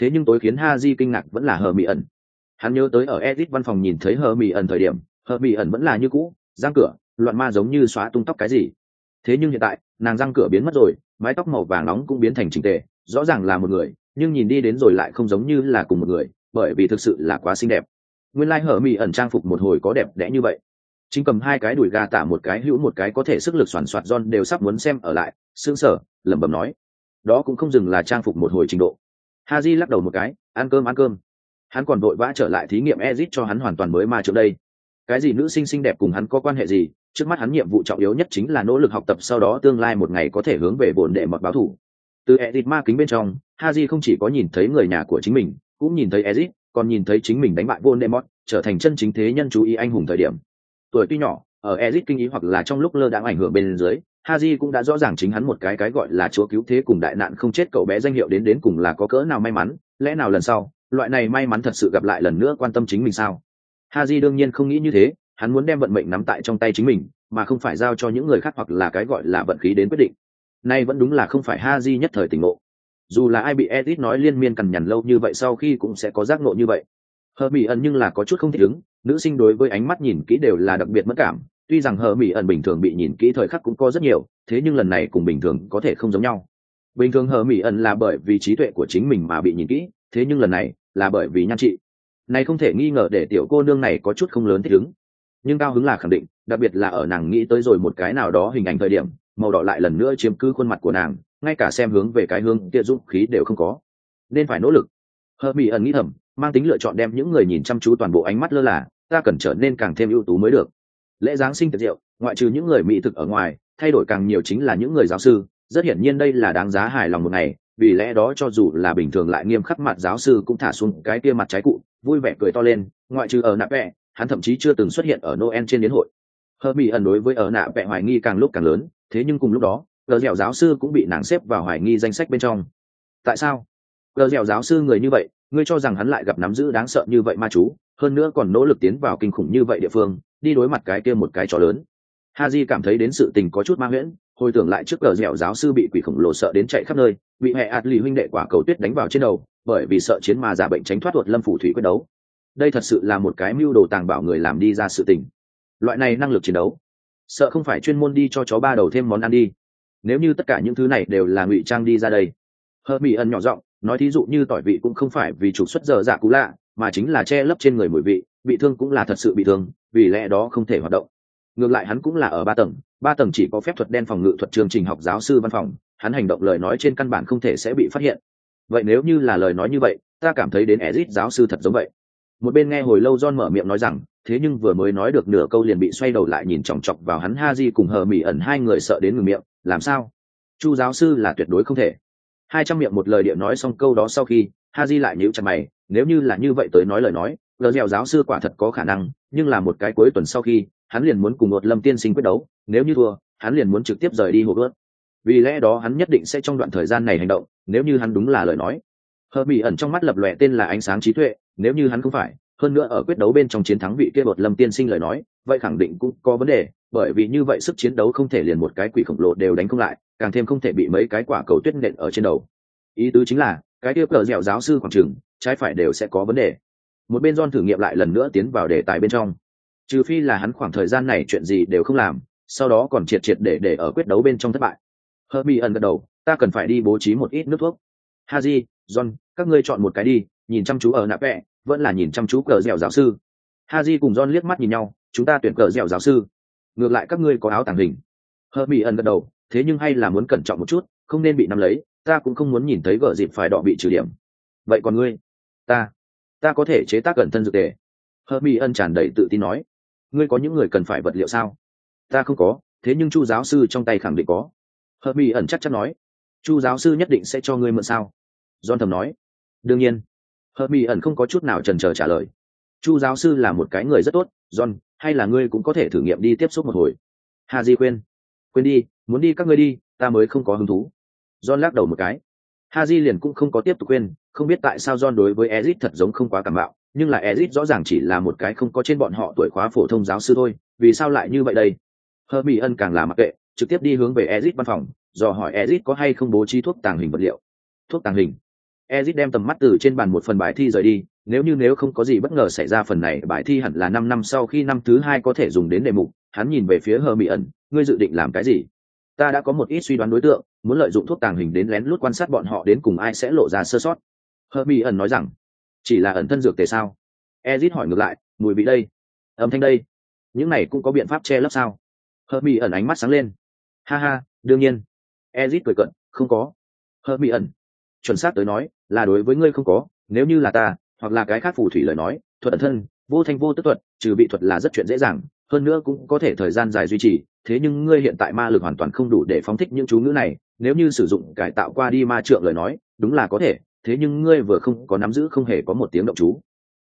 Thế nhưng tối khiến ha di kinh ngạc vẫn là hờ mỹ ẩn. Hắn nhớ tới ở edit văn phòng nhìn thấy hờ mỹ ẩn thời điểm, hờ mỹ ẩn vẫn là như cũ, răng cửa, loạn ma giống như xóa tung tóc cái gì. Thế nhưng hiện tại, nàng răng cửa biến mất rồi, mái tóc màu vàng nóng cũng biến thành trình tề, rõ ràng là một người, nhưng nhìn đi đến rồi lại không giống như là cùng một người bởi vì thực sự là quá xinh đẹp. Nguyên lai、like、hở mỹ ẩn trang phục một hồi có đẹp đẽ như vậy. Chính cầm hai cái đùi gà tả một cái hữu một cái có thể sức lực soàn soạt John đều sắp muốn xem ở lại xương sở lẩm bẩm nói. Đó cũng không dừng là trang phục một hồi trình độ. Ha j lắc đầu một cái, ăn cơm ăn cơm. Hắn còn vội vã trở lại thí nghiệm ezit cho hắn hoàn toàn mới mà trước đây. Cái gì nữ sinh xinh đẹp cùng hắn có quan hệ gì? Trước mắt hắn nhiệm vụ trọng yếu nhất chính là nỗ lực học tập, sau đó tương lai một ngày có thể hướng về bổn đệ mật báo thủ. Từ edit ma kính bên trong Ha haji không chỉ có nhìn thấy người nhà của chính mình cũng nhìn thấy Ezic, còn nhìn thấy chính mình đánh bại Voldemort, trở thành chân chính thế nhân chú ý anh hùng thời điểm. Tuổi tuy nhỏ, ở Ezic kinh ý hoặc là trong lúc lơ đãng ảnh hưởng bên dưới, Haji cũng đã rõ ràng chính hắn một cái cái gọi là chúa cứu thế cùng đại nạn không chết cậu bé danh hiệu đến đến cùng là có cỡ nào may mắn, lẽ nào lần sau, loại này may mắn thật sự gặp lại lần nữa quan tâm chính mình sao? Haji đương nhiên không nghĩ như thế, hắn muốn đem vận mệnh nắm tại trong tay chính mình, mà không phải giao cho những người khác hoặc là cái gọi là vận khí đến quyết định. nay vẫn đúng là không phải Haji nhất thời tỉnh ngộ dù là ai bị edit nói liên miên cằn nhằn lâu như vậy sau khi cũng sẽ có giác ngộ như vậy. Hờ mỹ ẩn nhưng là có chút không thích ứng, nữ sinh đối với ánh mắt nhìn kỹ đều là đặc biệt mất cảm, tuy rằng hờ mỹ ẩn bình thường bị nhìn kỹ thời khắc cũng có rất nhiều, thế nhưng lần này cùng bình thường có thể không giống nhau. Bình thường hờ mỹ ẩn là bởi vì trí tuệ của chính mình mà bị nhìn kỹ, thế nhưng lần này là bởi vì nhan trị. Này không thể nghi ngờ để tiểu cô nương này có chút không lớn thích ứng. Nhưng cao hứng là khẳng định, đặc biệt là ở nàng nghĩ tới rồi một cái nào đó hình ảnh thời điểm, màu đỏ lại lần nữa chiếm cứ khuôn mặt của nàng ngay cả xem hướng về cái hướng kia dũng khí đều không có. Nên phải nỗ lực. Hờ mỹ ẩn nghĩ thầm, mang tính lựa chọn đem những người nhìn chăm chú toàn bộ ánh mắt lơ là, ta cần trở nên càng thêm ưu tú mới được. Lễ giáng sinh tiệc rượu, ngoại trừ những người mỹ thực ở ngoài, thay đổi càng nhiều chính là những người giáo sư, rất hiển nhiên đây là đáng giá hài lòng một ngày, vì lẽ đó cho dù là bình thường lại nghiêm khắc mặt giáo sư cũng thả xuống cái kia mặt trái cụ, vui vẻ cười to lên, ngoại trừ ở nạ vẹ, hắn thậm chí chưa từng xuất hiện ở noel trên đến hội. Hơ mỹ ẩn đối với ở nạ vẹ hoài nghi càng lúc càng lớn, thế nhưng cùng lúc đó gờ dẻo giáo sư cũng bị nàng xếp vào hoài nghi danh sách bên trong. Tại sao? Gờ dẻo giáo sư người như vậy, ngươi cho rằng hắn lại gặp nắm giữ đáng sợ như vậy ma chú, hơn nữa còn nỗ lực tiến vào kinh khủng như vậy địa phương, đi đối mặt cái kia một cái trò lớn. Ha di cảm thấy đến sự tình có chút ma nguyễn hồi tưởng lại trước cờ dẻo giáo sư bị quỷ khổng lồ sợ đến chạy khắp nơi, bị hệ ạt lì huynh đệ quả cầu tuyết đánh vào trên đầu, bởi vì sợ chiến mà giả bệnh tránh thoát thuật lâm phủ thủy quyết đấu. Đây thật sự là một cái mưu đồ tàng bảo người làm đi ra sự tình. Loại này năng lực chiến đấu, sợ không phải chuyên môn đi cho chó ba đầu thêm món ăn đi nếu như tất cả những thứ này đều là ngụy trang đi ra đây. Hờ mỹ ẩn nhỏ giọng, nói thí dụ như tỏi vị cũng không phải vì trục xuất giờ dạ cú lạ, mà chính là che lấp trên người mùi vị bị thương cũng là thật sự bị thương, vì lẽ đó không thể hoạt động. Ngược lại hắn cũng là ở ba tầng ba tầng chỉ có phép thuật đen phòng ngự thuật chương trình học giáo sư văn phòng, hắn hành động lời nói trên căn bản không thể sẽ bị phát hiện. Vậy nếu như là lời nói như vậy, ta cảm thấy đến ezit giáo sư thật giống vậy. Một bên nghe hồi lâu john mở miệng nói rằng thế nhưng vừa mới nói được nửa câu liền bị xoay đầu lại nhìn chòng chọc vào hắn ha di cùng hờ mỹ ẩn, hai người sợ đến ngừng miệng, làm sao? Chu giáo sư là tuyệt đối không thể. Hai trăm miệng một lời điện nói xong câu đó sau khi ha di lại nhíu chặt mày, nếu như là như vậy tới nói lời nói lờ dẻo giáo sư quả thật có khả năng, nhưng là một cái cuối tuần sau khi, hắn liền muốn cùng một lâm tiên sinh quyết đấu, nếu như thua, hắn liền muốn trực tiếp rời đi hộp ướt vì lẽ đó hắn nhất định sẽ trong đoạn thời gian này hành động, nếu như hắn đúng là lời nói. Hờ mỹ ẩn trong mắt lập lòe tên là ánh sáng trí tuệ, nếu như hắn không phải hơn nữa ở quyết đấu bên trong chiến thắng vị kia bột lâm tiên sinh lời nói, vậy khẳng định cũng có vấn đề, bởi vì như vậy sức chiến đấu không thể liền một cái quỷ khổng lồ đều đánh không lại, càng thêm không thể bị mấy cái quả cầu tuyết nện ở trên đầu. Ý tứ chính là, cái kia cờ dẻo giáo sư khoảng trường, trái phải đều sẽ có vấn đề. Một bên don thử nghiệm lại lần nữa tiến vào đề tài bên trong. Trừ phi là hắn khoảng thời gian này chuyện gì đều không làm, sau đó còn triệt triệt để để ở quyết đấu bên trong thất bại. Hơ ẩn gật đầu, ta cần phải đi bố trí một ít nước thuốc. Haji john, các ngươi chọn một cái đi, nhìn chăm chú ở nạ vẹ vẫn là nhìn chăm chú cờ dẻo giáo sư. Ha haji cùng john liếc mắt nhìn nhau, chúng ta tuyển cờ dẻo giáo sư. Ngược lại các ngươi có áo tàng hình. Hơ ẩn gật đầu, thế nhưng hay là muốn cẩn trọng một chút, không nên bị nắm lấy, ta cũng không muốn nhìn thấy vợ dịp phải đọ bị trừ điểm. Vậy còn ngươi? Ta ta có thể chế tác cẩn thân dược tề. Hơ ẩn tràn đầy tự tin nói, ngươi có những người cần phải vật liệu sao? Ta không có, thế nhưng chu giáo sư trong tay khẳng định có. Hơ ẩn chắc chắn nói, chu giáo sư nhất định sẽ cho ngươi mượn sao? John thầm nói, đương nhiên hơ ẩn không có chút nào trần trờ trả lời. Chu giáo sư là một cái người rất tốt, john, hay là ngươi cũng có thể thử nghiệm đi tiếp xúc một hồi. Hà di khuyên. Quên đi, muốn đi các ngươi đi, ta mới không có hứng thú. John lắc đầu một cái. Ha di liền cũng không có tiếp tục quên không biết tại sao john đối với ezit thật giống không quá cảm bạo, nhưng là ezit rõ ràng chỉ là một cái không có trên bọn họ tuổi khóa phổ thông giáo sư thôi, vì sao lại như vậy đây? Hơ mỹ ân càng là mặc kệ, trực tiếp đi hướng về ezit văn phòng, dò hỏi ezit có hay không bố trí thuốc tàng hình vật liệu. Thuốc tàng hình? Ezit đem tầm mắt từ trên bàn một phần bài thi rời đi nếu như nếu không có gì bất ngờ xảy ra phần này bài thi hẳn là năm năm sau khi năm thứ hai có thể dùng đến đề mục. Hắn nhìn về phía Hermione, ẩn ngươi dự định làm cái gì? Ta đã có một ít suy đoán đối tượng muốn lợi dụng thuốc tàng hình đến lén lút quan sát bọn họ đến cùng ai sẽ lộ ra sơ sót. Hermione ẩn nói rằng chỉ là ẩn thân dược tề sao? Ezit hỏi ngược lại mùi vị đây? Âm thanh đây? Những này cũng có biện pháp che lấp sao? Hermione ẩn ánh mắt sáng lên. Ha ha đương nhiên. Ezit cười cận không có. Hermione, ẩn chuẩn xác tới nói, là đối với ngươi không có, nếu như là ta, hoặc là cái khác phù thủy lời nói, thuật ẩn thân, vô thanh vô tức thuật, trừ bị thuật là rất chuyện dễ dàng, hơn nữa cũng có thể thời gian dài duy trì, thế nhưng ngươi hiện tại ma lực hoàn toàn không đủ để phóng thích những chú ngữ này, nếu như sử dụng cải tạo qua đi ma trượng lời nói, đúng là có thể, thế nhưng ngươi vừa không có nắm giữ không hề có một tiếng động chú.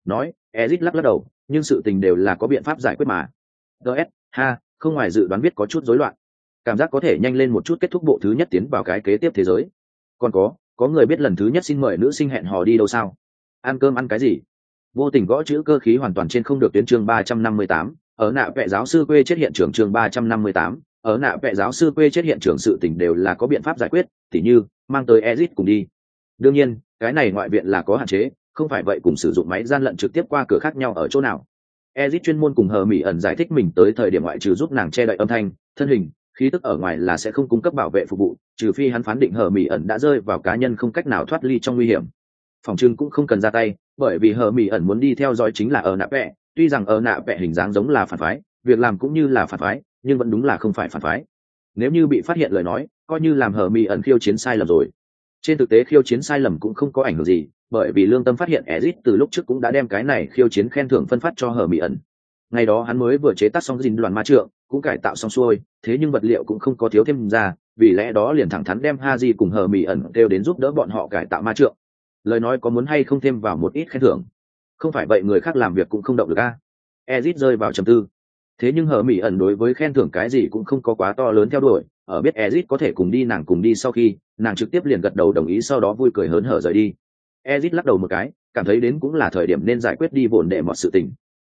Nói ezit lắc lắc đầu, nhưng sự tình đều là có biện pháp giải quyết mà. Ts ha, không ngoài dự đoán biết có chút rối loạn. Cảm giác có thể nhanh lên một chút kết thúc bộ thứ nhất tiến vào cái kế tiếp thế giới. Còn có có người biết lần thứ nhất xin mời nữ sinh hẹn hò đi đâu sao? Ăn cơm ăn cái gì? Vô tình gõ chữ cơ khí hoàn toàn trên không được tuyến chương ba trăm năm mươi tám. Ở nạ vệ giáo sư quê chết hiện trường chương ba trăm năm mươi tám. Ở nạ vẽ giáo sư quê chết hiện trường sự tình đều là có biện pháp giải quyết, tỉ như, mang tới exit cùng đi. Đương nhiên, cái này ngoại viện là có hạn chế, không phải vậy cùng sử dụng máy gian lận trực tiếp qua cửa khác nhau ở chỗ nào. Ezit chuyên môn cùng hờ mỹ ẩn giải thích mình tới thời điểm ngoại trừ giúp nàng che đậy âm thanh, thân hình khí tức ở ngoài là sẽ không cung cấp bảo vệ phục vụ, trừ phi hắn phán định hờ mỹ ẩn đã rơi vào cá nhân không cách nào thoát ly trong nguy hiểm. Phòng trưng cũng không cần ra tay, bởi vì hờ mỹ ẩn muốn đi theo dõi chính là ở nạ vẽ tuy rằng ở nạ vẽ hình dáng giống là phản phái, việc làm cũng như là phản phái, nhưng vẫn đúng là không phải phản phái. Nếu như bị phát hiện lời nói, coi như làm hờ mỹ ẩn khiêu chiến sai lầm rồi. Trên thực tế khiêu chiến sai lầm cũng không có ảnh hưởng gì, bởi vì lương tâm phát hiện ezit từ lúc trước cũng đã đem cái này khiêu chiến khen thưởng phân phát cho hờ mỹ ẩn. Ngày đó hắn mới vừa chế tác xong dình đoàn ma trượng cũng cải tạo xong xuôi, thế nhưng vật liệu cũng không có thiếu thêm ra, vì lẽ đó liền thẳng thắn đem ha di cùng hờ mỹ ẩn kêu đến giúp đỡ bọn họ cải tạo ma trượng. Lời nói có muốn hay không thêm vào một ít khen thưởng? Không phải vậy người khác làm việc cũng không động được a. Ezit rơi vào trầm tư. Thế nhưng hờ mỹ ẩn đối với khen thưởng cái gì cũng không có quá to lớn theo đuổi, ở biết ezit có thể cùng đi nàng cùng đi sau khi, nàng trực tiếp liền gật đầu đồng ý sau đó vui cười hớn hở rời đi. Ezit lắc đầu một cái, cảm thấy đến cũng là thời điểm nên giải quyết đi vồn đệ mọi sự tình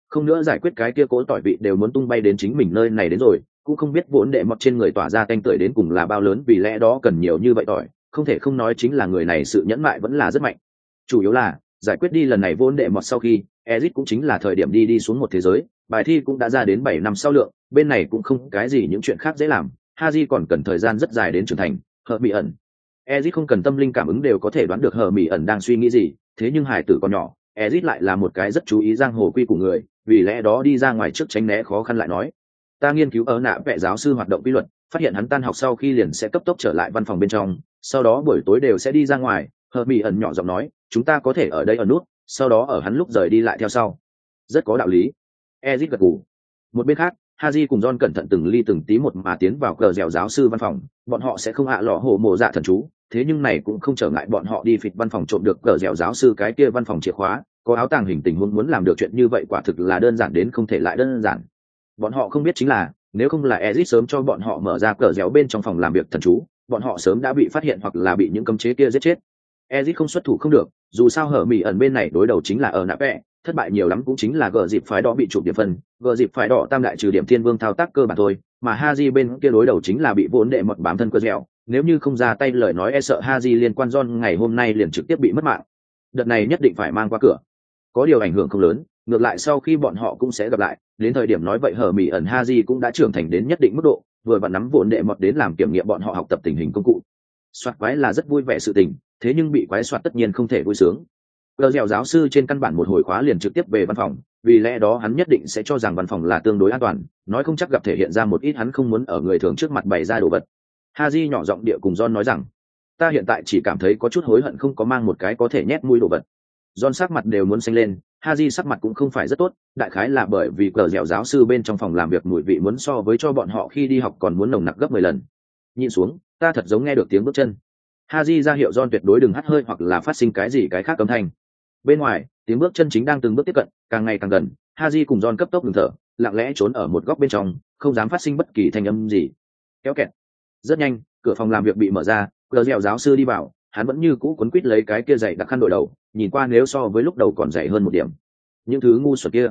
không nữa giải quyết cái kia cố tỏi vị đều muốn tung bay đến chính mình nơi này đến rồi, cũng không biết vốn đệ mọt trên người tỏa ra tanh tưởi đến cùng là bao lớn, vì lẽ đó cần nhiều như vậy tỏi, không thể không nói chính là người này sự nhẫn mại vẫn là rất mạnh. Chủ yếu là, giải quyết đi lần này vốn đệ mọt sau khi, ezit cũng chính là thời điểm đi đi xuống một thế giới, bài thi cũng đã ra đến bảy năm sau lượng, bên này cũng không cái gì những chuyện khác dễ làm, haji còn cần thời gian rất dài đến trưởng thành, hờ mỹ ẩn. Ezit không cần tâm linh cảm ứng đều có thể đoán được hờ mỹ ẩn đang suy nghĩ gì, thế nhưng hải tử còn nhỏ ezit lại là một cái rất chú ý giang hồ quy của người, vì lẽ đó đi ra ngoài trước tránh né khó khăn lại nói. Ta nghiên cứu ở nạ vẽ giáo sư hoạt động quy luật, phát hiện hắn tan học sau khi liền sẽ cấp tốc trở lại văn phòng bên trong, sau đó buổi tối đều sẽ đi ra ngoài, hờ mỹ ẩn nhỏ giọng nói, chúng ta có thể ở đây ở nút, sau đó ở hắn lúc rời đi lại theo sau. Rất có đạo lý. Ezit gật gù. Một bên khác haji cùng john cẩn thận từng ly từng tí một mà tiến vào cờ dẻo giáo sư văn phòng. Bọn họ sẽ không hạ lọ hổ mộ dạ thần chú, thế nhưng này cũng không trở ngại bọn họ đi phịch văn phòng trộm được cờ dẻo giáo sư cái kia văn phòng chìa khóa. Có áo tàng hình tình huống muốn làm được chuyện như vậy quả thực là đơn giản đến không thể lại đơn giản. Bọn họ không biết chính là, nếu không là Ezic sớm cho bọn họ mở ra cờ dẻo bên trong phòng làm việc thần chú, bọn họ sớm đã bị phát hiện hoặc là bị những cấm chế kia giết chết. Ezic không xuất thủ không được, dù sao hở mỉ ẩn bên này đối đầu chính là ở nạ vẽ thất bại nhiều lắm cũng chính là gờ dịp phái đỏ bị chụp điểm phân, gờ dịp phái đỏ tam đại trừ điểm thiên vương thao tác cơ bản thôi, mà ha di bên kia đối đầu chính là bị vốn đệ mật bám thân cơ dẻo, nếu như không ra tay lời nói e sợ ha di liên quan john ngày hôm nay liền trực tiếp bị mất mạng. Đợt này nhất định phải mang qua cửa. Có điều ảnh hưởng không lớn, ngược lại sau khi bọn họ cũng sẽ gặp lại, đến thời điểm nói vậy hở mỹ ẩn ha di cũng đã trưởng thành đến nhất định mức độ, vừa vặn nắm vốn đệ mật đến làm kiểm nghiệm bọn họ học tập tình hình công cụ. Soạt quái là rất vui vẻ sự tình, thế nhưng bị quái soạt tất nhiên không thể vui sướng gờ dẻo giáo sư trên căn bản một hồi khóa liền trực tiếp về văn phòng, vì lẽ đó hắn nhất định sẽ cho rằng văn phòng là tương đối an toàn, nói không chắc gặp thể hiện ra một ít hắn không muốn ở người thường trước mặt bày ra đồ vật. Haji nhỏ giọng địa cùng john nói rằng, ta hiện tại chỉ cảm thấy có chút hối hận không có mang một cái có thể nhét mũi đồ vật. John sắc mặt đều muốn xanh lên, Haji sắc mặt cũng không phải rất tốt, đại khái là bởi vì cờ dẻo giáo sư bên trong phòng làm việc mùi vị muốn so với cho bọn họ khi đi học còn muốn nồng nặc gấp mười lần. Nhìn xuống, ta thật giống nghe được tiếng bước chân. Haji ra hiệu john tuyệt đối đừng hắt hơi hoặc là phát sinh cái gì cái khác âm thanh bên ngoài, tiếng bước chân chính đang từng bước tiếp cận, càng ngày càng gần ha j cùng john cấp tốc ngừng thở, lặng lẽ trốn ở một góc bên trong, không dám phát sinh bất kỳ thanh âm gì. Kéo kẹt. Rất nhanh, cửa phòng làm việc bị mở ra, cờ dẻo giáo sư đi vào, hắn vẫn như cũ quấn quít lấy cái kia dày đặc khăn đội đầu, nhìn qua nếu so với lúc đầu còn dày hơn một điểm. Những thứ ngu xuẩn kia.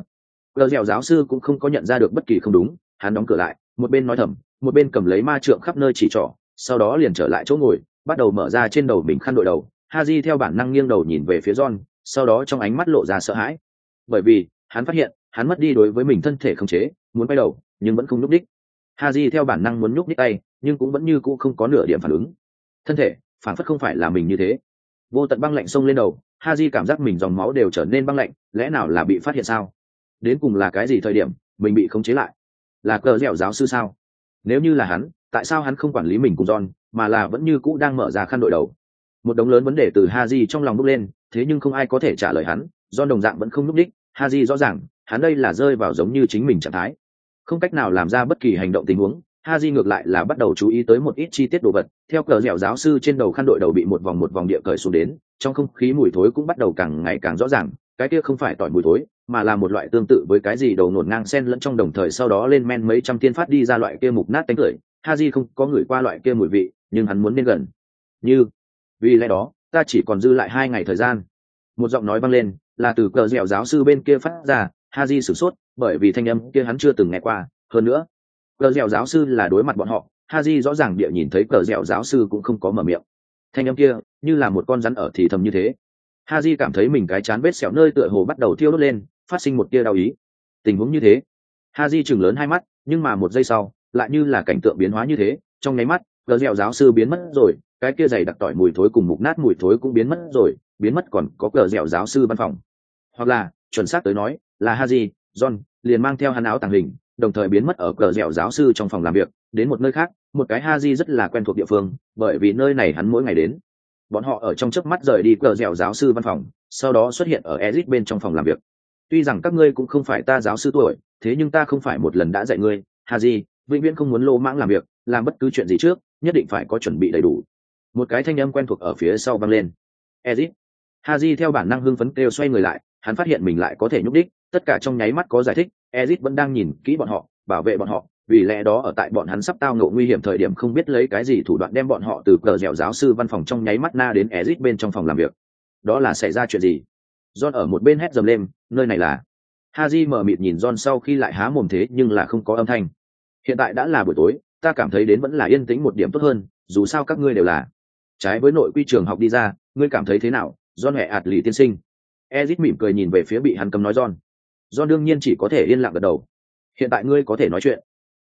Cờ dẻo giáo sư cũng không có nhận ra được bất kỳ không đúng, hắn đóng cửa lại, một bên nói thầm, một bên cầm lấy ma trượng khắp nơi chỉ trỏ, sau đó liền trở lại chỗ ngồi, bắt đầu mở ra trên đầu mình khăn đội đầu. Ha di theo bản năng nghiêng đầu nhìn về phía john sau đó trong ánh mắt lộ ra sợ hãi. Bởi vì, hắn phát hiện, hắn mất đi đối với mình thân thể không chế, muốn bay đầu, nhưng vẫn không nhúc đích ha j theo bản năng muốn nhúc đích tay, nhưng cũng vẫn như cũ không có nửa điểm phản ứng. Thân thể, phản phất không phải là mình như thế. Vô tận băng lạnh xông lên đầu ha j cảm giác mình dòng máu đều trở nên băng lạnh, lẽ nào là bị phát hiện sao? Đến cùng là cái gì thời điểm, mình bị khống chế lại? Là cờ dẻo giáo sư sao? Nếu như là hắn, tại sao hắn không quản lý mình cùng john, mà là vẫn như cũ đang mở ra khăn đội đầu? Một đống lớn vấn đề từ ha j trong lòng bước lên thế nhưng không ai có thể trả lời hắn, do đồng dạng vẫn không nhúc đích ha j rõ ràng, hắn đây là rơi vào giống như chính mình trạng thái. Không cách nào làm ra bất kỳ hành động tình huống ha j ngược lại là bắt đầu chú ý tới một ít chi tiết đồ vật, theo cờ dẻo giáo sư trên đầu khăn đội đầu bị một vòng một vòng địa cởi xuống đến, trong không khí mùi thối cũng bắt đầu càng ngày càng rõ ràng, cái kia không phải tỏi mùi thối, mà là một loại tương tự với cái gì đầu nổn ngang sen lẫn trong đồng thời sau đó lên men mấy trăm tiên phát đi ra loại kia mục nát tánh cười. Ha j không có người qua loại kia mùi vị, nhưng hắn muốn nên gần. Như, vì lẽ đó ta chỉ còn dư lại hai ngày thời gian. Một giọng nói vang lên, là từ cờ dẻo giáo sư bên kia phát ra, ha di sửng sốt, bởi vì thanh âm kia hắn chưa từng nghe qua. Hơn nữa, cờ dẻo giáo sư là đối mặt bọn họ, ha di rõ ràng địa nhìn thấy cờ dẻo giáo sư cũng không có mở miệng. Thanh âm kia, như là một con rắn ở thì thầm như thế. Ha di cảm thấy mình cái chán vết sẹo nơi tựa hồ bắt đầu thiêu đốt lên, phát sinh một tia đau ý. Tình huống như thế. Ha di chừng lớn hai mắt, nhưng mà một giây sau, lại như là cảnh tượng biến hóa như thế, trong nháy mắt cờ dẻo giáo sư biến mất rồi, cái kia dày đặc tỏi mùi thối cùng mục nát mùi thối cũng biến mất rồi, biến mất còn có cờ dẻo giáo sư văn phòng. Hoặc là, chuẩn xác tới nói, là haji, john, liền mang theo hắn áo tàng hình, đồng thời biến mất ở cờ dẻo giáo sư trong phòng làm việc, đến một nơi khác, một cái haji rất là quen thuộc địa phương, bởi vì nơi này hắn mỗi ngày đến. Bọn họ ở trong chớp mắt rời đi cờ dẻo giáo sư văn phòng, sau đó xuất hiện ở ezit bên trong phòng làm việc. Tuy rằng các ngươi cũng không phải ta giáo sư tuổi, thế nhưng ta không phải một lần đã dạy ngươi, haji, vĩnh viễn không muốn lô mãng làm việc, làm bất cứ chuyện gì trước nhất định phải có chuẩn bị đầy đủ. Một cái thanh âm quen thuộc ở phía sau vang lên. Ezit. Haji theo bản năng hưng phấn kêu xoay người lại, hắn phát hiện mình lại có thể nhúc đích tất cả trong nháy mắt có giải thích, ezit vẫn đang nhìn kỹ bọn họ, bảo vệ bọn họ, vì lẽ đó ở tại bọn hắn sắp tao ngộ nguy hiểm thời điểm không biết lấy cái gì thủ đoạn đem bọn họ từ cờ dẻo giáo sư văn phòng trong nháy mắt na đến ezit bên trong phòng làm việc. Đó là xảy ra chuyện gì? John ở một bên hét dầm lên, nơi này là. Haji mở mịt nhìn john sau khi lại há mồm thế nhưng là không có âm thanh. Hiện tại đã là buổi tối ta cảm thấy đến vẫn là yên tĩnh một điểm tốt hơn, dù sao các ngươi đều là trái với nội quy trường học đi ra, ngươi cảm thấy thế nào? John hẹ ạt lì tiên sinh. Ezit mỉm cười nhìn về phía bị hắn cấm nói john. John đương nhiên chỉ có thể yên lặng gật đầu. Hiện tại ngươi có thể nói chuyện.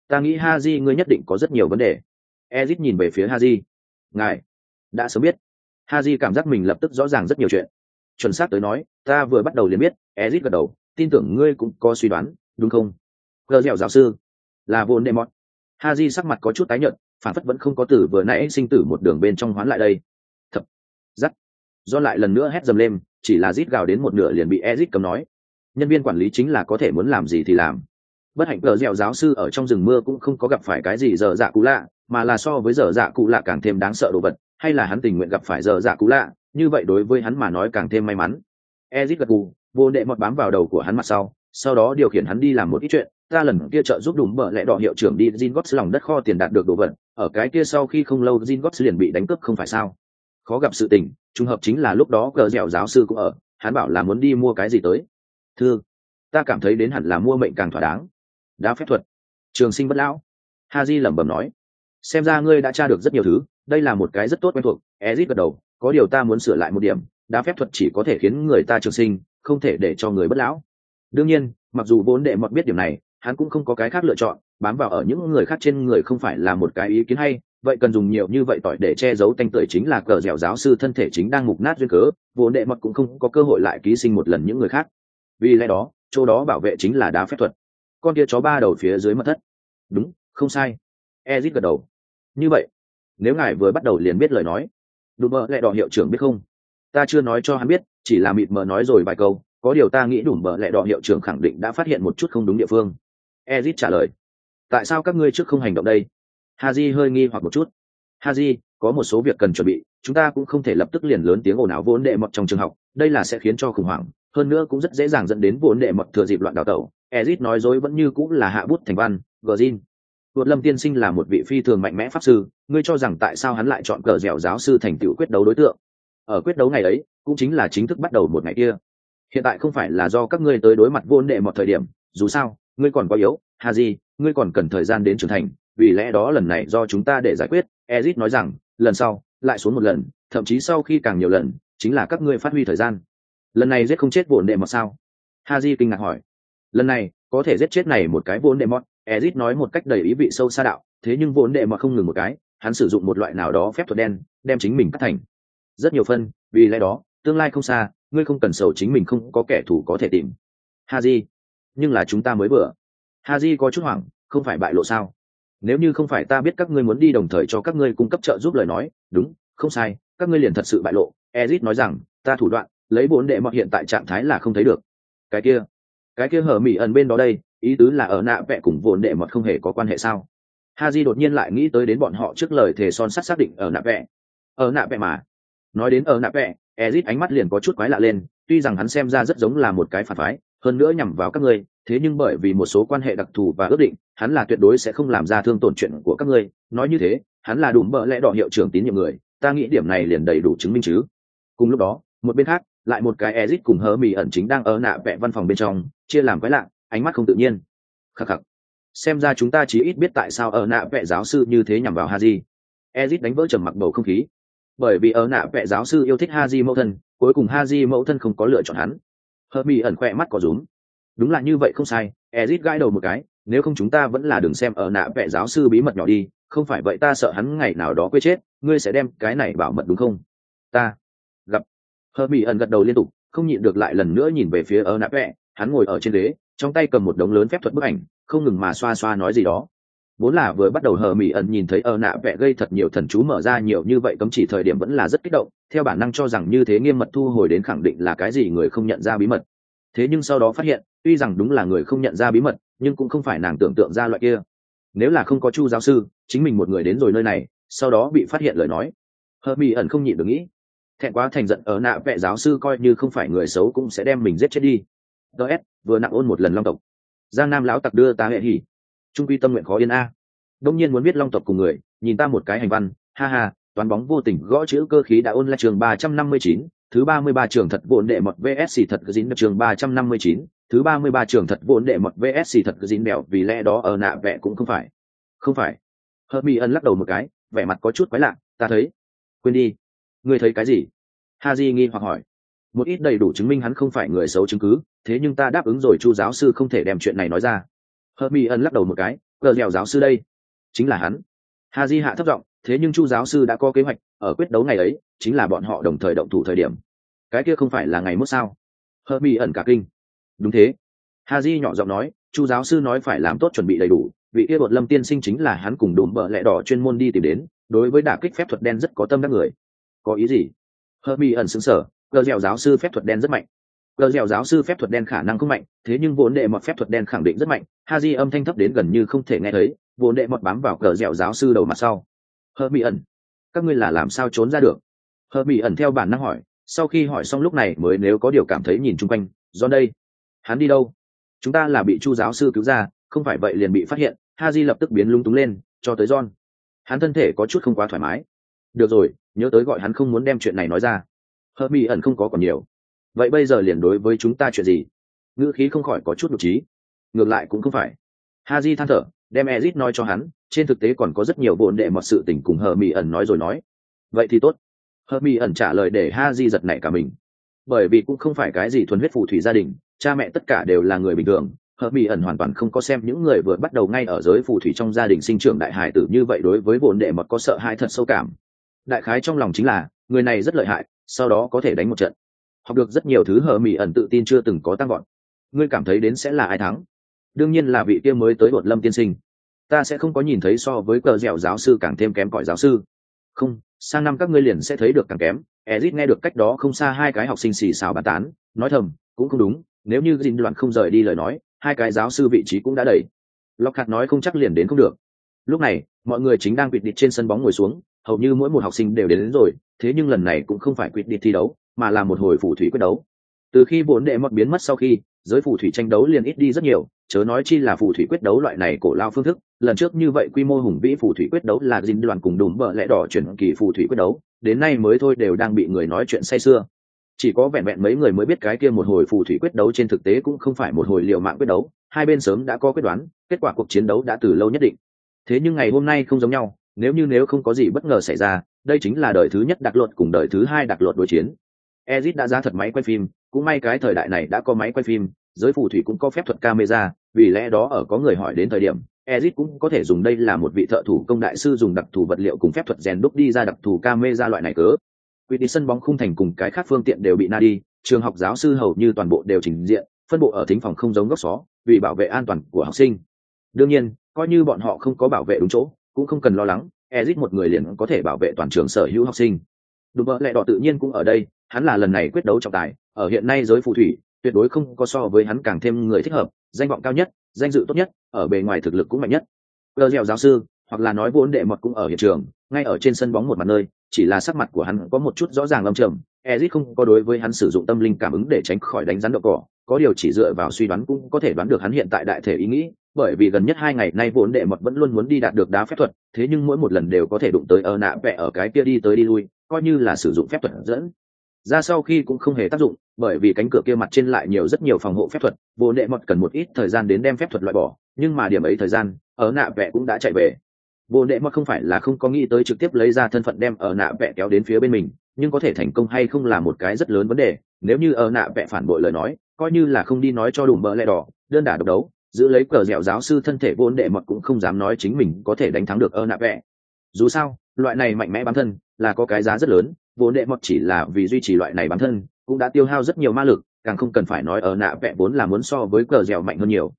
Ta nghĩ ha di ngươi nhất định có rất nhiều vấn đề. Ezit nhìn về phía ha di ngài đã sớm biết. Ha di cảm giác mình lập tức rõ ràng rất nhiều chuyện. Chuẩn xác tới nói, ta vừa bắt đầu liền biết, ezit gật đầu, tin tưởng ngươi cũng có suy đoán, đúng không? Gờ dẻo giáo sư, là vốn đệ mọt ha di sắc mặt có chút tái nhợt phản phất vẫn không có từ vừa nãy sinh tử một đường bên trong hoán lại đây. Thập, giắt. Do lại lần nữa hét dầm lên chỉ là rít gào đến một nửa liền bị ezit cấm nói. Nhân viên quản lý chính là có thể muốn làm gì thì làm. Bất hạnh cờ dẻo giáo sư ở trong rừng mưa cũng không có gặp phải cái gì dở dạ cũ lạ mà là so với dở dạ cũ lạ càng thêm đáng sợ đồ vật hay là hắn tình nguyện gặp phải dở dạ cũ lạ như vậy đối với hắn mà nói càng thêm may mắn. Ezit gật gù vô đệ mọt bám vào đầu của hắn mặt sau sau đó điều khiển hắn đi làm một ít chuyện ta lần kia trợ giúp đúng bợ lẽ đỏ hiệu trưởng đi Jin Gots lòng đất kho tiền đạt được đồ vật, ở cái kia sau khi không lâu Jin Gots liền bị đánh cướp không phải sao? Khó gặp sự tình, trùng hợp chính là lúc đó cờ dẻo giáo sư cũng ở, hắn bảo là muốn đi mua cái gì tới. Thưa, ta cảm thấy đến hẳn là mua mệnh càng thỏa đáng. Đá phép thuật, trường sinh bất lão. Haji lẩm bẩm nói, xem ra ngươi đã tra được rất nhiều thứ, đây là một cái rất tốt quen thuộc. Ezit gật đầu, có điều ta muốn sửa lại một điểm, đá phép thuật chỉ có thể khiến người ta trường sinh, không thể để cho người bất lão. Đương nhiên, mặc dù vốn đệ mọt biết điểm này, hắn cũng không có cái khác lựa chọn, bám vào ở những người khác trên người không phải là một cái ý kiến hay, vậy cần dùng nhiều như vậy tỏi để che giấu tanh tưởi chính là cờ dẻo giáo sư thân thể chính đang mục nát duyên cớ, vốn đệ mật cũng không có cơ hội lại ký sinh một lần những người khác. Vì lẽ đó, chỗ đó bảo vệ chính là đá phép thuật. Con kia chó ba đầu phía dưới mật thất. Đúng, không sai. Ezit gật đầu. Như vậy, nếu ngài vừa bắt đầu liền biết lời nói đùm mơ lại đỏ hiệu trưởng biết không? Ta chưa nói cho hắn biết, chỉ là mịt mờ nói rồi vài câu, có điều ta nghĩ đủ mờ lẹ đỏ hiệu trưởng khẳng định đã phát hiện một chút không đúng địa phương ezit trả lời. Tại sao các ngươi trước không hành động đây? Haji hơi nghi hoặc một chút. Haji, có một số việc cần chuẩn bị, chúng ta cũng không thể lập tức liền lớn tiếng ồn ào vốn đệ mọt trong trường học, đây là sẽ khiến cho khủng hoảng, hơn nữa cũng rất dễ dàng dẫn đến vốn đệ mọt thừa dịp loạn đào tẩu. Ezit nói dối vẫn như cũng là hạ bút thành văn gờ zin vượt lâm tiên sinh là một vị phi thường mạnh mẽ pháp sư, ngươi cho rằng tại sao hắn lại chọn cờ dẻo giáo sư thành tựu quyết đấu đối tượng? Ở quyết đấu ngày ấy, cũng chính là chính thức bắt đầu một ngày kia. Hiện tại không phải là do các ngươi tới đối mặt vốn đệ một thời điểm, dù sao ngươi còn quá yếu ha di ngươi còn cần thời gian đến trưởng thành, vì lẽ đó lần này do chúng ta để giải quyết. Ezit nói rằng, lần sau, lại xuống một lần, thậm chí sau khi càng nhiều lần, chính là các ngươi phát huy thời gian. Lần này giết không chết vốn đệ một sao? Ha di kinh ngạc hỏi. Lần này, có thể giết chết này một cái vốn đệ mọt. Ezit nói một cách đầy ý vị sâu xa đạo, thế nhưng vốn đệ mọt không ngừng một cái, hắn sử dụng một loại nào đó phép thuật đen, đem chính mình cắt thành. Rất nhiều phân, vì lẽ đó, tương lai không xa, ngươi không cần sầu chính mình không có kẻ thù có thể tìm. Haji nhưng là chúng ta mới vừa. Haji có chút hoảng, không phải bại lộ sao? Nếu như không phải ta biết các ngươi muốn đi đồng thời cho các ngươi cung cấp trợ giúp lời nói, đúng, không sai, các ngươi liền thật sự bại lộ. Ezit nói rằng, ta thủ đoạn, lấy bốn đệ mọt hiện tại trạng thái là không thấy được. Cái kia cái kia hở mỹ ẩn bên đó đây, ý tứ là ở nạ vẽ cùng vốn đệ mọt không hề có quan hệ sao? Haji đột nhiên lại nghĩ tới đến bọn họ trước lời thề son sắt xác định ở nạ vẽ ở nạ vẽ mà. Nói đến ở nạ vẽ ezit ánh mắt liền có chút quái lạ lên, tuy rằng hắn xem ra rất giống là một cái phản phái hơn nữa nhằm vào các ngươi, thế nhưng bởi vì một số quan hệ đặc thù và ước định, hắn là tuyệt đối sẽ không làm ra thương tổn chuyện của các ngươi. Nói như thế, hắn là đủ bợ lẽ đỏ hiệu trưởng tín nhiệm người, ta nghĩ điểm này liền đầy đủ chứng minh chứ. Cùng lúc đó, một bên khác, lại một cái ezit cùng hớ mì ẩn chính đang ở nạ vẽ văn phòng bên trong, chia làm quái lạ, ánh mắt không tự nhiên. Khắc khắc. Xem ra chúng ta chỉ ít biết tại sao ở nạ vẽ giáo sư như thế nhằm vào haji. Ezit đánh vỡ trầm mặc bầu không khí. Bởi vì ở nạ vẽ giáo sư yêu thích haji mẫu thân, cuối cùng haji mẫu thân không có lựa chọn hắn hờ mỹ ẩn khoe mắt có rúm. Đúng là như vậy không sai, ezit gãi đầu một cái, nếu không chúng ta vẫn là đừng xem ở nạ vẽ giáo sư bí mật nhỏ đi, không phải vậy ta sợ hắn ngày nào đó quê chết, ngươi sẽ đem cái này bảo mật đúng không? Ta gặp. Hờ mỹ ẩn gật đầu liên tục, không nhịn được lại lần nữa nhìn về phía ở nạ vẽ hắn ngồi ở trên ghế, trong tay cầm một đống lớn phép thuật bức ảnh, không ngừng mà xoa xoa nói gì đó vốn là vừa bắt đầu hờ mỹ ẩn nhìn thấy ở nạ vẽ gây thật nhiều thần chú mở ra nhiều như vậy cấm chỉ thời điểm vẫn là rất kích động, theo bản năng cho rằng như thế nghiêm mật thu hồi đến khẳng định là cái gì người không nhận ra bí mật. Thế nhưng sau đó phát hiện, tuy rằng đúng là người không nhận ra bí mật, nhưng cũng không phải nàng tưởng tượng ra loại kia. Nếu là không có chu giáo sư, chính mình một người đến rồi nơi này, sau đó bị phát hiện lời nói. Hờ mỹ ẩn không nhịn được nghĩ. Thẹn quá thành giận ở nạ vẽ giáo sư coi như không phải người xấu cũng sẽ đem mình giết chết đi. Ts vừa nặng ôn một lần long tộc. Giang nam lão tặc đưa ta hệ hỉ trung quy tâm nguyện khó yên a. Đông nhiên muốn biết long tộc cùng người, nhìn ta một cái hành văn, ha ha, toán bóng vô tình gõ chữ cơ khí đã ôn lại trường ba trăm năm mươi chín, thứ ba mươi ba trường thật vốn đệ mật vsc thật dính trường ba trăm năm mươi chín, thứ ba mươi ba trường thật vốn đệ mật vsc thật dính mèo vì lẽ đó ở nạ vẽ cũng không phải. Không phải. Hớt mi ân lắc đầu một cái, vẻ mặt có chút quái lạ, ta thấy. Quên đi. Ngươi thấy cái gì? Ha di nghi hoặc hỏi. Một ít đầy đủ chứng minh hắn không phải người xấu chứng cứ, thế nhưng ta đáp ứng rồi, chu giáo sư không thể đem chuyện này nói ra hớt mi ân lắc đầu một cái, Cờ dẻo giáo sư đây. Chính là hắn. Ha di hạ thấp giọng, thế nhưng chu giáo sư đã có kế hoạch, ở quyết đấu ngày ấy, chính là bọn họ đồng thời động thủ thời điểm. Cái kia không phải là ngày mốt sao? Hớt mi ẩn cả kinh. Đúng thế. Ha di nhỏ giọng nói, chu giáo sư nói phải làm tốt chuẩn bị đầy đủ, vị kia bột lâm tiên sinh chính là hắn cùng đùm bợ lẹ đỏ chuyên môn đi tìm đến, đối với đả kích phép thuật đen rất có tâm đắc người. Có ý gì? Hớt mi ẩn xứng sở Cờ dẻo giáo sư phép thuật đen rất mạnh Cờ dẻo giáo sư phép thuật đen khả năng không mạnh, thế nhưng vốn đệ mọt phép thuật đen khẳng định rất mạnh, ha di âm thanh thấp đến gần như không thể nghe thấy, vốn đệ mọt bám vào cờ dẻo giáo sư đầu mặt sau. Hờ bị ẩn, các ngươi là làm sao trốn ra được? Hờ bị ẩn theo bản năng hỏi, sau khi hỏi xong lúc này mới nếu có điều cảm thấy nhìn chung quanh do đây, hắn đi đâu? Chúng ta là bị chu giáo sư cứu ra, không phải vậy liền bị phát hiện. Ha di lập tức biến lung túng lên, cho tới john. Hắn thân thể có chút không quá thoải mái. Được rồi, nhớ tới gọi hắn không muốn đem chuyện này nói ra. Hờ bị ẩn không có còn nhiều vậy bây giờ liền đối với chúng ta chuyện gì? Ngữ khí không khỏi có chút nhục trí. Ngược lại cũng không phải. Ha di than thở, đem ezit nói cho hắn, trên thực tế còn có rất nhiều bồn đệ mọt sự tình cùng hờ mỹ ẩn nói rồi nói. Vậy thì tốt. Hờ mỹ ẩn trả lời để ha di giật nảy cả mình. Bởi vì cũng không phải cái gì thuần huyết phù thủy gia đình, cha mẹ tất cả đều là người bình thường. Hờ mỹ ẩn hoàn toàn không có xem những người vừa bắt đầu ngay ở giới phù thủy trong gia đình sinh trưởng đại hải tử như vậy đối với bồn đệ mọt có sợ hãi thật sâu cảm. Đại khái trong lòng chính là, người này rất lợi hại, sau đó có thể đánh một trận học được rất nhiều thứ hờ mỹ ẩn tự tin chưa từng có tăng gọn ngươi cảm thấy đến sẽ là ai thắng? Đương nhiên là vị kia mới tới bột lâm tiên sinh. Ta sẽ không có nhìn thấy so với cờ dẻo giáo sư càng thêm kém cỏi giáo sư. Không sang năm các ngươi liền sẽ thấy được càng kém. Ezit nghe được cách đó không xa hai cái học sinh xì xào bàn tán nói thầm cũng không đúng nếu như dinh đoạn không rời đi lời nói hai cái giáo sư vị trí cũng đã đầy. Lockhart nói không chắc liền đến không được. Lúc này mọi người chính đang quỵt địch trên sân bóng ngồi xuống hầu như mỗi một học sinh đều đến, đến rồi thế nhưng lần này cũng không phải quỵt địch thi đấu mà là một hồi phù thủy quyết đấu. Từ khi bốn đệ mọt biến mất sau khi, giới phù thủy tranh đấu liền ít đi rất nhiều, chớ nói chi là phù thủy quyết đấu loại này cổ lao phương thức, lần trước như vậy quy mô hùng vĩ phù thủy quyết đấu là dinh đoàn cùng đùm bợ lẽ đỏ chuyển kỳ phù thủy quyết đấu, đến nay mới thôi đều đang bị người nói chuyện say sưa. Chỉ có vẹn vẹn mấy người mới biết cái kia một hồi phù thủy quyết đấu trên thực tế cũng không phải một hồi liều mạng quyết đấu, hai bên sớm đã có quyết đoán, kết quả cuộc chiến đấu đã từ lâu nhất định. Thế nhưng ngày hôm nay không giống nhau, nếu như nếu không có gì bất ngờ xảy ra, đây chính là đời thứ nhất đặc luật cùng đời thứ hai đặc luật đối chiến. Ezit đã ra thật máy quay phim, cũng may cái thời đại này đã có máy quay phim, giới phù thủy cũng có phép thuật camera, vì lẽ đó ở có người hỏi đến thời điểm, Ezit cũng có thể dùng đây là một vị thợ thủ công đại sư dùng đặc thù vật liệu cùng phép thuật rèn đúc đi ra đặc thù camera loại này cớ. Quy đi sân bóng khung thành cùng cái khác phương tiện đều bị na đi, trường học giáo sư hầu như toàn bộ đều trình diện, phân bộ ở thính phòng không giống góc xó, vì bảo vệ an toàn của học sinh. Đương nhiên, coi như bọn họ không có bảo vệ đúng chỗ, cũng không cần lo lắng, Ezit một người liền có thể bảo vệ toàn trường sở hữu học sinh. Đúng vậy, lẹ đỏ tự nhiên cũng ở đây, hắn là lần này quyết đấu trọng tài ở hiện nay giới phù thủy tuyệt đối không có so với hắn càng thêm người thích hợp danh vọng cao nhất danh dự tốt nhất ở bề ngoài thực lực cũng mạnh nhất. Cơ dẻo giáo sư hoặc là nói vốn đệ mật cũng ở hiện trường ngay ở trên sân bóng một mặt nơi chỉ là sắc mặt của hắn có một chút rõ ràng lâm trầm ezit không có đối với hắn sử dụng tâm linh cảm ứng để tránh khỏi đánh rắn đậu cỏ có điều chỉ dựa vào suy đoán cũng có thể đoán được hắn hiện tại đại thể ý nghĩ bởi vì gần nhất hai ngày nay vốn đệ mật vẫn luôn muốn đi đạt được đá phép thuật thế nhưng mỗi một lần đều có thể đụng tới ơ nạ vẽ ở cái kia đi tới đi lui coi như là sử dụng phép thuật dẫn. Ra sau khi cũng không hề tác dụng, bởi vì cánh cửa kia mặt trên lại nhiều rất nhiều phòng hộ phép thuật, vô nệ mật cần một ít thời gian đến đem phép thuật loại bỏ, nhưng mà điểm ấy thời gian, ở nạ vẽ cũng đã chạy về. Vô nệ mật không phải là không có nghĩ tới trực tiếp lấy ra thân phận đem ở nạ vẽ kéo đến phía bên mình, nhưng có thể thành công hay không là một cái rất lớn vấn đề. Nếu như ở nạ vẽ phản bội lời nói, coi như là không đi nói cho đủ mỡ lẹ đỏ, đơn đả độc đấu, giữ lấy cờ dẻo giáo sư thân thể vô đệ mật cũng không dám nói chính mình có thể đánh thắng được ở nạ vẽ dù sao loại này mạnh mẽ bám thân là có cái giá rất lớn vốn đệ mọt chỉ là vì duy trì loại này bám thân, cũng đã tiêu hao rất nhiều ma lực, càng không cần phải nói ở nạ vẽ vốn là muốn so với cờ dẻo mạnh hơn nhiều.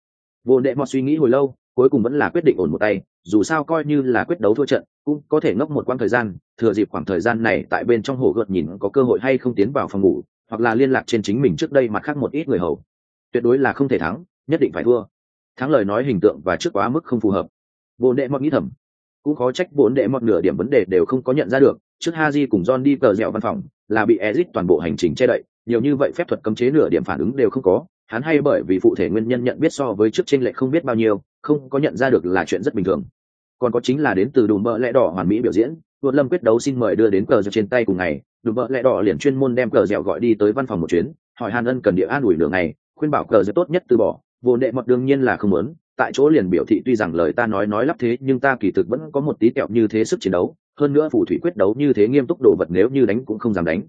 Vốn đệ mọt suy nghĩ hồi lâu, cuối cùng vẫn là quyết định ổn một tay, dù sao coi như là quyết đấu thua trận, cũng có thể ngốc một quãng thời gian, thừa dịp khoảng thời gian này tại bên trong hồ gợt nhìn có cơ hội hay không tiến vào phòng ngủ, hoặc là liên lạc trên chính mình trước đây mặt khác một ít người hầu. Tuyệt đối là không thể thắng, nhất định phải thua. Thắng lời nói hình tượng và trước quá mức không phù hợp. Vô đệ mọt nghĩ thầm cũng khó trách bốn đệ mọt nửa điểm vấn đề đều không có nhận ra được trước haji cùng john đi cờ dẻo văn phòng là bị ezit toàn bộ hành trình che đậy nhiều như vậy phép thuật cấm chế nửa điểm phản ứng đều không có hắn hay bởi vì phụ thể nguyên nhân nhận biết so với trước trên lệ không biết bao nhiêu không có nhận ra được là chuyện rất bình thường. Còn có chính là đến từ đùm bợ lẽ đỏ hoàn mỹ biểu diễn vượt lâm quyết đấu xin mời đưa đến cờ dẻo trên tay cùng ngày đùm bợ lẽ đỏ liền chuyên môn đem cờ dẻo gọi đi tới văn phòng một chuyến hỏi hàn ân cần địa an ủi lửa này, khuyên bảo cờ dẻo tốt nhất từ bỏ vô đệ mọt đương nhiên là không muốn tại chỗ liền biểu thị tuy rằng lời ta nói nói lắp thế, nhưng ta kỳ thực vẫn có một tí tẹo như thế sức chiến đấu, hơn nữa phù thủy quyết đấu như thế nghiêm túc đồ vật nếu như đánh cũng không dám đánh.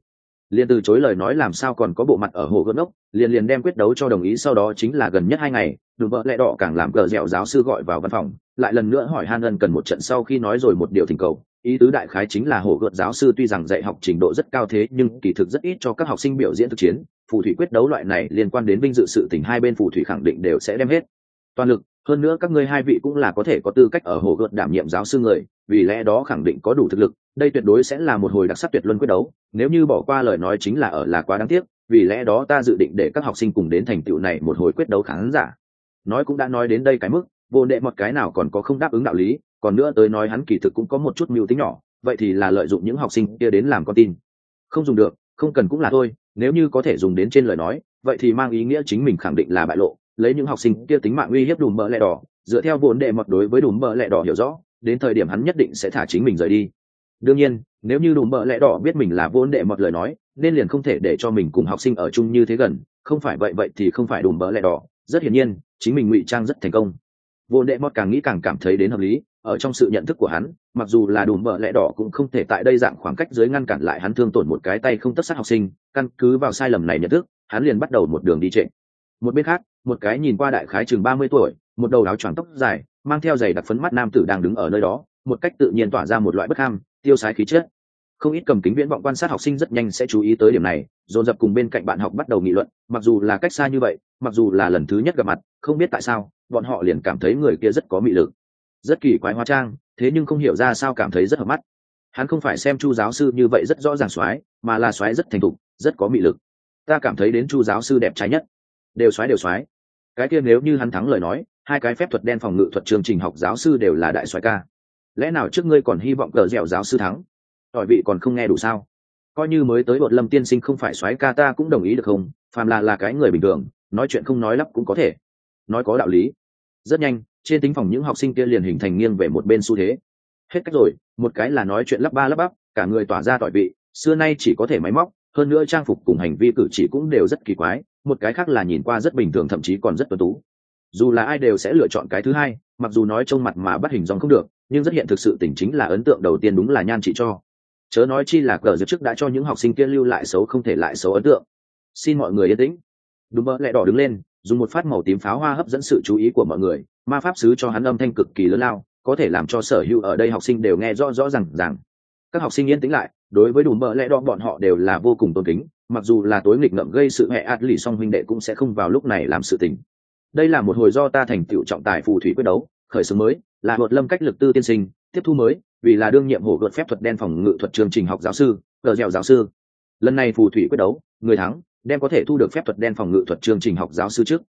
Liền từ chối lời nói làm sao còn có bộ mặt ở hồ gớt ốc, liền liền đem quyết đấu cho đồng ý sau đó chính là gần nhất hai ngày, đùm vợ lẽ đỏ càng làm cờ dẻo giáo sư gọi vào văn phòng, lại lần nữa hỏi han ân cần một trận sau khi nói rồi một điều thỉnh cầu. Ý tứ đại khái chính là hồ gợt giáo sư tuy rằng dạy học trình độ rất cao thế, nhưng kỳ thực rất ít cho các học sinh biểu diễn thực chiến. Phù thủy quyết đấu loại này liên quan đến vinh dự sự tình hai bên phù thủy khẳng định đều sẽ đem hết. Toàn lực hơn nữa các ngươi hai vị cũng là có thể có tư cách ở hồ gợt đảm nhiệm giáo sư người, vì lẽ đó khẳng định có đủ thực lực, đây tuyệt đối sẽ là một hồi đặc sắc tuyệt luân quyết đấu. Nếu như bỏ qua lời nói chính là ở là quá đáng tiếc, vì lẽ đó ta dự định để các học sinh cùng đến thành tựu này một hồi quyết đấu khán giả. Nói cũng đã nói đến đây cái mức, vô đệ một cái nào còn có không đáp ứng đạo lý, còn nữa tới nói hắn kỳ thực cũng có một chút mưu tính nhỏ, vậy thì là lợi dụng những học sinh kia đến làm con tin. Không dùng được, không cần cũng là thôi, nếu như có thể dùng đến trên lời nói, vậy thì mang ý nghĩa chính mình khẳng định là bại lộ lấy những học sinh kia tính mạng uy hiếp đùm bờ lẹ đỏ, dựa theo vốn đệ mật đối với đùm bờ lẹ đỏ hiểu rõ, đến thời điểm hắn nhất định sẽ thả chính mình rời đi. Đương nhiên, nếu như đùm bờ lẹ đỏ biết mình là vốn đệ mật lời nói, nên liền không thể để cho mình cùng học sinh ở chung như thế gần, không phải vậy vậy thì không phải đùm bờ lẹ đỏ. Rất hiển nhiên, chính mình ngụy trang rất thành công. Vốn đệ mật càng nghĩ càng cảm thấy đến hợp lý, ở trong sự nhận thức của hắn, mặc dù là đùm bờ lẹ đỏ cũng không thể tại đây dạng khoảng cách dưới ngăn cản lại hắn thương tổn một cái tay không tất sát học sinh, căn cứ vào sai lầm này nhận thức, hắn liền bắt đầu một đường đi trệ một bên khác, một cái nhìn qua đại khái chừng ba mươi tuổi, một đầu áo choàng tóc dài, mang theo giày đặc phấn mắt nam tử đang đứng ở nơi đó, một cách tự nhiên tỏa ra một loại bất ham, tiêu sái khí chất. Không ít cầm kính viễn vọng quan sát học sinh rất nhanh sẽ chú ý tới điểm này, dồn dập cùng bên cạnh bạn học bắt đầu nghị luận, mặc dù là cách xa như vậy, mặc dù là lần thứ nhất gặp mặt, không biết tại sao, bọn họ liền cảm thấy người kia rất có mị lực. Rất kỳ quái hóa trang, thế nhưng không hiểu ra sao cảm thấy rất hợp mắt. Hắn không phải xem chu giáo sư như vậy rất rõ ràng soái, mà là soái rất thành thục, rất có mị lực. Ta cảm thấy đến chu giáo sư đẹp trai nhất đều xoáy đều xoáy. cái kia nếu như hắn thắng lời nói, hai cái phép thuật đen phòng ngự thuật chương trình học giáo sư đều là đại xoáy ca. Lẽ nào trước ngươi còn hy vọng cờ dẻo giáo sư thắng? Tỏi vị còn không nghe đủ sao? Coi như mới tới bột lâm tiên sinh không phải xoáy ca ta cũng đồng ý được không? Phàm là là cái người bình thường, nói chuyện không nói lắp cũng có thể. Nói có đạo lý. Rất nhanh, trên tính phòng những học sinh kia liền hình thành nghiêng về một bên xu thế. Hết cách rồi, một cái là nói chuyện lắp ba lắp bắp, cả người tỏa ra tỏi vị, xưa nay chỉ có thể máy móc, hơn nữa trang phục cùng hành vi cử chỉ cũng đều rất kỳ quái một cái khác là nhìn qua rất bình thường, thậm chí còn rất tuân tú. Dù là ai đều sẽ lựa chọn cái thứ hai, mặc dù nói trông mặt mà bắt hình dòng không được, nhưng rất hiện thực sự tình chính là ấn tượng đầu tiên đúng là nhan chị cho. Chớ nói chi là cờ dược trước đã cho những học sinh kia lưu lại xấu không thể lại xấu ấn tượng. Xin mọi người yên tĩnh. Đúng mơ lẹ đỏ đứng lên, dùng một phát màu tím pháo hoa hấp dẫn sự chú ý của mọi người, ma pháp sứ cho hắn âm thanh cực kỳ lớn lao, có thể làm cho sở hữu ở đây học sinh đều nghe rõ rõ rằng rằng các học sinh yên tĩnh lại đối với đùm bợ lẽ đo bọn họ đều là vô cùng tôn kính, mặc dù là tối nghịch ngợm gây sự hẹ ạt lì song huynh đệ cũng sẽ không vào lúc này làm sự tình. Đây là một hồi do ta thành tựu trọng tài phù thủy quyết đấu, khởi xướng mới, là một lâm cách lực tư tiên sinh, tiếp thu mới, vì là đương nhiệm hổ luật phép thuật đen phòng ngự thuật chương trình học giáo sư, cờ dẻo giáo sư. Lần này phù thủy quyết đấu, người thắng, đem có thể thu được phép thuật đen phòng ngự thuật chương trình học giáo sư trước.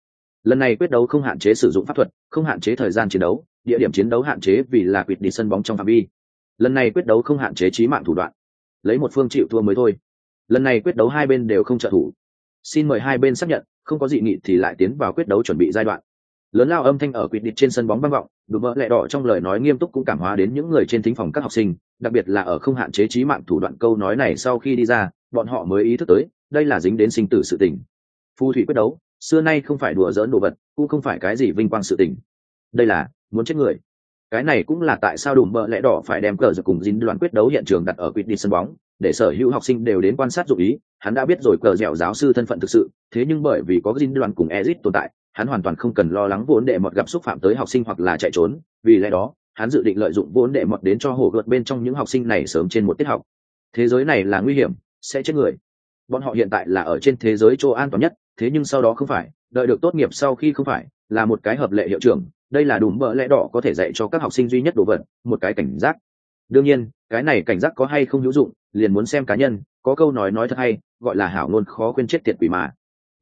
Lần này quyết đấu không hạn chế sử dụng pháp thuật, không hạn chế thời gian chiến đấu, địa điểm chiến đấu hạn chế vì là quyết đi sân bóng trong phạm vi. Lần này quyết đấu không hạn chế trí mạng thủ đoạn lấy một phương chịu thua mới thôi. Lần này quyết đấu hai bên đều không trợ thủ. Xin mời hai bên xác nhận, không có dị nghị thì lại tiến vào quyết đấu chuẩn bị giai đoạn. Lớn lao âm thanh ở quyết địch trên sân bóng vang vọng, đùm mỡ lẹ đỏ trong lời nói nghiêm túc cũng cảm hóa đến những người trên thính phòng các học sinh, đặc biệt là ở không hạn chế trí mạng thủ đoạn câu nói này sau khi đi ra, bọn họ mới ý thức tới, đây là dính đến sinh tử sự tình. Phù thủy quyết đấu, xưa nay không phải đùa dỡn đồ vật, cũng không phải cái gì vinh quang sự tình. Đây là, muốn chết người cái này cũng là tại sao đùm bợ lẽ đỏ phải đem cờ giật cùng dính đoàn quyết đấu hiện trường đặt ở quýt đi sân bóng, để sở hữu học sinh đều đến quan sát dụ ý. Hắn đã biết rồi cờ dẻo giáo sư thân phận thực sự, thế nhưng bởi vì có dính đoàn cùng ezit tồn tại, hắn hoàn toàn không cần lo lắng vốn đệ mọt gặp xúc phạm tới học sinh hoặc là chạy trốn. Vì lẽ đó, hắn dự định lợi dụng vốn đệ mọt đến cho hổ gợt bên trong những học sinh này sớm trên một tiết học. Thế giới này là nguy hiểm, sẽ chết người. Bọn họ hiện tại là ở trên thế giới chỗ an toàn nhất, thế nhưng sau đó không phải, đợi được tốt nghiệp sau khi không phải, là một cái hợp lệ hiệu trưởng đây là đùm bợ lẽ đỏ có thể dạy cho các học sinh duy nhất đồ vật, một cái cảnh giác. Đương nhiên, cái này cảnh giác có hay không hữu dụng, liền muốn xem cá nhân, có câu nói nói thật hay, gọi là hảo ngôn khó quên chết tiệt quỷ mà.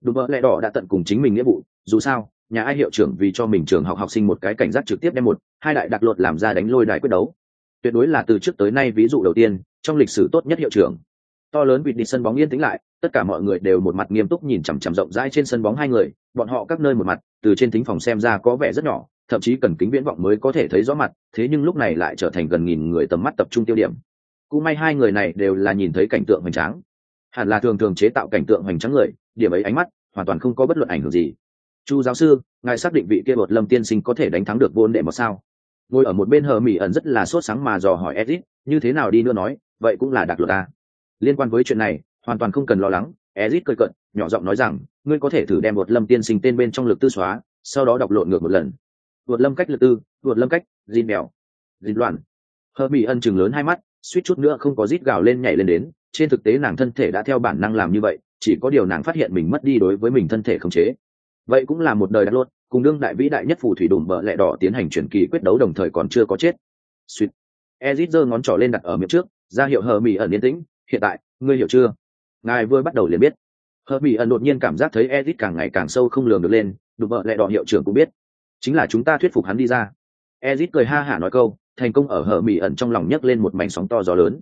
Đùm bợ lẽ đỏ đã tận cùng chính mình nghĩa vụ, dù sao, nhà ai hiệu trưởng vì cho mình trường học học sinh một cái cảnh giác trực tiếp đem một, hai đại đặc luật làm ra đánh lôi đài quyết đấu. Tuyệt đối là từ trước tới nay ví dụ đầu tiên, trong lịch sử tốt nhất hiệu trưởng. To lớn vịt đi sân bóng yên tĩnh lại, tất cả mọi người đều một mặt nghiêm túc nhìn chằm chằm rộng rãi trên sân bóng hai người, bọn họ các nơi một mặt từ trên thính phòng xem ra có vẻ rất nhỏ, thậm chí cần kính viễn vọng mới có thể thấy rõ mặt, thế nhưng lúc này lại trở thành gần nghìn người tầm mắt tập trung tiêu điểm. Cũng may hai người này đều là nhìn thấy cảnh tượng hoành tráng. Hẳn là thường thường chế tạo cảnh tượng hoành tráng người, điểm ấy ánh mắt hoàn toàn không có bất luận ảnh hưởng gì. Chu giáo sư, ngài xác định vị kia bột lâm tiên sinh có thể đánh thắng được vốn đệ một sao? Ngồi ở một bên hờ mỹ ẩn rất là sốt sáng mà dò hỏi edit như thế nào đi nữa nói, vậy cũng là đặc luật ta. Liên quan với chuyện này, hoàn toàn không cần lo lắng edit cười cận nhỏ giọng nói rằng ngươi có thể thử đem một lâm tiên sinh tên bên trong lực tư xóa, sau đó đọc lộn ngược một lần. Vượt lâm cách lực tư vượt lâm cách dìn mèo dìn loạn. Hờ mỹ ân chừng lớn hai mắt, suýt chút nữa không có rít gào lên nhảy lên đến, trên thực tế nàng thân thể đã theo bản năng làm như vậy, chỉ có điều nàng phát hiện mình mất đi đối với mình thân thể khống chế. Vậy cũng là một đời đã lốt cùng đương đại vĩ đại nhất phù thủy đùm bợ lẹ đỏ tiến hành chuyển kỳ quyết đấu đồng thời còn chưa có chết. Suýt. Ezit giơ ngón trỏ lên đặt ở miệng trước, ra hiệu hờ mỹ ẩn yên tĩnh, hiện tại, ngươi hiểu chưa? Ngài vừa bắt đầu liền biết hờ mỹ ẩn đột nhiên cảm giác thấy ezit càng ngày càng sâu không lường được lên đùm bợ lẹ đỏ hiệu trưởng cũng biết. Chính là chúng ta thuyết phục hắn đi ra. Ezit cười ha hả nói câu, thành công ở hờ mỹ ẩn trong lòng nhấc lên một mảnh sóng to gió lớn.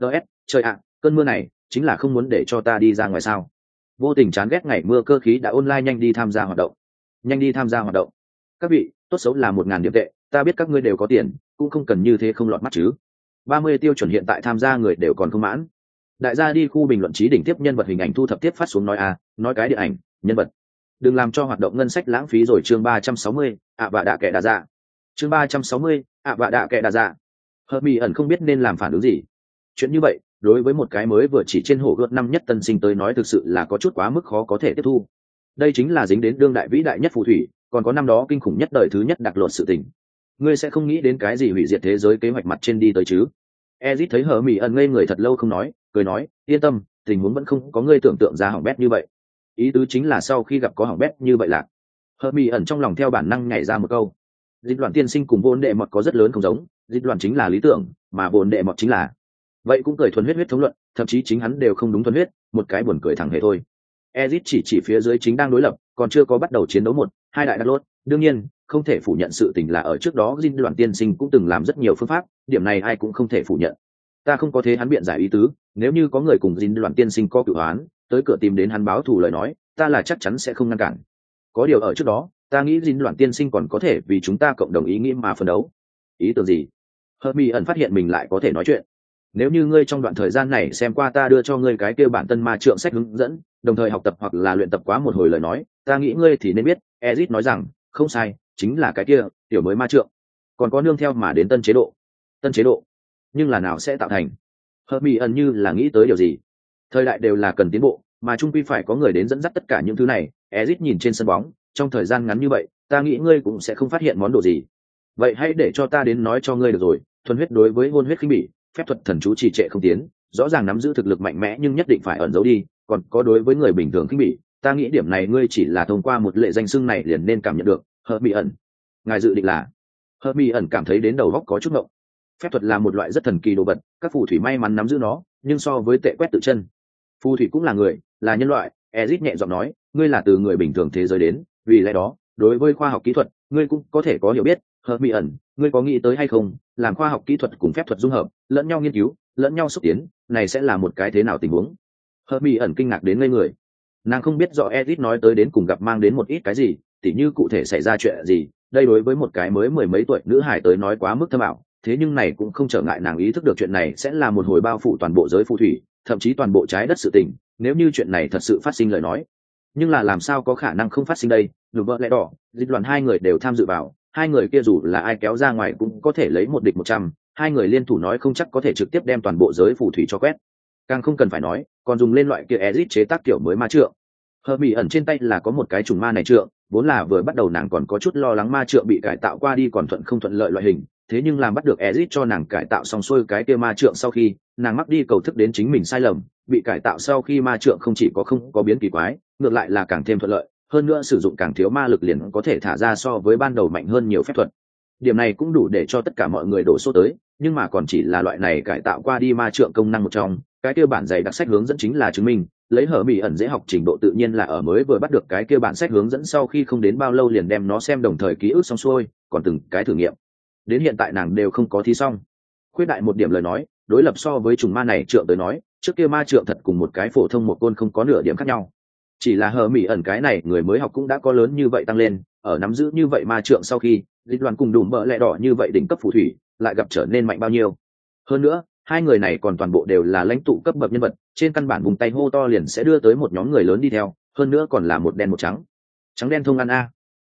Ts trời ạ, cơn mưa này chính là không muốn để cho ta đi ra ngoài sao? Vô tình chán ghét ngày mưa cơ khí đã online nhanh đi tham gia hoạt động. Nhanh đi tham gia hoạt động. Các vị, tốt xấu là một ngàn điểm tệ, ta biết các ngươi đều có tiền, cũng không cần như thế không lọt mắt chứ. Ba mươi tiêu chuẩn hiện tại tham gia người đều còn không mãn đại gia đi khu bình luận trí đỉnh tiếp nhân vật hình ảnh thu thập tiếp phát xuống nói à nói cái điện ảnh, nhân vật. Đừng làm cho hoạt động ngân sách lãng phí rồi chương ba trăm sáu mươi, ạ vạ đạ kệ đà dạ. Chương ba trăm sáu mươi, ạ vạ đạ kệ đà dạ. Hợp mỹ ẩn không biết nên làm phản ứng gì. Chuyện như vậy, đối với một cái mới vừa chỉ trên hổ gợt năm nhất tân sinh tới nói thực sự là có chút quá mức khó có thể tiếp thu. Đây chính là dính đến đương đại vĩ đại nhất phù thủy, còn có năm đó kinh khủng nhất đời thứ nhất đặc lột sự tình. Ngươi sẽ không nghĩ đến cái gì hủy diệt thế giới kế hoạch mặt trên đi tới chứ? Ezit thấy hờ mỹ ẩn ngây người thật lâu không nói cười nói yên tâm tình huống vẫn không có ngươi tưởng tượng ra hỏng bét như vậy. Ý tứ chính là sau khi gặp có hỏng bét như vậy lạc hờ mỹ ẩn trong lòng theo bản năng nhảy ra một câu. Dịch loạn tiên sinh cùng vốn đệ mọt có rất lớn không giống dịch loạn chính là lý tưởng mà vốn đệ mọt chính là. Vậy cũng cười thuần huyết huyết thống luận thậm chí chính hắn đều không đúng thuần huyết một cái buồn cười thẳng hề thôi. Ezit chỉ chỉ phía dưới chính đang đối lập còn chưa có bắt đầu chiến đấu một hai đại đắc lốt. Đương nhiên không thể phủ nhận sự tình là ở trước đó Jin đoàn tiên sinh cũng từng làm rất nhiều phương pháp, điểm này ai cũng không thể phủ nhận. Ta không có thế hắn biện giải ý tứ, nếu như có người cùng Jin đoàn tiên sinh có cửu hoán, tới cửa tìm đến hắn báo thù lời nói, ta là chắc chắn sẽ không ngăn cản. Có điều ở trước đó, ta nghĩ Jin đoàn tiên sinh còn có thể vì chúng ta cộng đồng ý nghĩ mà phân đấu. Ý tưởng gì? Hermione ẩn phát hiện mình lại có thể nói chuyện. Nếu như ngươi trong đoạn thời gian này xem qua ta đưa cho ngươi cái kia bản tân ma trượng sách hướng dẫn, đồng thời học tập hoặc là luyện tập quá một hồi lời nói, ta nghĩ ngươi thì nên biết, Ezit nói rằng, không sai, chính là cái kia tiểu mới ma trượng còn có nương theo mà đến tân chế độ tân chế độ nhưng là nào sẽ tạo thành? Hợp mỹ ẩn như là nghĩ tới điều gì? Thời đại đều là cần tiến bộ, mà trung quy phải có người đến dẫn dắt tất cả những thứ này. Ezit nhìn trên sân bóng, trong thời gian ngắn như vậy, ta nghĩ ngươi cũng sẽ không phát hiện món đồ gì. Vậy hãy để cho ta đến nói cho ngươi được rồi, thuần huyết đối với hôn huyết khinh bỉ, phép thuật thần chú trì trệ không tiến, rõ ràng nắm giữ thực lực mạnh mẽ nhưng nhất định phải ẩn giấu đi, còn có đối với người bình thường khinh bỉ, ta nghĩ điểm này ngươi chỉ là thông qua một lệ danh xưng này liền nên cảm nhận được. Hợp mỹ ẩn, ngài dự định là? Hợp mỹ ẩn cảm thấy đến đầu góc có chút ngộng phép thuật là một loại rất thần kỳ đồ vật, các phù thủy may mắn nắm giữ nó, nhưng so với tệ quét tự chân. Phù thủy cũng là người, là nhân loại, ezit nhẹ giọng nói, ngươi là từ người bình thường thế giới đến, vì lẽ đó, đối với khoa học kỹ thuật, ngươi cũng có thể có hiểu biết, hợp mỹ ẩn, ngươi có nghĩ tới hay không, làm khoa học kỹ thuật cùng phép thuật dung hợp, lẫn nhau nghiên cứu, lẫn nhau xúc tiến, này sẽ là một cái thế nào tình huống? Hợp mỹ ẩn kinh ngạc đến ngây người. Nàng không biết rõ ezit nói tới đến cùng gặp mang đến một ít cái gì, tỉ như cụ thể xảy ra chuyện gì, đây đối với một cái mới mười mấy tuổi nữ hải tới nói quá mức thâm ảo thế nhưng này cũng không trở ngại nàng ý thức được chuyện này sẽ là một hồi bao phủ toàn bộ giới phù thủy, thậm chí toàn bộ trái đất sự tình, nếu như chuyện này thật sự phát sinh lời nói. Nhưng là làm sao có khả năng không phát sinh đây? Dù vợ lẽ đỏ, dịch đoàn hai người đều tham dự vào, hai người kia dù là ai kéo ra ngoài cũng có thể lấy một địch một trăm, hai người liên thủ nói không chắc có thể trực tiếp đem toàn bộ giới phù thủy cho quét. Càng không cần phải nói, còn dùng lên loại kia ezit chế tác kiểu mới ma trượng hờ mỹ ẩn trên tay là có một cái trùng ma này trượng, vốn là vừa bắt đầu nàng còn có chút lo lắng ma trượng bị cải tạo qua đi còn thuận không thuận lợi loại hình, thế nhưng làm bắt được ezit cho nàng cải tạo xong xuôi cái kia ma trượng sau khi, nàng mắc đi cầu thức đến chính mình sai lầm, bị cải tạo sau khi ma trượng không chỉ có không có biến kỳ quái, ngược lại là càng thêm thuận lợi, hơn nữa sử dụng càng thiếu ma lực liền có thể thả ra so với ban đầu mạnh hơn nhiều phép thuật. Điểm này cũng đủ để cho tất cả mọi người đổ số tới, nhưng mà còn chỉ là loại này cải tạo qua đi ma trượng công năng một trong, cái kia bản dày đặc sách hướng dẫn chính là chứng minh lấy hở mỹ ẩn dễ học trình độ tự nhiên là ở mới vừa bắt được cái kia bản sách hướng dẫn sau khi không đến bao lâu liền đem nó xem đồng thời ký ức xong xuôi, còn từng cái thử nghiệm. Đến hiện tại nàng đều không có thi xong. Khuyết đại một điểm lời nói, đối lập so với trùng ma này trượng tới nói, trước kia ma trượng thật cùng một cái phổ thông một côn không có nửa điểm khác nhau. Chỉ là hờ mỹ ẩn cái này người mới học cũng đã có lớn như vậy tăng lên, ở nắm giữ như vậy ma trượng sau khi dịch đoàn cùng đủ mỡ lẹ đỏ như vậy đỉnh cấp phù thủy, lại gặp trở nên mạnh bao nhiêu. Hơn nữa hai người này còn toàn bộ đều là lãnh tụ cấp bậc nhân vật, trên căn bản vùng tay hô to liền sẽ đưa tới một nhóm người lớn đi theo, hơn nữa còn là một đen một trắng. Trắng đen thông ăn a.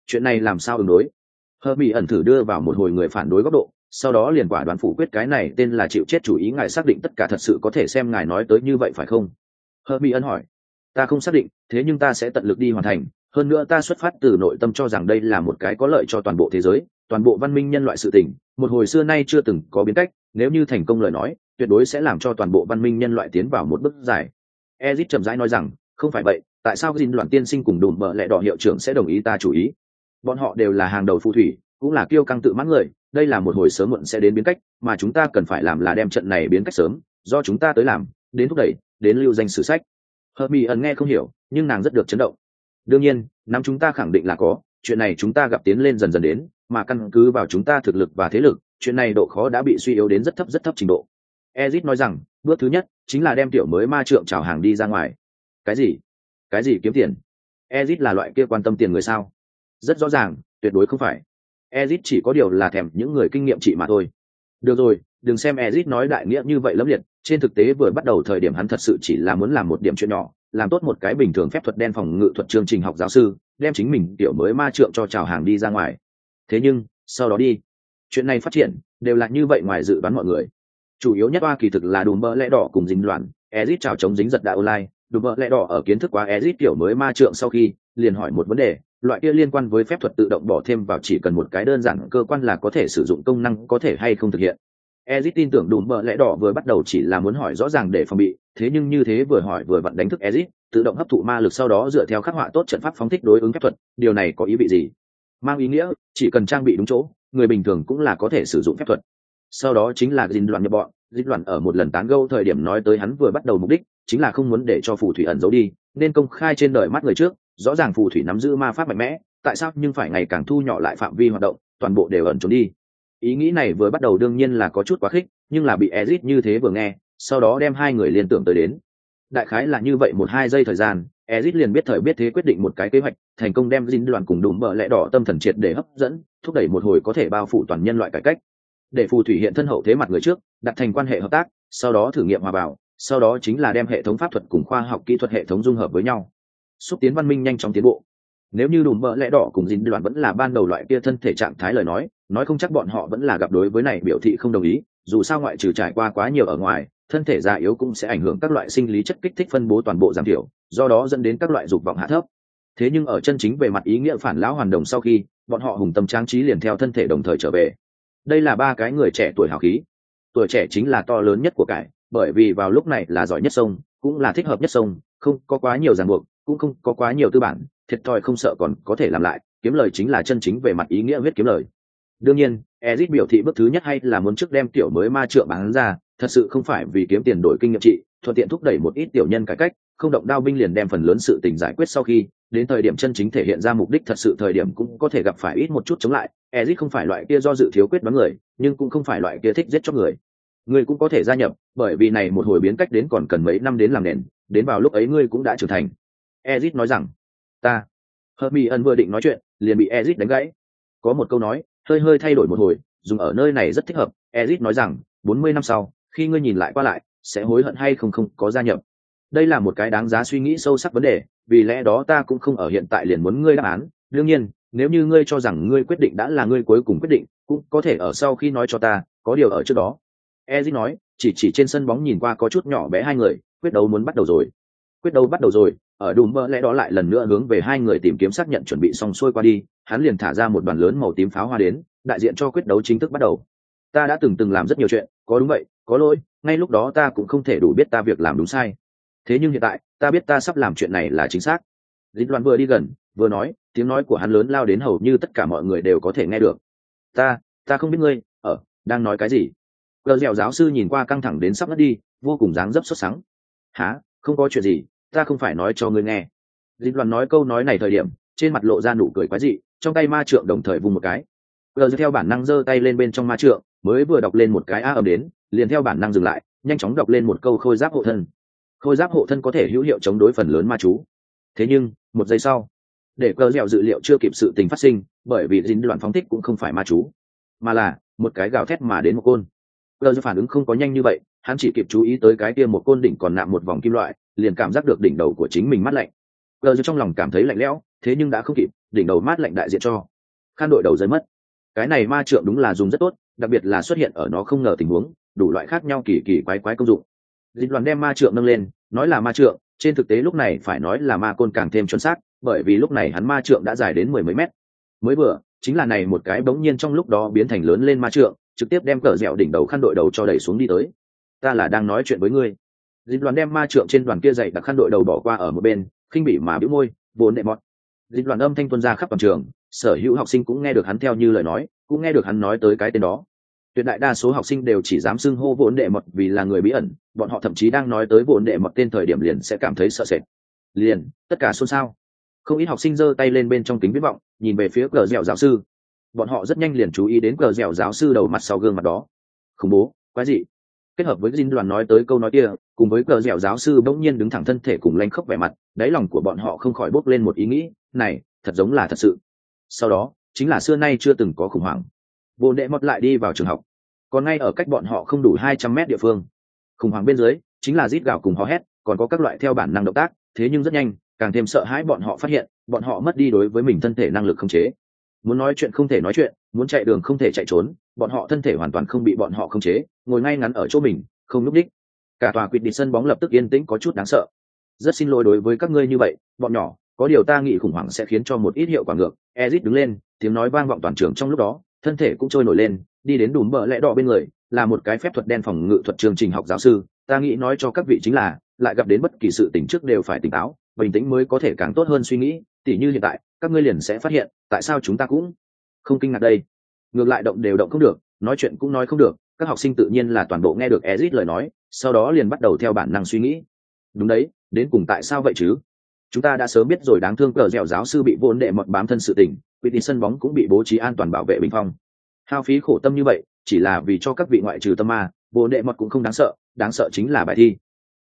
Chuyện này làm sao ứng đối? Hờ mỹ ẩn thử đưa vào một hồi người phản đối góc độ, sau đó liền quả đoán phủ quyết cái này tên là chịu chết chủ ý ngài xác định tất cả thật sự có thể xem ngài nói tới như vậy phải không? Hờ mỹ ẩn hỏi. Ta không xác định, thế nhưng ta sẽ tận lực đi hoàn thành, hơn nữa ta xuất phát từ nội tâm cho rằng đây là một cái có lợi cho toàn bộ thế giới toàn bộ văn minh nhân loại sự tình, một hồi xưa nay chưa từng có biến cách, nếu như thành công lời nói, tuyệt đối sẽ làm cho toàn bộ văn minh nhân loại tiến vào một bước dài. Ezit chậm rãi nói rằng, không phải vậy, tại sao dinh loạn tiên sinh cùng đùm bợ lẹ đỏ hiệu trưởng sẽ đồng ý ta chủ ý? Bọn họ đều là hàng đầu phù thủy, cũng là kiêu căng tự mãn người, đây là một hồi sớm muộn sẽ đến biến cách, mà chúng ta cần phải làm là đem trận này biến cách sớm, do chúng ta tới làm, đến thúc đẩy, đến lưu danh sử sách. Hợp mỹ ẩn nghe không hiểu, nhưng nàng rất được chấn động. Đương nhiên, năm chúng ta khẳng định là có chuyện này chúng ta gặp tiến lên dần dần đến, mà căn cứ vào chúng ta thực lực và thế lực, chuyện này độ khó đã bị suy yếu đến rất thấp rất thấp trình độ. Ezit nói rằng, bước thứ nhất chính là đem tiểu mới ma trượng chào hàng đi ra ngoài. Cái gì? Cái gì kiếm tiền? Ezit là loại kia quan tâm tiền người sao? Rất rõ ràng, tuyệt đối không phải. Ezit chỉ có điều là thèm những người kinh nghiệm trị mà thôi. Được rồi, đừng xem ezit nói đại nghĩa như vậy lắm liệt. Trên thực tế vừa bắt đầu thời điểm hắn thật sự chỉ là muốn làm một điểm chuyện nhỏ làm tốt một cái bình thường phép thuật đen phòng ngự thuật chương trình học giáo sư, đem chính mình tiểu mới ma trượng cho chào hàng đi ra ngoài. Thế nhưng, sau đó đi. Chuyện này phát triển, đều là như vậy ngoài dự đoán mọi người. Chủ yếu nhất oa kỳ thực là đùm bơ lẽ đỏ cùng dính loạn, ezit chào chống dính giật đạo online. Đùm bơ lẽ đỏ ở kiến thức quá ezit tiểu mới ma trượng sau khi, liền hỏi một vấn đề, loại kia liên quan với phép thuật tự động bỏ thêm vào chỉ cần một cái đơn giản, cơ quan là có thể sử dụng công năng, có thể hay không thực hiện? Ezit tin tưởng đùm bơ lẽ đỏ vừa bắt đầu chỉ là muốn hỏi rõ ràng để phòng bị, thế nhưng như thế vừa hỏi vừa vặn đánh thức ezit, tự động hấp thụ ma lực sau đó dựa theo khắc họa tốt trận pháp phóng thích đối ứng phép thuật, điều này có ý vị gì? Mang ý nghĩa, chỉ cần trang bị đúng chỗ, người bình thường cũng là có thể sử dụng phép thuật. Sau đó chính là dinh loạn nhập bọn dinh loạn ở một lần tán gẫu thời điểm nói tới hắn vừa bắt đầu mục đích, chính là không muốn để cho phù thủy ẩn giấu đi, nên công khai trên đời mắt người trước, rõ ràng phù thủy nắm giữ ma pháp mạnh mẽ, tại sao nhưng phải ngày càng thu nhỏ lại phạm vi hoạt động, toàn bộ đều ẩn trốn đi ý nghĩ này vừa bắt đầu đương nhiên là có chút quá khích, nhưng là bị ezit như thế vừa nghe, sau đó đem hai người liên tưởng tới đến. Đại khái là như vậy một hai giây thời gian ezit liền biết thời biết thế quyết định một cái kế hoạch, thành công đem dinh đoàn cùng đùm bợ lẽ đỏ tâm thần triệt để hấp dẫn, thúc đẩy một hồi có thể bao phủ toàn nhân loại cải cách. Để phù thủy hiện thân hậu thế mặt người trước, đặt thành quan hệ hợp tác, sau đó thử nghiệm hòa bảo, sau đó chính là đem hệ thống pháp thuật cùng khoa học kỹ thuật hệ thống dung hợp với nhau. Xúc tiến văn minh nhanh chóng tiến bộ nếu như đùm bỡ lẽ đỏ cùng dính đoạn vẫn là ban đầu loại kia thân thể trạng thái lời nói nói không chắc bọn họ vẫn là gặp đối với này biểu thị không đồng ý, dù sao ngoại trừ trải qua quá nhiều ở ngoài, thân thể già yếu cũng sẽ ảnh hưởng các loại sinh lý chất kích thích phân bố toàn bộ giảm thiểu, do đó dẫn đến các loại dục vọng hạ thấp. Thế nhưng ở chân chính về mặt ý nghĩa phản lão hoàn đồng sau khi, bọn họ hùng tâm trang trí liền theo thân thể đồng thời trở về. Đây là ba cái người trẻ tuổi hào khí. Tuổi trẻ chính là to lớn nhất của cải, bởi vì vào lúc này là giỏi nhất sông, cũng là thích hợp nhất sông, không có quá nhiều ràng buộc, cũng không có quá nhiều tư bản thiệt thòi không sợ còn có thể làm lại, kiếm lời chính là chân chính về mặt ý nghĩa huyết kiếm lời. Đương nhiên ezit biểu thị bước thứ nhất hay là muốn trước đem tiểu mới ma trượng bán ra, thật sự không phải vì kiếm tiền đổi kinh nghiệm trị, thuận tiện thúc đẩy một ít tiểu nhân cải cách, không động đao binh liền đem phần lớn sự tình giải quyết sau khi, đến thời điểm chân chính thể hiện ra mục đích thật sự thời điểm cũng có thể gặp phải ít một chút chống lại. Ezit không phải loại kia do dự thiếu quyết đoán người, nhưng cũng không phải loại kia thích giết cho người. Người cũng có thể gia nhập, bởi vì này một hồi biến cách đến còn cần mấy năm đến làm nền, đến vào lúc ấy ngươi cũng đã trưởng thành. Ezit nói rằng ta. Hờ mỹ ẩn vừa định nói chuyện, liền bị ezit đánh gãy. Có một câu nói, hơi hơi thay đổi một hồi, dùng ở nơi này rất thích hợp. Ezit nói rằng, bốn mươi năm sau, khi ngươi nhìn lại qua lại, sẽ hối hận hay không không có gia nhập. Đây là một cái đáng giá suy nghĩ sâu sắc vấn đề, vì lẽ đó ta cũng không ở hiện tại liền muốn ngươi đáp án. Đương nhiên, nếu như ngươi cho rằng ngươi quyết định đã là ngươi cuối cùng quyết định, cũng có thể ở sau khi nói cho ta, có điều ở trước đó. Ezit nói, chỉ chỉ trên sân bóng nhìn qua có chút nhỏ bé hai người, quyết đấu muốn bắt đầu rồi. Quyết đấu bắt đầu rồi ở đùm bơ lẽ đó lại lần nữa hướng về hai người tìm kiếm xác nhận chuẩn bị xong xuôi qua đi, hắn liền thả ra một đoàn lớn màu tím pháo hoa đến, đại diện cho quyết đấu chính thức bắt đầu. Ta đã từng từng làm rất nhiều chuyện, có đúng vậy, có lỗi, ngay lúc đó ta cũng không thể đủ biết ta việc làm đúng sai. Thế nhưng hiện tại, ta biết ta sắp làm chuyện này là chính xác. Dịch đoàn vừa đi gần, vừa nói, tiếng nói của hắn lớn lao đến hầu như tất cả mọi người đều có thể nghe được. Ta ta không biết ngươi ở đang nói cái gì? Gờ dẻo giáo sư nhìn qua căng thẳng đến sắp ngất đi, vô cùng dáng dấp xuất sáng há không có chuyện gì ta không phải nói cho ngươi nghe. Dịch loạn nói câu nói này thời điểm, trên mặt lộ ra nụ cười quái dị, trong tay ma trượng đồng thời vùng một cái. Gờ theo bản năng giơ tay lên bên trong ma trượng, mới vừa đọc lên một cái a ầm đến, liền theo bản năng dừng lại, nhanh chóng đọc lên một câu khôi giáp hộ thân. Khôi giáp hộ thân có thể hữu hiệu chống đối phần lớn ma chú. Thế nhưng, một giây sau, để cờ dẻo dự liệu chưa kịp sự tình phát sinh, bởi vì dính đoạn phóng thích cũng không phải ma chú, mà là một cái gào thét mà đến một côn. Cờ phản ứng không có nhanh như vậy, hắn chỉ kịp chú ý tới cái kia một côn đỉnh còn nạm một vòng kim loại liền cảm giác được đỉnh đầu của chính mình mát lạnh. Cờ trong lòng cảm thấy lạnh lẽo, thế nhưng đã không kịp, đỉnh đầu mát lạnh đại diện cho. Khăn đội đầu rơi mất. Cái này ma trượng đúng là dùng rất tốt, đặc biệt là xuất hiện ở nó không ngờ tình huống, đủ loại khác nhau kỳ kỳ quái quái công dụng. Dịch đoàn đem ma trượng nâng lên, nói là ma trượng, trên thực tế lúc này phải nói là ma côn càng thêm chuẩn xác, bởi vì lúc này hắn ma trượng đã dài đến mười mấy mét. Mới vừa, chính là này một cái bỗng nhiên trong lúc đó biến thành lớn lên ma trượng, trực tiếp đem cờ dẻo đỉnh đầu khăn đội đầu cho đẩy xuống đi tới. Ta là đang nói chuyện với ngươi dịch đoàn đem ma trượng trên đoàn kia dày đặc khăn đội đầu bỏ qua ở một bên, khinh bỉ mà bĩu môi, vốn đệ mọt dịch đoàn âm thanh tuân ra khắp toàn trường, sở hữu học sinh cũng nghe được hắn theo như lời nói, cũng nghe được hắn nói tới cái tên đó. Tuyệt đại đa số học sinh đều chỉ dám xưng hô vốn đệ mọt vì là người bí ẩn, bọn họ thậm chí đang nói tới vốn đệ mọt tên thời điểm liền sẽ cảm thấy sợ sệt. Liền, tất cả xôn xao. Không ít học sinh giơ tay lên bên trong kính viết vọng, nhìn về phía cờ dẻo giáo sư. Bọn họ rất nhanh liền chú ý đến cờ dẻo giáo sư đầu mặt sau gương mặt đó. Khủng bố, quái dị kết hợp với dinh đoàn nói tới câu nói kia, cùng với cờ dẻo giáo sư bỗng nhiên đứng thẳng thân thể cùng lanh khóc vẻ mặt, đáy lòng của bọn họ không khỏi bốc lên một ý nghĩ, này, thật giống là thật sự. Sau đó, chính là xưa nay chưa từng có khủng hoảng. Vô đệ mọt lại đi vào trường học. Còn ngay ở cách bọn họ không đủ hai trăm mét địa phương. Khủng hoảng bên dưới, chính là rít gạo cùng hò hét, còn có các loại theo bản năng động tác, thế nhưng rất nhanh, càng thêm sợ hãi bọn họ phát hiện, bọn họ mất đi đối với mình thân thể năng lực không chế. Muốn nói chuyện không thể nói chuyện muốn chạy đường không thể chạy trốn, bọn họ thân thể hoàn toàn không bị bọn họ khống chế, ngồi ngay ngắn ở chỗ mình, không núp đích. Cả tòa quỵt đi sân bóng lập tức yên tĩnh có chút đáng sợ. Rất xin lỗi đối với các ngươi như vậy, bọn nhỏ, có điều ta nghĩ khủng hoảng sẽ khiến cho một ít hiệu quả ngược. Ezit đứng lên, tiếng nói vang vọng toàn trường trong lúc đó, thân thể cũng trôi nổi lên, đi đến đùm bờ lẽ đỏ bên người, là một cái phép thuật đen phòng ngự thuật chương trình học giáo sư. Ta nghĩ nói cho các vị chính là, lại gặp đến bất kỳ sự tỉnh trước đều phải tỉnh táo, bình tĩnh mới có thể càng tốt hơn suy nghĩ. Tỉ như hiện tại, các ngươi liền sẽ phát hiện, tại sao chúng ta cũng không kinh ngạc đây. Ngược lại động đều động không được, nói chuyện cũng nói không được, các học sinh tự nhiên là toàn bộ nghe được ezit lời nói, sau đó liền bắt đầu theo bản năng suy nghĩ. Đúng đấy, đến cùng tại sao vậy chứ? Chúng ta đã sớm biết rồi đáng thương cờ dẻo giáo sư bị vốn đệ mật bám thân sự tình vị tín sân bóng cũng bị bố trí an toàn bảo vệ bình phong. Hao phí khổ tâm như vậy, chỉ là vì cho các vị ngoại trừ tâm ma, vốn đệ mật cũng không đáng sợ đáng sợ chính là bài thi.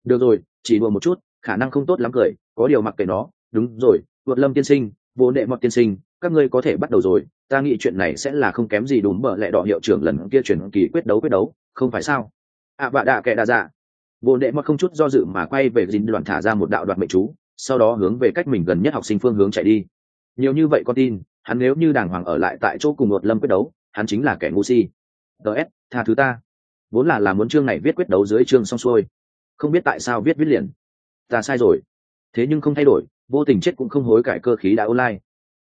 Được rồi, chỉ đùa một chút, khả năng không tốt lắm cười, có điều mặc kệ nó. Đúng rồi vượt lâm tiên sinh vô đệ mọt tiên sinh các ngươi có thể bắt đầu rồi, ta nghĩ chuyện này sẽ là không kém gì đúng bợ lẹ đỏ hiệu trưởng lần kia chuyển kỳ quyết đấu quyết đấu, không phải sao? À, Ạ bạ đạ kệ đa dạ. Vô đệ mà không chút do dự mà quay về dính đoàn thả ra một đạo đoạn mệnh chú, sau đó hướng về cách mình gần nhất học sinh phương hướng chạy đi. Nhiều như vậy con tin, hắn nếu như đàng hoàng ở lại tại chỗ cùng một lâm quyết đấu, hắn chính là kẻ ngu si. Ts tha thứ ta. Vốn là là muốn chương này viết quyết đấu dưới chương xong xuôi. Không biết tại sao viết viết liền. Ta sai rồi. Thế nhưng không thay đổi, vô tình chết cũng không hối cải cơ khí đã online.